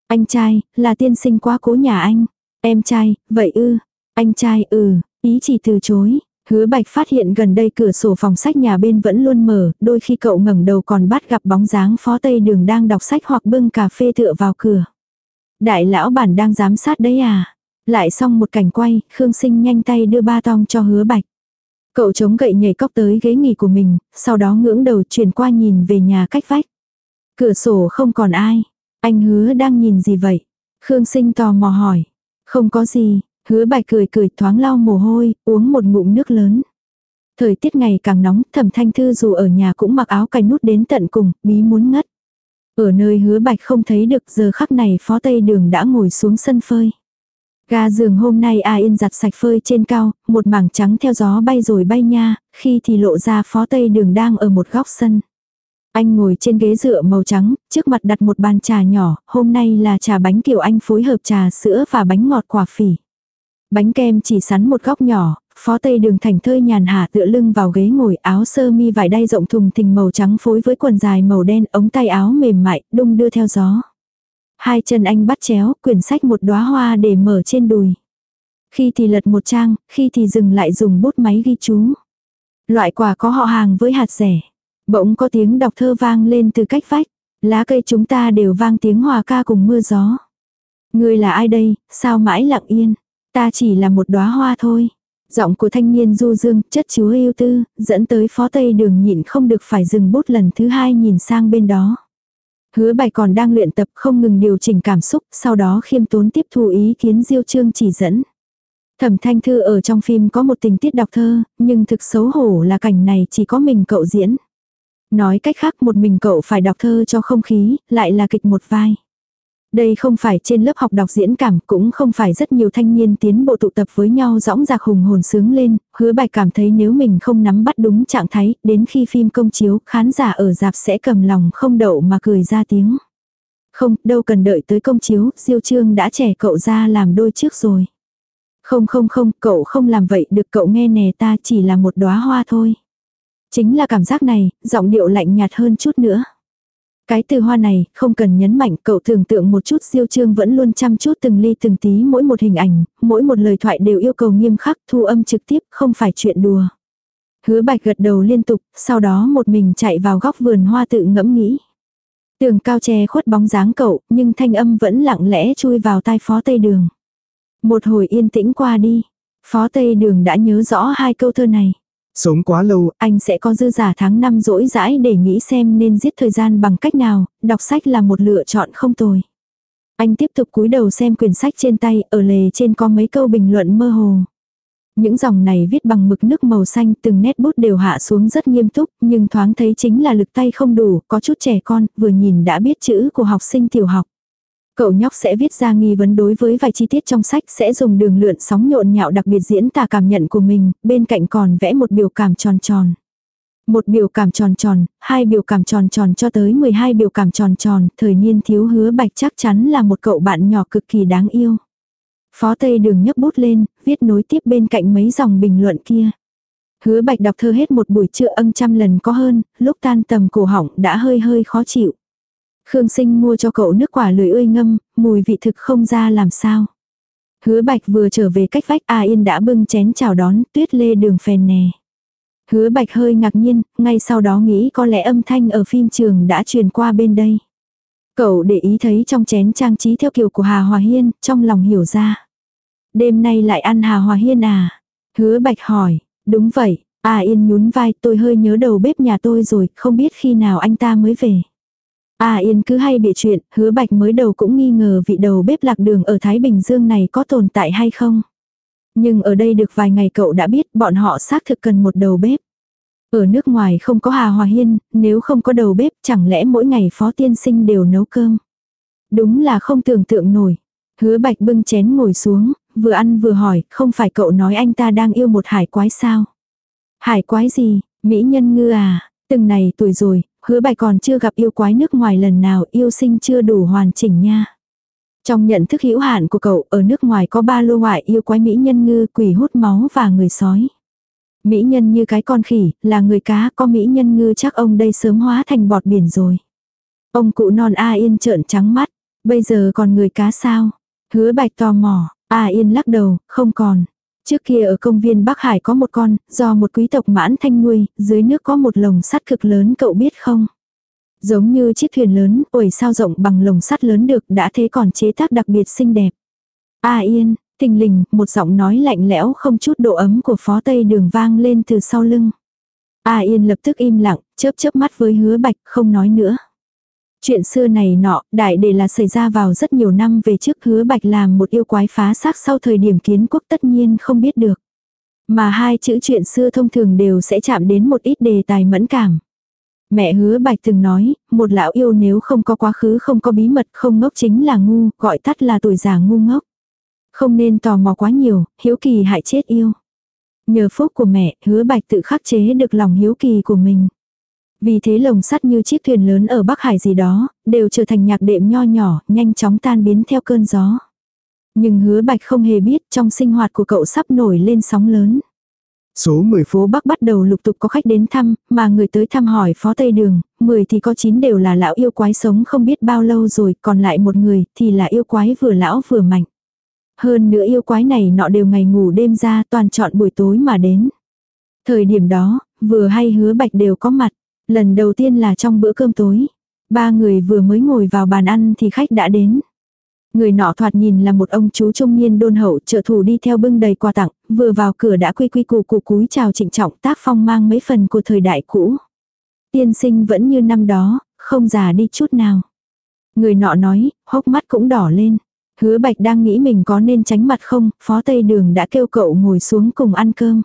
Anh trai, là tiên sinh quá cố nhà anh. Em trai, vậy ư. Anh trai, ừ, ý chỉ từ chối. Hứa bạch phát hiện gần đây cửa sổ phòng sách nhà bên vẫn luôn mở, đôi khi cậu ngẩng đầu còn bắt gặp bóng dáng phó tây đường đang đọc sách hoặc bưng cà phê tựa vào cửa. Đại lão bản đang giám sát đấy à? Lại xong một cảnh quay, Khương Sinh nhanh tay đưa ba tong cho hứa bạch. Cậu chống gậy nhảy cóc tới ghế nghỉ của mình, sau đó ngưỡng đầu chuyển qua nhìn về nhà cách vách. Cửa sổ không còn ai. Anh hứa đang nhìn gì vậy? Khương Sinh tò mò hỏi. Không có gì, hứa bạch cười cười thoáng lau mồ hôi, uống một ngụm nước lớn. Thời tiết ngày càng nóng, thẩm thanh thư dù ở nhà cũng mặc áo cài nút đến tận cùng, bí muốn ngất. Ở nơi hứa bạch không thấy được giờ khắc này phó tây đường đã ngồi xuống sân phơi. Ga giường hôm nay A Yên giặt sạch phơi trên cao, một mảng trắng theo gió bay rồi bay nha, khi thì lộ ra phó tây đường đang ở một góc sân. Anh ngồi trên ghế dựa màu trắng, trước mặt đặt một bàn trà nhỏ, hôm nay là trà bánh kiểu anh phối hợp trà sữa và bánh ngọt quả phỉ. Bánh kem chỉ sắn một góc nhỏ, phó tây đường thành thơi nhàn hạ tựa lưng vào ghế ngồi áo sơ mi vải đay rộng thùng thình màu trắng phối với quần dài màu đen ống tay áo mềm mại, đung đưa theo gió. Hai chân anh bắt chéo, quyển sách một đóa hoa để mở trên đùi. Khi thì lật một trang, khi thì dừng lại dùng bút máy ghi chú. Loại quả có họ hàng với hạt rẻ. Bỗng có tiếng đọc thơ vang lên từ cách vách. Lá cây chúng ta đều vang tiếng hòa ca cùng mưa gió. Ngươi là ai đây, sao mãi lặng yên? Ta chỉ là một đóa hoa thôi. Giọng của thanh niên du dương, chất chứa yêu tư, dẫn tới phó tây đường nhịn không được phải dừng bút lần thứ hai nhìn sang bên đó. Hứa bài còn đang luyện tập không ngừng điều chỉnh cảm xúc, sau đó khiêm tốn tiếp thu ý kiến diêu trương chỉ dẫn. Thẩm thanh thư ở trong phim có một tình tiết đọc thơ, nhưng thực xấu hổ là cảnh này chỉ có mình cậu diễn. Nói cách khác một mình cậu phải đọc thơ cho không khí, lại là kịch một vai. Đây không phải trên lớp học đọc diễn cảm, cũng không phải rất nhiều thanh niên tiến bộ tụ tập với nhau dõng dạc hùng hồn sướng lên, hứa bài cảm thấy nếu mình không nắm bắt đúng trạng thái, đến khi phim công chiếu, khán giả ở dạp sẽ cầm lòng không đậu mà cười ra tiếng. Không, đâu cần đợi tới công chiếu, Diêu Trương đã trẻ cậu ra làm đôi trước rồi. Không không không, cậu không làm vậy được cậu nghe nè ta chỉ là một đóa hoa thôi. Chính là cảm giác này, giọng điệu lạnh nhạt hơn chút nữa. Cái từ hoa này, không cần nhấn mạnh, cậu tưởng tượng một chút diêu trương vẫn luôn chăm chút từng ly từng tí mỗi một hình ảnh, mỗi một lời thoại đều yêu cầu nghiêm khắc, thu âm trực tiếp, không phải chuyện đùa. Hứa bạch gật đầu liên tục, sau đó một mình chạy vào góc vườn hoa tự ngẫm nghĩ. Tường cao che khuất bóng dáng cậu, nhưng thanh âm vẫn lặng lẽ chui vào tai phó tây đường. Một hồi yên tĩnh qua đi, phó tây đường đã nhớ rõ hai câu thơ này.
Sống quá lâu,
anh sẽ có dư giả tháng năm rỗi rãi để nghĩ xem nên giết thời gian bằng cách nào, đọc sách là một lựa chọn không tồi. Anh tiếp tục cúi đầu xem quyển sách trên tay, ở lề trên có mấy câu bình luận mơ hồ. Những dòng này viết bằng mực nước màu xanh, từng nét bút đều hạ xuống rất nghiêm túc, nhưng thoáng thấy chính là lực tay không đủ, có chút trẻ con, vừa nhìn đã biết chữ của học sinh tiểu học. Cậu nhóc sẽ viết ra nghi vấn đối với vài chi tiết trong sách sẽ dùng đường lượn sóng nhộn nhạo đặc biệt diễn tả cảm nhận của mình, bên cạnh còn vẽ một biểu cảm tròn tròn. Một biểu cảm tròn tròn, hai biểu cảm tròn tròn cho tới 12 biểu cảm tròn tròn, thời niên thiếu hứa bạch chắc chắn là một cậu bạn nhỏ cực kỳ đáng yêu. Phó Tây đường nhấc bút lên, viết nối tiếp bên cạnh mấy dòng bình luận kia. Hứa bạch đọc thơ hết một buổi trưa ân trăm lần có hơn, lúc tan tầm cổ họng đã hơi hơi khó chịu. Khương sinh mua cho cậu nước quả lười ươi ngâm, mùi vị thực không ra làm sao. Hứa bạch vừa trở về cách vách A Yên đã bưng chén chào đón tuyết lê đường phèn nè. Hứa bạch hơi ngạc nhiên, ngay sau đó nghĩ có lẽ âm thanh ở phim trường đã truyền qua bên đây. Cậu để ý thấy trong chén trang trí theo kiểu của Hà Hòa Hiên, trong lòng hiểu ra. Đêm nay lại ăn Hà Hòa Hiên à? Hứa bạch hỏi, đúng vậy, A Yên nhún vai tôi hơi nhớ đầu bếp nhà tôi rồi, không biết khi nào anh ta mới về. À Yên cứ hay bị chuyện, hứa bạch mới đầu cũng nghi ngờ vị đầu bếp lạc đường ở Thái Bình Dương này có tồn tại hay không. Nhưng ở đây được vài ngày cậu đã biết bọn họ xác thực cần một đầu bếp. Ở nước ngoài không có Hà Hòa Hiên, nếu không có đầu bếp chẳng lẽ mỗi ngày phó tiên sinh đều nấu cơm. Đúng là không tưởng tượng nổi. Hứa bạch bưng chén ngồi xuống, vừa ăn vừa hỏi, không phải cậu nói anh ta đang yêu một hải quái sao? Hải quái gì, mỹ nhân ngư à? Từng này tuổi rồi, hứa bạch còn chưa gặp yêu quái nước ngoài lần nào yêu sinh chưa đủ hoàn chỉnh nha. Trong nhận thức hữu hạn của cậu, ở nước ngoài có ba lô ngoại yêu quái mỹ nhân ngư, quỷ hút máu và người sói. Mỹ nhân như cái con khỉ, là người cá, có mỹ nhân ngư chắc ông đây sớm hóa thành bọt biển rồi. Ông cụ non A Yên trợn trắng mắt, bây giờ còn người cá sao? Hứa bạch tò mò, A Yên lắc đầu, không còn. Trước kia ở công viên Bắc Hải có một con, do một quý tộc mãn thanh nuôi, dưới nước có một lồng sắt cực lớn cậu biết không? Giống như chiếc thuyền lớn, ổi sao rộng bằng lồng sắt lớn được đã thế còn chế tác đặc biệt xinh đẹp. A yên, tình lình, một giọng nói lạnh lẽo không chút độ ấm của phó tây đường vang lên từ sau lưng. A yên lập tức im lặng, chớp chớp mắt với hứa bạch, không nói nữa. Chuyện xưa này nọ, đại để là xảy ra vào rất nhiều năm về trước hứa bạch làm một yêu quái phá xác sau thời điểm kiến quốc tất nhiên không biết được. Mà hai chữ chuyện xưa thông thường đều sẽ chạm đến một ít đề tài mẫn cảm. Mẹ hứa bạch từng nói, một lão yêu nếu không có quá khứ không có bí mật không ngốc chính là ngu, gọi tắt là tuổi già ngu ngốc. Không nên tò mò quá nhiều, hiếu kỳ hại chết yêu. Nhờ phúc của mẹ, hứa bạch tự khắc chế được lòng hiếu kỳ của mình. Vì thế lồng sắt như chiếc thuyền lớn ở Bắc Hải gì đó, đều trở thành nhạc đệm nho nhỏ, nhanh chóng tan biến theo cơn gió. Nhưng hứa bạch không hề biết trong sinh hoạt của cậu sắp nổi lên sóng lớn.
Số 10
phố Bắc bắt đầu lục tục có khách đến thăm, mà người tới thăm hỏi phó Tây Đường, 10 thì có 9 đều là lão yêu quái sống không biết bao lâu rồi, còn lại một người thì là yêu quái vừa lão vừa mạnh. Hơn nữa yêu quái này nọ đều ngày ngủ đêm ra toàn chọn buổi tối mà đến. Thời điểm đó, vừa hay hứa bạch đều có mặt. Lần đầu tiên là trong bữa cơm tối. Ba người vừa mới ngồi vào bàn ăn thì khách đã đến. Người nọ thoạt nhìn là một ông chú trung niên đôn hậu trợ thủ đi theo bưng đầy quà tặng, vừa vào cửa đã quy quy củ củ cúi chào trịnh trọng tác phong mang mấy phần của thời đại cũ. Tiên sinh vẫn như năm đó, không già đi chút nào. Người nọ nói, hốc mắt cũng đỏ lên. Hứa bạch đang nghĩ mình có nên tránh mặt không, phó tây đường đã kêu cậu ngồi xuống cùng ăn cơm.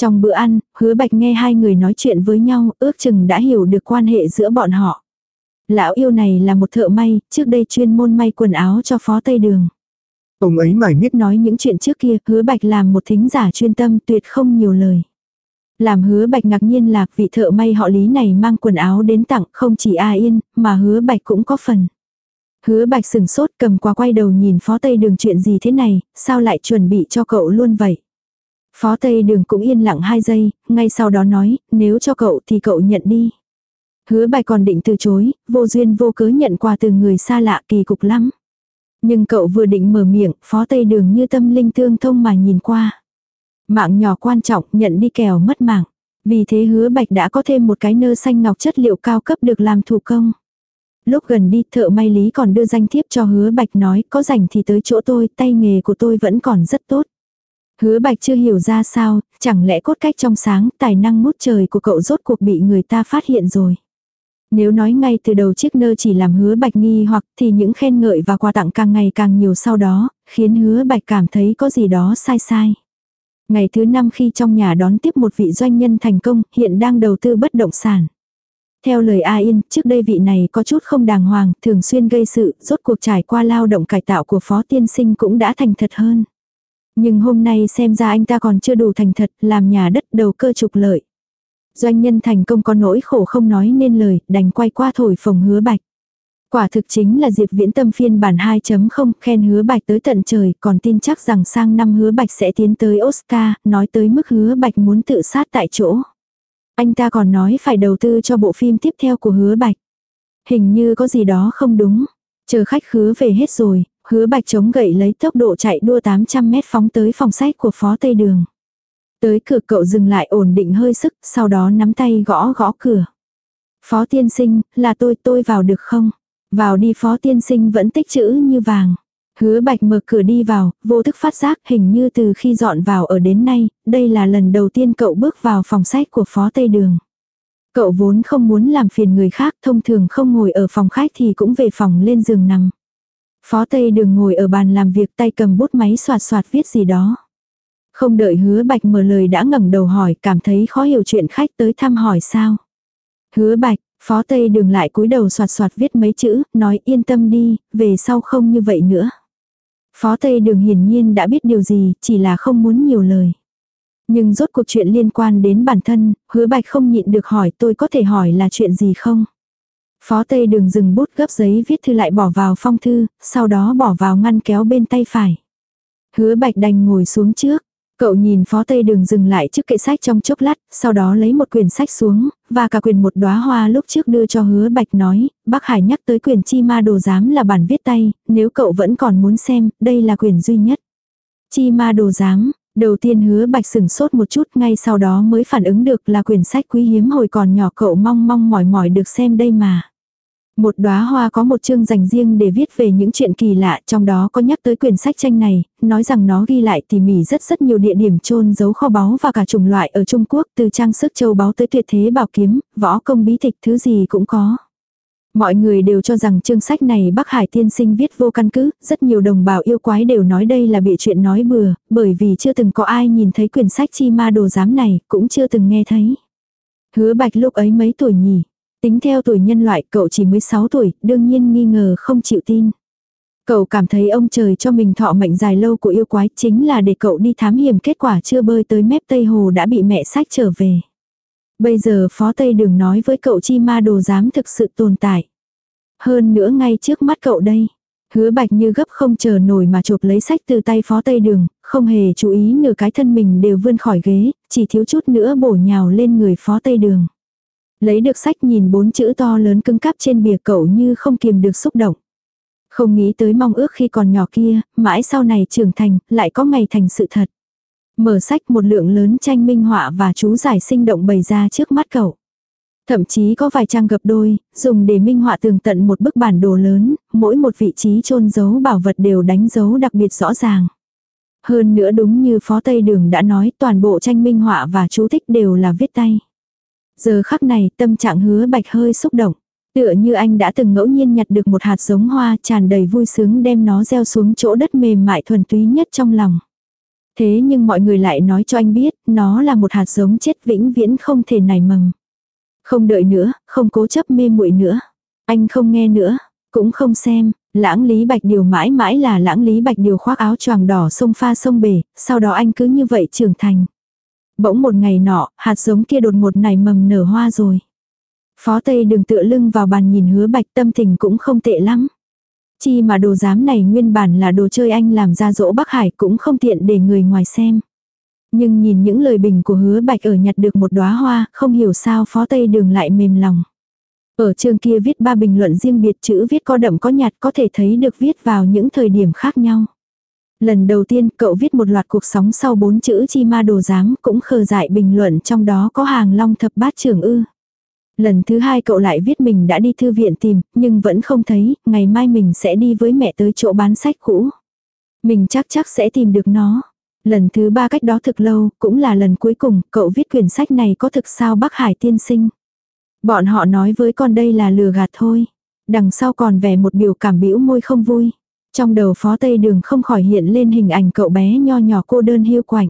Trong bữa ăn, hứa bạch nghe hai người nói chuyện với nhau, ước chừng đã hiểu được quan hệ giữa bọn họ. Lão yêu này là một thợ may, trước đây chuyên môn may quần áo cho phó Tây Đường.
Ông ấy mải miết
nói những chuyện trước kia, hứa bạch làm một thính giả chuyên tâm tuyệt không nhiều lời. Làm hứa bạch ngạc nhiên là vị thợ may họ lý này mang quần áo đến tặng không chỉ A Yên, mà hứa bạch cũng có phần. Hứa bạch sừng sốt cầm qua quay đầu nhìn phó tây đường chuyện gì thế này, sao lại chuẩn bị cho cậu luôn vậy. Phó tây đường cũng yên lặng hai giây, ngay sau đó nói, nếu cho cậu thì cậu nhận đi. Hứa bạch còn định từ chối, vô duyên vô cớ nhận quà từ người xa lạ kỳ cục lắm. Nhưng cậu vừa định mở miệng, phó tây đường như tâm linh tương thông mà nhìn qua. Mạng nhỏ quan trọng, nhận đi kèo mất mạng. Vì thế hứa bạch đã có thêm một cái nơ xanh ngọc chất liệu cao cấp được làm thủ công. Lúc gần đi thợ may lý còn đưa danh thiếp cho hứa bạch nói có rảnh thì tới chỗ tôi, tay nghề của tôi vẫn còn rất tốt. Hứa bạch chưa hiểu ra sao, chẳng lẽ cốt cách trong sáng, tài năng mút trời của cậu rốt cuộc bị người ta phát hiện rồi. Nếu nói ngay từ đầu chiếc nơ chỉ làm hứa bạch nghi hoặc thì những khen ngợi và quà tặng càng ngày càng nhiều sau đó, khiến hứa bạch cảm thấy có gì đó sai sai. Ngày thứ năm khi trong nhà đón tiếp một vị doanh nhân thành công, hiện đang đầu tư bất động sản. Theo lời A Yên, trước đây vị này có chút không đàng hoàng, thường xuyên gây sự, rốt cuộc trải qua lao động cải tạo của phó tiên sinh cũng đã thành thật hơn. Nhưng hôm nay xem ra anh ta còn chưa đủ thành thật, làm nhà đất đầu cơ trục lợi. Doanh nhân thành công có nỗi khổ không nói nên lời, đành quay qua thổi phồng hứa bạch. Quả thực chính là Diệp Viễn Tâm phiên bản 2.0 khen hứa bạch tới tận trời, còn tin chắc rằng sang năm hứa bạch sẽ tiến tới Oscar, nói tới mức hứa bạch muốn tự sát tại chỗ. Anh ta còn nói phải đầu tư cho bộ phim tiếp theo của hứa bạch. Hình như có gì đó không đúng. Chờ khách khứa về hết rồi, hứa bạch chống gậy lấy tốc độ chạy đua 800 mét phóng tới phòng sách của phó Tây Đường. Tới cửa cậu dừng lại ổn định hơi sức, sau đó nắm tay gõ gõ cửa. Phó tiên sinh, là tôi, tôi vào được không? Vào đi phó tiên sinh vẫn tích chữ như vàng. Hứa bạch mở cửa đi vào, vô thức phát giác hình như từ khi dọn vào ở đến nay, đây là lần đầu tiên cậu bước vào phòng sách của phó Tây Đường. Cậu vốn không muốn làm phiền người khác, thông thường không ngồi ở phòng khách thì cũng về phòng lên giường nằm. Phó Tây Đường ngồi ở bàn làm việc tay cầm bút máy soạt soạt viết gì đó. Không đợi hứa bạch mở lời đã ngẩng đầu hỏi cảm thấy khó hiểu chuyện khách tới thăm hỏi sao. Hứa bạch, phó tây đường lại cúi đầu soạt soạt viết mấy chữ, nói yên tâm đi, về sau không như vậy nữa. Phó tây đường hiển nhiên đã biết điều gì, chỉ là không muốn nhiều lời. Nhưng rốt cuộc chuyện liên quan đến bản thân, hứa bạch không nhịn được hỏi tôi có thể hỏi là chuyện gì không. Phó Tây đường dừng bút gấp giấy viết thư lại bỏ vào phong thư, sau đó bỏ vào ngăn kéo bên tay phải. Hứa bạch đành ngồi xuống trước, Cậu nhìn phó tây đường dừng lại trước kệ sách trong chốc lát, sau đó lấy một quyển sách xuống, và cả quyển một đóa hoa lúc trước đưa cho hứa bạch nói, bác Hải nhắc tới quyển chi ma đồ giám là bản viết tay, nếu cậu vẫn còn muốn xem, đây là quyển duy nhất. Chi ma đồ giám, Đầu tiên hứa bạch sừng sốt một chút ngay sau đó mới phản ứng được là quyển sách quý hiếm hồi còn nhỏ cậu mong mong mỏi mỏi được xem đây mà. Một đóa hoa có một chương dành riêng để viết về những chuyện kỳ lạ, trong đó có nhắc tới quyển sách tranh này, nói rằng nó ghi lại tỉ mỉ rất rất nhiều địa điểm chôn giấu kho báu và cả chủng loại ở Trung Quốc, từ trang sức châu báu tới tuyệt thế bảo kiếm, võ công bí tịch thứ gì cũng có. Mọi người đều cho rằng chương sách này Bắc Hải tiên sinh viết vô căn cứ, rất nhiều đồng bào yêu quái đều nói đây là bị chuyện nói bừa, bởi vì chưa từng có ai nhìn thấy quyển sách chi ma đồ giám này, cũng chưa từng nghe thấy. Hứa bạch lúc ấy mấy tuổi nhỉ, tính theo tuổi nhân loại cậu chỉ 16 tuổi, đương nhiên nghi ngờ không chịu tin. Cậu cảm thấy ông trời cho mình thọ mệnh dài lâu của yêu quái chính là để cậu đi thám hiểm kết quả chưa bơi tới mép Tây Hồ đã bị mẹ sách trở về. Bây giờ phó Tây Đường nói với cậu chi ma đồ dám thực sự tồn tại. Hơn nữa ngay trước mắt cậu đây. Hứa bạch như gấp không chờ nổi mà chụp lấy sách từ tay phó Tây Đường, không hề chú ý nửa cái thân mình đều vươn khỏi ghế, chỉ thiếu chút nữa bổ nhào lên người phó Tây Đường. Lấy được sách nhìn bốn chữ to lớn cứng cáp trên bìa cậu như không kiềm được xúc động. Không nghĩ tới mong ước khi còn nhỏ kia, mãi sau này trưởng thành, lại có ngày thành sự thật. Mở sách một lượng lớn tranh minh họa và chú giải sinh động bày ra trước mắt cậu. Thậm chí có vài trang gập đôi, dùng để minh họa tường tận một bức bản đồ lớn, mỗi một vị trí chôn giấu bảo vật đều đánh dấu đặc biệt rõ ràng. Hơn nữa đúng như Phó Tây Đường đã nói toàn bộ tranh minh họa và chú thích đều là viết tay. Giờ khắc này tâm trạng hứa bạch hơi xúc động. Tựa như anh đã từng ngẫu nhiên nhặt được một hạt giống hoa tràn đầy vui sướng đem nó gieo xuống chỗ đất mềm mại thuần túy nhất trong lòng. Thế nhưng mọi người lại nói cho anh biết, nó là một hạt giống chết vĩnh viễn không thể nảy mầm. Không đợi nữa, không cố chấp mê muội nữa. Anh không nghe nữa, cũng không xem, lãng lý bạch điều mãi mãi là lãng lý bạch điều khoác áo choàng đỏ sông pha sông bể, sau đó anh cứ như vậy trưởng thành. Bỗng một ngày nọ, hạt giống kia đột một nảy mầm nở hoa rồi. Phó Tây đừng tựa lưng vào bàn nhìn hứa bạch tâm tình cũng không tệ lắm. Chi mà đồ giám này nguyên bản là đồ chơi anh làm ra dỗ Bắc Hải cũng không tiện để người ngoài xem. Nhưng nhìn những lời bình của hứa bạch ở nhặt được một đóa hoa, không hiểu sao phó tây đường lại mềm lòng. Ở chương kia viết ba bình luận riêng biệt chữ viết có đậm có nhạt có thể thấy được viết vào những thời điểm khác nhau. Lần đầu tiên cậu viết một loạt cuộc sống sau bốn chữ chi ma đồ giám cũng khờ dại bình luận trong đó có hàng long thập bát trường ư. Lần thứ hai cậu lại viết mình đã đi thư viện tìm, nhưng vẫn không thấy, ngày mai mình sẽ đi với mẹ tới chỗ bán sách cũ. Mình chắc chắc sẽ tìm được nó. Lần thứ ba cách đó thực lâu, cũng là lần cuối cùng, cậu viết quyển sách này có thực sao Bắc Hải tiên sinh. Bọn họ nói với con đây là lừa gạt thôi. Đằng sau còn vẻ một biểu cảm bĩu môi không vui. Trong đầu phó tây đường không khỏi hiện lên hình ảnh cậu bé nho nhỏ cô đơn hiu quạnh.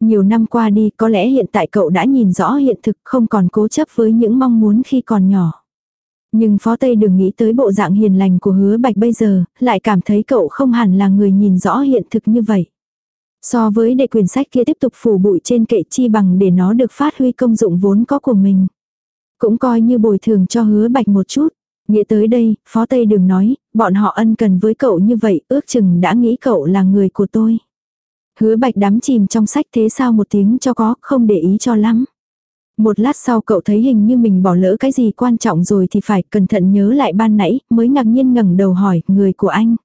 Nhiều năm qua đi có lẽ hiện tại cậu đã nhìn rõ hiện thực không còn cố chấp với những mong muốn khi còn nhỏ. Nhưng phó tây đường nghĩ tới bộ dạng hiền lành của hứa bạch bây giờ, lại cảm thấy cậu không hẳn là người nhìn rõ hiện thực như vậy. So với để quyển sách kia tiếp tục phủ bụi trên kệ chi bằng để nó được phát huy công dụng vốn có của mình. Cũng coi như bồi thường cho hứa bạch một chút. Nghĩa tới đây, Phó Tây đừng nói, bọn họ ân cần với cậu như vậy, ước chừng đã nghĩ cậu là người của tôi. Hứa bạch đắm chìm trong sách thế sao một tiếng cho có, không để ý cho lắm. Một lát sau cậu thấy hình như mình bỏ lỡ cái gì quan trọng rồi thì phải cẩn thận nhớ lại ban nãy, mới ngạc nhiên ngẩng đầu hỏi, người của anh.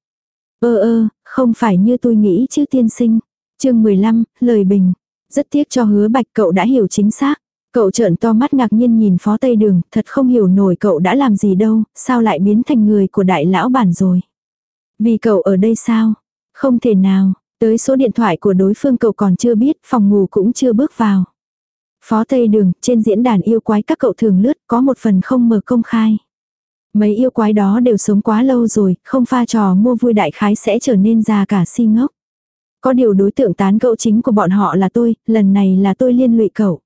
Ơ ơ, không phải như tôi nghĩ chứ tiên sinh chương 15, lời bình. Rất tiếc cho hứa bạch cậu đã hiểu chính xác. Cậu trợn to mắt ngạc nhiên nhìn phó tây đường, thật không hiểu nổi cậu đã làm gì đâu, sao lại biến thành người của đại lão bản rồi. Vì cậu ở đây sao? Không thể nào, tới số điện thoại của đối phương cậu còn chưa biết, phòng ngủ cũng chưa bước vào. Phó Tây Đường, trên diễn đàn yêu quái các cậu thường lướt có một phần không mở công khai. Mấy yêu quái đó đều sống quá lâu rồi, không pha trò mua vui đại khái sẽ trở nên già cả si ngốc. Có điều đối tượng tán gẫu chính của bọn họ là tôi, lần này là tôi liên lụy cậu.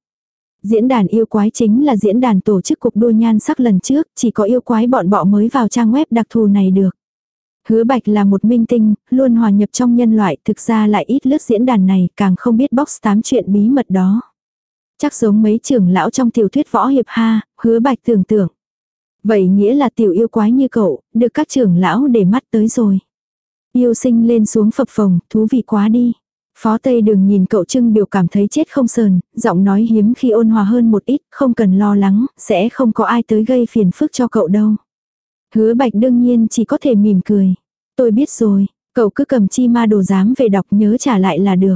Diễn đàn yêu quái chính là diễn đàn tổ chức cuộc đua nhan sắc lần trước, chỉ có yêu quái bọn bọ mới vào trang web đặc thù này được. Hứa Bạch là một minh tinh, luôn hòa nhập trong nhân loại, thực ra lại ít lướt diễn đàn này, càng không biết box 8 chuyện bí mật đó. Chắc giống mấy trưởng lão trong tiểu thuyết võ hiệp ha, hứa Bạch tưởng tượng. Vậy nghĩa là tiểu yêu quái như cậu, được các trưởng lão để mắt tới rồi. Yêu sinh lên xuống phập phồng, thú vị quá đi. Phó Tây Đường nhìn cậu trưng biểu cảm thấy chết không sờn, giọng nói hiếm khi ôn hòa hơn một ít, không cần lo lắng, sẽ không có ai tới gây phiền phức cho cậu đâu. Hứa bạch đương nhiên chỉ có thể mỉm cười. Tôi biết rồi, cậu cứ cầm chi ma đồ giám về đọc nhớ trả lại là được.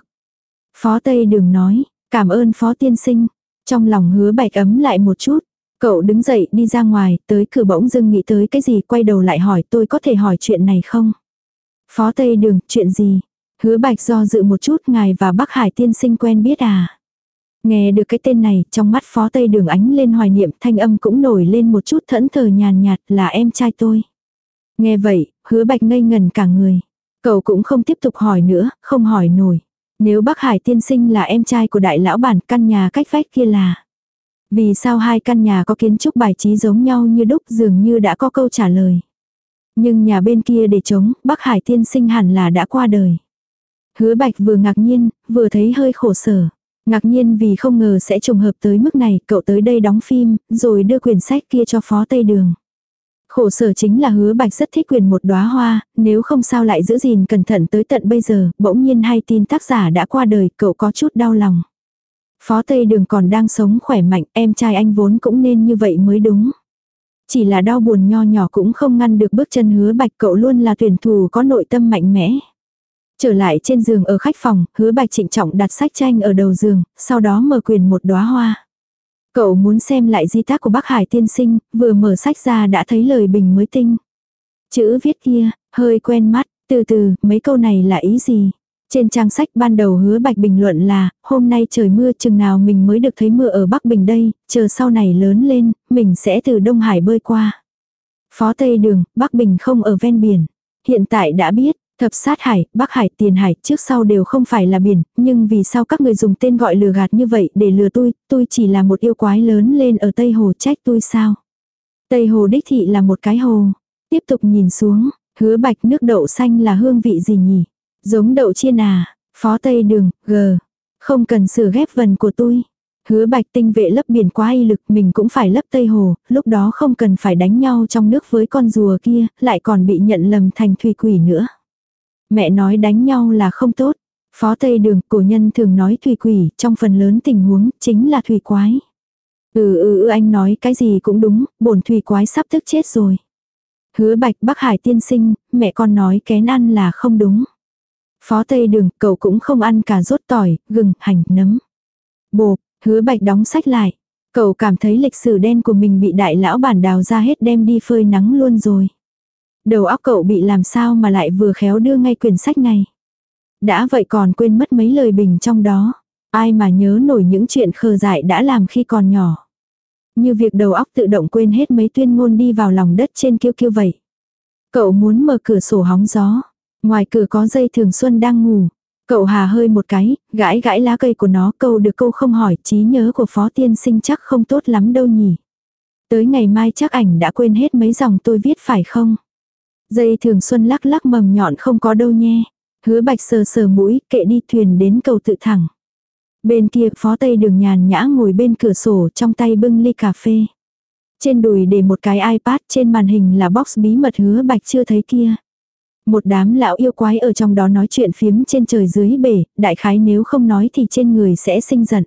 Phó Tây Đường nói, cảm ơn Phó Tiên Sinh. Trong lòng hứa bạch ấm lại một chút. Cậu đứng dậy đi ra ngoài, tới cửa bỗng dưng nghĩ tới cái gì, quay đầu lại hỏi tôi có thể hỏi chuyện này không? Phó Tây Đường, chuyện gì? Hứa bạch do dự một chút ngài và bác Hải tiên sinh quen biết à? Nghe được cái tên này, trong mắt phó Tây Đường ánh lên hoài niệm, thanh âm cũng nổi lên một chút thẫn thờ nhàn nhạt là em trai tôi. Nghe vậy, hứa bạch ngây ngần cả người. Cậu cũng không tiếp tục hỏi nữa, không hỏi nổi. Nếu bác Hải tiên sinh là em trai của đại lão bản căn nhà cách vách kia là. Vì sao hai căn nhà có kiến trúc bài trí giống nhau như đúc dường như đã có câu trả lời. Nhưng nhà bên kia để chống, bác Hải tiên sinh hẳn là đã qua đời. Hứa bạch vừa ngạc nhiên, vừa thấy hơi khổ sở. Ngạc nhiên vì không ngờ sẽ trùng hợp tới mức này, cậu tới đây đóng phim, rồi đưa quyển sách kia cho phó Tây Đường. Khổ sở chính là hứa bạch rất thích quyền một đóa hoa, nếu không sao lại giữ gìn cẩn thận tới tận bây giờ, bỗng nhiên hay tin tác giả đã qua đời, cậu có chút đau lòng. Phó Tây Đường còn đang sống khỏe mạnh, em trai anh vốn cũng nên như vậy mới đúng. Chỉ là đau buồn nho nhỏ cũng không ngăn được bước chân hứa bạch cậu luôn là tuyển thủ có nội tâm mạnh mẽ. Trở lại trên giường ở khách phòng, hứa bạch trịnh trọng đặt sách tranh ở đầu giường, sau đó mở quyền một đóa hoa. Cậu muốn xem lại di tác của bác Hải tiên sinh, vừa mở sách ra đã thấy lời bình mới tinh. Chữ viết kia, hơi quen mắt, từ từ, mấy câu này là ý gì? Trên trang sách ban đầu hứa bạch bình luận là, hôm nay trời mưa chừng nào mình mới được thấy mưa ở Bắc Bình đây, chờ sau này lớn lên, mình sẽ từ Đông Hải bơi qua. Phó Tây Đường, Bắc Bình không ở ven biển. Hiện tại đã biết, Thập sát hải, Bắc Hải, Tiền Hải, trước sau đều không phải là biển, nhưng vì sao các người dùng tên gọi lừa gạt như vậy để lừa tôi, tôi chỉ là một yêu quái lớn lên ở Tây Hồ trách tôi sao? Tây Hồ đích thị là một cái hồ. Tiếp tục nhìn xuống, hứa bạch nước đậu xanh là hương vị gì nhỉ? Giống đậu chiên à, phó Tây Đường, G. Không cần sửa ghép vần của tôi. Hứa bạch tinh vệ lấp biển quá y lực mình cũng phải lấp Tây Hồ, lúc đó không cần phải đánh nhau trong nước với con rùa kia, lại còn bị nhận lầm thành thủy quỷ nữa. Mẹ nói đánh nhau là không tốt. Phó Tây Đường, cổ nhân thường nói thủy quỷ, trong phần lớn tình huống, chính là thủy quái. Ừ ừ ừ anh nói cái gì cũng đúng, bổn thủy quái sắp tức chết rồi. Hứa bạch Bắc Hải tiên sinh, mẹ con nói kén ăn là không đúng. Phó Tây Đường, cậu cũng không ăn cả rốt tỏi, gừng, hành, nấm. Bộp, hứa bạch đóng sách lại. Cậu cảm thấy lịch sử đen của mình bị đại lão bản đào ra hết đem đi phơi nắng luôn rồi. Đầu óc cậu bị làm sao mà lại vừa khéo đưa ngay quyển sách này. Đã vậy còn quên mất mấy lời bình trong đó. Ai mà nhớ nổi những chuyện khờ dại đã làm khi còn nhỏ. Như việc đầu óc tự động quên hết mấy tuyên ngôn đi vào lòng đất trên kiêu kiêu vậy. Cậu muốn mở cửa sổ hóng gió. Ngoài cửa có dây thường xuân đang ngủ. Cậu hà hơi một cái, gãi gãi lá cây của nó câu được câu không hỏi, trí nhớ của phó tiên sinh chắc không tốt lắm đâu nhỉ. Tới ngày mai chắc ảnh đã quên hết mấy dòng tôi viết phải không? Dây thường xuân lắc lắc mầm nhọn không có đâu nhé. Hứa bạch sờ sờ mũi, kệ đi thuyền đến cầu tự thẳng. Bên kia phó tây đường nhàn nhã ngồi bên cửa sổ trong tay bưng ly cà phê. Trên đùi để một cái iPad trên màn hình là box bí mật hứa bạch chưa thấy kia. Một đám lão yêu quái ở trong đó nói chuyện phiếm trên trời dưới bể, đại khái nếu không nói thì trên người sẽ sinh giận.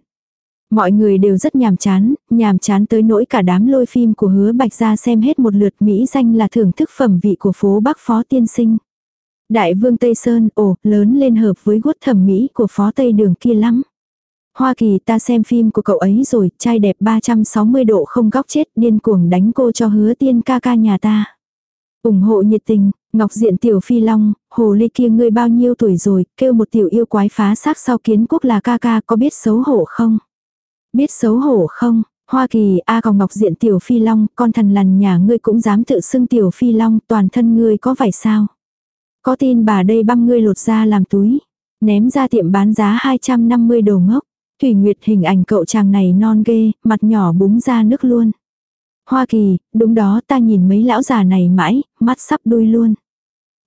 Mọi người đều rất nhàm chán, nhàm chán tới nỗi cả đám lôi phim của hứa bạch ra xem hết một lượt Mỹ danh là thưởng thức phẩm vị của phố Bắc Phó Tiên Sinh. Đại vương Tây Sơn, ồ, lớn lên hợp với gút thẩm mỹ của Phó Tây Đường kia lắm. Hoa Kỳ ta xem phim của cậu ấy rồi, trai đẹp 360 độ không góc chết, điên cuồng đánh cô cho hứa tiên ca ca nhà ta. ủng hộ nhiệt tình, Ngọc Diện Tiểu Phi Long, hồ ly kia ngươi bao nhiêu tuổi rồi, kêu một tiểu yêu quái phá xác sau kiến quốc là ca ca có biết xấu hổ không? Biết xấu hổ không? Hoa Kỳ A còn Ngọc Diện Tiểu Phi Long, con thần lằn nhà ngươi cũng dám tự xưng Tiểu Phi Long, toàn thân ngươi có phải sao? Có tin bà đây băm ngươi lột ra làm túi, ném ra tiệm bán giá 250 đồ ngốc. Thủy Nguyệt hình ảnh cậu chàng này non ghê, mặt nhỏ búng ra nước luôn. Hoa Kỳ, đúng đó ta nhìn mấy lão già này mãi, mắt sắp đuôi luôn.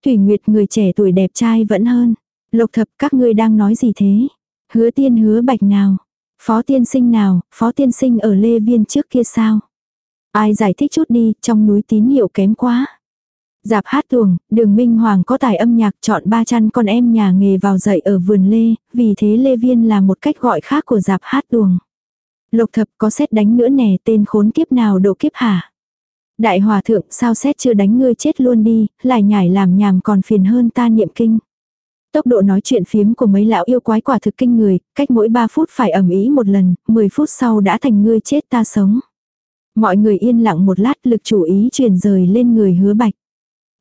Thủy Nguyệt người trẻ tuổi đẹp trai vẫn hơn. Lộc thập các ngươi đang nói gì thế? Hứa tiên hứa bạch nào? Phó tiên sinh nào, phó tiên sinh ở Lê Viên trước kia sao? Ai giải thích chút đi, trong núi tín hiệu kém quá. Giạp hát tuồng, đường Minh Hoàng có tài âm nhạc chọn ba chăn con em nhà nghề vào dạy ở vườn Lê, vì thế Lê Viên là một cách gọi khác của giạp hát tuồng. Lộc thập có xét đánh nữa nè tên khốn kiếp nào độ kiếp hả? Đại hòa thượng sao xét chưa đánh ngươi chết luôn đi, lại nhảy làm nhảm còn phiền hơn ta niệm kinh. Tốc độ nói chuyện phiếm của mấy lão yêu quái quả thực kinh người, cách mỗi 3 phút phải ẩm ý một lần, 10 phút sau đã thành ngươi chết ta sống. Mọi người yên lặng một lát lực chủ ý truyền rời lên người hứa bạch.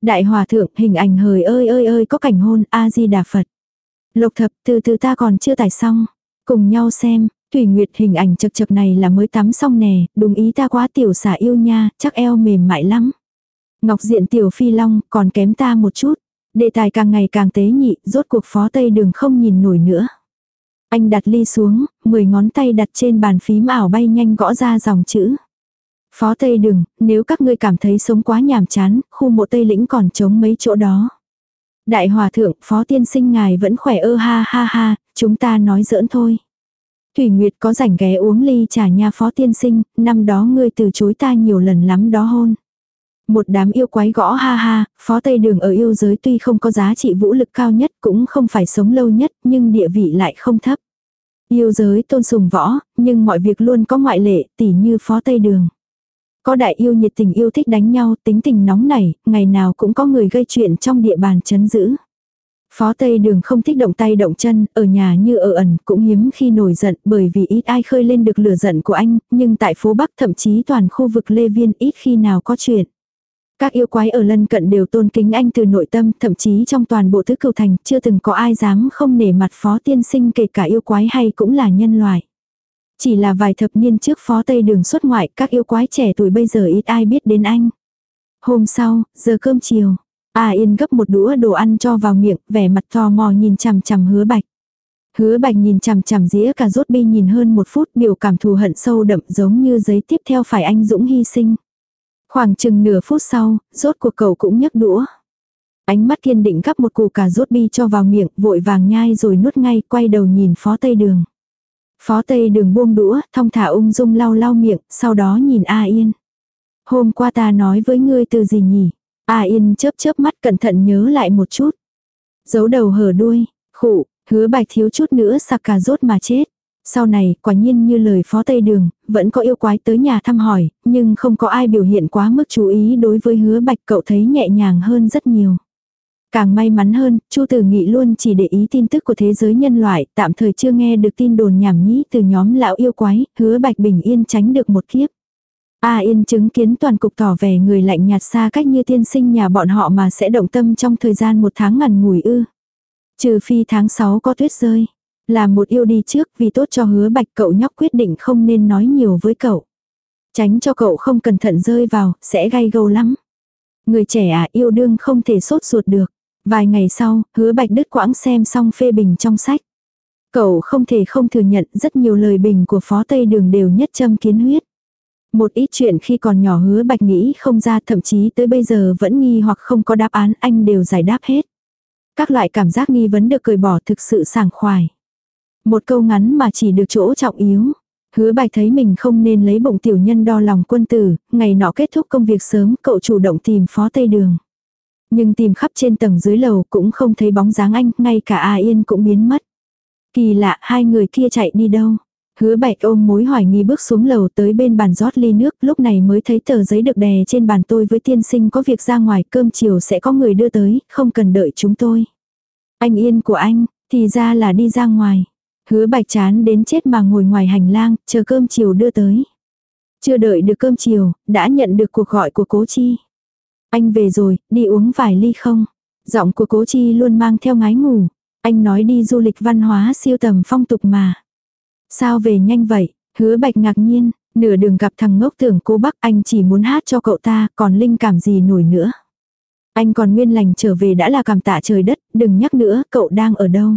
Đại hòa thượng hình ảnh hời ơi ơi ơi có cảnh hôn A-di-đà Phật. Lục thập từ từ ta còn chưa tải xong. Cùng nhau xem, Thủy Nguyệt hình ảnh chật chật này là mới tắm xong nè, đúng ý ta quá tiểu xả yêu nha, chắc eo mềm mại lắm. Ngọc diện tiểu phi long còn kém ta một chút. Đề tài càng ngày càng tế nhị, rốt cuộc phó tây đường không nhìn nổi nữa. Anh đặt ly xuống, 10 ngón tay đặt trên bàn phím ảo bay nhanh gõ ra dòng chữ. Phó Tây Đường, nếu các ngươi cảm thấy sống quá nhàm chán, khu mộ Tây Lĩnh còn trống mấy chỗ đó. Đại Hòa Thượng, Phó Tiên Sinh ngài vẫn khỏe ơ ha ha ha, chúng ta nói giỡn thôi. Thủy Nguyệt có rảnh ghé uống ly trà nha Phó Tiên Sinh, năm đó ngươi từ chối ta nhiều lần lắm đó hôn. Một đám yêu quái gõ ha ha, Phó Tây Đường ở yêu giới tuy không có giá trị vũ lực cao nhất cũng không phải sống lâu nhất nhưng địa vị lại không thấp. Yêu giới tôn sùng võ, nhưng mọi việc luôn có ngoại lệ, tỉ như Phó Tây Đường. Có đại yêu nhiệt tình yêu thích đánh nhau, tính tình nóng nảy, ngày nào cũng có người gây chuyện trong địa bàn chấn giữ. Phó Tây Đường không thích động tay động chân, ở nhà như ở ẩn, cũng hiếm khi nổi giận bởi vì ít ai khơi lên được lửa giận của anh, nhưng tại phố Bắc thậm chí toàn khu vực Lê Viên ít khi nào có chuyện. Các yêu quái ở lân cận đều tôn kính anh từ nội tâm, thậm chí trong toàn bộ tứ cửu thành chưa từng có ai dám không nể mặt phó tiên sinh kể cả yêu quái hay cũng là nhân loại. Chỉ là vài thập niên trước phó tây đường xuất ngoại, các yêu quái trẻ tuổi bây giờ ít ai biết đến anh. Hôm sau, giờ cơm chiều, A Yên gấp một đũa đồ ăn cho vào miệng, vẻ mặt tò mò nhìn chằm chằm hứa bạch. Hứa bạch nhìn chằm chằm dĩa cà rốt bi nhìn hơn một phút biểu cảm thù hận sâu đậm giống như giấy tiếp theo phải anh Dũng hy sinh. Khoảng chừng nửa phút sau, rốt cuộc cậu cũng nhấc đũa. Ánh mắt kiên định gắp một củ cà rốt bi cho vào miệng, vội vàng nhai rồi nuốt ngay, quay đầu nhìn phó tây đường. Phó Tây đường buông đũa, thong thả ung dung lau lau miệng, sau đó nhìn A Yên. Hôm qua ta nói với ngươi từ gì nhỉ? A Yên chớp chớp mắt cẩn thận nhớ lại một chút. Giấu đầu hở đuôi, khụ, hứa bạch thiếu chút nữa sặc cà rốt mà chết. Sau này, quả nhiên như lời phó Tây Đường, vẫn có yêu quái tới nhà thăm hỏi, nhưng không có ai biểu hiện quá mức chú ý đối với hứa bạch cậu thấy nhẹ nhàng hơn rất nhiều. Càng may mắn hơn, Chu Tử Nghị luôn chỉ để ý tin tức của thế giới nhân loại, tạm thời chưa nghe được tin đồn nhảm nhí từ nhóm lão yêu quái, hứa Bạch Bình Yên tránh được một kiếp. A Yên chứng kiến toàn cục tỏ vẻ người lạnh nhạt xa cách như tiên sinh nhà bọn họ mà sẽ động tâm trong thời gian một tháng ngắn ngủi ư. Trừ phi tháng 6 có tuyết rơi. Là một yêu đi trước vì tốt cho hứa bạch cậu nhóc quyết định không nên nói nhiều với cậu. Tránh cho cậu không cẩn thận rơi vào, sẽ gay gâu lắm. Người trẻ à yêu đương không thể sốt ruột được. Vài ngày sau, hứa bạch đứt quãng xem xong phê bình trong sách. Cậu không thể không thừa nhận rất nhiều lời bình của phó Tây Đường đều nhất châm kiến huyết. Một ít chuyện khi còn nhỏ hứa bạch nghĩ không ra thậm chí tới bây giờ vẫn nghi hoặc không có đáp án anh đều giải đáp hết. Các loại cảm giác nghi vấn được cười bỏ thực sự sảng khoái. Một câu ngắn mà chỉ được chỗ trọng yếu. Hứa bạch thấy mình không nên lấy bụng tiểu nhân đo lòng quân tử, ngày nọ kết thúc công việc sớm cậu chủ động tìm phó Tây Đường. Nhưng tìm khắp trên tầng dưới lầu cũng không thấy bóng dáng anh, ngay cả A Yên cũng biến mất. Kỳ lạ, hai người kia chạy đi đâu? Hứa bạch ôm mối hoài nghi bước xuống lầu tới bên bàn rót ly nước, lúc này mới thấy tờ giấy được đè trên bàn tôi với tiên sinh có việc ra ngoài cơm chiều sẽ có người đưa tới, không cần đợi chúng tôi. Anh yên của anh, thì ra là đi ra ngoài. Hứa bạch chán đến chết mà ngồi ngoài hành lang, chờ cơm chiều đưa tới. Chưa đợi được cơm chiều, đã nhận được cuộc gọi của cố chi. Anh về rồi, đi uống vài ly không? Giọng của cố chi luôn mang theo ngái ngủ. Anh nói đi du lịch văn hóa siêu tầm phong tục mà. Sao về nhanh vậy? Hứa bạch ngạc nhiên, nửa đường gặp thằng ngốc tưởng cô bác anh chỉ muốn hát cho cậu ta, còn linh cảm gì nổi nữa. Anh còn nguyên lành trở về đã là cảm tạ trời đất, đừng nhắc nữa, cậu đang ở đâu?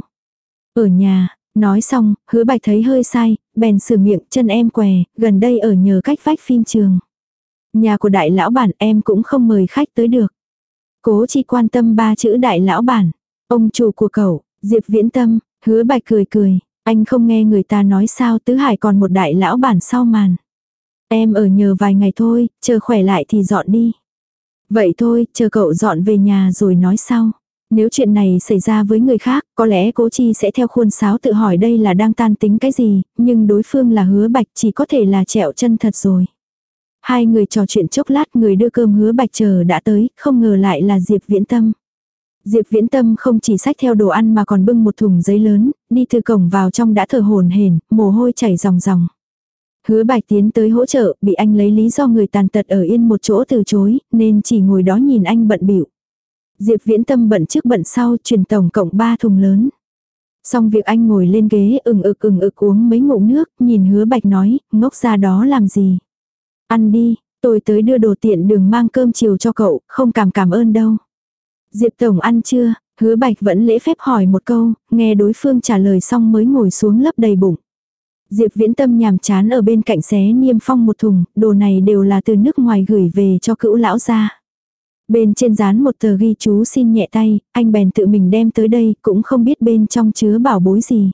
Ở nhà, nói xong, hứa bạch thấy hơi sai, bèn sửa miệng, chân em què, gần đây ở nhờ cách vách phim trường. Nhà của đại lão bản em cũng không mời khách tới được. Cố chi quan tâm ba chữ đại lão bản. Ông chủ của cậu, Diệp Viễn Tâm, hứa bạch cười cười. Anh không nghe người ta nói sao tứ hải còn một đại lão bản sau màn. Em ở nhờ vài ngày thôi, chờ khỏe lại thì dọn đi. Vậy thôi, chờ cậu dọn về nhà rồi nói sau. Nếu chuyện này xảy ra với người khác, có lẽ cố chi sẽ theo khuôn sáo tự hỏi đây là đang tan tính cái gì, nhưng đối phương là hứa bạch chỉ có thể là trẹo chân thật rồi. Hai người trò chuyện chốc lát người đưa cơm hứa bạch chờ đã tới, không ngờ lại là Diệp Viễn Tâm. Diệp Viễn Tâm không chỉ xách theo đồ ăn mà còn bưng một thùng giấy lớn, đi từ cổng vào trong đã thở hồn hển, mồ hôi chảy ròng ròng. Hứa Bạch tiến tới hỗ trợ, bị anh lấy lý do người tàn tật ở yên một chỗ từ chối, nên chỉ ngồi đó nhìn anh bận bịu. Diệp Viễn Tâm bận trước bận sau, truyền tổng cộng 3 thùng lớn. Xong việc anh ngồi lên ghế ừng ực ừng ực uống mấy ngụm nước, nhìn hứa bạch nói, ngốc ra đó làm gì. Ăn đi, tôi tới đưa đồ tiện đường mang cơm chiều cho cậu, không cảm cảm ơn đâu. Diệp Tổng ăn chưa, hứa bạch vẫn lễ phép hỏi một câu, nghe đối phương trả lời xong mới ngồi xuống lấp đầy bụng. Diệp viễn tâm nhàm chán ở bên cạnh xé niêm phong một thùng, đồ này đều là từ nước ngoài gửi về cho cữu lão gia. Bên trên dán một tờ ghi chú xin nhẹ tay, anh bèn tự mình đem tới đây, cũng không biết bên trong chứa bảo bối gì.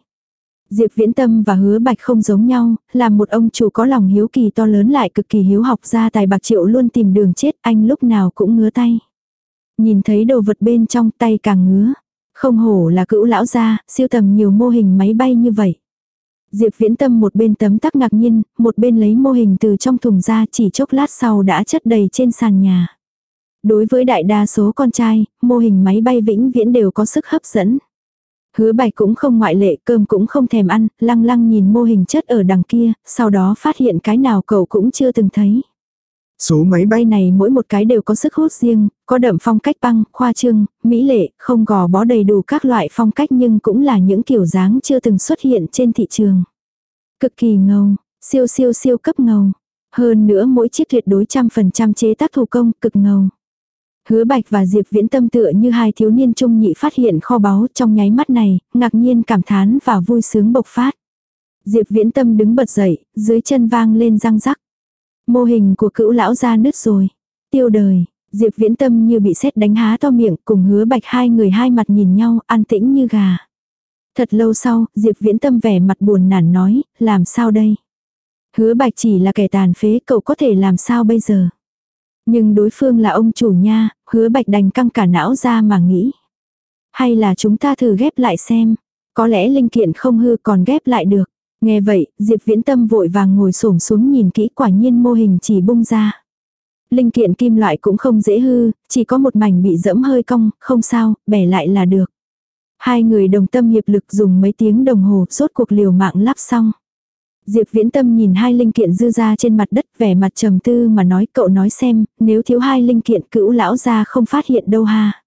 Diệp Viễn Tâm và Hứa Bạch không giống nhau, là một ông chủ có lòng hiếu kỳ to lớn lại cực kỳ hiếu học ra tài bạc triệu luôn tìm đường chết, anh lúc nào cũng ngứa tay. Nhìn thấy đồ vật bên trong tay càng ngứa. Không hổ là cữu lão gia, siêu tầm nhiều mô hình máy bay như vậy. Diệp Viễn Tâm một bên tấm tắc ngạc nhiên, một bên lấy mô hình từ trong thùng ra chỉ chốc lát sau đã chất đầy trên sàn nhà. Đối với đại đa số con trai, mô hình máy bay vĩnh viễn đều có sức hấp dẫn. Hứa bạch cũng không ngoại lệ, cơm cũng không thèm ăn, lăng lăng nhìn mô hình chất ở đằng kia, sau đó phát hiện cái nào cậu cũng chưa từng thấy.
Số máy bay
Bay này mỗi một cái đều có sức hút riêng, có đậm phong cách băng, khoa trương, mỹ lệ, không gò bó đầy đủ các loại phong cách nhưng cũng là những kiểu dáng chưa từng xuất hiện trên thị trường. Cực kỳ ngầu, siêu siêu siêu cấp ngầu. Hơn nữa mỗi chiếc tuyệt đối trăm phần trăm chế tác thủ công, cực ngầu. Hứa Bạch và Diệp Viễn Tâm tựa như hai thiếu niên trung nhị phát hiện kho báu trong nháy mắt này, ngạc nhiên cảm thán và vui sướng bộc phát. Diệp Viễn Tâm đứng bật dậy, dưới chân vang lên răng rắc. Mô hình của cữu lão ra nứt rồi. Tiêu đời, Diệp Viễn Tâm như bị sét đánh há to miệng cùng hứa bạch hai người hai mặt nhìn nhau an tĩnh như gà. Thật lâu sau, Diệp Viễn Tâm vẻ mặt buồn nản nói, làm sao đây? Hứa bạch chỉ là kẻ tàn phế cậu có thể làm sao bây giờ? Nhưng đối phương là ông chủ nha, hứa bạch đành căng cả não ra mà nghĩ. Hay là chúng ta thử ghép lại xem, có lẽ linh kiện không hư còn ghép lại được. Nghe vậy, Diệp Viễn Tâm vội vàng ngồi xổm xuống nhìn kỹ quả nhiên mô hình chỉ bung ra. Linh kiện kim loại cũng không dễ hư, chỉ có một mảnh bị dẫm hơi cong, không sao, bẻ lại là được. Hai người đồng tâm hiệp lực dùng mấy tiếng đồng hồ rốt cuộc liều mạng lắp xong. Diệp Viễn Tâm nhìn hai linh kiện dư ra trên mặt đất vẻ mặt trầm tư mà nói cậu nói xem, nếu thiếu hai linh kiện cữu lão ra không phát hiện đâu ha.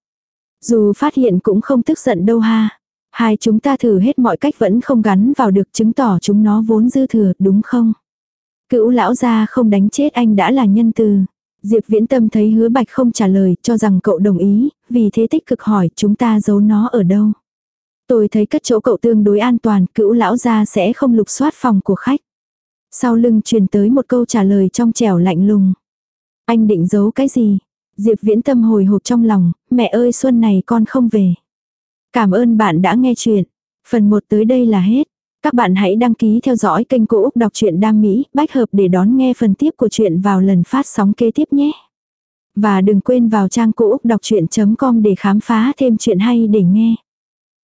Dù phát hiện cũng không tức giận đâu ha. Hai chúng ta thử hết mọi cách vẫn không gắn vào được chứng tỏ chúng nó vốn dư thừa, đúng không? Cữu lão gia không đánh chết anh đã là nhân từ. Diệp Viễn Tâm thấy hứa bạch không trả lời, cho rằng cậu đồng ý, vì thế tích cực hỏi chúng ta giấu nó ở đâu. Tôi thấy cất chỗ cậu tương đối an toàn, cữu lão gia sẽ không lục soát phòng của khách. Sau lưng truyền tới một câu trả lời trong trẻo lạnh lùng. Anh định giấu cái gì? Diệp Viễn Tâm hồi hộp trong lòng, mẹ ơi xuân này con không về. Cảm ơn bạn đã nghe chuyện. Phần 1 tới đây là hết. Các bạn hãy đăng ký theo dõi kênh Cô Úc Đọc truyện Đam Mỹ, bách hợp để đón nghe phần tiếp của chuyện vào lần phát sóng kế tiếp nhé. Và đừng quên vào trang Cô Úc Đọc Chuyện.com để khám phá thêm chuyện hay để nghe.